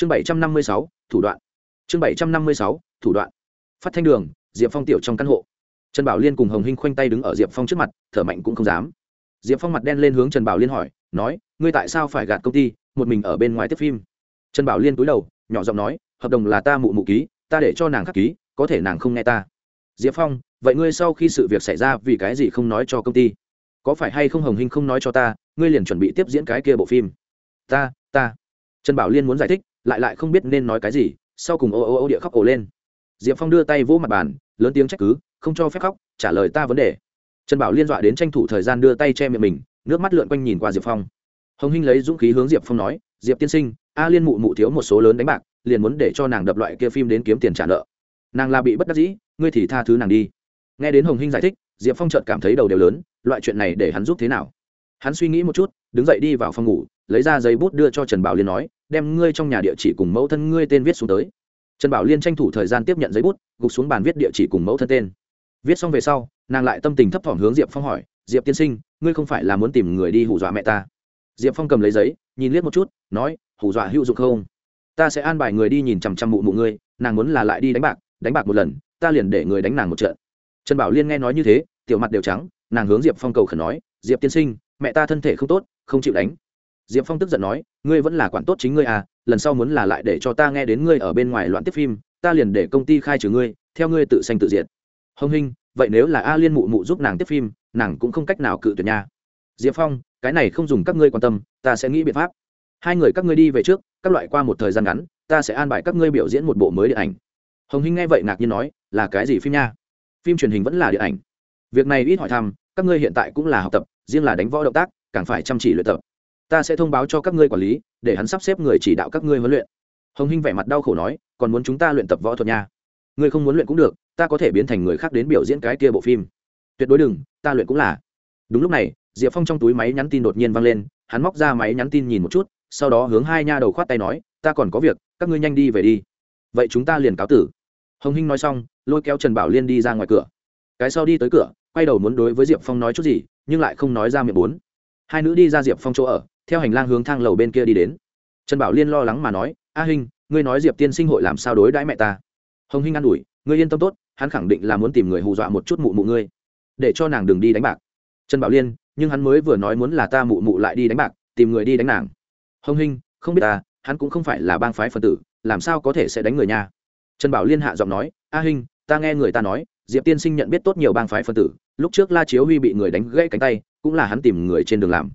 chương bảy trăm năm mươi sáu, thủ đoạn. Chương bảy trăm năm mươi sáu, thủ đoạn. Phát thanh đường, diệp phong tiểu trong căn hộ. Trần bảo liên cùng hồng hinh khoanh tay đứng ở diệp phong trước mặt, thở mạnh cũng không dám. Diệp phong mặt đen lên hướng trần bảo liên hỏi, nói, ngươi tại sao phải gạt công ty, một mình ở bên ngoài tiếp phim? Trần bảo liên cúi đầu, nhỏ giọng nói, hợp đồng là ta mụ mụ ký, ta để cho nàng khắc ký, có thể nàng không nghe ta. Diệp phong, vậy ngươi sau khi sự việc xảy ra, vì cái gì không nói cho công ty? Có phải hay không hồng hinh không nói cho ta, ngươi liền chuẩn bị tiếp diễn cái kia bộ phim? Ta ta. Trần bảo liên muốn giải thích lại lại không biết nên nói cái gì, sau cùng ô ô ô địa khóc ổ lên. Diệp phong đưa tay vỗ mặt bàn, lớn tiếng trách cứ, không cho phép khóc, trả lời ta vấn đề. Trần bảo liên dọa đến tranh thủ thời gian đưa tay che miệng mình, nước mắt lượn quanh nhìn qua diệp phong. Hồng hinh lấy dũng khí hướng diệp phong nói, diệp tiên sinh, a liên mụ mụ thiếu một số lớn đánh bạc, liền muốn để cho nàng đập loại kia phim đến kiếm tiền trả nợ. Nàng là bị bất đắc dĩ, ngươi thì tha thứ nàng đi. Nghe đến hồng hinh giải thích, diệp phong chợt cảm thấy đầu đều lớn, loại chuyện này để hắn giúp thế nào? Hắn suy nghĩ một chút, đứng dậy đi vào phòng ngủ lấy ra giấy bút đưa cho trần bảo liên nói, đem ngươi trong nhà địa chỉ cùng mẫu thân ngươi tên viết xuống tới. Trần bảo liên tranh thủ thời gian tiếp nhận giấy bút, gục xuống bàn viết địa chỉ cùng mẫu thân tên. Viết xong về sau, nàng lại tâm tình thấp thỏm hướng diệp phong hỏi, diệp tiên sinh, ngươi không phải là muốn tìm người đi hù dọa mẹ ta? Diệp phong cầm lấy giấy, nhìn liếc một chút, nói, hù dọa hữu dụng không? Ta sẽ an bài người đi nhìn chằm chằm mụ mụ ngươi, nàng muốn là lại đi đánh bạc đánh bạc một lần, ta liền để người đánh nàng một trận. Trần bảo liên nghe nói như thế, tiểu mặt đều trắng, nàng hướng diệp phong cầu khẩn nói, diệp tiên sinh, mẹ ta thân thể không tốt, không chịu đánh diệp phong tức giận nói, ngươi vẫn là quản tốt chính ngươi à lần sau muốn là lại để cho ta nghe đến ngươi ở bên ngoài loạn tiếp phim, ta liền để công ty khai trừ ngươi, theo ngươi tự sanh tự diệt. Hồng hinh, vậy nếu là a liên mụ mụ giúp nàng tiếp phim, nàng cũng không cách nào cự tuyệt nha. Diệp phong, cái này không dùng các ngươi quan tâm, ta sẽ nghĩ biện pháp. Hai người các ngươi đi về trước, các loại qua một thời gian ngắn, ta sẽ an bài các ngươi biểu diễn một bộ mới điện ảnh. Hồng hinh nghe vậy ngạc nhiên nói, là cái gì phim nha? Phim truyền hình vẫn là điện ảnh. Việc này ít hỏi thăm, các ngươi hiện tại cũng là học tập, riêng là đánh võ động tác, càng phải chăm chỉ luyện tập ta sẽ thông báo cho các ngươi quản lý, để hắn sắp xếp người chỉ đạo các ngươi huấn luyện. Hồng hinh vẻ mặt đau khổ nói, còn muốn chúng ta luyện tập võ thuật nha? Ngươi không muốn luyện cũng được, ta có thể biến thành người khác đến biểu diễn cái kia bộ phim. Tuyệt đối đừng, ta luyện cũng là. Đúng lúc này, diệp phong trong túi máy nhắn tin đột nhiên văng lên, hắn móc ra máy nhắn tin nhìn một chút, sau đó hướng hai nha đầu khoát tay nói, ta còn có việc, các ngươi nhanh đi về đi. Vậy chúng ta liền cáo tử. Hồng hinh nói xong, lôi kéo trần bảo liên đi ra ngoài cửa. Cái sau đi tới cửa, quay đầu muốn đối với diệp phong nói chút gì, nhưng lại không nói ra miệng bốn. Hai nữ đi ra diệp phong chỗ ở theo hành lang hướng thang lầu bên kia đi đến. Trần bảo liên lo lắng mà nói, a hinh, ngươi nói diệp tiên sinh hội làm sao đối đãi mẹ ta? Hồng hinh an ủi, ngươi yên tâm tốt, hắn khẳng định là muốn tìm người hù dọa một chút mụ mụ ngươi, để cho nàng đừng đi đánh bạc. Trần bảo liên, nhưng hắn mới vừa nói muốn là ta mụ mụ lại đi đánh bạc, tìm người đi đánh nàng. Hồng hinh, không biết ta, hắn cũng không phải là bang phái phân tử, làm sao có thể sẽ đánh người nha? Trần bảo liên hạ giọng nói, a hinh, ta nghe người ta nói, diệp tiên sinh nhận biết tốt nhiều bang phái phân tử, lúc trước la chiếu huy bị người đánh gãy cánh tay, cũng là hắn tìm người trên đường làm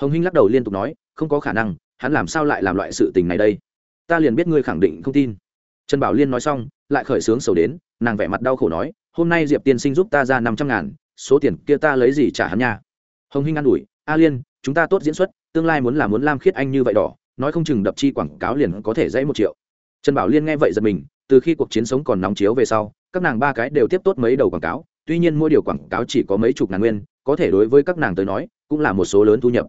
hồng hinh lắc đầu liên tục nói, không có khả năng, hắn làm sao lại làm loại sự tình này đây? Ta liền biết ngươi khẳng định không tin. Trần bảo liên nói xong, lại khởi sướng sầu đến, nàng vẻ mặt đau khổ nói, hôm nay diệp tiên sinh giúp ta ra năm trăm ngàn, số tiền kia ta lấy gì trả hắn nha? Hồng hinh an ủi, a liên, chúng ta tốt diễn xuất, tương lai muốn là muốn lam khiết anh như vậy đỏ, nói không chừng đập chi quảng cáo liền có thể dãy một triệu. Trần bảo liên nghe vậy giật mình, từ khi cuộc chiến sống còn nóng chiếu về sau, các nàng ba cái đều tiếp tốt mấy đầu quảng cáo, tuy nhiên mỗi điều quảng cáo chỉ có mấy chục ngàn nguyên, có thể đối với các nàng tới nói, cũng là một số lớn thu nhập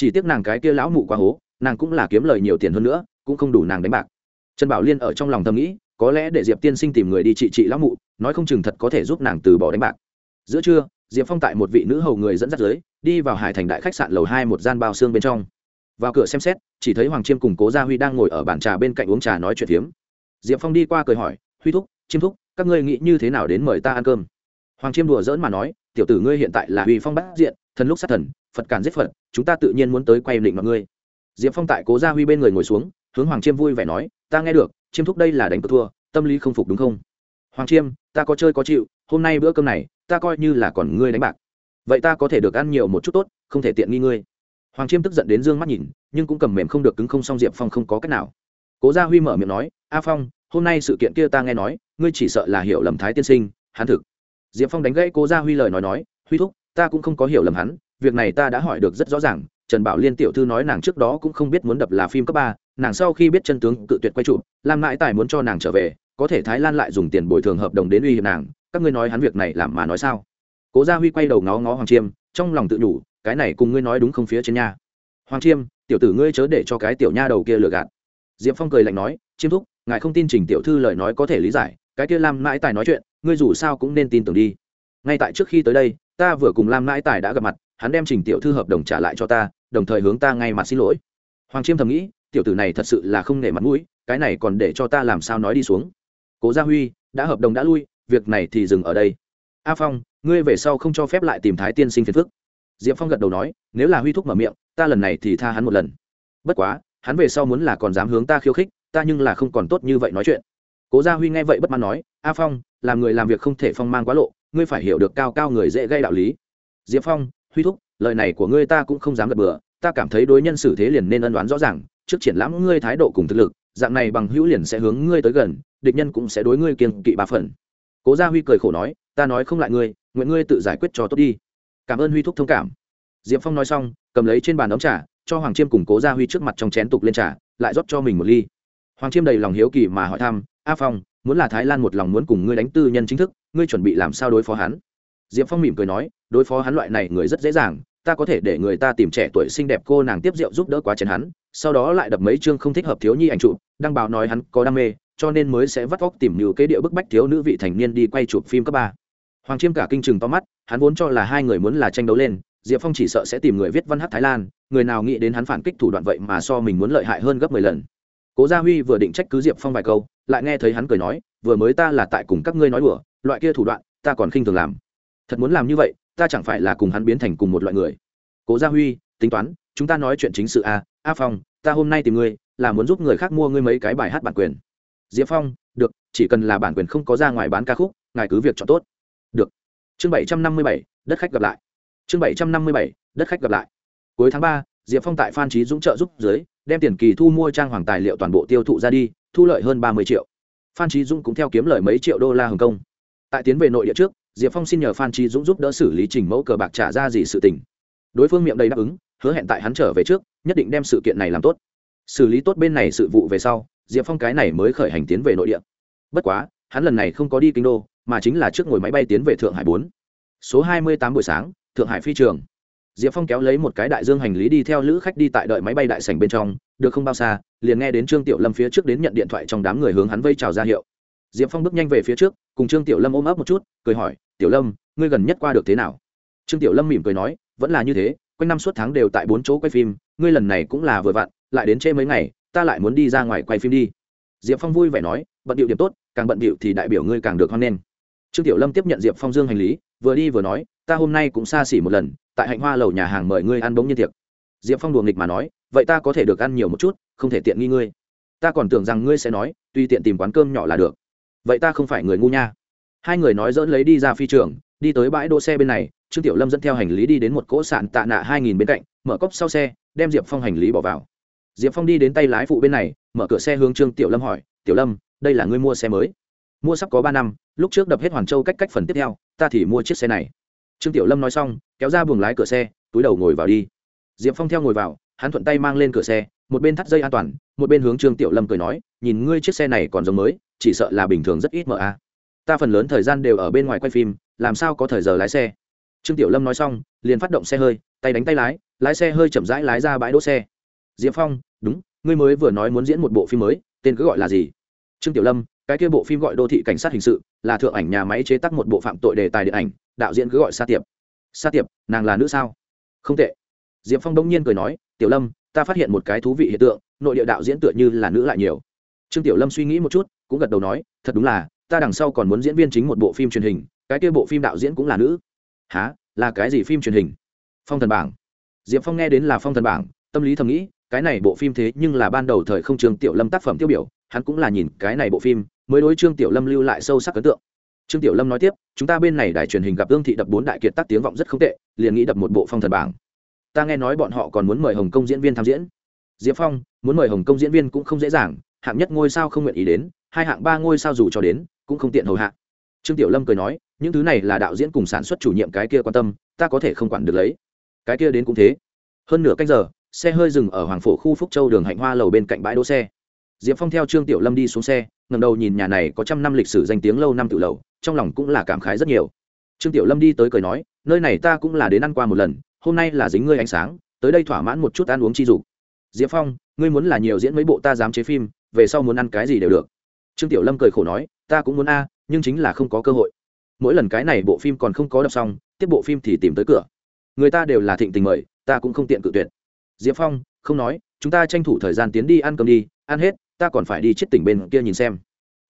chỉ tiếc nàng cái kia lão mụ quá hố, nàng cũng là kiếm lời nhiều tiền hơn nữa, cũng không đủ nàng đánh bạc. Trần bảo liên ở trong lòng thầm nghĩ, có lẽ để diệp tiên sinh tìm người đi trị trị lão mụ, nói không chừng thật có thể giúp nàng từ bỏ đánh bạc. Giữa trưa, diệp phong tại một vị nữ hầu người dẫn dắt giới, đi vào hải thành đại khách sạn lầu hai một gian bao xương bên trong. Vào cửa xem xét, chỉ thấy hoàng chiêm cùng cố gia huy đang ngồi ở bàn trà bên cạnh uống trà nói chuyện phiếm. Diệp phong đi qua cười hỏi, huy thúc, chiêm thúc, các ngươi nghĩ như thế nào đến mời ta ăn cơm? Hoàng chiêm đùa dỡn mà nói, tiểu tử ngươi hiện tại là huy phong bát diện, thần lúc sát thần phật cản giết phật, chúng ta tự nhiên muốn tới quay định mọi ngươi diệp phong tại cố gia huy bên người ngồi xuống, hướng hoàng chiêm vui vẻ nói, ta nghe được, chiêm thúc đây là đánh cược thua, tâm lý không phục đúng không? Hoàng chiêm, ta có chơi có chịu, hôm nay bữa cơm này, ta coi như là còn ngươi đánh bạc. Vậy ta có thể được ăn nhiều một chút tốt, không thể tiện nghi ngươi. Hoàng chiêm tức giận đến d ư ơ n g mắt nhìn, nhưng cũng cầm mềm không được cứng không xong diệp phong không có cách nào. Cố gia huy mở miệng nói, a phong, hôm nay sự kiện kia ta nghe nói, ngươi chỉ sợ là hiểu lầm thái tiên sinh, hắn thực. Diệp phong đánh gãy cố gia huy lời nói nói, huy thúc, ta cũng không có hiểu lầm hắn việc này ta đã hỏi được rất rõ ràng, trần bảo liên tiểu thư nói nàng trước đó cũng không biết muốn đập là phim cấp ba, nàng sau khi biết chân tướng cự tuyệt quay chụp làm mãi tài muốn cho nàng trở về, có thể thái lan lại dùng tiền bồi thường hợp đồng đến uy hiếp nàng, các ngươi nói hắn việc này làm mà nói sao? Cố gia huy quay đầu ngó ngó hoàng chiêm, trong lòng tự nhủ, cái này cùng ngươi nói đúng không phía trên nha. Hoàng chiêm, tiểu tử ngươi chớ để cho cái tiểu nha đầu kia lừa gạt. Diệp phong cười lạnh nói, chiêm thúc, ngài không tin trình tiểu thư lời nói có thể lý giải, cái kia lam mãi tài nói chuyện, ngươi dù sao cũng nên tin tưởng đi. Ngay tại trước khi tới đây, ta vừa cùng lam mãi tài đã gặp mặt hắn đem trình tiểu thư hợp đồng trả lại cho ta, đồng thời hướng ta ngay mặt xin lỗi. Hoàng chiêm thầm nghĩ, tiểu tử này thật sự là không nể mặt mũi, cái này còn để cho ta làm sao nói đi xuống. Cố gia huy, đã hợp đồng đã lui, việc này thì dừng ở đây. A phong, ngươi về sau không cho phép lại tìm thái tiên sinh phiền phức. Diệp phong gật đầu nói, nếu là huy thúc mở miệng, ta lần này thì tha hắn một lần. Bất quá, hắn về sau muốn là còn dám hướng ta khiêu khích, ta nhưng là không còn tốt như vậy nói chuyện. Cố gia huy nghe vậy bất mãn nói, a phong, làm người làm việc không thể phong mang quá lộ, ngươi phải hiểu được cao cao người dễ gây đạo lý. Diệp phong huy thúc, lời này của ngươi ta cũng không dám gật bừa, ta cảm thấy đối nhân xử thế liền nên ân đoán rõ ràng, trước triển lãm ngươi thái độ cùng thực lực, dạng này bằng hữu liền sẽ hướng ngươi tới gần, địch nhân cũng sẽ đối ngươi kiên kỵ ba phần. Cố gia huy cười khổ nói, ta nói không lại ngươi, nguyện ngươi tự giải quyết cho tốt đi. Cảm ơn huy thúc thông cảm. Diệp phong nói xong, cầm lấy trên bàn đóng trà, cho hoàng chiêm cùng cố gia huy trước mặt trong chén tục lên trà, lại rót cho mình một ly. Hoàng chiêm đầy lòng hiếu kỳ mà hỏi thăm, a phong, muốn là thái lan một lòng muốn cùng ngươi đánh tư nhân chính thức, ngươi chuẩn bị làm sao đối phó hắn? Diệp phong mỉm cười nói, đối phó hắn loại này người rất dễ dàng, ta có thể để người ta tìm trẻ tuổi xinh đẹp cô nàng tiếp rượu giúp đỡ quá chén hắn, sau đó lại đập mấy chương không thích hợp thiếu nhi ảnh chụp, đăng báo nói hắn có đam mê, cho nên mới sẽ vắt vóc tìm nhiều kế địa bức bách thiếu nữ vị thành niên đi quay chụp phim cấp ba. Hoàng chiêm cả kinh chừng to mắt, hắn vốn cho là hai người muốn là tranh đấu lên, diệp phong chỉ sợ sẽ tìm người viết văn hát thái lan, người nào nghĩ đến hắn phản kích thủ đoạn vậy mà so mình muốn lợi hại hơn gấp mười lần. Cố gia huy vừa định trách cứ diệp phong vài câu, lại nghe thấy hắn cười nói, vừa mới ta là tại cùng các ngươi nói đùa, loại kia thủ đoạn, ta còn khinh thường làm thật muốn làm như vậy, ta chẳng phải là cùng hắn biến thành cùng một loại người. Cố gia huy, tính toán, chúng ta nói chuyện chính sự a a phong, ta hôm nay tìm ngươi, là muốn giúp người khác mua ngươi mấy cái bài hát bản quyền. Diệp phong, được, chỉ cần là bản quyền không có ra ngoài bán ca khúc, ngài cứ việc chọn tốt. Được. Chương bảy trăm năm mươi bảy, đất khách gặp lại. Chương bảy trăm năm mươi bảy, đất khách gặp lại. Cuối tháng ba, diệp phong tại phan trí dũng trợ giúp dưới đem tiền kỳ thu mua trang hoàng tài liệu toàn bộ tiêu thụ ra đi, thu lợi hơn ba mươi triệu. Phan trí dũng cũng theo kiếm lời mấy triệu đô la hồng kông. Tại tiến về nội địa trước diệp phong xin nhờ phan trí dũng giúp đỡ xử lý trình mẫu cờ bạc trả ra gì sự tình. Đối phương miệng đầy đáp ứng, hứa hẹn tại hắn trở về trước, nhất định đem sự kiện này làm tốt. Xử lý tốt bên này sự vụ về sau, diệp phong cái này mới khởi hành tiến về nội địa. Bất quá, hắn lần này không có đi kinh đô, mà chính là trước ngồi máy bay tiến về thượng hải bốn. Số hai mươi tám buổi sáng, thượng hải phi trường. Diệp phong kéo lấy một cái đại dương hành lý đi theo lữ khách đi tại đợi máy bay đại sảnh bên trong, được không bao xa, liền nghe đến trương tiểu lâm phía trước đến nhận điện thoại trong đám người hướng hắn vây chào ra hiệu. Diệp phong bước nhanh về phía trước cùng trương tiểu lâm ôm ấp một chút, cười hỏi, tiểu lâm, ngươi gần nhất qua được thế nào? Trương tiểu lâm mỉm cười nói, vẫn là như thế, quanh năm suốt tháng đều tại bốn chỗ quay phim, ngươi lần này cũng là vừa vặn, lại đến chê mấy ngày, ta lại muốn đi ra ngoài quay phim đi. Diệp phong vui vẻ nói, bận điệu điểm tốt, càng bận điệu thì đại biểu ngươi càng được hoan nghênh. Trương tiểu lâm tiếp nhận diệp phong dương hành lý, vừa đi vừa nói, ta hôm nay cũng xa xỉ một lần, tại hạnh hoa lầu nhà hàng mời ngươi ăn bỗng như tiệc. Diệp phong đùa nghịch mà nói, vậy ta có thể được ăn nhiều một chút, không thể tiện nghi ngươi. Ta còn tưởng rằng ngươi sẽ nói tuy tiện tìm quán cơm nhỏ là được vậy ta không phải người ngu nha. Hai người nói dỡn lấy đi ra phi trường, đi tới bãi đỗ xe bên này, trương tiểu lâm dẫn theo hành lý đi đến một cỗ sạn tạ nạ hai nghìn bên cạnh, mở cốc sau xe, đem diệp phong hành lý bỏ vào. Diệp phong đi đến tay lái phụ bên này, mở cửa xe hướng trương tiểu lâm hỏi, tiểu lâm, đây là ngươi mua xe mới? Mua sắp có ba năm, lúc trước đập hết hoàn châu cách cách phần tiếp theo, ta thì mua chiếc xe này. Trương tiểu lâm nói xong, kéo ra buồng lái cửa xe, túi đầu ngồi vào đi. Diệp phong theo ngồi vào, hắn thuận tay mang lên cửa xe, một bên thắt dây an toàn, một bên hướng trương tiểu lâm cười nói, nhìn ngươi chiếc xe này còn giống mới chỉ sợ là bình thường rất ít mở a. Ta phần lớn thời gian đều ở bên ngoài quay phim, làm sao có thời giờ lái xe? Trương tiểu lâm nói xong, liền phát động xe hơi, tay đánh tay lái lái xe hơi chậm rãi lái ra bãi đỗ xe. Diệp phong, đúng, ngươi mới vừa nói muốn diễn một bộ phim mới, tên cứ gọi là gì? Trương tiểu lâm, cái kia bộ phim gọi đô thị cảnh sát hình sự, là thượng ảnh nhà máy chế tác một bộ phạm tội đề tài điện ảnh, đạo diễn cứ gọi sa tiệp. Sa tiệp, nàng là nữ sao? Không tệ. Diệp phong đông nhiên cười nói, tiểu lâm, ta phát hiện một cái thú vị hiện tượng, nội địa đạo diễn tựa như là nữ lại nhiều trương tiểu lâm suy nghĩ một chút, cũng gật đầu nói, thật đúng là, ta đằng sau còn muốn diễn viên chính một bộ phim truyền hình, cái kia bộ phim đạo diễn cũng là nữ. Há là cái gì phim truyền hình? Phong thần bảng. Diệp phong nghe đến là phong thần bảng, tâm lý thầm nghĩ, cái này bộ phim thế nhưng là ban đầu thời không trương tiểu lâm tác phẩm tiêu biểu, hắn cũng là nhìn cái này bộ phim, mới đối trương tiểu lâm lưu lại sâu sắc ấn tượng. Trương tiểu lâm nói tiếp, chúng ta bên này đài truyền hình gặp ương thị đập bốn đại kiệt tác tiếng vọng rất không tệ, liền nghĩ đập một bộ phong thần bảng. Ta nghe nói bọn họ còn muốn mời hồng kông diễn viên tham diễn. Diệp phong, muốn mời hồng kông diễn viên cũng không dễ dàng hạng nhất ngôi sao không nguyện ý đến, hai hạng ba ngôi sao dù cho đến, cũng không tiện hầu hạ. Trương tiểu lâm cười nói, những thứ này là đạo diễn cùng sản xuất chủ nhiệm cái kia quan tâm, ta có thể không quản được lấy. Cái kia đến cũng thế. Hơn nửa canh giờ, xe hơi dừng ở hoàng phổ khu phúc châu đường hạnh hoa lầu bên cạnh bãi đỗ xe. Diệp phong theo trương tiểu lâm đi xuống xe ngầm đầu nhìn nhà này có trăm năm lịch sử danh tiếng lâu năm tự lầu, trong lòng cũng là cảm khái rất nhiều. Trương tiểu lâm đi tới cười nói, nơi này ta cũng là đến ăn qua một lần, hôm nay là dính ngươi ánh sáng, tới đây thỏa mãn một chút ăn uống chi dục. Diệp phong, ngươi muốn là nhiều diễn mấy bộ ta dám chế phim về sau muốn ăn cái gì đều được. Trương tiểu lâm cười khổ nói, ta cũng muốn a, nhưng chính là không có cơ hội. Mỗi lần cái này bộ phim còn không có đọc xong, tiếp bộ phim thì tìm tới cửa. Người ta đều là thịnh tình mời, ta cũng không tiện cự tuyệt. Diệp phong, không nói, chúng ta tranh thủ thời gian tiến đi ăn cơm đi, ăn hết, ta còn phải đi chết tỉnh bên kia nhìn xem.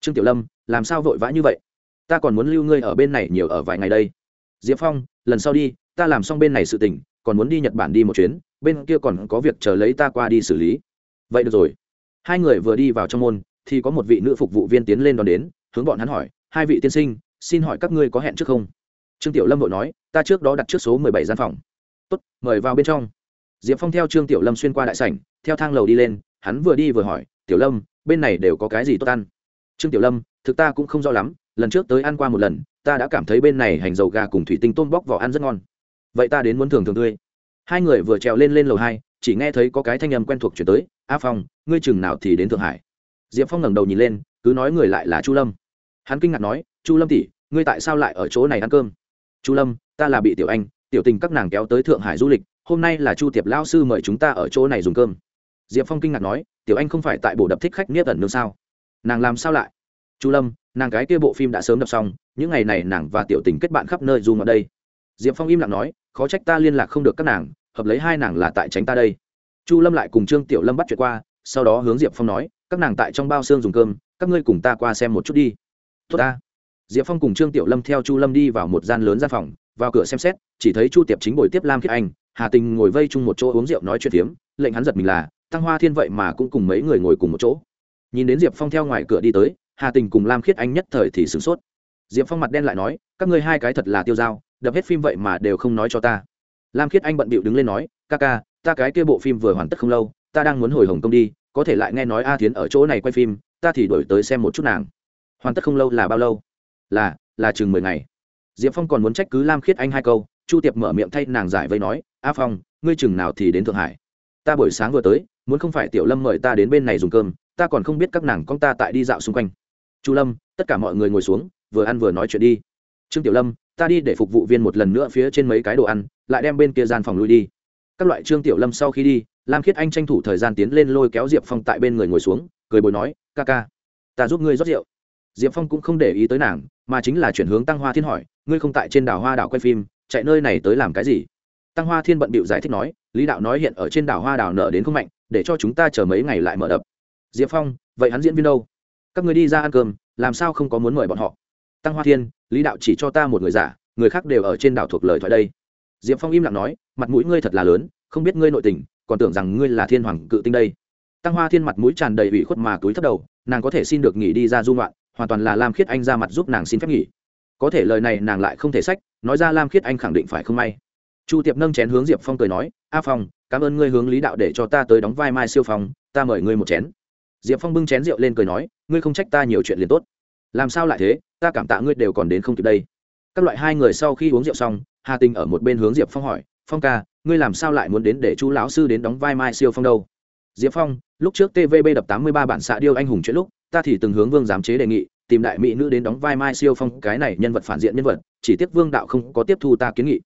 Trương tiểu lâm, làm sao vội vã như vậy? Ta còn muốn lưu ngươi ở bên này nhiều ở vài ngày đây. Diệp phong, lần sau đi, ta làm xong bên này sự tỉnh còn muốn đi nhật bản đi một chuyến, bên kia còn có việc chờ lấy ta qua đi xử lý. Vậy được rồi hai người vừa đi vào trong môn, thì có một vị nữ phục vụ viên tiến lên đón đến, hướng bọn hắn hỏi, hai vị tiên sinh, xin hỏi các ngươi có hẹn trước không? Trương tiểu lâm vội nói, ta trước đó đặt trước số mười bảy gian phòng. Tốt, mời vào bên trong. Diệp phong theo trương tiểu lâm xuyên qua đại sảnh, theo thang lầu đi lên, hắn vừa đi vừa hỏi, tiểu lâm, bên này đều có cái gì tốt ăn? Trương tiểu lâm, thực ta cũng không rõ lắm, lần trước tới ăn qua một lần, ta đã cảm thấy bên này hành dầu gà cùng thủy tinh tôm bóc vỏ ăn rất ngon. Vậy ta đến muốn thường thường tươi. Hai người vừa trèo lên lên lầu hai chỉ nghe thấy có cái thanh âm quen thuộc chuyển tới, a phong, ngươi chừng nào thì đến thượng hải? Diệp phong ngẩng đầu nhìn lên, cứ nói người lại là chu lâm. Hắn kinh ngạc nói, chu lâm tỷ, ngươi tại sao lại ở chỗ này ăn cơm? Chu lâm, ta là bị tiểu anh, tiểu tình các nàng kéo tới thượng hải du lịch, hôm nay là chu tiệp lao sư mời chúng ta ở chỗ này dùng cơm. Diệp phong kinh ngạc nói, tiểu anh không phải tại bộ đập thích khách niết ẩn nương sao? Nàng làm sao lại? Chu lâm, nàng cái kia bộ phim đã sớm đập xong, những ngày này nàng và tiểu tình kết bạn khắp nơi dù ở đây. Diệp phong im lặng nói, khó trách ta liên lạc không được các nàng hợp lấy hai nàng là tại tránh ta đây. Chu lâm lại cùng trương tiểu lâm bắt chuyện qua, sau đó hướng diệp phong nói, các nàng tại trong bao xương dùng cơm, các ngươi cùng ta qua xem một chút đi. Tốt ta. Diệp phong cùng trương tiểu lâm theo chu lâm đi vào một gian lớn gian phòng, vào cửa xem xét, chỉ thấy chu tiệp chính bồi tiếp lam khiết anh, hà tình ngồi vây chung một chỗ uống rượu nói chuyện phiếm, lệnh hắn giật mình là, tăng hoa thiên vậy mà cũng cùng mấy người ngồi cùng một chỗ. Nhìn đến diệp phong theo ngoài cửa đi tới, hà tình cùng lam khiết anh nhất thời thì sửng sốt. Diệp phong mặt đen lại nói, các ngươi hai cái thật là tiêu dao, đập hết phim vậy mà đều không nói cho ta lam khiết anh bận bịu đứng lên nói, ca ca, ta cái kia bộ phim vừa hoàn tất không lâu, ta đang muốn hồi hồng công đi, có thể lại nghe nói a tiến ở chỗ này quay phim, ta thì đổi tới xem một chút nàng. Hoàn tất không lâu là bao lâu? Là là chừng mười ngày. Diệp phong còn muốn trách cứ lam khiết anh hai câu, chu tiệp mở miệng thay nàng giải vây nói, a phong, ngươi chừng nào thì đến thượng hải? Ta buổi sáng vừa tới, muốn không phải tiểu lâm mời ta đến bên này dùng cơm, ta còn không biết các nàng con ta tại đi dạo xung quanh. Chu lâm, tất cả mọi người ngồi xuống, vừa ăn vừa nói chuyện đi. Trương tiểu lâm ta đi để phục vụ viên một lần nữa phía trên mấy cái đồ ăn, lại đem bên kia gian phòng lui đi. Các loại trương tiểu lâm sau khi đi, lam khiết anh tranh thủ thời gian tiến lên lôi kéo diệp phong tại bên người ngồi xuống, cười bồi nói, ca ca, ta giúp ngươi rót rượu. Diệp phong cũng không để ý tới nàng, mà chính là chuyển hướng tăng hoa thiên hỏi, ngươi không tại trên đảo hoa đảo quay phim, chạy nơi này tới làm cái gì? Tăng hoa thiên bận bịu giải thích nói, lý đạo nói hiện ở trên đảo hoa đảo nợ đến không mạnh, để cho chúng ta chờ mấy ngày lại mở đập. Diệp phong, vậy hắn diễn viên đâu? Các người đi ra ăn cơm, làm sao không có muốn mời bọn họ? Tăng hoa thiên lý đạo chỉ cho ta một người giả, người khác đều ở trên đảo thuộc lời thoại đây. Diệp phong im lặng nói, mặt mũi ngươi thật là lớn, không biết ngươi nội tình, còn tưởng rằng ngươi là thiên hoàng cự tinh đây. Tăng hoa thiên mặt mũi tràn đầy ủy khuất mà túi thấp đầu, nàng có thể xin được nghỉ đi ra dung loạn hoàn toàn là lam khiết anh ra mặt giúp nàng xin phép nghỉ. Có thể lời này nàng lại không thể sách, nói ra lam khiết anh khẳng định phải không may. Chu tiệp nâng chén hướng diệp phong cười nói, a phong, cảm ơn ngươi hướng lý đạo để cho ta tới đóng vai mai siêu phong, ta mời ngươi một chén. Diệp phong bưng chén rượu lên cười nói, ngươi không trách ta nhiều chuyện liền tốt làm sao lại thế? Ta cảm tạ ngươi đều còn đến không kịp đây. Các loại hai người sau khi uống rượu xong, hà tình ở một bên hướng diệp phong hỏi, phong ca, ngươi làm sao lại muốn đến để chú lão sư đến đóng vai mai siêu phong đâu? Diệp phong, lúc trước tvb đập tám mươi ba bản xạ điêu anh hùng chuyện lúc, ta thì từng hướng vương giám chế đề nghị, tìm đại mỹ nữ đến đóng vai mai siêu phong, cái này nhân vật phản diện nhân vật, chỉ tiếc vương đạo không có tiếp thu ta kiến nghị.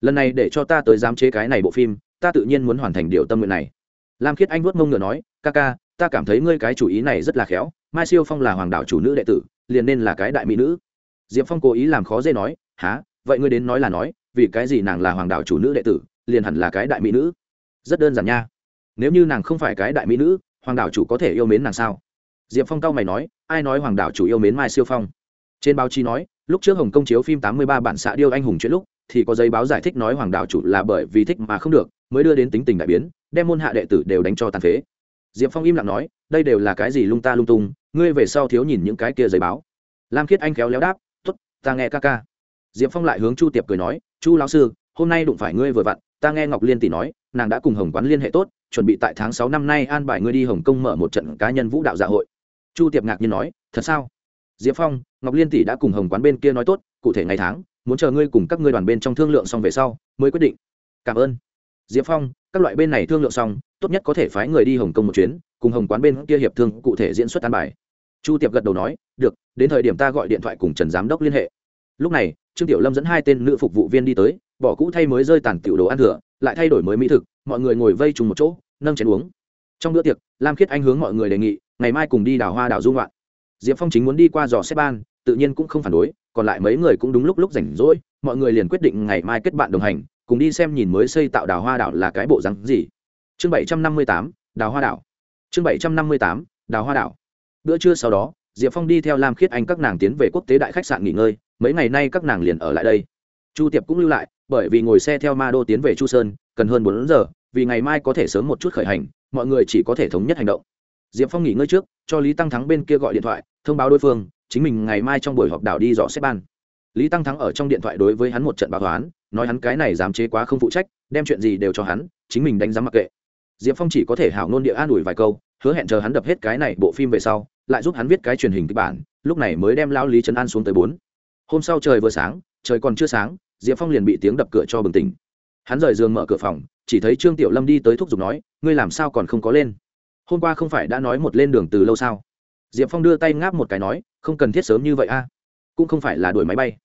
Lần này để cho ta tới giám chế cái này bộ phim, ta tự nhiên muốn hoàn thành điều tâm nguyện này. Lam khiết anh vuốt mông ngựa nói, ca ca, ta cảm thấy ngươi cái chủ ý này rất là khéo, mai siêu phong là hoàng đạo chủ nữ đệ tử liền nên là cái đại mỹ nữ. Diệp phong cố ý làm khó dễ nói há vậy ngươi đến nói là nói, vì cái gì nàng là hoàng đạo chủ nữ đệ tử, liền hẳn là cái đại mỹ nữ? Rất đơn giản nha. Nếu như nàng không phải cái đại mỹ nữ, hoàng đạo chủ có thể yêu mến nàng sao? Diệp phong cao mày nói, ai nói hoàng đạo chủ yêu mến mai siêu phong? Trên báo chí nói, lúc trước hồng công chiếu phim tám mươi ba bản xạ điêu anh hùng chuyện lúc, thì có giấy báo giải thích nói hoàng đạo chủ là bởi vì thích mà không được, mới đưa đến tính tình đại biến, đem môn hạ đệ tử đều đánh cho tàn phế. Diệp phong im lặng nói, đây đều là cái gì lung ta lung tung ngươi về sau thiếu nhìn những cái kia giấy báo. Lam khiết anh khéo léo đáp t ố t ta nghe ca ca. Diệp phong lại hướng chu tiệp cười nói, chu lão sư, hôm nay đụng phải ngươi vừa vặn, ta nghe ngọc liên tỷ nói, nàng đã cùng hồng quán liên hệ tốt, chuẩn bị tại tháng sáu năm nay an bài ngươi đi hồng kông mở một trận cá nhân vũ đạo dạ hội. Chu tiệp ngạc nhiên nói, thật sao? Diệp phong, ngọc liên tỷ đã cùng hồng quán bên kia nói tốt, cụ thể ngày tháng, muốn chờ ngươi cùng các ngươi đoàn bên trong thương lượng xong về sau, mới quyết định. Cảm ơn. Diệp phong, các loại bên này thương lượng xong, tốt nhất có thể phái người đi hồng kông một chuyến, cùng hồng quán bên kia hiệp thương cụ thể diễn xuất an bài chu tiệp gật đầu nói, được, đến thời điểm ta gọi điện thoại cùng trần giám đốc liên hệ. Lúc này, trương tiểu lâm dẫn hai tên nữ phục vụ viên đi tới, bỏ cũ thay mới rơi tàn tiểu đồ ăn thừa, lại thay đổi mới mỹ thực, mọi người ngồi vây trùng một chỗ, nâng chén uống. Trong bữa tiệc, lam khiết anh hướng mọi người đề nghị, ngày mai cùng đi đào hoa đào dung loạn diệp phong chính muốn đi qua dò xếp ban, tự nhiên cũng không phản đối, còn lại mấy người cũng đúng lúc lúc rảnh rỗi, mọi người liền quyết định ngày mai kết bạn đồng hành, cùng đi xem nhìn mới xây tạo đào hoa đảo là cái bộ rắn gì. Chương bảy trăm năm mươi tám, đào hoa đảo. Chương bảy trăm năm mươi tám, đào hoa đảo bữa trưa sau đó, diệp phong đi theo lam khiết anh các nàng tiến về quốc tế đại khách sạn nghỉ ngơi, mấy ngày nay các nàng liền ở lại đây. Chu tiệp cũng lưu lại, bởi vì ngồi xe theo ma đô tiến về chu sơn, cần hơn bốn giờ, vì ngày mai có thể sớm một chút khởi hành, mọi người chỉ có thể thống nhất hành động. Diệp phong nghỉ ngơi trước, cho lý tăng thắng bên kia gọi điện thoại, thông báo đối phương, chính mình ngày mai trong buổi họp đảo đi dò xếp ban. Lý tăng thắng ở trong điện thoại đối với hắn một trận báo toán nói hắn cái này dám chế quá không phụ trách, đem chuyện gì đều cho hắn, chính mình đánh giá mặc kệ. Diệp phong chỉ có thể hảo ngôn địa an ủi vài câu hứa hẹn chờ hắn đập hết cái này bộ phim về sau, lại giúp hắn viết cái truyền hình kịch bản, lúc này mới đem lao lý trấn an xuống tới bốn. Hôm sau trời vừa sáng, trời còn chưa sáng, diệp phong liền bị tiếng đập cửa cho bừng tỉnh. Hắn rời giường mở cửa phòng, chỉ thấy trương tiểu lâm đi tới thúc giục nói, ngươi làm sao còn không có lên? Hôm qua không phải đã nói một lên đường từ lâu sao? Diệp phong đưa tay ngáp một cái nói, không cần thiết sớm như vậy a, cũng không phải là đuổi máy bay.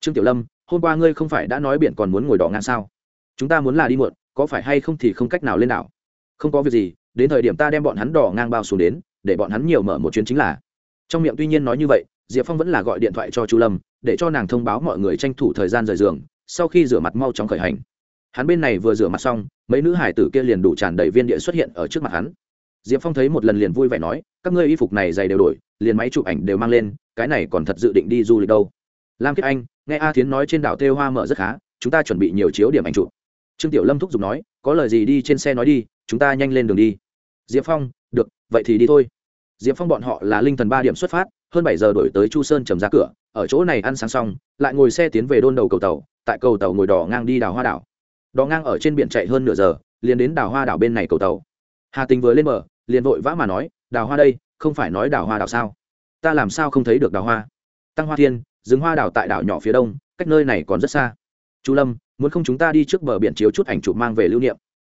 Trương tiểu lâm, hôm qua ngươi không phải đã nói biển còn muốn ngồi đỏ ngang sao? Chúng ta muốn là đi muộn, có phải hay không thì không cách nào lên đảo? Không có việc gì đến thời điểm ta đem bọn hắn đỏ ngang bao xuống đến, để bọn hắn nhiều mở một chuyến chính là. Trong miệng tuy nhiên nói như vậy, diệp phong vẫn là gọi điện thoại cho chu lâm, để cho nàng thông báo mọi người tranh thủ thời gian rời giường, sau khi rửa mặt mau chóng khởi hành. Hắn bên này vừa rửa mặt xong, mấy nữ hải tử kia liền đủ tràn đầy viên địa xuất hiện ở trước mặt hắn. Diệp phong thấy một lần liền vui vẻ nói, các ngươi y phục này dày đều đổi, liền máy chụp ảnh đều mang lên, cái này còn thật dự định đi du lịch đâu. Lam kiết anh, nghe a thiến nói trên đảo tê hoa mở rất khá, chúng ta chuẩn bị nhiều chiếu điểm ảnh chụp. Trương tiểu lâm thúc giục nói, có lời gì đi trên xe nói đi, chúng ta nhanh lên đường đi diệp phong, được, vậy thì đi thôi. Diệp phong bọn họ là linh thần ba điểm xuất phát, hơn bảy giờ đổi tới chu sơn trầm ra cửa, ở chỗ này ăn sáng xong, lại ngồi xe tiến về đôn đầu cầu tàu, tại cầu tàu ngồi đỏ ngang đi đào hoa đảo. Đò ngang ở trên biển chạy hơn nửa giờ, liền đến đào hoa đảo bên này cầu tàu. Hà tình vừa lên bờ, liền vội vã mà nói, đào hoa đây, không phải nói đào hoa đảo sao? Ta làm sao không thấy được đào hoa? Tăng hoa thiên, rừng hoa đảo tại đảo nhỏ phía đông, cách nơi này còn rất xa. Chu lâm, muốn không chúng ta đi trước bờ biển chiếu chút ảnh chụp mang về lưu niệm?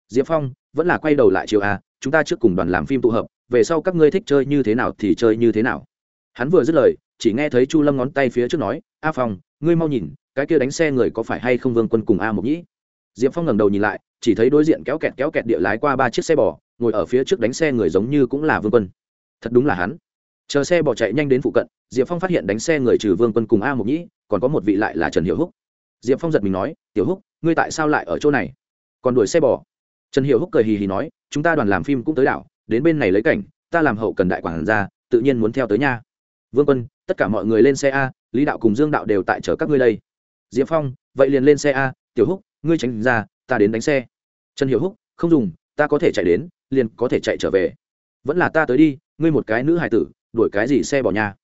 Diệp phong, vẫn là quay đầu lại chiều à chúng ta trước cùng đoàn làm phim tụ hợp, về sau các ngươi thích chơi như thế nào thì chơi như thế nào. Hắn vừa dứt lời, chỉ nghe thấy chu lâm ngón tay phía trước nói, a phong, ngươi mau nhìn, cái kia đánh xe người có phải hay không vương quân cùng a mộc nhĩ? Diệp phong ngẩng đầu nhìn lại, chỉ thấy đối diện kéo kẹt kéo kẹt địa lái qua ba chiếc xe bò, ngồi ở phía trước đánh xe người giống như cũng là vương quân. Thật đúng là hắn. Chờ xe bò chạy nhanh đến phụ cận, diệp phong phát hiện đánh xe người trừ vương quân cùng a mộc nhĩ, còn có một vị lại là trần hiệu húc. Diệp phong giật mình nói, tiểu húc, ngươi tại sao lại ở chỗ này? Còn đuổi xe bò? Trần hiệu húc cười hì hì nói chúng ta đoàn làm phim cũng tới đảo, đến bên này lấy cảnh, ta làm hậu cần đại quản ra tự nhiên muốn theo tới nha. Vương quân, tất cả mọi người lên xe a, lý đạo cùng dương đạo đều tại chở các ngươi đây. Diệp phong, vậy liền lên xe a, tiểu húc, ngươi tránh ra, ta đến đánh xe. Trần hiểu húc, không dùng, ta có thể chạy đến, liền có thể chạy trở về. Vẫn là ta tới đi, ngươi một cái nữ hài tử, đuổi cái gì xe bỏ nhà.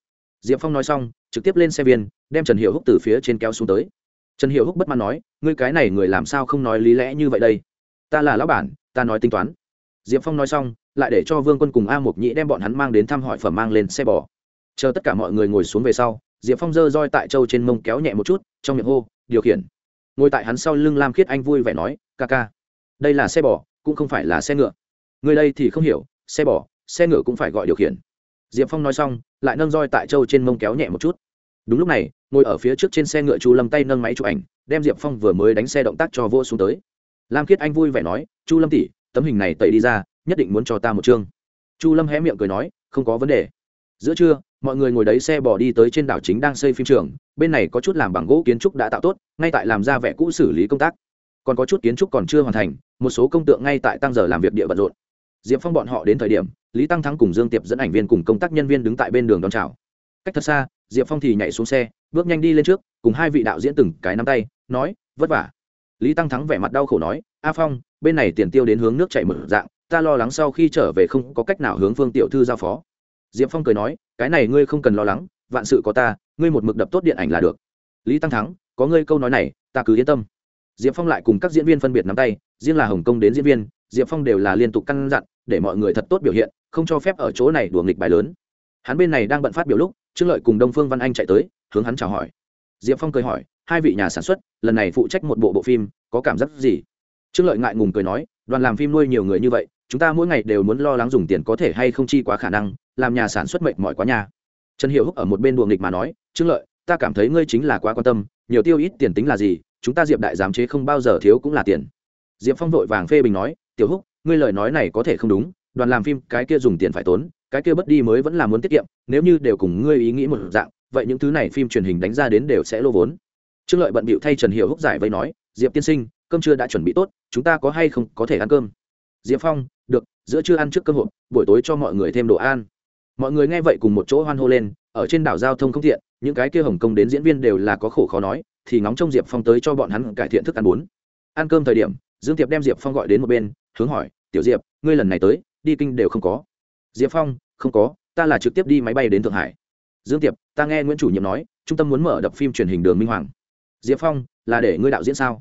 Diệp phong nói xong, trực tiếp lên xe viên, đem trần hiểu húc từ phía trên kéo xuống tới. Trần hiểu húc bất mãn nói, ngươi cái này người làm sao không nói lý lẽ như vậy đây? Ta là lão bản, ta nói tính toán diệp phong nói xong, lại để cho vương quân cùng a mộc nhĩ đem bọn hắn mang đến thăm hỏi phẩm mang lên xe bò. Chờ tất cả mọi người ngồi xuống về sau, diệp phong giơ roi tại châu trên mông kéo nhẹ một chút, trong miệng hô, điều khiển. Ngồi tại hắn sau lưng lam khiết anh vui vẻ nói, ca ca, đây là xe bò, cũng không phải là xe ngựa. Người đây thì không hiểu, xe bò, xe ngựa cũng phải gọi điều khiển. Diệp phong nói xong, lại nâng roi tại châu trên mông kéo nhẹ một chút. Đúng lúc này, ngồi ở phía trước trên xe ngựa chu lâm tay nâng máy chụp ảnh, đem diệp phong vừa mới đánh xe động tác cho vô xuống tới. Lam khiết anh vui vẻ nói, chu lâm tỉ tấm hình này tẩy đi ra, nhất định muốn cho ta một chương. Chu lâm hé miệng cười nói, không có vấn đề. Giữa trưa, mọi người ngồi đấy xe bỏ đi tới trên đảo chính đang xây phim trường, bên này có chút làm bằng gỗ kiến trúc đã tạo tốt, ngay tại làm ra vẻ cũ xử lý công tác. Còn có chút kiến trúc còn chưa hoàn thành, một số công tượng ngay tại tăng giờ làm việc địa bận rộn. Diệp phong bọn họ đến thời điểm, lý tăng thắng cùng dương tiệp dẫn ảnh viên cùng công tác nhân viên đứng tại bên đường đón chào. Cách thật xa, diệp phong thì nhảy xuống xe, bước nhanh đi lên trước, cùng hai vị đạo diễn từng cái nắm tay, nói, vất vả. Lý tăng thắng vẻ mặt đau khổ nói, a phong bên này tiền tiêu đến hướng nước chảy mở dạng, ta lo lắng sau khi trở về không có cách nào hướng phương tiểu thư giao phó. Diệp phong cười nói, cái này ngươi không cần lo lắng, vạn sự có ta, ngươi một mực đập tốt điện ảnh là được. Lý tăng thắng, có ngươi câu nói này, ta cứ yên tâm. Diệp phong lại cùng các diễn viên phân biệt nắm tay, riêng là hồng kông đến diễn viên, diệp phong đều là liên tục căn dặn, để mọi người thật tốt biểu hiện, không cho phép ở chỗ này đùa nghịch bài lớn. Hắn bên này đang bận phát biểu lúc, trương lợi cùng đông phương văn anh chạy tới, hướng hắn chào hỏi. Diệp phong cười hỏi, hai vị nhà sản xuất, lần này phụ trách một bộ bộ phim, có cảm giác gì? Trương lợi ngại ngùng cười nói, đoàn làm phim nuôi nhiều người như vậy, chúng ta mỗi ngày đều muốn lo lắng dùng tiền có thể hay không chi quá khả năng, làm nhà sản xuất mệt mỏi quá nhà trần hiệu húc ở một bên đùa nghịch mà nói, trương lợi, ta cảm thấy ngươi chính là quá quan tâm, nhiều tiêu ít tiền tính là gì, chúng ta diệp đại giám chế không bao giờ thiếu cũng là tiền. Diệp phong vội vàng phê bình nói, tiểu húc, ngươi lời nói này có thể không đúng, đoàn làm phim cái kia dùng tiền phải tốn, cái kia bất đi mới vẫn là muốn tiết kiệm, nếu như đều cùng ngươi ý nghĩ một dạng, vậy những thứ này phim truyền hình đánh ra đến đều sẽ lô vốn. Trương lợi bận bịu thay trần hiệu húc giải vây nói, diệp tiên sinh cơm trưa đã chuẩn bị tốt, chúng ta có hay không có thể ăn cơm? Diệp phong, được, giữa trưa ăn trước cơm hộp, buổi tối cho mọi người thêm đồ ăn. Mọi người nghe vậy cùng một chỗ hoan hô lên, ở trên đảo giao thông không thiện những cái kia hồng kông đến diễn viên đều là có khổ khó nói, thì ngóng trông diệp phong tới cho bọn hắn cải thiện thức ăn bốn ăn cơm thời điểm, dương tiệp đem diệp phong gọi đến một bên, hướng hỏi, tiểu diệp, ngươi lần này tới, đi kinh đều không có. Diệp phong, không có, ta là trực tiếp đi máy bay đến thượng hải. Dương tiệp ta nghe nguyễn chủ nhiệm nói, trung tâm muốn mở đập phim truyền hình đường minh hoàng. Diệp phong, là để ngươi đạo diễn sao?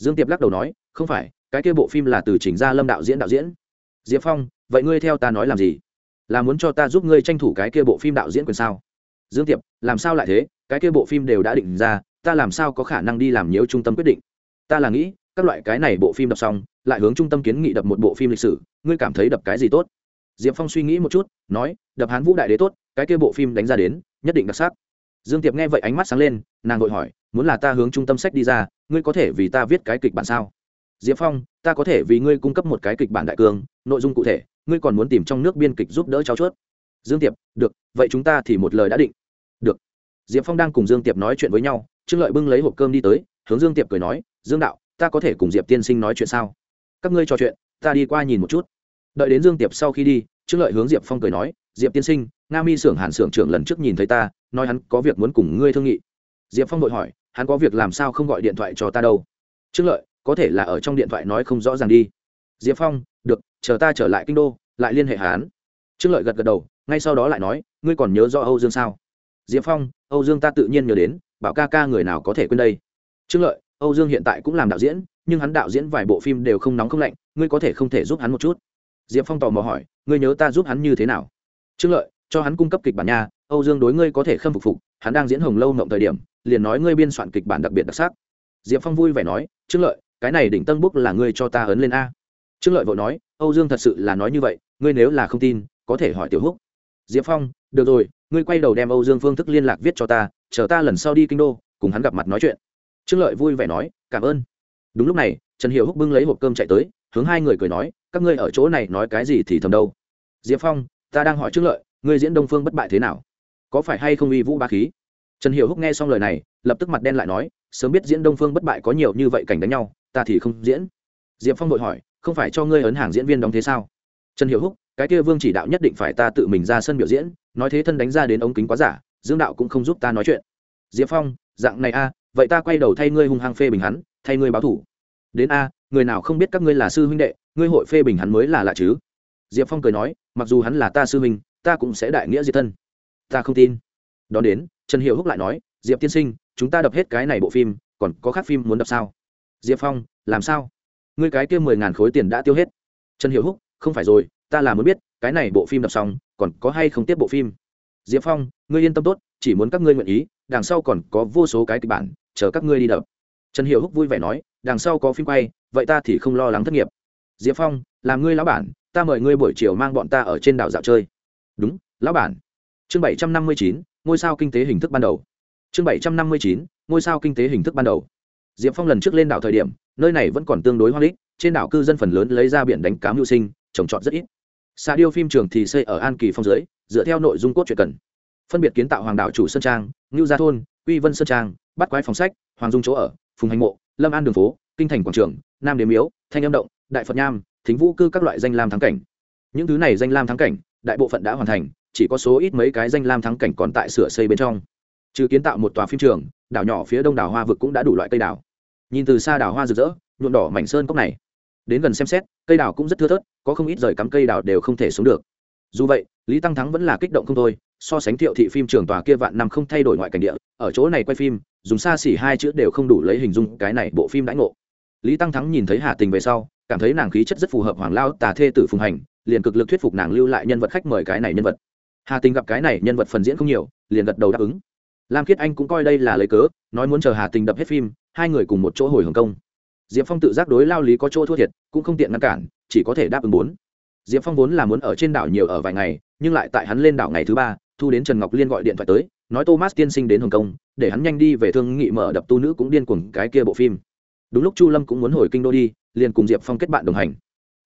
Dương tiệp lắc đầu nói, không phải, cái kia bộ phim là từ trình gia lâm đạo diễn đạo diễn. Diệp phong, vậy ngươi theo ta nói làm gì? Là muốn cho ta giúp ngươi tranh thủ cái kia bộ phim đạo diễn quyền sao? Dương tiệp, làm sao lại thế? Cái kia bộ phim đều đã định ra, ta làm sao có khả năng đi làm nhiễu trung tâm quyết định? Ta là nghĩ, các loại cái này bộ phim đọc xong, lại hướng trung tâm kiến nghị đập một bộ phim lịch sử, ngươi cảm thấy đập cái gì tốt? Diệp phong suy nghĩ một chút, nói, đập hán vũ đại đế tốt, cái kia bộ phim đánh ra đến, nhất định đặc sắc. Dương tiệp nghe vậy ánh mắt sáng lên, nàng vội hỏi muốn là ta hướng trung tâm sách đi ra, ngươi có thể vì ta viết cái kịch bản sao? Diệp phong, ta có thể vì ngươi cung cấp một cái kịch bản đại cương, nội dung cụ thể, ngươi còn muốn tìm trong nước biên kịch giúp đỡ cháu chuốt. Dương tiệp, được, vậy chúng ta thì một lời đã định. Được. Diệp phong đang cùng dương tiệp nói chuyện với nhau, trương lợi bưng lấy hộp cơm đi tới, hướng dương tiệp cười nói, dương đạo, ta có thể cùng diệp tiên sinh nói chuyện sao? Các ngươi trò chuyện, ta đi qua nhìn một chút. Đợi đến dương tiệp sau khi đi, trương lợi hướng diệp phong cười nói, diệp tiên sinh, nga mi xưởng hàn xưởng trưởng lần trước nhìn thấy ta, nói hắn có việc muốn cùng ngươi thương nghị. Diệp phong vội hỏi hắn có việc làm sao không gọi điện thoại cho ta đâu? Trương lợi, có thể là ở trong điện thoại nói không rõ ràng đi. Diệp phong, được, chờ ta trở lại kinh đô, lại liên hệ hắn. Trương lợi gật gật đầu, ngay sau đó lại nói, ngươi còn nhớ rõ âu dương sao? Diệp phong, âu dương ta tự nhiên nhớ đến, bảo ca ca người nào có thể quên đây? Trương lợi, âu dương hiện tại cũng làm đạo diễn, nhưng hắn đạo diễn vài bộ phim đều không nóng không lạnh, ngươi có thể không thể giúp hắn một chút. Diệp phong tò mò hỏi, ngươi nhớ ta giúp hắn như thế nào? Trương lợi, cho hắn cung cấp kịch bản nha, âu dương đối ngươi có thể khâm phục phục, hắn đang diễn hồng lâu mộng thời điểm liền nói ngươi biên soạn kịch bản đặc biệt đặc sắc. Diệp phong vui vẻ nói, trương lợi, cái này đỉnh tân búc là ngươi cho ta ấn lên a. Trương lợi vội nói, âu dương thật sự là nói như vậy, ngươi nếu là không tin, có thể hỏi tiểu húc. Diệp phong, được rồi, ngươi quay đầu đem âu dương phương thức liên lạc viết cho ta, chờ ta lần sau đi kinh đô, cùng hắn gặp mặt nói chuyện. Trương lợi vui vẻ nói, cảm ơn. Đúng lúc này, trần hiệu húc bưng lấy hộp cơm chạy tới, hướng hai người cười nói, các ngươi ở chỗ này nói cái gì thì thầm đâu? Diệp phong, ta đang hỏi trương lợi, ngươi diễn đông phương bất bại thế nào? Có phải hay không uy vũ ba khí? Trần hiệu húc nghe xong lời này, lập tức mặt đen lại nói, sớm biết diễn đông phương bất bại có nhiều như vậy cảnh đánh nhau, ta thì không diễn. Diệp phong vội hỏi, không phải cho ngươi ấn hàng diễn viên đóng thế sao? Trần hiệu húc, cái kia vương chỉ đạo nhất định phải ta tự mình ra sân biểu diễn, nói thế thân đánh ra đến ống kính quá giả, dương đạo cũng không giúp ta nói chuyện. Diệp phong, dạng này a, vậy ta quay đầu thay ngươi hung hăng phê bình hắn, thay ngươi báo thủ. Đến a, người nào không biết các ngươi là sư huynh đệ, ngươi hội phê bình hắn mới là lạ chứ. Diệp phong cười nói, mặc dù hắn là ta sư huynh, ta cũng sẽ đại nghĩa diệt thân. Ta không tin đón đến, trần hiệu húc lại nói, diệp tiên sinh, chúng ta đập hết cái này bộ phim, còn có khác phim muốn đập sao? Diệp phong, làm sao? Ngươi cái kia mười ngàn khối tiền đã tiêu hết. Trần hiệu húc, không phải rồi, ta là muốn biết, cái này bộ phim đập xong, còn có hay không tiếp bộ phim? Diệp phong, ngươi yên tâm tốt, chỉ muốn các ngươi nguyện ý, đằng sau còn có vô số cái kịch bản, chờ các ngươi đi đập. Trần hiệu húc vui vẻ nói, đằng sau có phim quay, vậy ta thì không lo lắng thất nghiệp. Diệp phong làm ngươi lão bản, ta mời ngươi buổi chiều mang bọn ta ở trên đảo dạo chơi. Đúng, lão bản. Chương bảy trăm năm mươi chín ngôi sao kinh tế hình thức ban đầu. Chương bảy trăm năm mươi chín, ngôi sao kinh tế hình thức ban đầu. Diệp phong lần trước lên đảo thời điểm, nơi này vẫn còn tương đối hoang đích trên đảo cư dân phần lớn lấy ra biển đánh cá mưu sinh, trồng trọt rất ít. Xa điêu phim trường thì xây ở an kỳ phong dưới, dựa theo nội dung cốt truyện cần. Phân biệt kiến tạo hoàng đảo chủ sơn trang, ngưu gia thôn, quy vân sơn trang bắt quái phòng sách, hoàng dung chỗ ở, phùng hành mộ, lâm an đường phố, kinh thành quảng trường, nam đế miếu, thanh âm động, đại phật nham, thính vũ cư các loại danh lam thắng cảnh. Những thứ này danh lam thắng cảnh, đại bộ phận đã hoàn thành chỉ có số ít mấy cái danh lam thắng cảnh còn tại sửa xây bên trong. Trừ kiến tạo một tòa phim trường, đảo nhỏ phía đông đảo hoa vực cũng đã đủ loại cây đảo. Nhìn từ xa đảo hoa rực rỡ, nhuộm đỏ mảnh sơn cốc này. Đến gần xem xét, cây đảo cũng rất thưa thớt, có không ít rời cắm cây đảo đều không thể xuống được. Dù vậy, lý tăng thắng vẫn là kích động không thôi, so sánh thiệu thị phim trường tòa kia vạn năm không thay đổi ngoại cảnh địa, ở chỗ này quay phim, dùng xa xỉ hai chữ đều không đủ lấy hình dung cái này bộ phim đãi ngộ. Lý tăng thắng nhìn thấy hà tình về sau, cảm thấy nàng khí chất rất phù hợp hoàng lao tà thê tử phùng hành, liền cực lực thuyết phục nàng lưu lại nhân vật khách mời cái này nhân vật hà tình gặp cái này nhân vật phần diễn không nhiều, liền gật đầu đáp ứng. Lam khiết anh cũng coi đây là lấy cớ, nói muốn chờ hà tình đập hết phim, hai người cùng một chỗ hồi hồng kông. Diệp phong tự giác đối lao lý có chỗ thua thiệt, cũng không tiện ngăn cản, chỉ có thể đáp ứng bốn. Diệp phong vốn là muốn ở trên đảo nhiều ở vài ngày, nhưng lại tại hắn lên đảo ngày thứ ba, thu đến trần ngọc liên gọi điện thoại tới, nói thomas tiên sinh đến hồng kông, để hắn nhanh đi về thương nghị mở đập tu nữ cũng điên cuồng cái kia bộ phim. Đúng lúc chu lâm cũng muốn hồi kinh đô đi, liền cùng diệp phong kết bạn đồng hành.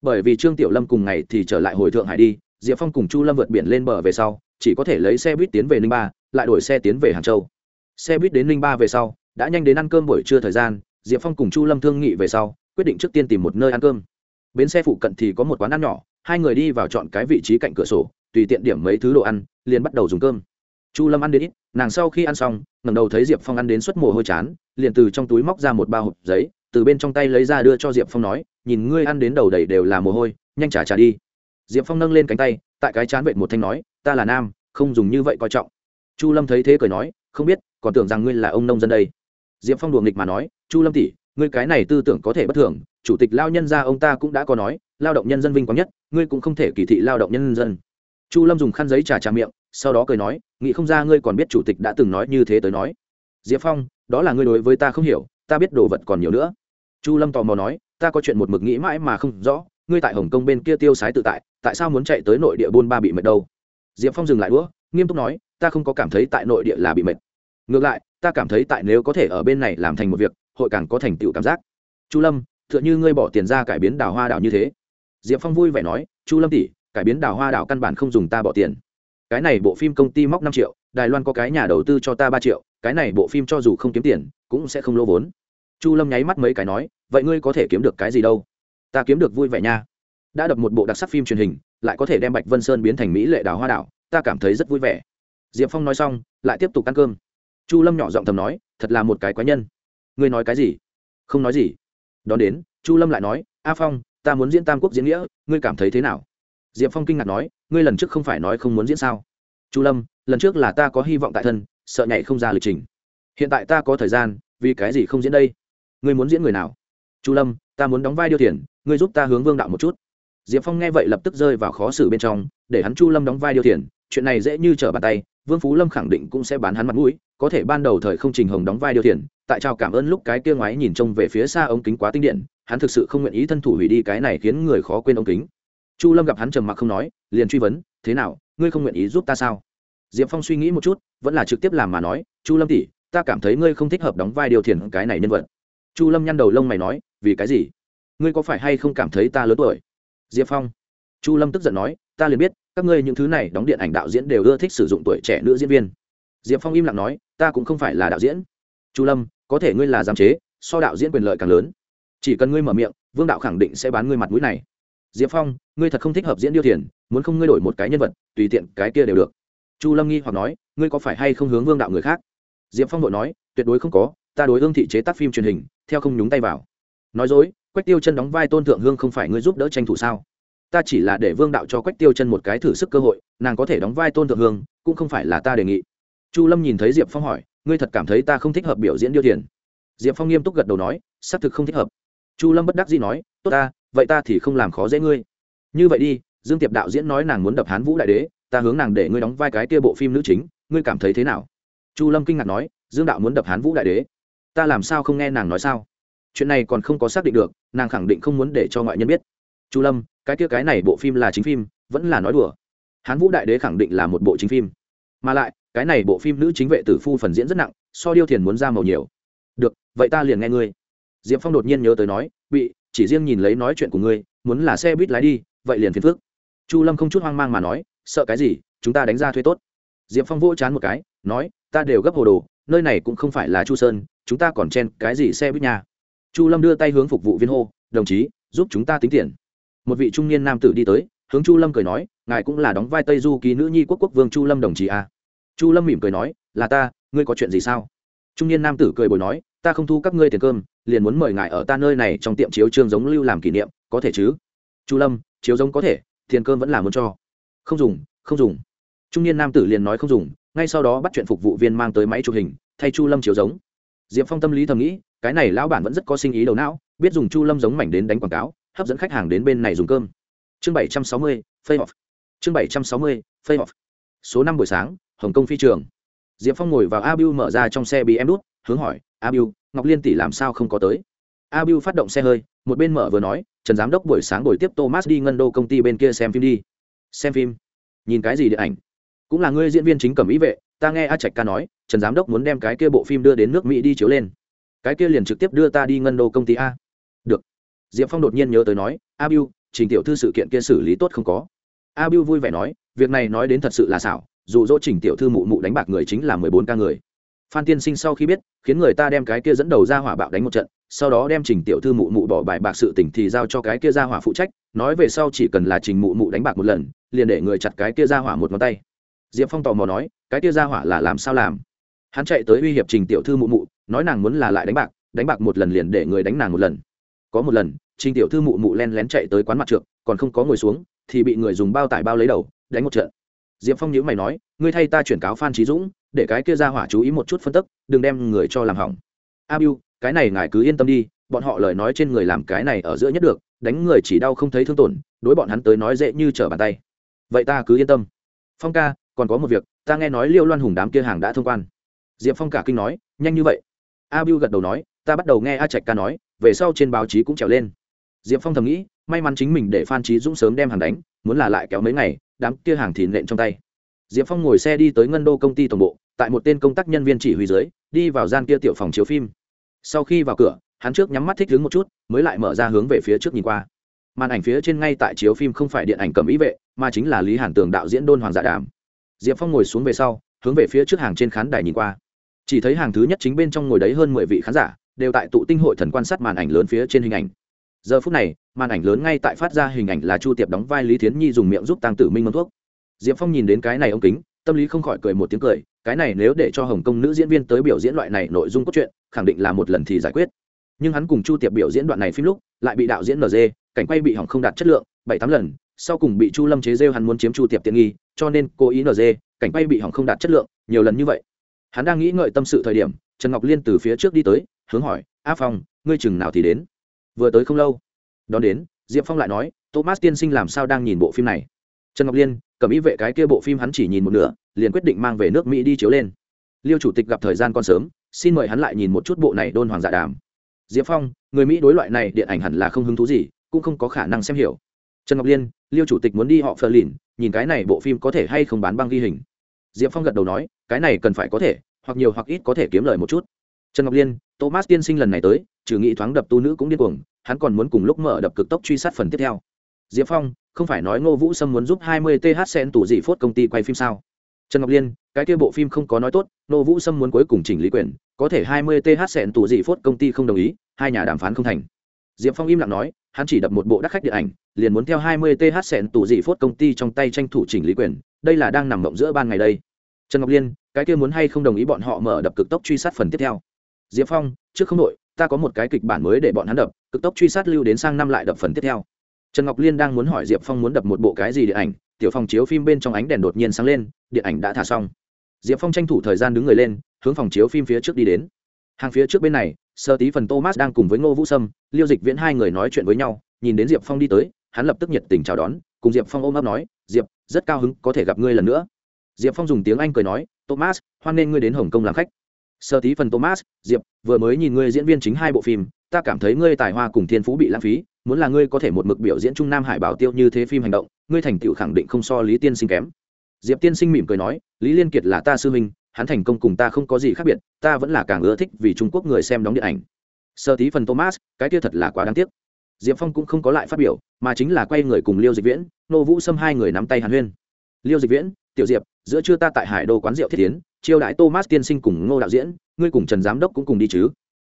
Bởi vì trương tiểu lâm cùng ngày thì trở lại hồi thượng hải đi diệp phong cùng chu lâm vượt biển lên bờ về sau, chỉ có thể lấy xe buýt tiến về ninh ba, lại đổi xe tiến về hàng châu. Xe buýt đến ninh ba về sau, đã nhanh đến ăn cơm buổi trưa thời gian, diệp phong cùng chu lâm thương nghị về sau, quyết định trước tiên tìm một nơi ăn cơm. Bến xe phụ cận thì có một quán ăn nhỏ, hai người đi vào chọn cái vị trí cạnh cửa sổ, tùy tiện điểm mấy thứ đồ ăn, liền bắt đầu dùng cơm. Chu lâm ăn đến ít, nàng sau khi ăn xong, ngẩng đầu thấy diệp phong ăn đến suất mồ hôi chán, liền từ trong túi móc ra một bao hộp giấy, từ bên trong tay lấy ra đưa cho diệp phong nói, nhìn ngươi ăn đến đầu đầy đều là mồ hôi, nhanh trả trả đi diệp phong nâng lên cánh tay, tại cái chán vệt một thanh nói, ta là nam, không dùng như vậy coi trọng. Chu lâm thấy thế cười nói, không biết, còn tưởng rằng ngươi là ông nông dân đây. Diệp phong đùa nghịch mà nói, chu lâm tỷ, ngươi cái này tư tưởng có thể bất thường, chủ tịch lao nhân ra ông ta cũng đã có nói, lao động nhân dân vinh quang nhất, ngươi cũng không thể kỳ thị lao động nhân dân. Chu lâm dùng khăn giấy trà trà miệng, sau đó cười nói, nghĩ không ra ngươi còn biết chủ tịch đã từng nói như thế tới nói. Diệp phong, đó là ngươi đối với ta không hiểu, ta biết đồ vật còn nhiều nữa. Chu lâm tò mò nói, ta có chuyện một mực nghĩ mãi mà không rõ ngươi tại hồng kông bên kia tiêu sái tự tại tại sao muốn chạy tới nội địa buôn ba bị mệt đâu? Diệp phong dừng lại đũa, nghiêm túc nói, ta không có cảm thấy tại nội địa là bị mệt. Ngược lại, ta cảm thấy tại nếu có thể ở bên này làm thành một việc, hội càng có thành tựu cảm giác. Chu lâm t h ư ợ n h ư ngươi bỏ tiền ra cải biến đào hoa đảo như thế. Diệp phong vui vẻ nói, chu lâm tỷ, cải biến đào hoa đảo căn bản không dùng ta bỏ tiền. Cái này bộ phim công ty móc năm triệu, đài loan có cái nhà đầu tư cho ta ba triệu, cái này bộ phim cho dù không kiếm tiền, cũng sẽ không lỗ vốn. Chu lâm nháy mắt mấy cái nói, vậy ngươi có thể kiếm được cái gì đâu? Ta kiếm được vui vẻ nha. Đã đập một bộ đặc sắc phim truyền hình, lại có thể đem bạch vân sơn biến thành mỹ lệ đào hoa đảo, ta cảm thấy rất vui vẻ. Diệp phong nói xong, lại tiếp tục ăn cơm. Chu lâm nhỏ giọng thầm nói, thật là một cái quái nhân. Ngươi nói cái gì? Không nói gì. Đón đến, chu lâm lại nói, a phong, ta muốn diễn tam quốc diễn nghĩa, ngươi cảm thấy thế nào? Diệp phong kinh ngạc nói, ngươi lần trước không phải nói không muốn diễn sao? Chu lâm, lần trước là ta có hy vọng tại thân, sợ nhảy không ra lịch trình. Hiện tại ta có thời gian, vì cái gì không diễn đây? Ngươi muốn diễn người nào? Chu lâm, ta muốn đóng vai điêu thiền ngươi giúp ta hướng vương đạo một chút. Diệp phong nghe vậy lập tức rơi vào khó xử bên trong, để hắn chu lâm đóng vai điều thiền chuyện này dễ như trở bàn tay, vương phú lâm khẳng định cũng sẽ bán hắn mặt mũi, có thể ban đầu thời không trình hồng đóng vai điều thiền tại chào cảm ơn lúc cái kia ngoái nhìn trông về phía xa ống kính quá tinh điện, hắn thực sự không nguyện ý thân thủ hủy đi cái này khiến người khó quên ống kính. Chu lâm gặp hắn trầm mặc không nói, liền truy vấn, thế nào, ngươi không nguyện ý giúp ta sao? Diệp phong suy nghĩ một chút, vẫn là trực tiếp làm mà nói, chu lâm tỷ, ta cảm thấy ngươi không thích hợp đóng vai điều thiền cái này nhân vật. Chu lâm nhăn đầu lông mày nói, vì cái gì? Ngươi có phải hay không cảm thấy ta lớn tuổi? Diệp phong. Chu lâm tức giận nói, ta liền biết, các ngươi những thứ này đóng điện ảnh đạo diễn đều ưa thích sử dụng tuổi trẻ nữ diễn viên. Diệp phong im lặng nói, ta cũng không phải là đạo diễn. Chu lâm, có thể ngươi là giám chế, so đạo diễn quyền lợi càng lớn. Chỉ cần ngươi mở miệng, vương đạo khẳng định sẽ bán ngươi mặt mũi này. Diệp phong, ngươi thật không thích hợp diễn điêu thiền, muốn không ngươi đổi một cái nhân vật, tùy tiện cái kia đều được. Chu lâm nghi hoặc nói, ngươi có phải hay không hướng vương đạo người khác? Diệp phong vội nói, tuyệt đối không có, ta đối hương thị chế tác phim truyền hình, theo không nhúng tay vào. Nói dối quách tiêu chân đóng vai tôn thượng hương không phải ngươi giúp đỡ tranh thủ sao? Ta chỉ là để vương đạo cho quách tiêu chân một cái thử sức cơ hội, nàng có thể đóng vai tôn thượng hương, cũng không phải là ta đề nghị. Chu lâm nhìn thấy diệp phong hỏi, ngươi thật cảm thấy ta không thích hợp biểu diễn điêu thiền? Diệp phong nghiêm túc gật đầu nói, xác thực không thích hợp. Chu lâm bất đắc dĩ nói, tốt ta, vậy ta thì không làm khó dễ ngươi. Như vậy đi, dương tiệp đạo diễn nói nàng muốn đập hán vũ đại đế, ta hướng nàng để ngươi đóng vai cái kia bộ phim nữ chính, ngươi cảm thấy thế nào? Chu lâm kinh ngạc nói, dương đạo muốn đập hán vũ đại đế. Ta làm sao không nghe nàng nói sao? Chuyện này còn không có xác định được, nàng khẳng định không muốn để cho ngoại nhân biết. Chu lâm, cái kia cái này bộ phim là chính phim, vẫn là nói đùa. Hán vũ đại đế khẳng định là một bộ chính phim. Mà lại, cái này bộ phim nữ chính vệ tử phu phần diễn rất nặng, so điêu thiền muốn ra màu nhiều. Được, vậy ta liền nghe ngươi. Diệp phong đột nhiên nhớ tới nói, bị, chỉ riêng nhìn lấy nói chuyện của ngươi, muốn là xe buýt lái đi, vậy liền phiền phước chu lâm không chút hoang mang mà nói, sợ cái gì, chúng ta đánh ra thuê tốt. Diệp phong vỗ chán một cái, nói, ta đều gấp hồ đồ, nơi này cũng không phải là chu sơn, chúng ta còn chen cái gì xe buýt nhà? Chu lâm đưa tay hướng phục vụ viên hô, đồng chí, giúp chúng ta tính tiền. Một vị trung niên nam tử đi tới, hướng chu lâm cười nói, ngài cũng là đóng vai tây du ký nữ nhi quốc quốc vương chu lâm đồng chí à. chu lâm mỉm cười nói, là ta, ngươi có chuyện gì sao? Trung niên nam tử cười bồi nói, ta không thu các ngươi tiền cơm, liền muốn mời ngài ở ta nơi này trong tiệm chiếu trương giống lưu làm kỷ niệm, có thể chứ? Chu lâm, chiếu giống có thể, tiền cơm vẫn là muốn cho. Không dùng không dùng. Trung niên nam tử liền nói không dùng, ngay sau đó bắt chuyện phục vụ viên mang tới máy chụp hình, thay chu lâm chiếu giống. Diệp phong tâm lý thầm nghĩ cái này lão bản vẫn rất có sinh ý đầu não biết dùng chu lâm giống mảnh đến đánh quảng cáo hấp dẫn khách hàng đến bên này dùng cơm. Chương bảy trăm sáu mươi phây off. Chương bảy trăm sáu mươi phây off. Số năm buổi sáng hồng kông phi trường. Diệp phong ngồi vào abu mở ra trong xe bị em đút hướng hỏi abu, ngọc liên tỷ làm sao không có tới? Abu phát động xe hơi một bên mở vừa nói trần giám đốc buổi sáng buổi tiếp thomas đi ngân đô công ty bên kia xem phim đi. Xem phim? Nhìn cái gì điện ảnh? Cũng là ngươi diễn viên chính cầm ý vệ ta nghe a trạch ca nói trần giám đốc muốn đem cái kia bộ phim đưa đến nước mỹ đi chiếu lên cái kia liền trực tiếp đưa ta đi ngân đô công ty a. Được. Diệp phong đột nhiên nhớ tới nói, a biu, trình tiểu thư sự kiện kia xử lý tốt không có? A biu vui vẻ nói, việc này nói đến thật sự là xảo, dù dỗ trình tiểu thư mụ mụ đánh bạc người chính là mười bốn ca người. Phan tiên sinh sau khi biết, khiến người ta đem cái kia dẫn đầu ra hỏa bạo đánh một trận, sau đó đem trình tiểu thư mụ mụ bỏ bài bạc sự tỉnh thì giao cho cái kia ra hỏa phụ trách, nói về sau chỉ cần là trình mụ mụ đánh bạc một lần, liền để người chặt cái kia ra hỏa một ngón tay. Diệp phong tò mò nói, cái kia ra hỏa là làm sao làm? Hắn chạy tới uy hiệp trình tiểu thư mụ mụ nói nàng muốn là lại đánh bạc đánh bạc một lần liền để người đánh nàng một lần. Có một lần, trình tiểu thư mụ mụ len lén chạy tới quán mặt trượng, còn không có ngồi xuống, thì bị người dùng bao tải bao lấy đầu, đánh một trận. Diệp phong nhữ mày nói, ngươi thay ta chuyển cáo phan trí dũng, để cái kia ra hỏa chú ý một chút phân tức, đừng đem người cho làm hỏng. A biu cái này ngài cứ yên tâm đi, bọn họ lời nói trên người làm cái này ở giữa nhất được, đánh người chỉ đau không thấy thương tổn, đối bọn hắn tới nói dễ như trở bàn tay. Vậy ta cứ yên tâm. Phong ca, còn có một việc, ta nghe nói liêu loan hùng đám kia hàng đã thông quan. Diệp phong cả kinh nói, nhanh như vậy a biu gật đầu nói, ta bắt đầu nghe a trạch ca nói, về sau trên báo chí cũng trèo lên. Diệp phong thầm nghĩ, may mắn chính mình để phan trí dũng sớm đem hàng đánh, muốn là lại kéo mấy ngày, đám kia hàng thì nện trong tay. Diệp phong ngồi xe đi tới ngân đô công ty tổng bộ, tại một tên công tác nhân viên chỉ huy dưới, đi vào gian kia tiểu phòng chiếu phim. Sau khi vào cửa, hắn trước nhắm mắt thích đứng một chút, mới lại mở ra hướng về phía trước nhìn qua. Màn ảnh phía trên ngay tại chiếu phim không phải điện ảnh cầm ý vệ, mà chính là lý hàn tường đạo diễn đôn hoàng dạ đàm. Diệp phong ngồi xuống về sau, hướng về phía trước hàng trên khán đài nhìn qua chỉ thấy hàng thứ nhất chính bên trong ngồi đấy hơn mười vị khán giả, đều tại tụ tinh hội thần quan sát màn ảnh lớn phía trên hình ảnh. Giờ phút này, màn ảnh lớn ngay tại phát ra hình ảnh là chu tiệp đóng vai lý thiến nhi dùng miệng giúp tăng tử minh mâm thuốc. Diệp phong nhìn đến cái này ông kính, tâm lý không khỏi cười một tiếng cười, cái này nếu để cho hồng kông nữ diễn viên tới biểu diễn loại này nội dung cốt truyện, khẳng định là một lần thì giải quyết. Nhưng hắn cùng chu tiệp biểu diễn đoạn này phim lúc, lại bị đạo diễn nd cảnh quay bị hỏng không đạt chất lượng, bảy tám lần, sau cùng bị chu lâm chế rêu hắn muốn chiếm chu tiệp tiện nghi, cho nên cố ý nd cảnh quay bị hỏng không đạt chất lượng, nhiều lần như vậy hắn đang nghĩ ngợi tâm sự thời điểm, trần ngọc liên từ phía trước đi tới, hướng hỏi, a phong, ngươi chừng nào thì đến? Vừa tới không lâu, đón đến, diệp phong lại nói, thomas tiên sinh làm sao đang nhìn bộ phim này? Trần ngọc liên, cầm ý vệ cái kia bộ phim hắn chỉ nhìn một nửa, liền quyết định mang về nước mỹ đi chiếu lên. Liêu chủ tịch gặp thời gian còn sớm, xin mời hắn lại nhìn một chút bộ này đôn hoàng dạ đàm. Diệp phong, người mỹ đối loại này điện ảnh hẳn là không hứng thú gì, cũng không có khả năng xem hiểu. Trần ngọc liên, liêu chủ tịch muốn đi họ phờ lìn, nhìn cái này bộ phim có thể hay không bán băng ghi hình diệp phong gật đầu nói, cái này cần phải có thể, hoặc nhiều hoặc ít có thể kiếm lời một chút. Trần ngọc liên, thomas tiên sinh lần này tới, trừ nghị thoáng đập tu nữ cũng điên cuồng, hắn còn muốn cùng lúc mở đập cực tốc truy sát phần tiếp theo. Diệp phong, không phải nói ngô vũ sâm muốn giúp hai mươi th sen tủ dị phốt công ty quay phim sao? Trần ngọc liên, cái kia bộ phim không có nói tốt, ngô vũ sâm muốn cuối cùng chỉnh lý quyền, có thể hai mươi th sen tủ dị phốt công ty không đồng ý, hai nhà đàm phán không thành. Diệp phong im lặng nói hắn chỉ đập một bộ đắc khách điện ảnh, liền muốn theo hai mươi th sẹn tủ dị phốt công ty trong tay tranh thủ chỉnh lý quyền, đây là đang nằm mộng giữa ban ngày đây. Trần ngọc liên, cái kia muốn hay không đồng ý bọn họ mở đập cực tốc truy sát phần tiếp theo? Diệp phong, trước không đội, ta có một cái kịch bản mới để bọn hắn đập, cực tốc truy sát lưu đến sang năm lại đập phần tiếp theo. Trần ngọc liên đang muốn hỏi diệp phong muốn đập một bộ cái gì điện ảnh, tiểu phòng chiếu phim bên trong ánh đèn đột nhiên sáng lên, điện ảnh đã thả xong. Diệp phong tranh thủ thời gian đứng người lên, hướng phòng chiếu phim phía trước đi đến. Hàng phía trước bên này sơ tí phần thomas đang cùng với ngô vũ sâm, liêu dịch viễn hai người nói chuyện với nhau, nhìn đến diệp phong đi tới, hắn lập tức nhiệt tình chào đón, cùng diệp phong ôm ấp nói, diệp, rất cao hứng có thể gặp ngươi lần nữa. Diệp phong dùng tiếng anh cười nói, thomas, hoan nghênh ngươi đến hồng kông làm khách. Sơ tí phần thomas, diệp, vừa mới nhìn ngươi diễn viên chính hai bộ phim, ta cảm thấy ngươi tài hoa cùng thiên phú bị lãng phí, muốn là ngươi có thể một mực biểu diễn trung nam hải bảo tiêu như thế phim hành động, ngươi thành tựu khẳng định không so lý tiên sinh kém. Diệp tiên sinh mỉm cười nói, lý liên kiệt là ta sư huynh hắn thành công cùng ta không có gì khác biệt, ta vẫn là càng ưa thích vì trung quốc người xem đóng điện ảnh. Sơ tí phần thomas, cái kia thật là quá đáng tiếc. Diệp phong cũng không có lại phát biểu, mà chính là quay người cùng liêu dịch viễn, nô vũ xâm hai người nắm tay hàn huyên. Liêu dịch viễn, tiểu diệp, giữa trưa ta tại hải đô quán rượu thiết tiến chiêu đãi thomas tiên sinh cùng ngô đạo diễn, ngươi cùng trần giám đốc cũng cùng đi chứ?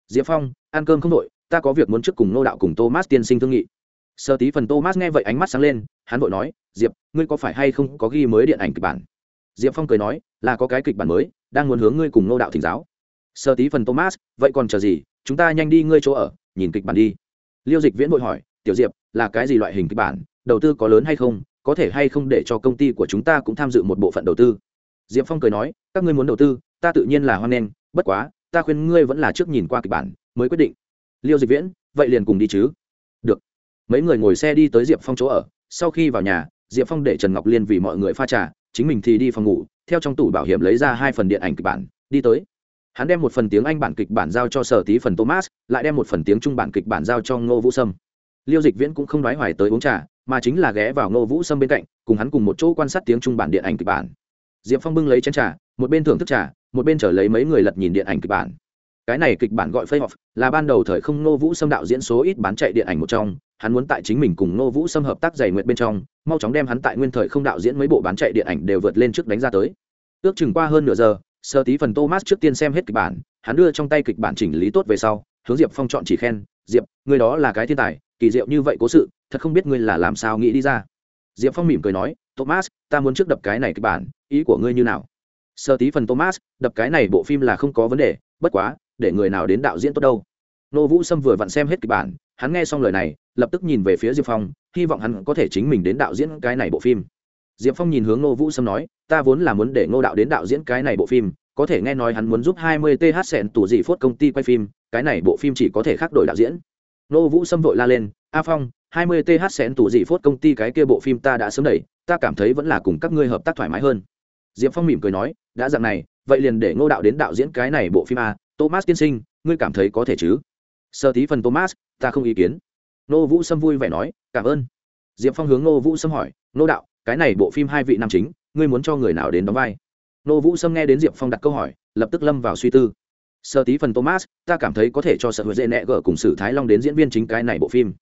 Diệp phong, ăn cơm không đội, ta có việc muốn trước cùng ngô đạo cùng thomas tiên sinh thương nghị. Sơ tí phần thomas nghe vậy ánh mắt sáng lên, hắn vội nói, diệp, ngươi có phải hay không có ghi mới điện ảnh kịch bản? Diệp phong cười nói, là có cái kịch bản mới, đang muốn hướng ngươi cùng ngô đạo thỉnh giáo. Sơ tí phần thomas, vậy còn chờ gì? Chúng ta nhanh đi ngươi chỗ ở, nhìn kịch bản đi. Liêu dịch viễn vội hỏi, tiểu diệp, là cái gì loại hình kịch bản? Đầu tư có lớn hay không? Có thể hay không để cho công ty của chúng ta cũng tham dự một bộ phận đầu tư? Diệp phong cười nói, các ngươi muốn đầu tư, ta tự nhiên là hoan nghênh, bất quá, ta khuyên ngươi vẫn là trước nhìn qua kịch bản, mới quyết định. Liêu dịch viễn, vậy liền cùng đi chứ. Được. Mấy người ngồi xe đi tới diệp phong chỗ ở, sau khi vào nhà, diệp phong để trần ngọc liên vì mọi người pha trà chính mình thì đi phòng ngủ, theo trong tủ bảo hiểm lấy ra hai phần điện ảnh kịch bản, đi tới. Hắn đem một phần tiếng anh bản kịch bản giao cho sở tí phần thomas, lại đem một phần tiếng trung bản kịch bản giao cho ngô vũ sâm. Liêu dịch viễn cũng không nói hoài tới uống trà, mà chính là ghé vào ngô vũ sâm bên cạnh, cùng hắn cùng một chỗ quan sát tiếng trung bản điện ảnh kịch bản. Diệp phong bưng lấy chén trà, một bên thưởng thức trà, một bên trở lấy mấy người lật nhìn điện ảnh kịch bản. Cái này kịch bản gọi phây off, là ban đầu thời không ngô vũ Sâm đạo diễn số ít bán chạy điện ảnh một trong hắn muốn tại chính mình cùng ngô vũ xâm hợp tác dày nguyện bên trong, mau chóng đem hắn tại nguyên thời không đạo diễn mấy bộ bán chạy điện ảnh đều vượt lên trước đánh ra tới. Ước chừng qua hơn nửa giờ, sơ tí phần thomas trước tiên xem hết kịch bản, hắn đưa trong tay kịch bản chỉnh lý tốt về sau, hướng diệp phong chọn chỉ khen, diệp, người đó là cái thiên tài, kỳ diệu như vậy cố sự, thật không biết ngươi là làm sao nghĩ đi ra. Diệp phong mỉm cười nói, thomas, ta muốn trước đập cái này kịch bản, ý của ngươi như nào? Sơ tí phần thomas, đập cái này bộ phim là không có vấn đề, bất quá, để người nào đến đạo diễn tốt đâu nô vũ sâm vừa vặn xem hết kịch bản, hắn nghe xong lời này, lập tức nhìn về phía diệp phong, hy vọng hắn có thể chính mình đến đạo diễn cái này bộ phim. Diệp phong nhìn hướng nô vũ sâm nói, ta vốn là muốn để ngô đạo đến đạo diễn cái này bộ phim, có thể nghe nói hắn muốn giúp 20 th sẹn tủ dị phốt công ty quay phim, cái này bộ phim chỉ có thể khác đổi đạo diễn. Nô vũ sâm vội la lên, a phong 20 th sẹn tủ dị phốt công ty cái kia bộ phim ta đã sớm đẩy, ta cảm thấy vẫn là cùng các ngươi hợp tác thoải mái hơn. Diệp phong mỉm cười nói, đã dạng này, vậy liền để ngô đạo đến đạo diễn cái này bộ phim a thomas tiên sinh, ngươi cảm thấy có thể chứ? Sơ tí phần thomas, ta không ý kiến. Nô vũ sâm vui vẻ nói, cảm ơn. Diệp phong hướng nô vũ sâm hỏi nô đạo, cái này bộ phim hai vị nam chính, ngươi muốn cho người nào đến đóng vai? Nô vũ sâm nghe đến diệp phong đặt câu hỏi, lập tức lâm vào suy tư. Sơ tí phần thomas, ta cảm thấy có thể cho sở hữu dễ nẹ gở cùng sử thái long đến diễn viên chính cái này bộ phim.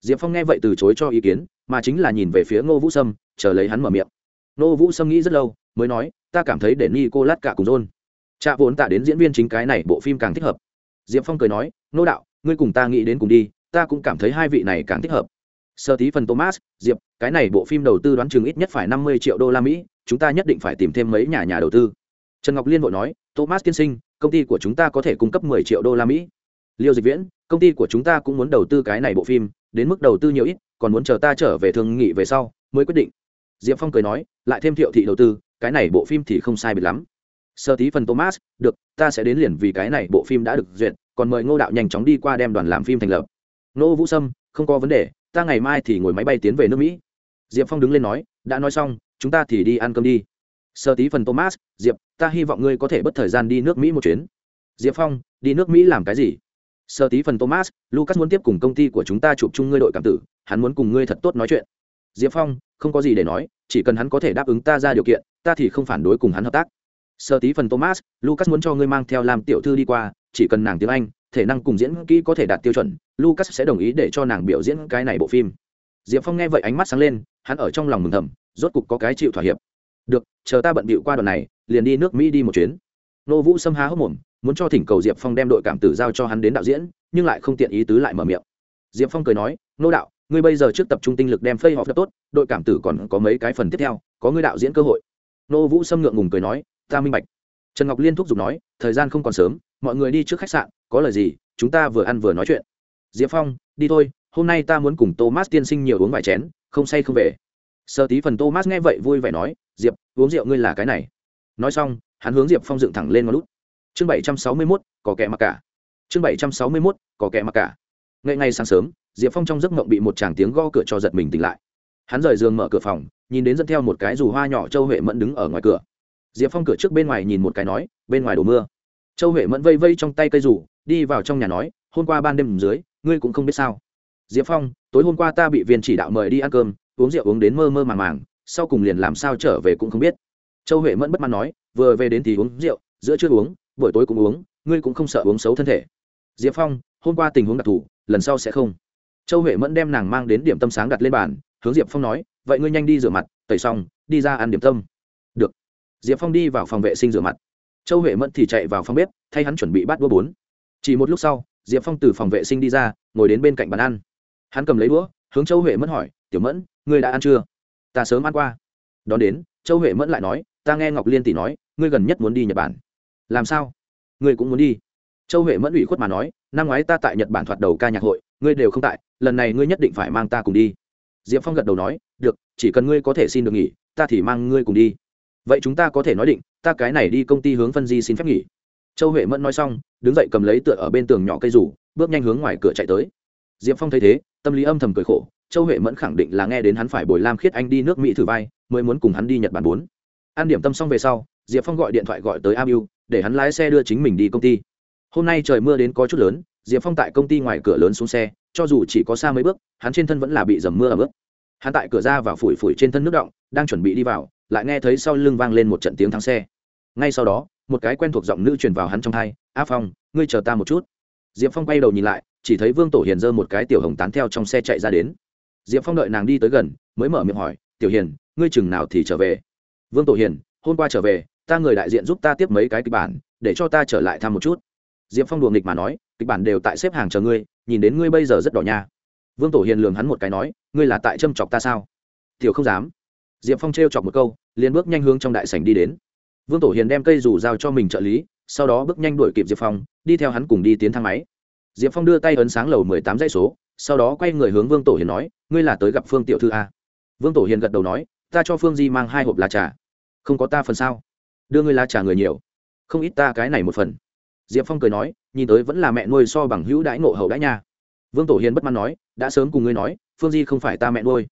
Diệp phong nghe vậy từ chối cho ý kiến, mà chính là nhìn về phía ngô vũ sâm, chờ lấy hắn mở miệng. Ngô vũ sâm nghĩ rất lâu, mới nói, ta cảm thấy để ni cô lát cả cùng rôn cha vốn tạ đến diễn viên chính cái này bộ phim càng thích hợp. Diệp phong cười nói nô đạo ngươi cùng ta nghĩ đến cùng đi, ta cũng cảm thấy hai vị này càng thích hợp. Sơ tí phần thomas, diệp, cái này bộ phim đầu tư đoán chừng ít nhất phải năm mươi triệu đô la mỹ, chúng ta nhất định phải tìm thêm mấy nhà nhà đầu tư. Trần ngọc liên vội nói, thomas tiên sinh, công ty của chúng ta có thể cung cấp mười triệu đô la mỹ. Liêu dịch viễn, công ty của chúng ta cũng muốn đầu tư cái này bộ phim, đến mức đầu tư nhiều ít, còn muốn chờ ta trở về thương nghị về sau, mới quyết định. Diệp phong cười nói, lại thêm thiệu thị đầu tư, cái này bộ phim thì không sai biệt lắm sơ tí phần thomas, được, ta sẽ đến liền vì cái này bộ phim đã được duyệt, còn mời ngô đạo nhanh chóng đi qua đem đoàn làm phim thành lập. Nô vũ sâm, không có vấn đề, ta ngày mai thì ngồi máy bay tiến về nước mỹ. Diệp phong đứng lên nói, đã nói xong, chúng ta thì đi ăn cơm đi. Sơ tí phần thomas, diệp, ta hy vọng ngươi có thể bất thời gian đi nước mỹ một chuyến. Diệp phong, đi nước mỹ làm cái gì? Sơ tí phần thomas, lucas muốn tiếp cùng công ty của chúng ta chụp chung ngươi đội cảm tử, hắn muốn cùng ngươi thật tốt nói chuyện. Diệp phong, không có gì để nói, chỉ cần hắn có thể đáp ứng ta ra điều kiện, ta thì không phản đối cùng hắn hợp tác sơ tí phần thomas, lucas muốn cho ngươi mang theo làm tiểu thư đi qua, chỉ cần nàng tiếng anh, thể năng cùng diễn kỹ có thể đạt tiêu chuẩn, lucas sẽ đồng ý để cho nàng biểu diễn cái này bộ phim. Diệp phong nghe vậy ánh mắt sáng lên, hắn ở trong lòng mừng thầm, rốt cục có cái chịu thỏa hiệp. Được, chờ ta bận bịu qua đoạn này, liền đi nước mỹ đi một chuyến. Nô vũ xâm há hốc mồm, muốn cho thỉnh cầu diệp phong đem đội cảm tử giao cho hắn đến đạo diễn, nhưng lại không tiện ý tứ lại mở miệng. Diệp phong cười nói, nô đạo, ngươi bây giờ trước tập trung tinh lực đem phây họp tốt, đội cảm tử còn có mấy cái phần tiếp theo, có ngươi đạo diễn cơ hội. Nô vũ xâm ngượng ngùng cười nói ta minh bạch. Trần ngọc liên thúc giục nói, thời gian không còn sớm, mọi người đi trước khách sạn, có lời gì, chúng ta vừa ăn vừa nói chuyện. Diệp phong, đi thôi, hôm nay ta muốn cùng thomas tiên sinh nhiều uống vài chén, không say không về. Sơ tí phần thomas nghe vậy vui vẻ nói, diệp, uống rượu ngươi là cái này. Nói xong, hắn hướng diệp phong dựng thẳng lên ngón lút chương bảy trăm sáu mươi mốt, có kẻ mặc cả. Chương bảy trăm sáu mươi mốt, có kẻ mặc cả. Ngay ngay sáng sớm, diệp phong trong giấc mộng bị một chàng tiếng go cửa cho giật mình tỉnh lại. Hắn rời giường mở cửa phòng, nhìn đến dẫn theo một cái dù hoa nhỏ châu huệ mẫn đứng ở ngoài cửa diệp phong cửa trước bên ngoài nhìn một cái nói, bên ngoài đổ mưa. Châu huệ mẫn vây vây trong tay cây rủ, đi vào trong nhà nói, hôm qua ban đêm dưới, ngươi cũng không biết sao. Diệp phong, tối hôm qua ta bị viên chỉ đạo mời đi ăn cơm, uống rượu uống đến mơ mơ màng màng, sau cùng liền làm sao trở về cũng không biết. Châu huệ mẫn bất mãn nói, vừa về đến thì uống rượu, giữa chưa uống, buổi tối cũng uống, ngươi cũng không sợ uống xấu thân thể. Diệp phong, hôm qua tình huống đặc thù, lần sau sẽ không. Châu huệ mẫn đem nàng mang đến điểm tâm sáng đặt lên bàn, hướng diệp phong nói, vậy ngươi nhanh đi rửa mặt, tẩy xong, đi ra ăn điểm tâm diệp phong đi vào phòng vệ sinh rửa mặt. Châu huệ mẫn thì chạy vào phòng bếp, thay hắn chuẩn bị bát đũa bốn. Chỉ một lúc sau, diệp phong từ phòng vệ sinh đi ra, ngồi đến bên cạnh bàn ăn. Hắn cầm lấy đũa, hướng châu huệ mẫn hỏi, tiểu mẫn, ngươi đã ăn chưa? Ta sớm ăn qua. Đón đến, châu huệ mẫn lại nói, ta nghe ngọc liên tỷ nói, ngươi gần nhất muốn đi nhật bản. Làm sao? Ngươi cũng muốn đi? Châu huệ mẫn ủy khuất mà nói, năm ngoái ta tại nhật bản thoạt đầu ca nhạc hội, ngươi đều không tại, lần này ngươi nhất định phải mang ta cùng đi. Diệp phong gật đầu nói, được, chỉ cần ngươi có thể xin được nghỉ, ta thì mang ngươi cùng đi vậy chúng ta có thể nói định, ta cái này đi công ty hướng phân di xin phép nghỉ. Châu huệ mẫn nói xong, đứng dậy cầm lấy tựa ở bên tường nhỏ cây rủ, bước nhanh hướng ngoài cửa chạy tới. Diệp phong thấy thế, tâm lý âm thầm cười khổ, châu huệ mẫn khẳng định là nghe đến hắn phải bồi lam khiết anh đi nước mỹ thử vai, mới muốn cùng hắn đi nhật bản bốn. An điểm tâm xong về sau, diệp phong gọi điện thoại gọi tới amu để hắn lái xe đưa chính mình đi công ty. Hôm nay trời mưa đến có chút lớn, diệp phong tại công ty ngoài cửa lớn xuống xe, cho dù chỉ có xa mấy bước, hắn trên thân vẫn là bị dầm mưa ở bước hắn tại cửa ra và phủi phủi trên thân nước động, đang chuẩn bị đi vào lại nghe thấy sau lưng vang lên một trận tiếng thắng xe. Ngay sau đó, một cái quen thuộc giọng nữ truyền vào hắn trong thai a phong, ngươi chờ ta một chút. Diệp phong quay đầu nhìn lại, chỉ thấy vương tổ hiền giơ một cái tiểu hồng tán theo trong xe chạy ra đến. Diệp phong đợi nàng đi tới gần, mới mở miệng hỏi, tiểu hiền, ngươi chừng nào thì trở về? Vương tổ hiền, hôm qua trở về, ta người đại diện giúp ta tiếp mấy cái kịch bản, để cho ta trở lại thăm một chút. Diệp phong đùa nghịch mà nói, kịch bản đều tại xếp hàng chờ ngươi, nhìn đến ngươi bây giờ rất đỏ nha. Vương tổ hiền lường hắn một cái nói, ngươi là tại châm chọc ta sao? Tiểu không dám diệp phong t chọc một câu, liền bước nhanh hướng trong đại sảnh đi đến. Vương tổ hiền đem cây rủ giao cho mình trợ lý, sau đó bước nhanh đuổi kịp diệp phong, đi theo hắn cùng đi tiến thang máy. Diệp phong đưa tay ấn sáng lầu mười tám dãy số, sau đó quay người hướng vương tổ hiền nói, ngươi là tới gặp phương tiểu thư a vương tổ hiền gật đầu nói, ta cho phương di mang hai hộp lá trà. Không có ta phần sao? Đưa ngươi lá trà người nhiều. Không ít ta cái này một phần. Diệp phong cười nói, nhìn tới vẫn là mẹ nuôi so bằng hữu đãi ngộ hậu đãi nha. Vương tổ hiền bất mãn nói, đã sớm cùng ngươi nói, phương di không phải ta mẹ nuôi,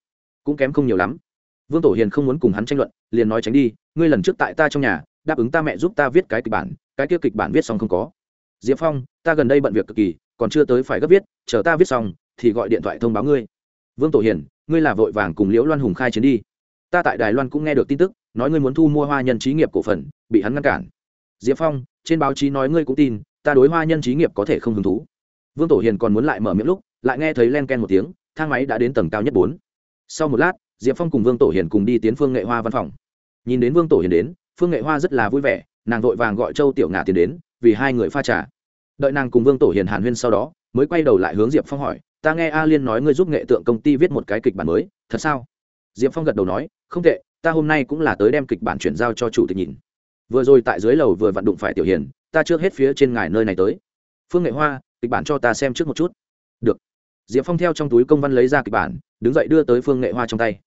cũng kém không nhiều lắm vương tổ hiền không muốn cùng hắn tranh luận, liền nói tránh đi, ngươi lần trước tại ta trong nhà, đáp ứng ta mẹ giúp ta viết cái kịch bản, cái kia kịch bản viết xong không có. Diệp phong, ta gần đây bận việc cực kỳ, còn chưa tới phải gấp viết, chờ ta viết xong, thì gọi điện thoại thông báo ngươi. Vương tổ hiền, ngươi là vội vàng cùng liễu loan hùng khai chiến đi. Ta tại đài loan cũng nghe được tin tức, nói ngươi muốn thu mua hoa nhân trí nghiệp cổ phần, bị hắn ngăn cản. Diệp phong, trên báo chí nói ngươi cũng tin, ta đối hoa nhân trí nghiệp có thể không hứng thú. Vương tổ hiền còn muốn lại mở miệng lúc, lại nghe thấy len ken một tiếng, thang máy đã đến tầng cao nhất bốn. Sau một lát diệp phong cùng vương tổ hiền cùng đi tiến phương nghệ hoa văn phòng. Nhìn đến vương tổ hiền đến, phương nghệ hoa rất là vui vẻ, nàng vội vàng gọi châu tiểu ngà tiến đến, vì hai người pha trà. Đợi nàng cùng vương tổ hiền hàn huyên sau đó, mới quay đầu lại hướng diệp phong hỏi, ta nghe a liên nói ngươi giúp nghệ tượng công ty viết một cái kịch bản mới, thật sao? Diệp phong gật đầu nói, không tệ, ta hôm nay cũng là tới đem kịch bản chuyển giao cho chủ tịch nhìn. Vừa rồi tại dưới lầu vừa vặn đụng phải tiểu hiền, ta trước hết phía trên ngài nơi này tới. Phương nghệ hoa, kịch bản cho ta xem trước một chút. Được. Diệp phong theo trong túi công văn lấy ra kịch bản, đứng dậy đưa tới phương nghệ hoa trong tay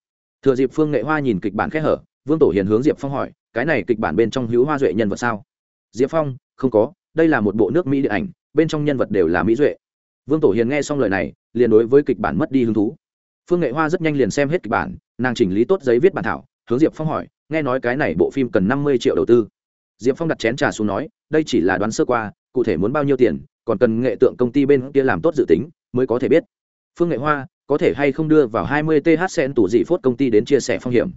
thừa dịp phương nghệ hoa nhìn kịch bản khẽ hở, vương tổ hiền hướng diệp phong hỏi, cái này kịch bản bên trong hữu hoa duệ nhân vật sao? Diệp phong, không có, đây là một bộ nước mỹ điện ảnh, bên trong nhân vật đều là mỹ duệ. Vương tổ hiền nghe xong lời này, liền đối với kịch bản mất đi hứng thú. Phương nghệ hoa rất nhanh liền xem hết kịch bản, nàng chỉnh lý tốt giấy viết bản thảo, hướng diệp phong hỏi, nghe nói cái này bộ phim cần năm mươi triệu đầu tư? Diệp phong đặt chén trà xuống nói, đây chỉ là đoán sơ qua, cụ thể muốn bao nhiêu tiền, còn cần nghệ tượng công ty bên kia làm tốt dự tính, mới có thể biết. Phương nghệ hoa có thể hay không đưa vào hai mươi th sen tủ dị phốt công ty đến chia sẻ phong hiểm.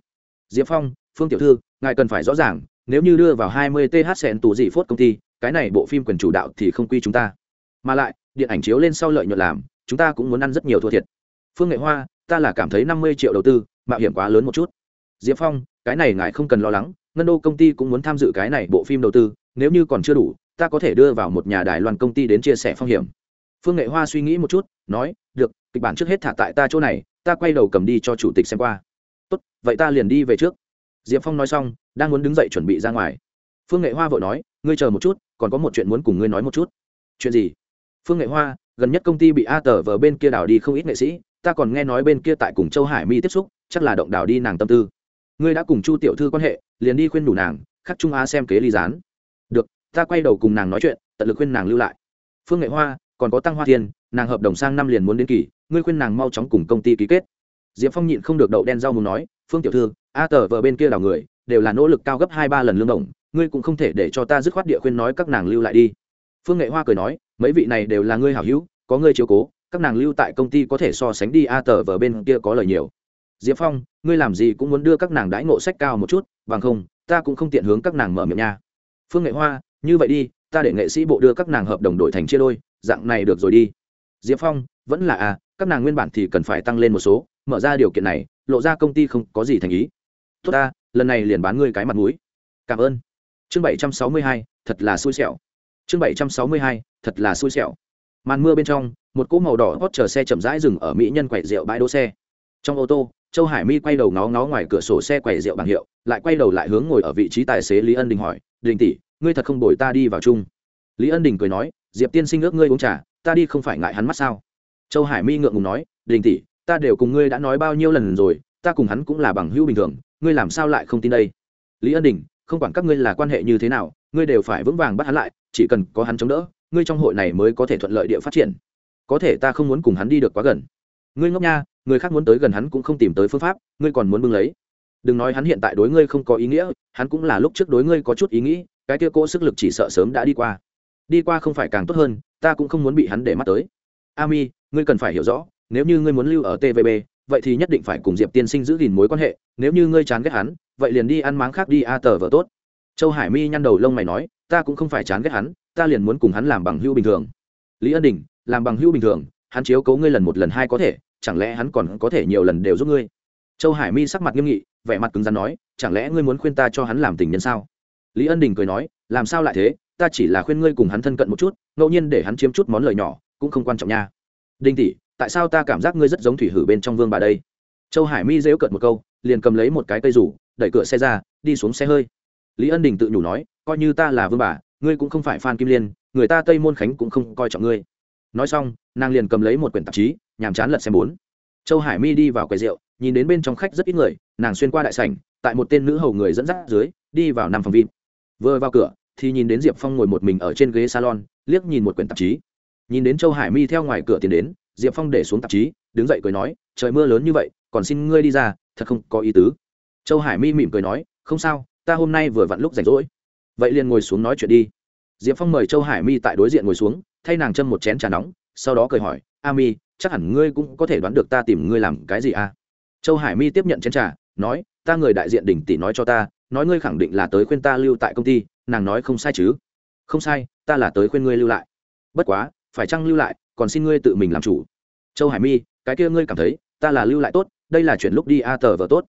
Diệp phong, phương tiểu thư, ngài cần phải rõ ràng, nếu như đưa vào hai mươi th sen tủ dị phốt công ty, cái này bộ phim quyền chủ đạo thì không quy chúng ta. Mà lại, điện ảnh chiếu lên sau lợi nhuận làm, chúng ta cũng muốn ăn rất nhiều thua thiệt. Phương nghệ hoa, ta là cảm thấy năm mươi triệu đầu tư, mạo hiểm quá lớn một chút. Diệp phong, cái này ngài không cần lo lắng, ngân đô công ty cũng muốn tham dự cái này bộ phim đầu tư, nếu như còn chưa đủ, ta có thể đưa vào một nhà đài loan công ty đến chia sẻ phong hiểm. Phương nghệ hoa suy nghĩ một chút, nói, được kịch bản trước hết thả tại ta chỗ này, ta quay đầu cầm đi cho chủ tịch xem qua. Tốt, vậy ta liền đi về trước. Diệp phong nói xong, đang muốn đứng dậy chuẩn bị ra ngoài. Phương nghệ hoa vội nói, ngươi chờ một chút, còn có một chuyện muốn cùng ngươi nói một chút. Chuyện gì? Phương nghệ hoa, gần nhất công ty bị a tờ vờ bên kia đảo đi không ít nghệ sĩ, ta còn nghe nói bên kia tại cùng châu hải mi tiếp xúc, chắc là động đảo đi nàng tâm tư. Ngươi đã cùng chu tiểu thư quan hệ, liền đi khuyên đủ nàng, khắc trung á xem kế ly gián. Được, ta quay đầu cùng nàng nói chuyện, tận lực khuyên nàng lưu lại. Phương nghệ hoa, còn có tăng hoa thiên, nàng hợp đồng sang năm liền muốn đến kỳ ngươi khuyên nàng mau chóng cùng công ty ký kết. Diệp phong nhịn không được đậu đen rau muốn nói, phương tiểu thư, a tờ vợ bên kia đào người, đều là nỗ lực cao gấp hai ba lần lương đồng, ngươi cũng không thể để cho ta dứt khoát địa khuyên nói các nàng lưu lại đi. Phương nghệ hoa cười nói, mấy vị này đều là ngươi hảo hữu, có ngươi chiếu cố, các nàng lưu tại công ty có thể so sánh đi, a tờ vợ bên kia có lời nhiều. Diệp phong, ngươi làm gì cũng muốn đưa các nàng đãi ngộ sách cao một chút, bằng không, ta cũng không tiện hướng các nàng mở miệng nha. Phương nghệ hoa, như vậy đi, ta để nghệ sĩ bộ đưa các nàng hợp đồng đổi thành chia đôi, dạng này được rồi đi. Diệp phong, vẫn là à các nàng nguyên bản thì cần phải tăng lên một số, mở ra điều kiện này, lộ ra công ty không có gì thành ý. Tốt ta, lần này liền bán ngươi cái mặt mũi. Cảm ơn. Chương bảy trăm sáu mươi hai, thật là xui xẻo. Chương bảy trăm sáu mươi hai, thật là xui xẻo. Màn mưa bên trong, một cỗ màu đỏ hót chờ xe chậm rãi dừng ở mỹ nhân quậy rượu bãi đỗ xe. Trong ô tô, châu hải mi quay đầu ngó ngó ngoài cửa sổ xe quầy rượu bảng hiệu, lại quay đầu lại hướng ngồi ở vị trí tài xế lý ân đình hỏi, đình tỷ, ngươi thật không đổi ta đi vào chung? Lý ân đình cười nói, diệp tiên sinh ước ngươi uống trà, ta đi không phải ngại hắn mắt sao? Châu hải mi ngượng ngùng nói, đình tỷ, ta đều cùng ngươi đã nói bao nhiêu lần rồi, ta cùng hắn cũng là bằng hữu bình thường, ngươi làm sao lại không tin đây? Lý ân đình, không quản các ngươi là quan hệ như thế nào, ngươi đều phải vững vàng bắt hắn lại, chỉ cần có hắn chống đỡ, ngươi trong hội này mới có thể thuận lợi địa phát triển. Có thể ta không muốn cùng hắn đi được quá gần. Ngươi ngốc nha, người khác muốn tới gần hắn cũng không tìm tới phương pháp, ngươi còn muốn bưng lấy. Đừng nói hắn hiện tại đối ngươi không có ý nghĩa, hắn cũng là lúc trước đối ngươi có chút ý nghĩ, cái kia cỗ sức lực chỉ sợ sớm đã đi qua. Đi qua không phải càng tốt hơn, ta cũng không muốn bị hắn để mắt tới. Ami ngươi cần phải hiểu rõ, nếu như ngươi muốn lưu ở tvb vậy thì nhất định phải cùng diệp tiên sinh giữ gìn mối quan hệ, nếu như ngươi chán ghét hắn, vậy liền đi ăn máng khác đi, a, tờ vợ tốt. Châu hải mi nhăn đầu lông mày nói, ta cũng không phải chán ghét hắn, ta liền muốn cùng hắn làm bằng hữu bình thường. Lý ân đình, làm bằng hữu bình thường, hắn chiếu cố ngươi lần một lần hai có thể, chẳng lẽ hắn còn có thể nhiều lần đều giúp ngươi? Châu hải mi sắc mặt nghiêm nghị, vẻ mặt cứng rắn nói, chẳng lẽ ngươi muốn khuyên ta cho hắn làm tình nhân sao? Lý ân đình cười nói, làm sao lại thế, ta chỉ là khuyên ngươi cùng hắn thân cận một chút, ngẫu nhiên để hắn chiếm chút món lời nhỏ, cũng không quan trọng nha đinh tỷ, tại sao ta cảm giác ngươi rất giống thủy hử bên trong vương bà đây? Châu hải mi dễu cợt một câu, liền cầm lấy một cái cây rủ, đẩy cửa xe ra, đi xuống xe hơi. Lý ân đình tự nhủ nói, coi như ta là vương bà, ngươi cũng không phải phan kim liên, người ta tây môn khánh cũng không coi trọng ngươi. Nói xong, nàng liền cầm lấy một quyển tạp chí, nhàm chán lật xem bốn. Châu hải mi đi vào quầy rượu, nhìn đến bên trong khách rất ít người, nàng xuyên qua đại sảnh, tại một tên nữ hầu người dẫn dắt dưới, đi vào năm phòng vip vừa vào cửa, thì nhìn đến diệp phong ngồi một mình ở trên ghế salon, liếc nhìn một quyển tạp chí nhìn đến châu hải mi theo ngoài cửa tiến đến, diệp phong để xuống tạp chí, đứng dậy cười nói, trời mưa lớn như vậy, còn xin ngươi đi ra, thật không có ý tứ. Châu hải mi mỉm cười nói, không sao, ta hôm nay vừa vặn lúc rảnh rỗi. Vậy liền ngồi xuống nói chuyện đi. Diệp phong mời châu hải mi tại đối diện ngồi xuống, thay nàng châm một chén trà nóng, sau đó cười hỏi, a mi, chắc hẳn ngươi cũng có thể đoán được ta tìm ngươi làm cái gì à? Châu hải mi tiếp nhận chén trà, nói, ta người đại diện đỉnh tỷ nói cho ta, nói ngươi khẳng định là tới khuyên ta lưu tại công ty, nàng nói không sai chứ? Không sai, ta là tới khuyên ngươi lưu lại. Bất quá phải chăng lưu lại, còn xin ngươi tự mình làm chủ. Châu hải mi, cái kia ngươi cảm thấy, ta là lưu lại tốt, đây là chuyện lúc đi a tờ vợ tốt.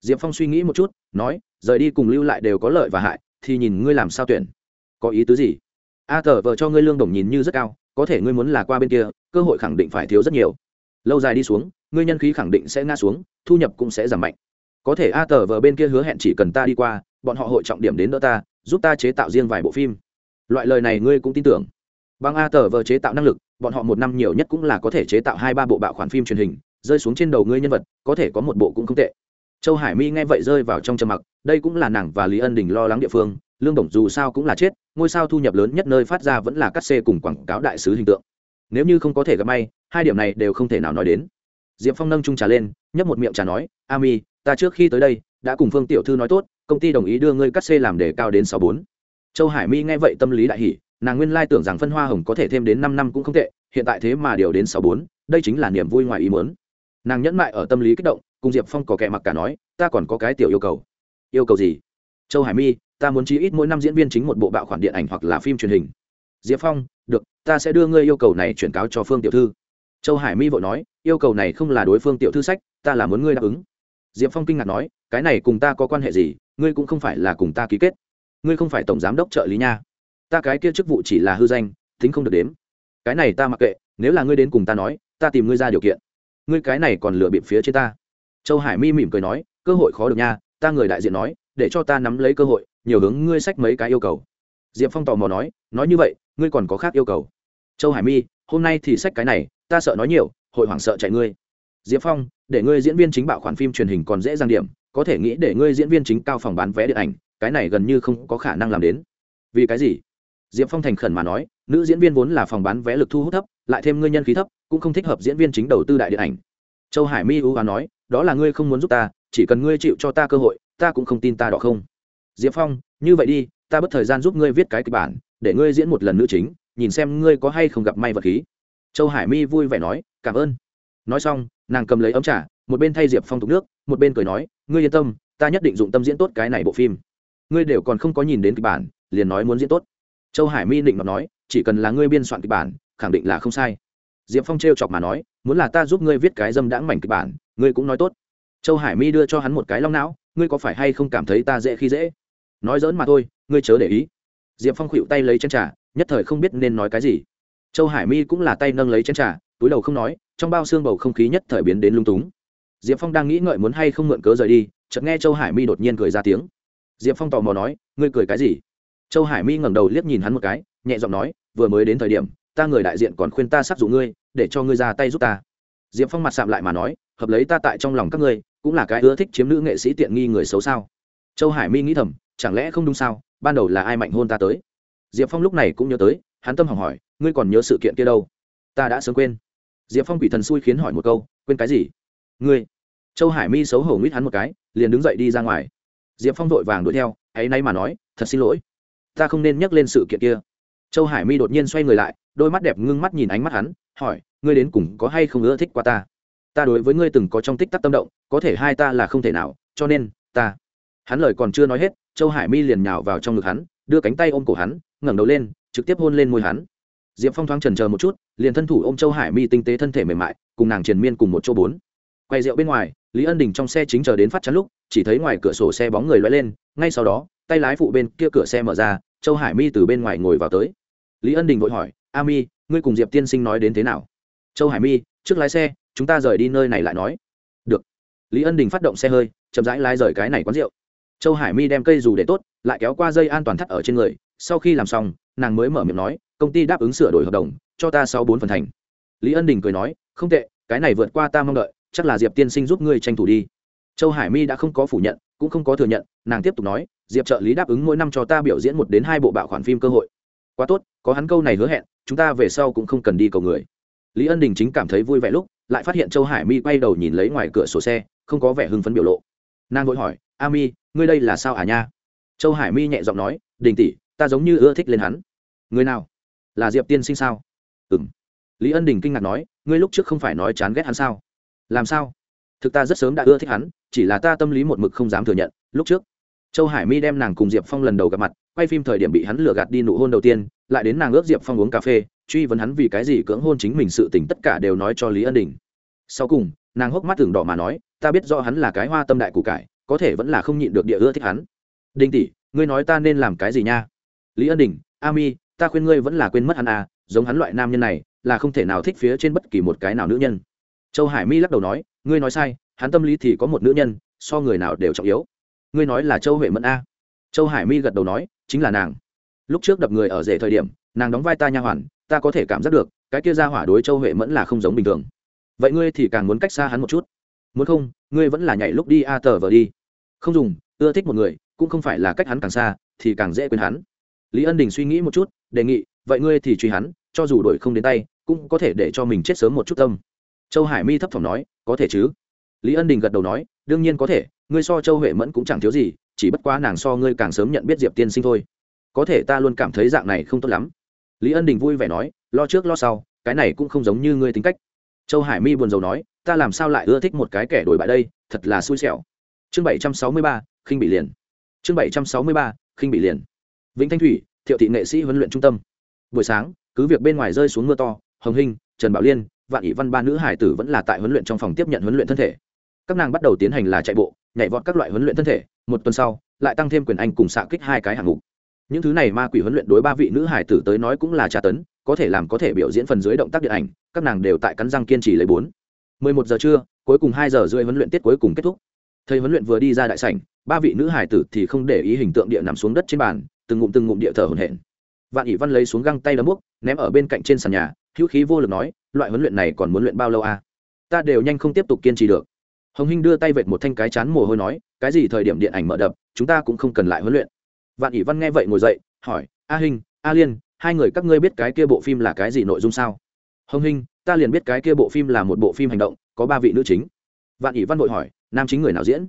Diệp phong suy nghĩ một chút, nói, rời đi cùng lưu lại đều có lợi và hại, thì nhìn ngươi làm sao tuyển. Có ý tứ gì? A tờ vợ cho ngươi lương đồng nhìn như rất cao, có thể ngươi muốn là qua bên kia, cơ hội khẳng định phải thiếu rất nhiều. Lâu dài đi xuống, ngươi nhân khí khẳng định sẽ ngã xuống, thu nhập cũng sẽ giảm mạnh. Có thể a tờ vờ bên kia hứa hẹn chỉ cần ta đi qua, bọn họ hội trọng điểm đến đỡ ta, giúp ta chế tạo riêng vài bộ phim. Loại lời này ngươi cũng tin tưởng bằng a tờ vờ chế tạo năng lực, bọn họ một năm nhiều nhất cũng là có thể chế tạo hai ba bộ bạo khoản phim truyền hình, rơi xuống trên đầu ngươi nhân vật, có thể có một bộ cũng không tệ. Châu hải mi nghe vậy rơi vào trong trầm mặc, đây cũng là nàng và lý ân đình lo lắng địa phương, lương đồng dù sao cũng là chết, ngôi sao thu nhập lớn nhất nơi phát ra vẫn là cắt xê cùng quảng cáo đại sứ hình tượng. Nếu như không có thể gặp may, hai điểm này đều không thể nào nói đến. Diệp phong nâng trung trà lên, nhấp một miệng trà nói, a mi, ta trước khi tới đây, đã cùng phương tiểu thư nói tốt, công ty đồng ý đưa ngươi cắt xê làm đề cao đến sáu bốn. Châu hải mi nghe vậy tâm lý đại hỷ nàng nguyên lai tưởng rằng phân hoa hồng có thể thêm đến năm năm cũng không tệ, hiện tại thế mà điều đến sáu bốn, đây chính là niềm vui ngoài ý mớn nàng nhẫn mại ở tâm lý kích động, cùng diệp phong có kẻ mặc cả nói, ta còn có cái tiểu yêu cầu. Yêu cầu gì? Châu hải mi, ta muốn chí ít mỗi năm diễn viên chính một bộ bạo khoản điện ảnh hoặc là phim truyền hình. Diệp phong, được, ta sẽ đưa ngươi yêu cầu này chuyển cáo cho phương tiểu thư. Châu hải mi vội nói, yêu cầu này không là đối phương tiểu thư sách, ta là muốn ngươi đáp ứng. Diệp phong kinh ngạc nói, cái này cùng ta có quan hệ gì, ngươi cũng không phải là cùng ta ký kết. Ngươi không phải tổng giám đốc trợ lý nha ta cái kia chức vụ chỉ là hư danh, tính không được đếm. Cái này ta mặc kệ, nếu là ngươi đến cùng ta nói, ta tìm ngươi ra điều kiện. Ngươi cái này còn lựa bịp phía trên ta. Châu hải mi mỉm cười nói, cơ hội khó được nha, ta người đại diện nói, để cho ta nắm lấy cơ hội, nhiều hướng ngươi sách mấy cái yêu cầu. Diệp phong tò mò nói nói như vậy, ngươi còn có khác yêu cầu. Châu hải mi, hôm nay thì sách cái này, ta sợ nói nhiều, hội hoảng sợ chạy ngươi. Diệp phong, để ngươi diễn viên chính bạo khoản phim truyền hình còn dễ dàng điểm, có thể nghĩ để ngươi diễn viên chính cao phòng bán vé điện ảnh, cái này gần như không có khả năng làm đến. Vì cái gì? Diệp phong thành khẩn mà nói, nữ diễn viên vốn là phòng bán vé lực thu hút thấp, lại thêm ngươi nhân khí thấp, cũng không thích hợp diễn viên chính đầu tư đại điện ảnh. Châu hải mi ưu nói, đó là ngươi không muốn giúp ta, chỉ cần ngươi chịu cho ta cơ hội, ta cũng không tin ta đỏ không. Diệp phong, như vậy đi, ta bất thời gian giúp ngươi viết cái kịch bản, để ngươi diễn một lần nữ chính, nhìn xem ngươi có hay không gặp may vật khí. Châu hải mi vui vẻ nói, cảm ơn. Nói xong, nàng cầm lấy ấm trà, một bên thay diệp phong tục nước, một bên cười nói, ngươi yên tâm, ta nhất định dụng tâm diễn tốt cái này bộ phim. Ngươi đều còn không có nhìn đến kịch bản, liền nói muốn diễn tốt châu hải mi định mà nói, chỉ cần là ngươi biên soạn kịch bản, khẳng định là không sai. Diệp phong t chọc mà nói, muốn là ta giúp ngươi viết cái dâm đãng mảnh kịch bản, ngươi cũng nói tốt. Châu hải mi đưa cho hắn một cái long não, ngươi có phải hay không cảm thấy ta dễ khi dễ? Nói dỡn mà thôi, ngươi chớ để ý. Diệp phong khuỵu tay lấy chân trà, nhất thời không biết nên nói cái gì. Châu hải mi cũng là tay nâng lấy chân trà, túi đầu không nói, trong bao xương bầu không khí nhất thời biến đến lung túng. Diệp phong đang nghĩ ngợi muốn hay không mượn cớ rời đi, chợt nghe châu hải mi đột nhiên cười ra tiếng. Diệp phong tò mò nói, ngươi cười cái gì? Châu hải mi ngẩng đầu liếc nhìn hắn một cái, nhẹ giọng nói, vừa mới đến thời điểm, ta người đại diện còn khuyên ta sắp dụ ngươi, để cho ngươi ra tay giúp ta. Diệp phong mặt sạm lại mà nói, hợp lấy ta tại trong lòng các ngươi, cũng là cái ưa thích chiếm nữ nghệ sĩ tiện nghi người xấu sao? Châu hải mi nghĩ thầm, chẳng lẽ không đúng sao? Ban đầu là ai mạnh hôn ta tới? Diệp phong lúc này cũng nhớ tới, hắn tâm hỏng hỏi, ngươi còn nhớ sự kiện kia đâu? Ta đã sớm quên. Diệp phong quỷ thần xui khiến hỏi một câu, quên cái gì? Ngươi. Châu hải mi xấu hổ nguyết hắn một cái, liền đứng dậy đi ra ngoài. Diệp phong vội vàng đuổi theo, ấy nay mà nói, thật xin lỗi ta không nên nhắc lên sự kiện kia. Châu hải mi đột nhiên xoay người lại, đôi mắt đẹp ngưng mắt nhìn ánh mắt hắn, hỏi, ngươi đến cùng có hay không ưa thích qua ta? Ta đối với ngươi từng có trong tích tắc tâm động, có thể hai ta là không thể nào, cho nên, ta. Hắn lời còn chưa nói hết, châu hải mi liền nhào vào trong ngực hắn, đưa cánh tay ôm cổ hắn, ngẩng đầu lên, trực tiếp hôn lên môi hắn. Diệp phong thoáng trần chờ một chút, liền thân thủ ôm châu hải mi tinh tế thân thể mềm mại, cùng nàng triền miên cùng một chỗ bốn. Quay rượu bên ngoài, lý ân đình trong xe chính chờ đến phát chắn lúc, chỉ thấy ngoài cửa sổ xe bóng người loay lên, ngay sau đó tay lái phụ bên kia cửa xe mở ra, châu hải mi từ bên ngoài ngồi vào tới. Lý ân đình vội hỏi, a mi, ngươi cùng diệp tiên sinh nói đến thế nào? Châu hải mi, trước lái xe, chúng ta rời đi nơi này lại nói. Được. Lý ân đình phát động xe hơi, chậm rãi lái rời cái này quán rượu. Châu hải mi đem cây dù để tốt, lại kéo qua dây an toàn thắt ở trên người. Sau khi làm xong, nàng mới mở miệng nói, công ty đáp ứng sửa đổi hợp đồng, cho ta sáu bốn phần thành. Lý ân đình cười nói, không tệ, cái này vượt qua ta mong đợi, chắc là diệp tiên sinh giúp ngươi tranh thủ đi. Châu hải mi đã không có phủ nhận, cũng không có thừa nhận, nàng tiếp tục nói diệp trợ lý đáp ứng mỗi năm cho ta biểu diễn một đến hai bộ bạo khoản phim cơ hội. Quá tốt, có hắn câu này hứa hẹn, chúng ta về sau cũng không cần đi cầu người. Lý ân đình chính cảm thấy vui vẻ lúc, lại phát hiện châu hải mi quay đầu nhìn lấy ngoài cửa sổ xe, không có vẻ hưng phấn biểu lộ. Nàng vội hỏi, a mi, ngươi đây là sao à nha? Châu hải mi nhẹ giọng nói, đình tỷ, ta giống như ưa thích lên hắn. Người nào? Là diệp tiên sinh sao? Ừ m lý ân đình kinh ngạc nói, ngươi lúc trước không phải nói chán ghét hắn sao? Làm sao? Thực ta rất sớm đã ưa thích hắn, chỉ là ta tâm lý một mực không dám thừa nhận, lúc trước châu hải mi đem nàng cùng diệp phong lần đầu gặp mặt, quay phim thời điểm bị hắn lừa gạt đi nụ hôn đầu tiên, lại đến nàng ước diệp phong uống cà phê, truy vấn hắn vì cái gì cưỡng hôn chính mình sự tình tất cả đều nói cho lý ân đình. Sau cùng, nàng hốc mắt tưởng đỏ mà nói, ta biết do hắn là cái hoa tâm đại củ cải, có thể vẫn là không nhịn được địa ưa thích hắn. Đinh tỷ, ngươi nói ta nên làm cái gì nha? Lý ân đình, a mi, ta khuyên ngươi vẫn là quên mất hắn à giống hắn loại nam nhân này, là không thể nào thích phía trên bất kỳ một cái nào nữ nhân. Châu hải mi lắc đầu nói, ngươi nói sai, hắn tâm lý thì có một nữ nhân, so người nào đều trọng yếu ngươi nói là châu huệ mẫn a. Châu hải mi gật đầu nói, chính là nàng. Lúc trước đập người ở rể thời điểm, nàng đóng vai ta nha hoàn, ta có thể cảm giác được, cái kia ra hỏa đối châu huệ mẫn là không giống bình thường. Vậy ngươi thì càng muốn cách xa hắn một chút. Muốn không, ngươi vẫn là nhảy lúc đi a tờ vờ đi. Không dùng, ưa thích một người, cũng không phải là cách hắn càng xa, thì càng dễ quên hắn. Lý ân đình suy nghĩ một chút, đề nghị, vậy ngươi thì truy hắn, cho dù đổi không đến tay, cũng có thể để cho mình chết sớm một chút tâm. Châu hải mi thấp thỏm nói, có thể chứ. Lý ân đình gật đầu nói đương nhiên có thể, ngươi so châu huệ mẫn cũng chẳng thiếu gì, chỉ bất quá nàng so ngươi càng sớm nhận biết diệp tiên sinh thôi. Có thể ta luôn cảm thấy dạng này không tốt lắm. Lý ân đình vui vẻ nói, lo trước lo sau, cái này cũng không giống như ngươi tính cách. Châu hải mi buồn rầu nói, ta làm sao lại ưa thích một cái kẻ đổi bại đây, thật là xui xẻo. Chương bảy trăm sáu mươi ba, khinh bị liền. Chương bảy trăm sáu mươi ba, khinh bị liền. Vĩnh thanh thủy, thiệu thị nghệ sĩ huấn luyện trung tâm. Buổi sáng, cứ việc bên ngoài rơi xuống mưa to, hồng hinh trần bảo liên, vạn ỷ văn ba nữ hải tử vẫn là tại huấn luyện trong phòng tiếp nhận huấn luyện thân thể các nàng bắt đầu tiến hành là chạy bộ, nhảy vọt các loại huấn luyện thân thể, một tuần sau, lại tăng thêm quyền anh cùng xạ kích hai cái hạng mục. Những thứ này ma quỷ huấn luyện đối ba vị nữ hải tử tới nói cũng là tra tấn, có thể làm có thể biểu diễn phần dưới động tác điện ảnh, các nàng đều tại cắn răng kiên trì lấy bốn. Mười một giờ trưa, cuối cùng hai giờ rưỡi huấn luyện tiết cuối cùng kết thúc. Thầy huấn luyện vừa đi ra đại sảnh, ba vị nữ hải tử thì không để ý hình tượng địa nằm xuống đất trên bàn, từng ngụm từng ngụm địa thở hổn hển. Vạn ỷ văn lấy xuống găng tay đấm bút ném ở bên cạnh trên sàn nhà, hữu khí vô lực nói, loại huấn luyện này còn muốn luyện bao lâu à? Ta đều nhanh không tiếp tục kiên trì được hồng hinh đưa tay vệt một thanh cái chán mồ hôi nói, cái gì thời điểm điện ảnh mở đập, chúng ta cũng không cần lại huấn luyện. Vạn ỷ văn nghe vậy ngồi dậy, hỏi, a hinh, a liên, hai người các ngươi biết cái kia bộ phim là cái gì nội dung sao? Hồng hinh, ta liền biết cái kia bộ phim là một bộ phim hành động, có ba vị nữ chính. Vạn ỷ văn vội hỏi, nam chính người nào diễn?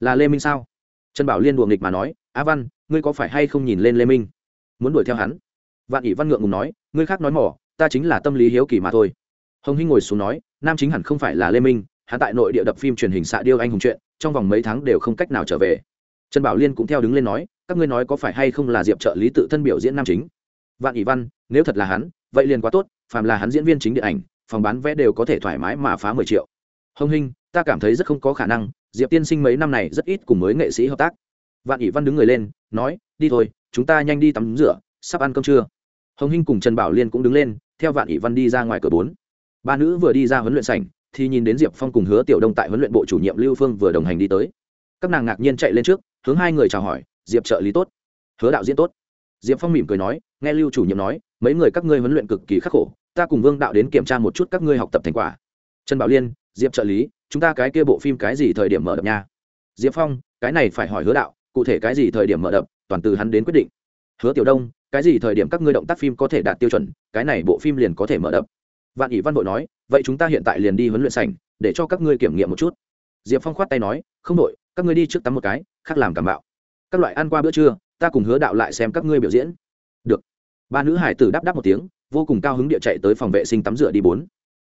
Là lê minh sao? Trần bảo liên đùa nghịch mà nói, a văn, ngươi có phải hay không nhìn lên lê minh? Muốn đuổi theo hắn? Vạn ỷ văn ngượng ngùng nói, ngươi khác nói mỏ, ta chính là tâm lý hiếu kỳ mà thôi. Hồng hinh ngồi xuống nói, nam chính hẳn không phải là lê minh hắn tại nội địa đập phim truyền hình xạ điêu anh hùng chuyện, trong vòng mấy tháng đều không cách nào trở về. Trần bảo liên cũng theo đứng lên nói, các ngươi nói có phải hay không là diệp trợ lý tự thân biểu diễn nam chính? Vạn ỷ văn, nếu thật là hắn, vậy liền quá tốt, phàm là hắn diễn viên chính điện ảnh, phòng bán vé đều có thể thoải mái mà phá mười triệu. Hồng hinh, ta cảm thấy rất không có khả năng, diệp tiên sinh mấy năm này rất ít cùng mới nghệ sĩ hợp tác. Vạn ỷ văn đứng người lên, nói, đi thôi, chúng ta nhanh đi tắm rửa, sắp ăn cơm trưa. Hồng hinh cùng trần bảo liên cũng đứng lên, theo vạn ỷ văn đi ra ngoài cửa bốn. Ba nữ vừa đi ra huấn luyện sảnh thì nhìn đến diệp phong cùng hứa tiểu đông tại huấn luyện bộ chủ nhiệm lưu phương vừa đồng hành đi tới. Các nàng ngạc nhiên chạy lên trước, hướng hai người chào hỏi, diệp trợ lý tốt, hứa đạo diễn tốt. Diệp phong mỉm cười nói, nghe lưu chủ nhiệm nói, mấy người các ngươi huấn luyện cực kỳ khắc khổ, ta cùng vương đạo đến kiểm tra một chút các ngươi học tập thành quả. Trần bảo liên, diệp trợ lý, chúng ta cái kia bộ phim cái gì thời điểm mở đập nha? Diệp phong, cái này phải hỏi hứa đạo, cụ thể cái gì thời điểm mở đập, toàn từ hắn đến quyết định. Hứa tiểu đông, cái gì thời điểm các ngươi động tác phim có thể đạt tiêu chuẩn, cái này bộ phim liền có thể mở đập vạn ỷ văn vội nói, vậy chúng ta hiện tại liền đi huấn luyện sảnh, để cho các ngươi kiểm nghiệm một chút. Diệp phong khoát tay nói, không đội các ngươi đi trước tắm một cái, khác làm cảm bạo. Các loại ăn qua bữa trưa, ta cùng hứa đạo lại xem các ngươi biểu diễn. Được. Ba nữ hải tử đáp đáp một tiếng, vô cùng cao hứng địa chạy tới phòng vệ sinh tắm rửa đi bốn.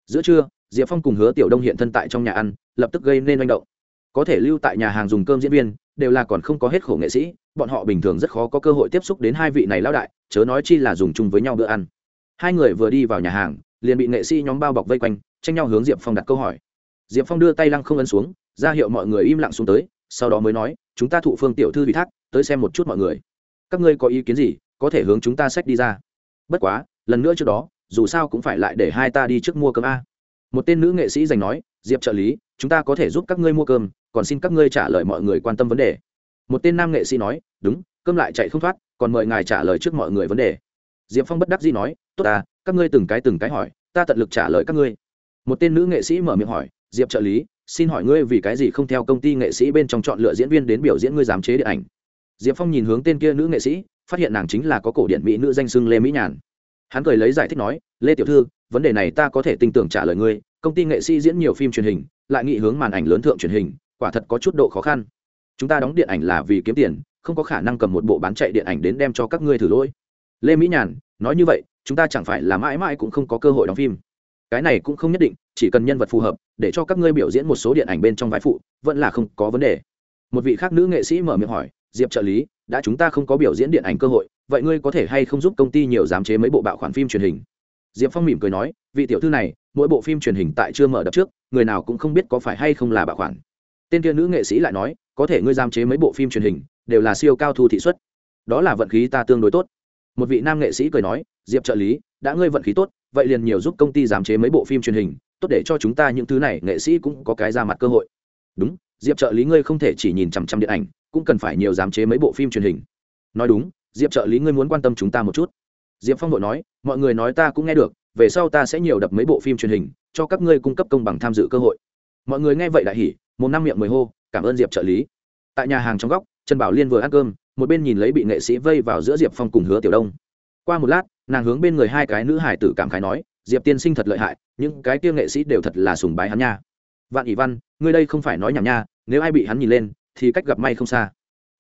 Giữa trưa, diệp phong cùng hứa tiểu đông hiện thân tại trong nhà ăn, lập tức gây nên manh động. Có thể lưu tại nhà hàng dùng cơm diễn viên, đều là còn không có hết khổ nghệ sĩ, bọn họ bình thường rất khó có cơ hội tiếp xúc đến hai vị này lao đại, chớ nói chi là dùng chung với nhau bữa ăn. Hai người vừa đi vào nhà hàng liền bị nghệ sĩ nhóm bao bọc vây quanh, tranh nhau hướng diệp phong đặt câu hỏi. Diệp phong đưa tay lăng không ấn xuống, ra hiệu mọi người im lặng xuống tới, sau đó mới nói, chúng ta thụ phương tiểu thư ủy thác, tới xem một chút mọi người. Các ngươi có ý kiến gì, có thể hướng chúng ta sách đi ra. Bất quá, lần nữa trước đó, dù sao cũng phải lại để hai ta đi trước mua cơm a. Một tên nữ nghệ sĩ giành nói, diệp trợ lý, chúng ta có thể giúp các ngươi mua cơm, còn xin các ngươi trả lời mọi người quan tâm vấn đề. Một tên nam nghệ sĩ nói, đúng, cơm lại chạy không thoát, còn mời ngài trả lời trước mọi người vấn đề. Diệp phong bất đắc dĩ nói, tốt à các ngươi từng cái từng cái hỏi, ta tận lực trả lời các ngươi. Một tên nữ nghệ sĩ mở miệng hỏi, diệp trợ lý, xin hỏi ngươi vì cái gì không theo công ty nghệ sĩ bên trong chọn lựa diễn viên đến biểu diễn ngươi giám chế điện ảnh? Diệp phong nhìn hướng tên kia nữ nghệ sĩ, phát hiện nàng chính là có cổ điện mỹ nữ danh xưng lê mỹ nhàn. Hắn cười lấy giải thích nói, lê tiểu thư, vấn đề này ta có thể tin tưởng trả lời ngươi, công ty nghệ sĩ diễn nhiều phim truyền hình, lại nghị hướng màn ảnh lớn thượng truyền hình, quả thật có chút độ khó khăn. Chúng ta đóng điện ảnh là vì kiếm tiền, không có khả năng cầm một bộ bán chạy điện ảnh đến đem cho các ngươi thử lỗi. Lê mỹ nhàn, nói như vậy chúng ta chẳng phải là mãi mãi cũng không có cơ hội đóng phim. Cái này cũng không nhất định, chỉ cần nhân vật phù hợp, để cho các ngươi biểu diễn một số điện ảnh bên trong vai phụ, vẫn là không có vấn đề. Một vị khác nữ nghệ sĩ mở miệng hỏi, diệp trợ lý, đã chúng ta không có biểu diễn điện ảnh cơ hội, vậy ngươi có thể hay không giúp công ty nhiều giám chế mấy bộ bạo khoản phim truyền hình? Diệp phong mỉm cười nói, vị tiểu thư này, mỗi bộ phim truyền hình tại chưa mở đập trước, người nào cũng không biết có phải hay không là bạo khoản. Tên kia nữ nghệ sĩ lại nói, có thể ngươi giám chế mấy bộ phim truyền hình, đều là siêu cao thu thị suất. Đó là vận khí ta tương đối tốt. Một vị nam nghệ sĩ cười nói diệp trợ lý, đã ngươi vận khí tốt, vậy liền nhiều giúp công ty giám chế mấy bộ phim truyền hình, tốt để cho chúng ta những thứ này nghệ sĩ cũng có cái ra mặt cơ hội. Đúng, diệp trợ lý ngươi không thể chỉ nhìn chằm chằm điện ảnh, cũng cần phải nhiều giám chế mấy bộ phim truyền hình. Nói đúng, diệp trợ lý ngươi muốn quan tâm chúng ta một chút. Diệp phong đội nói, mọi người nói ta cũng nghe được, về sau ta sẽ nhiều đập mấy bộ phim truyền hình, cho các ngươi cung cấp công bằng tham dự cơ hội. Mọi người nghe vậy đại hỉ, một năm miệng mười hô, cảm ơn diệp trợ lý. Tại nhà hàng trong góc, trần bảo liên vừa ăn cơm, một bên nhìn lấy bị nghệ sĩ vây vào giữa diệp phong cùng hứa tiểu đông qua một lát, nàng hướng bên người hai cái nữ hải tử cảm khái nói, diệp tiên sinh thật lợi hại, những cái kia nghệ sĩ đều thật là sùng bái hắn nha. Vạn ỷ văn, ngươi đây không phải nói nhảm nha, nếu ai bị hắn nhìn lên, thì cách gặp may không xa.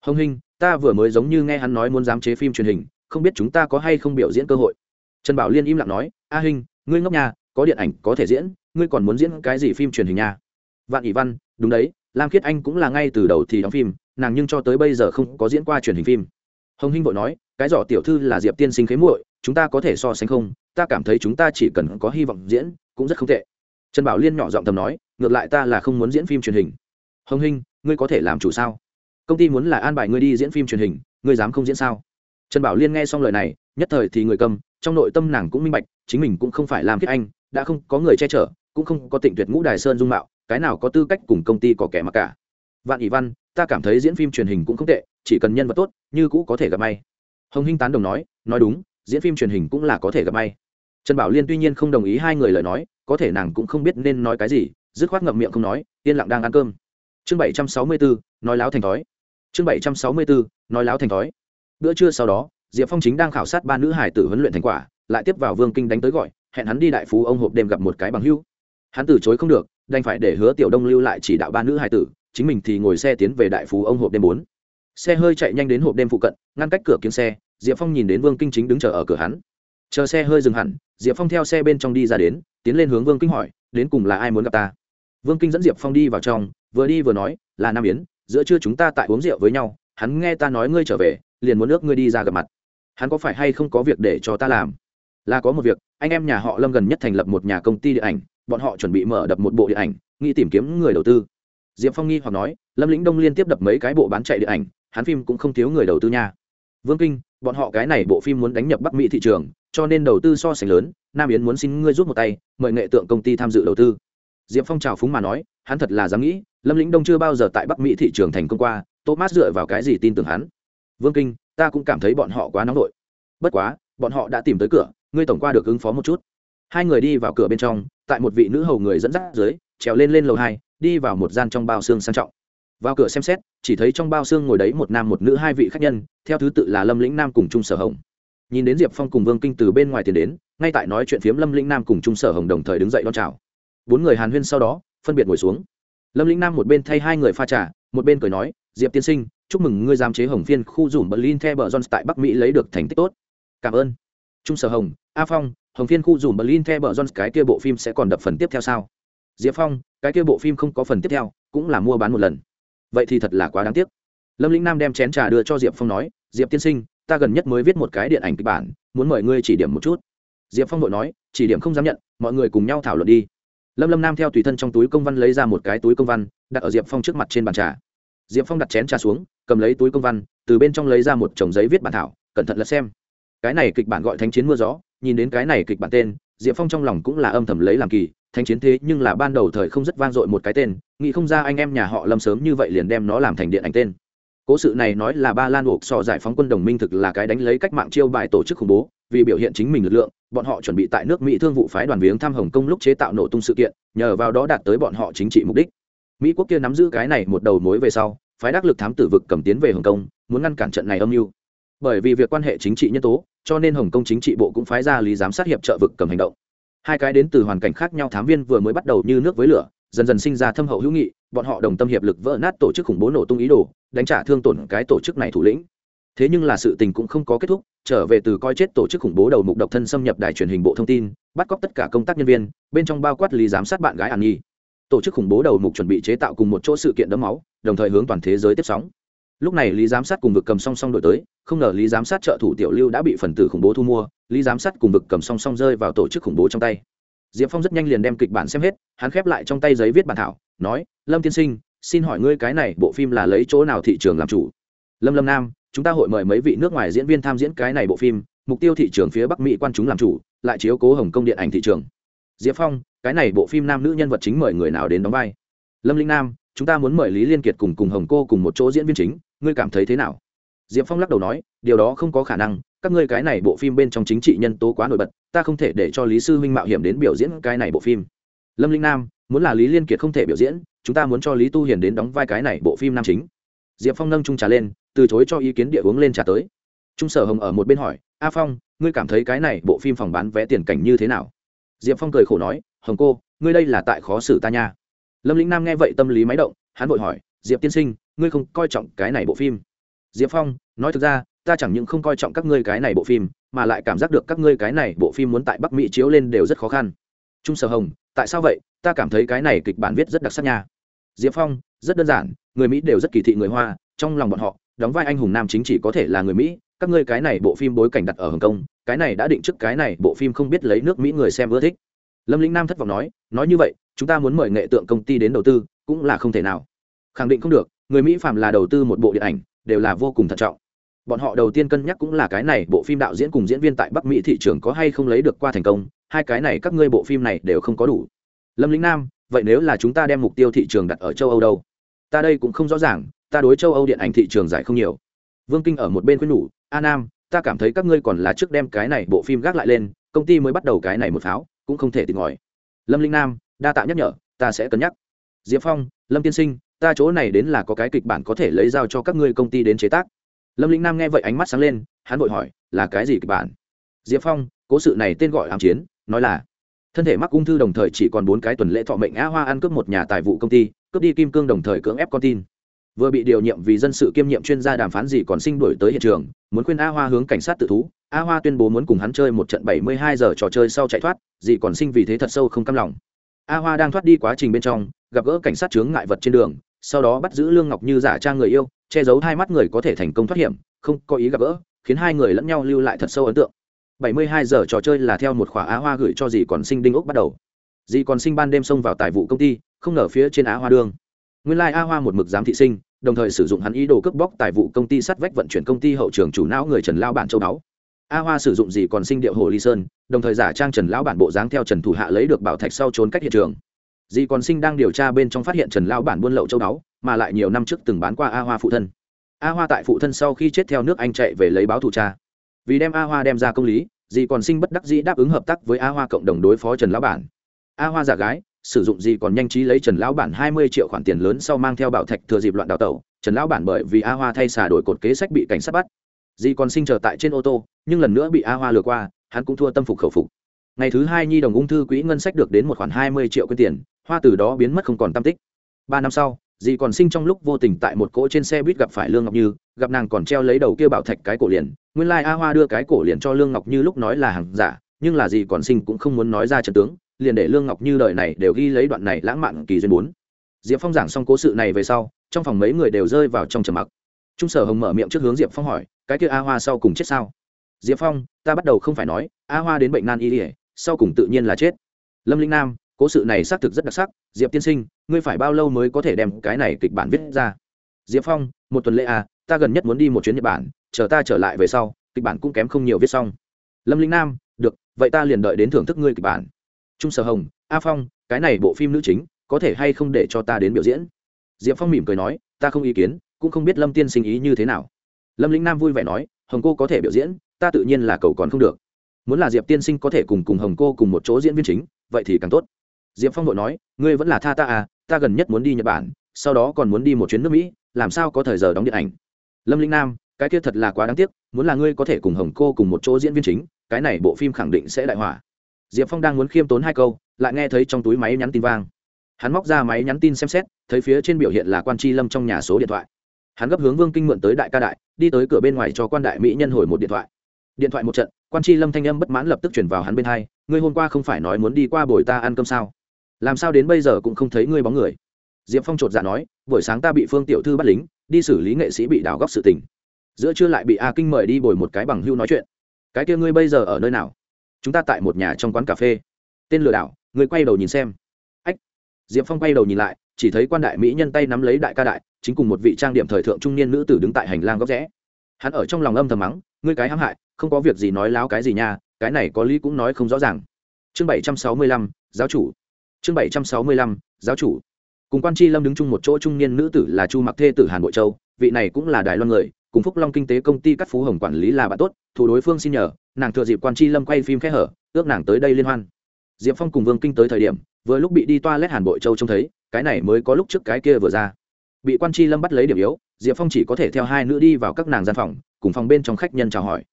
Hồng hinh, ta vừa mới giống như nghe hắn nói muốn dám chế phim truyền hình, không biết chúng ta có hay không biểu diễn cơ hội. Trần bảo liên im lặng nói, a hinh, ngươi ngốc nha, có điện ảnh, có thể diễn, ngươi còn muốn diễn cái gì phim truyền hình nha? Vạn ỷ văn, đúng đấy, lam khiết anh cũng là ngay từ đầu thì đóng phim, nàng nhưng cho tới bây giờ không có diễn qua truyền hình phim hồng hinh vội nói, cái giỏ tiểu thư là diệp tiên sinh khế muội, chúng ta có thể so sánh không? Ta cảm thấy chúng ta chỉ cần có hy vọng diễn, cũng rất không tệ. Trần bảo liên nhỏ giọng tầm nói, ngược lại ta là không muốn diễn phim truyền hình. Hồng hinh, ngươi có thể làm chủ sao? Công ty muốn là an bài ngươi đi diễn phim truyền hình, ngươi dám không diễn sao? Trần bảo liên nghe xong lời này, nhất thời thì người cầm, trong nội tâm nàng cũng minh bạch, chính mình cũng không phải làm kiếp anh, đã không có người che chở, cũng không có tịnh tuyệt ngũ đài sơn dung mạo, cái nào có tư cách cùng công ty có kẻ mặc cả. Vạn ỷ văn, ta cảm thấy diễn phim truyền hình cũng không tệ chỉ cần nhân vật tốt, như cũ có thể gặp may. Hồng hinh tán đồng nói nói đúng, diễn phim truyền hình cũng là có thể gặp may. Trần bảo liên tuy nhiên không đồng ý hai người lời nói, có thể nàng cũng không biết nên nói cái gì, dứt khoát ngậm miệng không nói, yên lặng đang ăn cơm. Chương bảy trăm sáu mươi bốn nói láo thành thói. Chương bảy trăm sáu mươi bốn nói láo thành thói. Bữa trưa sau đó, diệp phong chính đang khảo sát ba nữ hải tử huấn luyện thành quả, lại tiếp vào vương kinh đánh tới gọi, hẹn hắn đi đại phú ông hộp đêm gặp một cái bằng hưu hắn từ chối không được, đành phải để hứa tiểu đông lưu lại chỉ đạo ba nữ hải tử, chính mình thì ngồi xe tiến về đại phú ông hộp đêm bốn xe hơi chạy nhanh đến hộp đêm phụ cận, ngăn cách cửa kiếm xe, diệp phong nhìn đến vương kinh chính đứng chờ ở cửa hắn. Chờ xe hơi dừng hẳn, diệp phong theo xe bên trong đi ra đến, tiến lên hướng vương kinh hỏi, đến cùng là ai muốn gặp ta? Vương kinh dẫn diệp phong đi vào trong, vừa đi vừa nói, là nam yến, giữa trưa chúng ta tại uống rượu với nhau, hắn nghe ta nói ngươi trở về, liền muốn nước ngươi đi ra gặp mặt. Hắn có phải hay không có việc để cho ta làm? Là có một việc, anh em nhà họ lâm gần nhất thành lập một nhà công ty điện ảnh, bọn họ chuẩn bị mở đập một bộ điện ảnh, nghĩ tìm kiếm người đầu tư. Diệp phong nghi hoặc nói, lâm lĩnh đông liên tiếp đập mấy cái bộ bán chạy điện ảnh hắn phim cũng không thiếu người đầu tư nha. Vương kinh, bọn họ cái này bộ phim muốn đánh nhập bắc mỹ thị trường, cho nên đầu tư so sánh lớn, nam yến muốn xin ngươi rút một tay, mời nghệ tượng công ty tham dự đầu tư. Diệp phong trào phúng mà nói, hắn thật là dám nghĩ, lâm lĩnh đông chưa bao giờ tại bắc mỹ thị trường thành công qua, thomas dựa vào cái gì tin tưởng hắn? Vương kinh, ta cũng cảm thấy bọn họ quá nóng vội. Bất quá, bọn họ đã tìm tới cửa, ngươi tổng qua được ứng phó một chút. Hai người đi vào cửa bên trong, tại một vị nữ hầu người dẫn dắt dưới, trèo lên lên lầu hai, đi vào một gian trong bao xương sang trọng vào cửa xem xét, chỉ thấy trong bao xương ngồi đấy một nam một nữ hai vị khách nhân, theo thứ tự là lâm lĩnh nam cùng trung sở hồng. Nhìn đến diệp phong cùng vương kinh từ bên ngoài tiền đến, ngay tại nói chuyện phiếm lâm lĩnh nam cùng trung sở hồng đồng thời đứng dậy đón chào. Bốn người hàn huyên sau đó, phân biệt ngồi xuống. Lâm lĩnh nam một bên thay hai người pha trà, một bên cười nói, diệp tiên sinh, chúc mừng ngươi giám chế hồng phiên khu dùm berlin the bờ jones tại bắc mỹ lấy được thành tích tốt. Cảm ơn. Trung sở hồng, a phong, hồng phiên khu dùm berlin the bờ jones cái kia bộ phim sẽ còn đập phần tiếp theo sao? Diệp phong, cái kia bộ phim không có phần tiếp theo, cũng là mua bán một lần vậy thì thật là quá đáng tiếc. Lâm lĩnh nam đem chén trà đưa cho diệp phong nói, diệp tiên sinh, ta gần nhất mới viết một cái điện ảnh kịch bản, muốn mời ngươi chỉ điểm một chút. Diệp phong đội nói, chỉ điểm không dám nhận, mọi người cùng nhau thảo luận đi. Lâm lâm nam theo tùy thân trong túi công văn lấy ra một cái túi công văn, đặt ở diệp phong trước mặt trên bàn trà. Diệp phong đặt chén trà xuống, cầm lấy túi công văn, từ bên trong lấy ra một chồng giấy viết bản thảo, cẩn thận lật xem. Cái này kịch bản gọi thánh chiến mưa gió, nhìn đến cái này kịch bản tên, diệp phong trong lòng cũng là âm thầm lấy làm kỳ thánh chiến thế nhưng là ban đầu thời không rất vang dội một cái tên, nghĩ không ra anh em nhà họ lâm sớm như vậy liền đem nó làm thành điện ảnh tên. Cố sự này nói là ba lan buộc sọ giải phóng quân đồng minh thực là cái đánh lấy cách mạng chiêu bài tổ chức khủng bố, vì biểu hiện chính mình lực lượng, bọn họ chuẩn bị tại nước mỹ thương vụ phái đoàn viếng thăm hồng kông lúc chế tạo nổ tung sự kiện, nhờ vào đó đạt tới bọn họ chính trị mục đích. Mỹ quốc kia nắm giữ cái này một đầu mối về sau, phái đắc lực thám tử vực cầm tiến về hồng kông, muốn ngăn cản trận này âm mưu. Bởi vì việc quan hệ chính trị nhân tố, cho nên hồng kông chính trị bộ cũng phái ra lý giám sát hiệp trợ vực cầm hành động hai cái đến từ hoàn cảnh khác nhau thám viên vừa mới bắt đầu như nước với lửa, dần dần sinh ra thâm hậu hữu nghị, bọn họ đồng tâm hiệp lực vỡ nát tổ chức khủng bố nổ tung ý đồ, đánh trả thương tổn cái tổ chức này thủ lĩnh. Thế nhưng là sự tình cũng không có kết thúc, trở về từ coi chết tổ chức khủng bố đầu mục độc thân xâm nhập đài truyền hình bộ thông tin, bắt cóc tất cả công tác nhân viên, bên trong bao quát lý giám sát bạn gái an nhi. Tổ chức khủng bố đầu mục chuẩn bị chế tạo cùng một chỗ sự kiện đẫm máu, đồng thời hướng toàn thế giới tiếp sóng lúc này lý giám sát cùng vực cầm song song đổi tới, không ngờ lý giám sát trợ thủ tiểu lưu đã bị phần tử khủng bố thu mua, lý giám sát cùng vực cầm song song rơi vào tổ chức khủng bố trong tay. Diệp phong rất nhanh liền đem kịch bản xem hết, hắn khép lại trong tay giấy viết bản thảo, nói, lâm tiên sinh, xin hỏi ngươi cái này bộ phim là lấy chỗ nào thị trường làm chủ? Lâm lâm nam, chúng ta hội mời mấy vị nước ngoài diễn viên tham diễn cái này bộ phim, mục tiêu thị trường phía bắc mỹ quan chúng làm chủ, lại chiếu cố hồng công điện ảnh thị trường. Diệp phong, cái này bộ phim nam nữ nhân vật chính mời người nào đến đóng vai? Lâm linh nam, chúng ta muốn mời lý liên kiệt cùng cùng hồng cô cùng một chỗ diễn viên chính ngươi cảm thấy thế nào? Diệp phong lắc đầu nói, điều đó không có khả năng, các ngươi cái này bộ phim bên trong chính trị nhân tố quá nổi bật, ta không thể để cho lý sư huynh mạo hiểm đến biểu diễn cái này bộ phim. Lâm linh nam, muốn là lý liên kiệt không thể biểu diễn, chúng ta muốn cho lý tu hiền đến đóng vai cái này bộ phim nam chính. Diệp phong nâng trung trà lên, từ chối cho ý kiến địa uống lên trà tới. Trung sở hồng ở một bên hỏi, a phong, ngươi cảm thấy cái này bộ phim phòng bán vé tiền cảnh như thế nào? Diệp phong cười khổ nói, hồng cô, ngươi đây là tại khó xử ta nha. Lâm lĩnh nam nghe vậy tâm lý máy động, hắn vội hỏi, diệp tiên sinh ngươi không coi trọng cái này bộ phim. Diệp phong, nói thực ra, ta chẳng những không coi trọng các ngươi cái này bộ phim, mà lại cảm giác được các ngươi cái này bộ phim muốn tại bắc mỹ chiếu lên đều rất khó khăn. Trung sở hồng, tại sao vậy? Ta cảm thấy cái này kịch bản viết rất đặc sắc nha. Diệp phong, rất đơn giản, người mỹ đều rất kỳ thị người hoa, trong lòng bọn họ, đóng vai anh hùng nam chính chỉ có thể là người mỹ, các ngươi cái này bộ phim bối cảnh đặt ở hồng kông, cái này đã định trước cái này bộ phim không biết lấy nước mỹ người xem ưa thích. Lâm lĩnh nam thất vọng nói nói như vậy, chúng ta muốn mời nghệ tượng công ty đến đầu tư, cũng là không thể nào. Khẳng định không được người mỹ phạm là đầu tư một bộ điện ảnh, đều là vô cùng thận trọng. Bọn họ đầu tiên cân nhắc cũng là cái này, bộ phim đạo diễn cùng diễn viên tại bắc mỹ thị trường có hay không lấy được qua thành công, hai cái này các ngươi bộ phim này đều không có đủ. Lâm lĩnh nam, vậy nếu là chúng ta đem mục tiêu thị trường đặt ở châu âu đâu? Ta đây cũng không rõ ràng, ta đối châu âu điện ảnh thị trường giải không nhiều. Vương kinh ở một bên khuyên nhủ, a nam, ta cảm thấy các ngươi còn là trước đem cái này bộ phim gác lại lên, công ty mới bắt đầu cái này một pháo, cũng không thể tìm ngòi. Lâm linh nam, đa tạ nhắc nhở, ta sẽ cân nhắc. Diệp phong, lâm tiên sinh ta chỗ này đến là có cái kịch bản có thể lấy giao cho các ngươi công ty đến chế tác. Lâm Lĩnh nam nghe vậy ánh mắt sáng lên, hắn vội hỏi, là cái gì kịch bản? Diệp phong, cố sự này tên gọi ám chiến, nói là, thân thể mắc ung thư đồng thời chỉ còn bốn cái tuần lễ thọ mệnh á hoa ăn cướp một nhà tài vụ công ty, cướp đi kim cương đồng thời cưỡng ép con tin. Vừa bị điều nhiệm vì dân sự kiêm nhiệm chuyên gia đàm phán gì còn sinh đổi tới hiện trường, muốn khuyên a hoa hướng cảnh sát tự thú. A hoa tuyên bố muốn cùng hắn chơi một trận bảy mươi hai giờ trò chơi sau chạy thoát dì còn sinh vì thế thật sâu không căm lòng. A hoa đang thoát đi quá trình bên trong, gặp gỡ cảnh sát chướng ngại vật trên đường sau đó bắt giữ lương ngọc như giả trang người yêu che giấu hai mắt người có thể thành công thoát hiểm không có ý gặp gỡ khiến hai người lẫn nhau lưu lại thật sâu ấn tượng bảy mươi hai giờ trò chơi là theo một khỏa á hoa gửi cho dì còn sinh đinh ốc bắt đầu dì còn sinh ban đêm xông vào tài vụ công ty không ngờ phía trên á hoa đương nguyên lai a hoa một mực giám thị sinh đồng thời sử dụng hắn ý đồ cướp bóc tài vụ công ty sắt vách vận chuyển công ty hậu trường chủ não người trần lao bản châu báu. A hoa sử dụng gì còn sinh điệu hồ ly sơn, đồng thời giả trang trần lão bản bộ dáng theo trần thủ hạ lấy được bảo thạch sau trốn cách hiện trường dì còn sinh đang điều tra bên trong phát hiện trần lão bản buôn lậu châu đáo mà lại nhiều năm trước từng bán qua a hoa phụ thân. A hoa tại phụ thân sau khi chết theo nước anh chạy về lấy báo thủ cha. Vì đem a hoa đem ra công lý, dì còn sinh bất đắc dĩ đáp ứng hợp tác với a hoa cộng đồng đối phó trần lão bản. A hoa giả gái, sử dụng dì còn nhanh trí lấy trần lão bản hai mươi triệu khoản tiền lớn sau mang theo bảo thạch thừa dịp loạn đào tẩu. Trần lão bản bởi vì a hoa thay xả đổi cột kế sách bị cảnh sát bắt. Dì còn sinh chờ tại trên ô tô, nhưng lần nữa bị a hoa lừa qua, hắn cũng thua tâm phục khẩu phục. Ngày thứ hai nhi đồng ung thư quỹ ngân sách được đến một khoản hai mươi triệu quyên tiền hoa từ đó biến mất không còn tam tích. Ba năm sau, dì còn sinh trong lúc vô tình tại một cỗ trên xe buýt gặp phải lương ngọc như, gặp nàng còn treo lấy đầu kia bảo thạch cái cổ liền. Nguyên lai a hoa đưa cái cổ liền cho lương ngọc như lúc nói là hàng giả, nhưng là dì còn sinh cũng không muốn nói ra trận tướng, liền để lương ngọc như đời này đều ghi lấy đoạn này lãng mạn kỳ duyên bốn. Diệp phong giảng xong cố sự này về sau, trong phòng mấy người đều rơi vào trong trầm mặc. Trung sở hồng mở miệng trước hướng diệp phong hỏi, cái kia a hoa sau cùng chết sao? Diệp phong, ta bắt đầu không phải nói, a hoa đến bệnh nan y ỉa sau cùng tự nhiên là chết. Lâm linh nam cố sự này xác thực rất đặc sắc, diệp tiên sinh, ngươi phải bao lâu mới có thể đem cái này kịch bản viết ra? Diệp phong, một tuần lễ à ta gần nhất muốn đi một chuyến nhật bản, chờ ta trở lại về sau, kịch bản cũng kém không nhiều viết xong. Lâm linh nam, được, vậy ta liền đợi đến thưởng thức ngươi kịch bản. Trung sở hồng, a phong, cái này bộ phim nữ chính, có thể hay không để cho ta đến biểu diễn? Diệp phong mỉm cười nói, ta không ý kiến, cũng không biết lâm tiên sinh ý như thế nào. Lâm lĩnh nam vui vẻ nói, hồng cô có thể biểu diễn, ta tự nhiên là cầu còn không được. Muốn là diệp tiên sinh có thể cùng cùng hồng cô cùng một chỗ diễn viên chính, vậy thì càng tốt diệp phong vội nói, ngươi vẫn là tha ta à ta gần nhất muốn đi nhật bản, sau đó còn muốn đi một chuyến nước mỹ, làm sao có thời giờ đóng điện ảnh? Lâm linh nam, cái kia thật là quá đáng tiếc, muốn là ngươi có thể cùng hồng cô cùng một chỗ diễn viên chính, cái này bộ phim khẳng định sẽ đại hỏa diệp phong đang muốn khiêm tốn hai câu, lại nghe thấy trong túi máy nhắn tin vang. Hắn móc ra máy nhắn tin xem xét, thấy phía trên biểu hiện là quan tri lâm trong nhà số điện thoại. Hắn gấp hướng vương kinh mượn tới đại ca đại, đi tới cửa bên ngoài cho quan đại mỹ nhân hồi một điện thoại. Điện thoại một trận, quan tri lâm thanh âm bất mãn lập tức chuyển vào hắn bên hai, ngươi hôm qua không phải nói muốn đi qua bồi ta ăn cơm sao? Làm sao đến bây giờ cũng không thấy ngươi bóng người. Diệp phong chột dạ nói, buổi sáng ta bị phương tiểu thư bắt lính, đi xử lý nghệ sĩ bị đào góc sự tình. Giữa trưa lại bị a kinh mời đi bồi một cái bằng hưu nói chuyện. Cái kia ngươi bây giờ ở nơi nào? Chúng ta tại một nhà trong quán cà phê. Tên lừa đảo, ngươi quay đầu nhìn xem. Ách. Diệp phong quay đầu nhìn lại, chỉ thấy quan đại mỹ nhân tay nắm lấy đại ca đại, chính cùng một vị trang điểm thời thượng trung niên nữ tử đứng tại hành lang góc rẽ. Hắn ở trong lòng âm thầm mắng, ngươi cái hãm hại, không có việc gì nói láo cái gì nha, cái này có lý cũng nói không rõ ràng. Chương bảy trăm sáu mươi lăm, giáo chủ chương bảy trăm sáu mươi lăm, giáo chủ. Cùng quan tri lâm đứng chung một chỗ trung niên nữ tử là chu mặc thê tử hàn bội châu, vị này cũng là đài loan người, cùng phúc long kinh tế công ty cắt phú hồng quản lý là bạn tốt, thủ đối phương xin nhờ, nàng thừa dịp quan tri lâm quay phim khẽ hở, ước nàng tới đây liên hoan. Diệp phong cùng vương kinh tới thời điểm, vừa lúc bị đi toa lét hàn bội châu trông thấy, cái này mới có lúc trước cái kia vừa ra. Bị quan tri lâm bắt lấy điểm yếu, diệp phong chỉ có thể theo hai nữ đi vào các nàng gian phòng, cùng phòng bên trong khách nhân chào hỏi.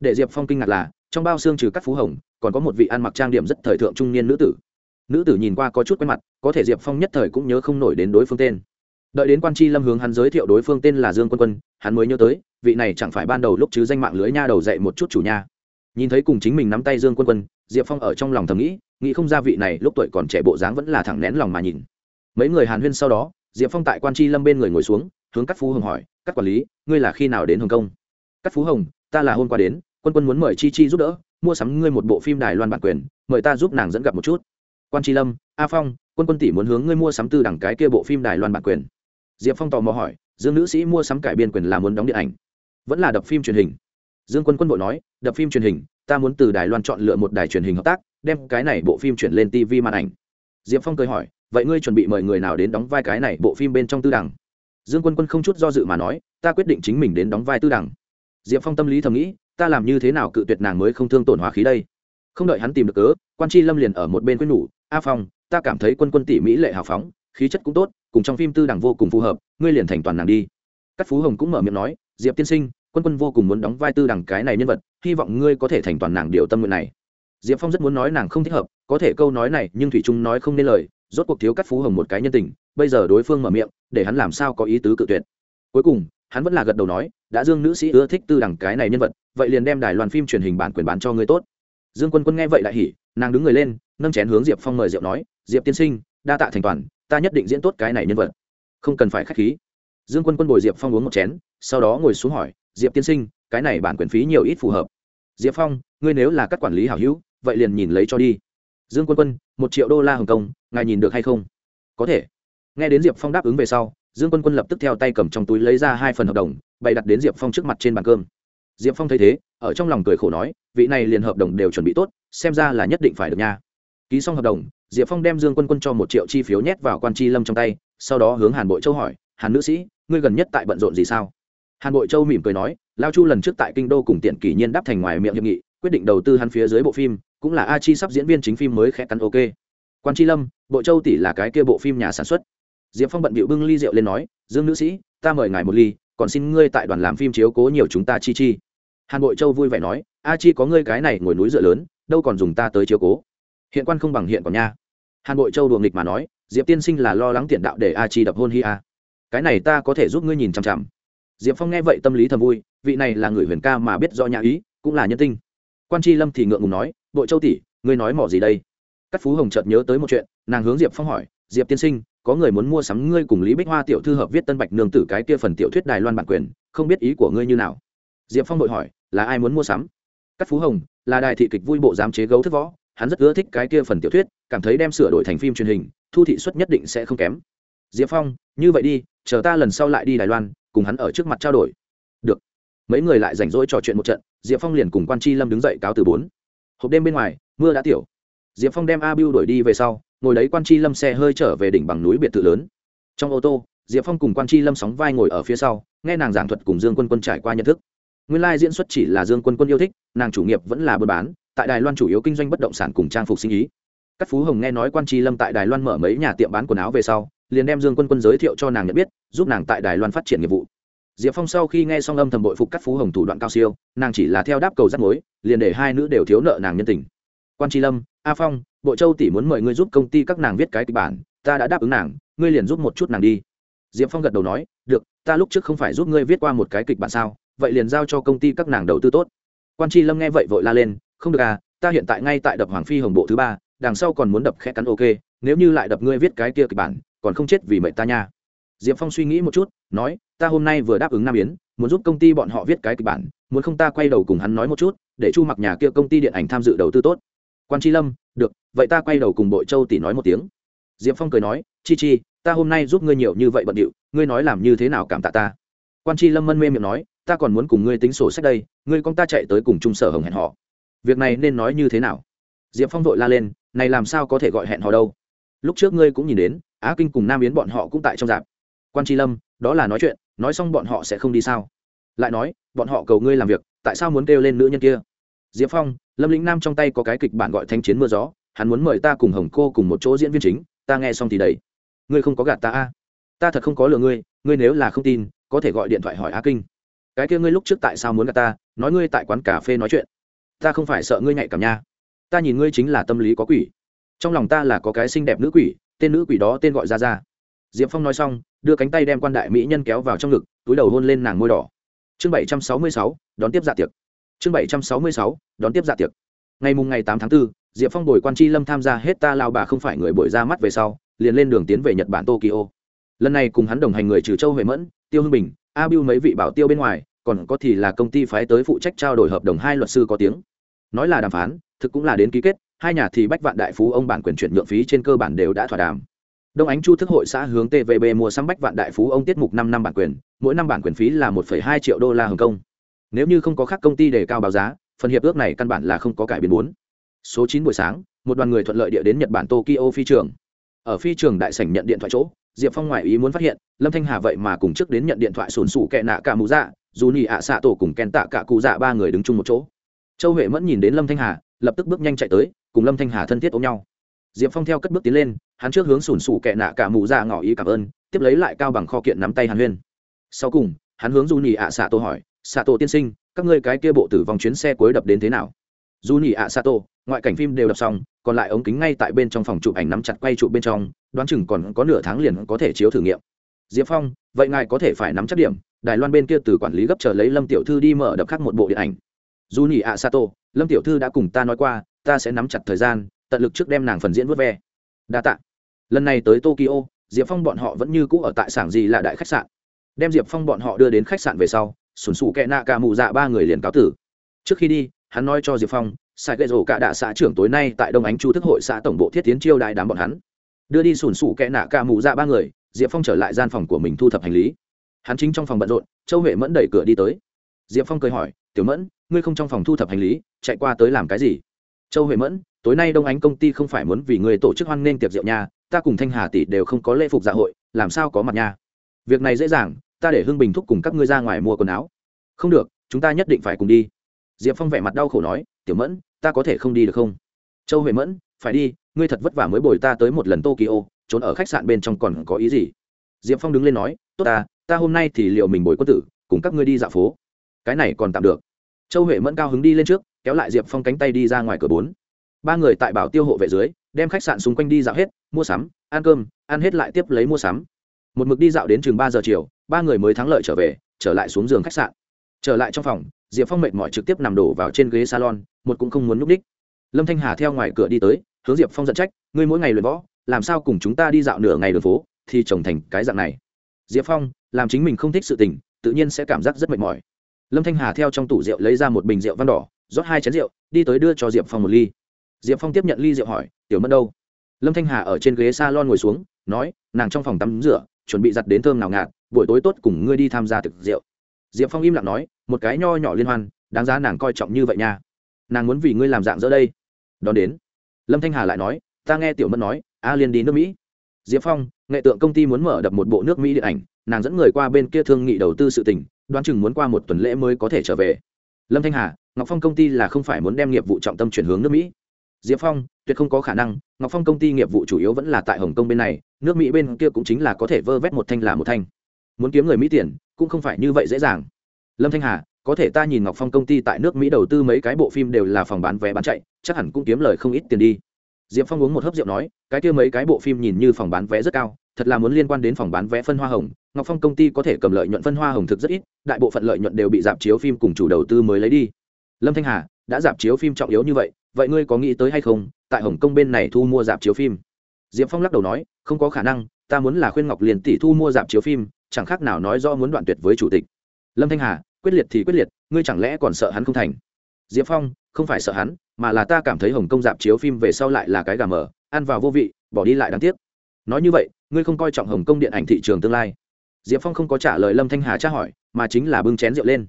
Để diệp phong kinh ngạc là, trong bao xương trừ cắt phú hồng, còn có một vị ăn mặc trang điểm rất thời thượng trung niên nữ tử nữ tử nhìn qua có chút quen mặt, có thể diệp phong nhất thời cũng nhớ không nổi đến đối phương tên. Đợi đến quan tri lâm hướng hắn giới thiệu đối phương tên là dương quân quân, hắn mới nhớ tới, vị này chẳng phải ban đầu lúc chứ danh mạng lưới nha đầu dạy một chút chủ nha. Nhìn thấy cùng chính mình nắm tay dương quân quân, diệp phong ở trong lòng thầm nghĩ nghĩ không ra vị này lúc tuổi còn trẻ bộ dáng vẫn là thẳng nén lòng mà nhìn. Mấy người hàn huyên sau đó, diệp phong tại quan tri lâm bên người ngồi xuống, hướng các phú hồng hỏi các quản lý, ngươi là khi nào đến hồng kông? Các phú hồng, ta là hôm qua đến, quân quân muốn mời chi chi giúp đỡ, mua sắm ngươi một bộ phim đài loan bản quyền, mời ta giúp nàng dẫn gặp một chút quan tri lâm, a phong, quân quân tỷ muốn hướng ngươi mua sắm tư đẳng cái kia bộ phim đài loan bản quyền. Diệp phong tò mò hỏi, dương nữ sĩ mua sắm cải biên quyền là muốn đóng điện ảnh? Vẫn là đập phim truyền hình. Dương quân quân bộ nói, đập phim truyền hình, ta muốn từ đài loan chọn lựa một đài truyền hình hợp tác, đem cái này bộ phim chuyển lên tv màn ảnh. Diệp phong cười hỏi, vậy ngươi chuẩn bị mời người nào đến đóng vai cái này bộ phim bên trong tư đẳng? Dương quân quân không chút do dự mà nói, ta quyết định chính mình đến đóng vai tư đẳng. Diệp phong tâm lý thầm nghĩ, ta làm như thế nào cự tuyệt nàng mới không thương tổn hóa khí đây? Không đợi hắn tìm được cớ, quan tri lâm liền ở một bên quyết nhủ a phong, ta cảm thấy quân quân tỷ mỹ lệ hào phóng, khí chất cũng tốt, cùng trong phim tư đẳng vô cùng phù hợp, ngươi liền thành toàn nàng đi. Các phú hồng cũng mở miệng nói, diệp tiên sinh, quân quân vô cùng muốn đóng vai tư đẳng cái này nhân vật, hy vọng ngươi có thể thành toàn nàng điều tâm nguyện này. Diệp phong rất muốn nói nàng không thích hợp, có thể câu nói này, nhưng thủy trung nói không nên lời, rốt cuộc thiếu cắt phú hồng một cái nhân tình, bây giờ đối phương mở miệng, để hắn làm sao có ý tứ cự tuyệt. Cuối cùng, hắn vẫn là gật đầu nói, đã dương nữ sĩ ưa thích tư đẳng cái này nhân vật, vậy liền đem đài loan phim truyền hình bản quyền bán cho ngươi tốt. Dương quân quân nghe vậy lại hỉ, nàng đứng người lên nâng chén hướng diệp phong mời Diệp nói, diệp tiên sinh, đa tạ thành toàn, ta nhất định diễn tốt cái này nhân vật. Không cần phải k h á c h khí. Dương quân quân bồi diệp phong uống một chén, sau đó ngồi xuống hỏi, diệp tiên sinh, cái này bản quyền phí nhiều ít phù hợp? Diệp phong, ngươi nếu là các quản lý hảo hữu, vậy liền nhìn lấy cho đi. Dương quân quân, một triệu đô la hồng kông, ngài nhìn được hay không? Có thể. Nghe đến diệp phong đáp ứng về sau, dương quân quân lập tức theo tay cầm trong túi lấy ra hai phần hợp đồng, bày đặt đến diệp phong trước mặt trên bàn cơm. Diệp phong thấy thế, ở trong lòng cười khổ nói, vị này liền hợp đồng đều chuẩn bị tốt, xem ra là nhất định phải được nha ký xong hợp đồng, diệp phong đem dương quân quân cho một triệu chi phiếu nhét vào quan tri lâm trong tay, sau đó hướng hàn bội châu hỏi, hàn nữ sĩ, ngươi gần nhất tại bận rộn gì sao? Hàn bội châu mỉm cười nói, lao chu lần trước tại kinh đô cùng tiện kỷ nhiên đáp thành ngoài miệng hiệp nghị, quyết định đầu tư hắn phía dưới bộ phim, cũng là a chi sắp diễn viên chính phim mới khẽ cắn ok. Quan tri lâm bộ châu tỷ là cái kia bộ phim nhà sản xuất. Diệp phong bận bịu bưng ly rượu lên nói, dương nữ sĩ, ta mời ngài một ly, còn xin ngươi tại đoàn làm phim chiếu cố nhiều chúng ta chi chi. Hàn bội châu vui vẻ nói, a chi có ngươi cái này ngồi núi dựa lớn, đâu còn dùng ta tới chiếu cố hiện quan không bằng hiện còn nha. Hàn bội châu đùa nghịch mà nói, diệp tiên sinh là lo lắng tiền đạo để a chi đập hôn hi a. Cái này ta có thể giúp ngươi nhìn chằm chằm. Diệp phong nghe vậy tâm lý thầm vui, vị này là người huyền ca mà biết do nhà ý, cũng là nhân tinh. Quan tri lâm thì ngượng ngùng nói, bội châu tỷ, ngươi nói mỏ gì đây? Các phú hồng chợt nhớ tới một chuyện, nàng hướng diệp phong hỏi, diệp tiên sinh, có người muốn mua sắm ngươi cùng lý bích hoa tiểu thư hợp viết tân bạch nương tử cái kia phần tiểu thuyết đài loan bản quyền, không biết ý của ngươi như nào? Diệp phong đội hỏi, là ai muốn mua sắm? Các phú hồng, là đại thị kịch vui bộ giám chế gấu thức võ hắn rất ưa thích cái kia phần tiểu thuyết, cảm thấy đem sửa đổi thành phim truyền hình, thu thị suất nhất định sẽ không kém. Diệp phong, như vậy đi, chờ ta lần sau lại đi đài loan, cùng hắn ở trước mặt trao đổi. Được. Mấy người lại rảnh rỗi trò chuyện một trận, diệp phong liền cùng quan c h i lâm đứng dậy cáo từ bốn. Hộp đêm bên ngoài, mưa đã tiểu. Diệp phong đem a biu đuổi đi về sau, ngồi lấy quan c h i lâm xe hơi trở về đỉnh bằng núi biệt thự lớn. Trong ô tô, diệp phong cùng quan c h i lâm sóng vai ngồi ở phía sau, nghe nàng giảng thuật cùng dương quân quân trải qua nhận thức. Nguyên lai diễn xuất chỉ là dương quân quân yêu thích, nàng chủ nghiệp vẫn là buôn bán tại đài loan chủ yếu kinh doanh bất động sản cùng trang phục sinh ý. Các phú hồng nghe nói quan tri lâm tại đài loan mở mấy nhà tiệm bán quần áo về sau, liền đem dương quân quân giới thiệu cho nàng nhận biết, giúp nàng tại đài loan phát triển nghiệp vụ. Diệp phong sau khi nghe xong âm thầm bội phục các phú hồng thủ đoạn cao siêu, nàng chỉ là theo đáp cầu rắt mối, liền để hai nữ đều thiếu nợ nàng nhân tình. Quan tri lâm, a phong, bộ châu tỷ muốn mời ngươi giúp công ty các nàng viết cái kịch bản, ta đã đáp ứng nàng, ngươi liền giúp một chút nàng đi. Diệp phong gật đầu nói, được, ta lúc trước không phải giúp ngươi viết qua một cái kịch bản sao, vậy liền giao cho công ty các nàng đầu tư tốt. Quan tri lâm nghe vậy vội la lên không được à ta hiện tại ngay tại đập hoàng phi hồng bộ thứ ba, đằng sau còn muốn đập khẽ cắn ok, nếu như lại đập ngươi viết cái kia kịch bản, còn không chết vì mệnh ta nha. Diệp phong suy nghĩ một chút, nói, ta hôm nay vừa đáp ứng nam yến, muốn giúp công ty bọn họ viết cái kịch bản, muốn không ta quay đầu cùng hắn nói một chút, để chu mặc nhà kia công ty điện ảnh tham dự đầu tư tốt. Quan tri lâm, được, vậy ta quay đầu cùng bội châu tỷ nói một tiếng. Diệp phong cười nói, chi chi, ta hôm nay giúp ngươi nhiều như vậy bận điệu, ngươi nói làm như thế nào cảm tạ ta? Quan tri lâm mân mê miệng nói, ta còn muốn cùng ngươi tính sổ sách đây, ngươi con ta chạy tới cùng trung sở hồng hẹn họ việc này nên nói như thế nào? Diệp phong vội la lên, này làm sao có thể gọi hẹn họ đâu? Lúc trước ngươi cũng nhìn đến, á kinh cùng nam yến bọn họ cũng tại trong dạp quan tri lâm, đó là nói chuyện, nói xong bọn họ sẽ không đi sao? Lại nói, bọn họ cầu ngươi làm việc, tại sao muốn kêu lên nữ nhân kia? Diệp phong, lâm lĩnh nam trong tay có cái kịch bản gọi thanh chiến mưa gió, hắn muốn mời ta cùng hồng cô cùng một chỗ diễn viên chính, ta nghe xong thì đấy ngươi không có gạt ta a ta thật không có lừa ngươi ngươi nếu là không tin, có thể gọi điện thoại hỏi á kinh. Cái kia ngươi lúc trước tại sao muốn gạt ta, nói ngươi tại quán cà phê nói chuyện ta không phải sợ ngươi nhạy cảm nha. Ta nhìn ngươi chính là tâm lý có quỷ. Trong lòng ta là có cái xinh đẹp nữ quỷ tên nữ quỷ đó tên gọi ra ra diệp phong nói xong đưa cánh tay đem quan đại mỹ nhân kéo vào trong ngực túi đầu hôn lên nàng môi đỏ. Chương bảy trăm sáu mươi sáu đón tiếp dạ tiệc. Chương bảy trăm sáu mươi sáu đón tiếp dạ tiệc. Ngày mùng ngày tám tháng 4, diệp phong bồi quan tri lâm tham gia hết ta lao bà không phải người bội ra mắt về sau liền lên đường tiến về nhật bản tokyo. Lần này cùng hắn đồng hành người trừ châu huệ mẫn tiêu hưng bình a bưu mấy vị bảo tiêu bên ngoài còn có thì là công ty phái tới phụ trách trao đổi hợp đồng hai luật sư có tiếng nói là đàm phán, thực cũng là đến ký kết, hai nhà thì bách vạn đại phú ông bản quyền chuyển nhượng phí trên cơ bản đều đã thỏa đàm. Đông ánh chu thức hội xã hướng tvb mua sắm bách vạn đại phú ông tiết mục năm năm bản quyền, mỗi năm bản quyền phí là một hai triệu đô la hồng kông. Nếu như không có khác công ty đề cao báo giá, phần hiệp ước này căn bản là không có cải biến bốn. Số chín buổi sáng, một đoàn người thuận lợi địa đến nhật bản tokyo phi trường. Ở phi trường đại sảnh nhận điện thoại chỗ, diệp phong ngoại ý muốn phát hiện, lâm thanh hà vậy mà cùng trước đến nhận điện thoại sồn sủ kẹ nạ cả mũ dạ dù nhị ạ xạ tổ cùng kèn tạ cả cụ dạ ba người đứng chung một chỗ châu huệ mẫn nhìn đến lâm thanh hà lập tức bước nhanh chạy tới cùng lâm thanh hà thân thiết ôm nhau. Diệp phong theo cất bước tiến lên hắn trước hướng sùn sủ kẹ nạ cả mụ ra ngỏ ý cảm ơn tiếp lấy lại cao bằng kho kiện nắm tay hàn huyên. Sau cùng hắn hướng du nhị ạ xạ Tô hỏi xạ Tô tiên sinh các ngươi cái kia bộ tử vong chuyến xe cuối đập đến thế nào? Du nhị ạ xạ Tô, ngoại cảnh phim đều đập xong còn lại ống kính ngay tại bên trong phòng chụp ảnh nắm chặt quay chụp bên trong đoán chừng còn có nửa tháng liền có thể chiếu thử nghiệm. Diệp phong vậy ngài có thể phải nắm chắc điểm đài loan bên kia từ quản lý gấp chờ lấy lâm tiểu thư đi mở đập khác một bộ điện ảnh dù nhị ạ sato, lâm tiểu thư đã cùng ta nói qua, ta sẽ nắm chặt thời gian, tận lực trước đem nàng phần diễn vớt ve. Đa t ạ lần này tới tokyo, diệp phong bọn họ vẫn như cũ ở tại sảng gì là đại khách sạn. Đem diệp phong bọn họ đưa đến khách sạn về sau, sùn sụ kẹ nạ cả mụ dạ ba người liền cáo tử. Trước khi đi, hắn nói cho diệp phong, sai gậy rổ cả đạ xã trưởng tối nay tại đông ánh chu thức hội xã tổng bộ thiết tiến chiêu đại đám bọn hắn. Đưa đi sùn sụ kẹ nạ cả mụ dạ ba người, diệp phong trở lại gian phòng của mình thu thập hành lý. Hắn chính trong phòng bận rộn, châu huệ mẫn đẩy cửa đi tới. Diệp phong cười hỏi tiểu mẫn, ngươi không trong phòng thu thập hành lý, chạy qua tới làm cái gì? Châu huệ mẫn, tối nay đông ánh công ty không phải muốn vì người tổ chức hoan nghênh tiệc rượu nha, ta cùng thanh hà tỷ đều không có lễ phục dạ hội, làm sao có mặt nha? Việc này dễ dàng, ta để hưng bình thúc cùng các ngươi ra ngoài mua quần áo. Không được, chúng ta nhất định phải cùng đi. Diệp phong vẻ mặt đau khổ nói, tiểu mẫn, ta có thể không đi được không? Châu huệ mẫn, phải đi, ngươi thật vất vả mới bồi ta tới một lần tokyo, trốn ở khách sạn bên trong còn có ý gì? Diệp phong đứng lên nói, tốt ta ta hôm nay thì liệu mình bồi quân tử, cùng các ngươi đi dạo phố cái này còn tạm được. Châu huệ mẫn cao hứng đi lên trước, kéo lại diệp phong cánh tay đi ra ngoài cửa bốn. Ba người tại bảo tiêu hộ vệ dưới, đem khách sạn xung quanh đi dạo hết, mua sắm, ăn cơm, ăn hết lại tiếp lấy mua sắm. Một mực đi dạo đến chừng ba giờ chiều, ba người mới thắng lợi trở về, trở lại xuống giường khách sạn. Trở lại trong phòng, diệp phong mệt mỏi trực tiếp nằm đổ vào trên ghế salon, một cũng không muốn núp đích lâm thanh hà theo ngoài cửa đi tới, hướng diệp phong giận trách, ngươi mỗi ngày luyện võ, làm sao cùng chúng ta đi dạo nửa ngày đường phố, thì trồng thành cái dạng này. Diệp phong, làm chính mình không thích sự tình, tự nhiên sẽ cảm giác rất mệt mỏi lâm thanh hà theo trong tủ rượu lấy ra một bình rượu văn đỏ, rót hai chén rượu, đi tới đưa cho diệp phong một ly. Diệp phong tiếp nhận ly rượu hỏi, tiểu mẫn đâu? Lâm thanh hà ở trên ghế s a lon ngồi xuống, nói, nàng trong phòng tắm rửa, chuẩn bị giặt đến thơm nào ngạt, buổi tối tốt cùng ngươi đi tham gia thực rượu. Diệp phong im lặng nói, một cái nho nhỏ liên hoan, đáng giá nàng coi trọng như vậy nha. Nàng muốn vì ngươi làm dạng dỡ đây. Đón đến, lâm thanh hà lại nói, ta nghe tiểu mẫn nói, a liên đi nước mỹ. Diệp phong, nghệ tượng công ty muốn mở đập một bộ nước mỹ điện ảnh, nàng dẫn người qua bên kia thương nghị đầu tư sự tình đoán chừng muốn qua một tuần lễ mới có thể trở về. Lâm thanh hà, ngọc phong công ty là không phải muốn đem nghiệp vụ trọng tâm chuyển hướng nước mỹ. Diệp phong, tuyệt không có khả năng, ngọc phong công ty nghiệp vụ chủ yếu vẫn là tại hồng kông bên này, nước mỹ bên kia cũng chính là có thể vơ vét một thanh là một thanh. Muốn kiếm người mỹ tiền, cũng không phải như vậy dễ dàng. Lâm thanh hà, có thể ta nhìn ngọc phong công ty tại nước mỹ đầu tư mấy cái bộ phim đều là phòng bán vé bán chạy, chắc hẳn cũng kiếm lời không ít tiền đi diệp phong uống một hớp rượu nói, cái kia mấy cái bộ phim nhìn như phòng bán vé rất cao, thật là muốn liên quan đến phòng bán vé phân hoa hồng. Ngọc phong công ty có thể cầm lợi nhuận phân hoa hồng thực rất ít, đại bộ phận lợi nhuận đều bị giảm chiếu phim cùng chủ đầu tư mới lấy đi. Lâm thanh hà, đã giảm chiếu phim trọng yếu như vậy vậy ngươi có nghĩ tới hay không, tại hồng kông bên này thu mua giảm chiếu phim? Diệp phong lắc đầu nói, không có khả năng, ta muốn là khuyên ngọc liền tỷ thu mua giảm chiếu phim, chẳng khác nào nói do muốn đoạn tuyệt với chủ tịch. Lâm thanh hà, quyết liệt thì quyết liệt, ngươi chẳng lẽ còn sợ hắn không thành? Diệp phong, không phải sợ hắn mà là ta cảm thấy hồng kông dạp chiếu phim về sau lại là cái gà mờ, ăn vào vô vị, bỏ đi lại đáng tiếc. Nói như vậy, ngươi không coi trọng hồng kông điện ảnh thị trường tương lai. Diệp phong không có trả lời lâm thanh hà tra hỏi, mà chính là bưng chén rượu lên.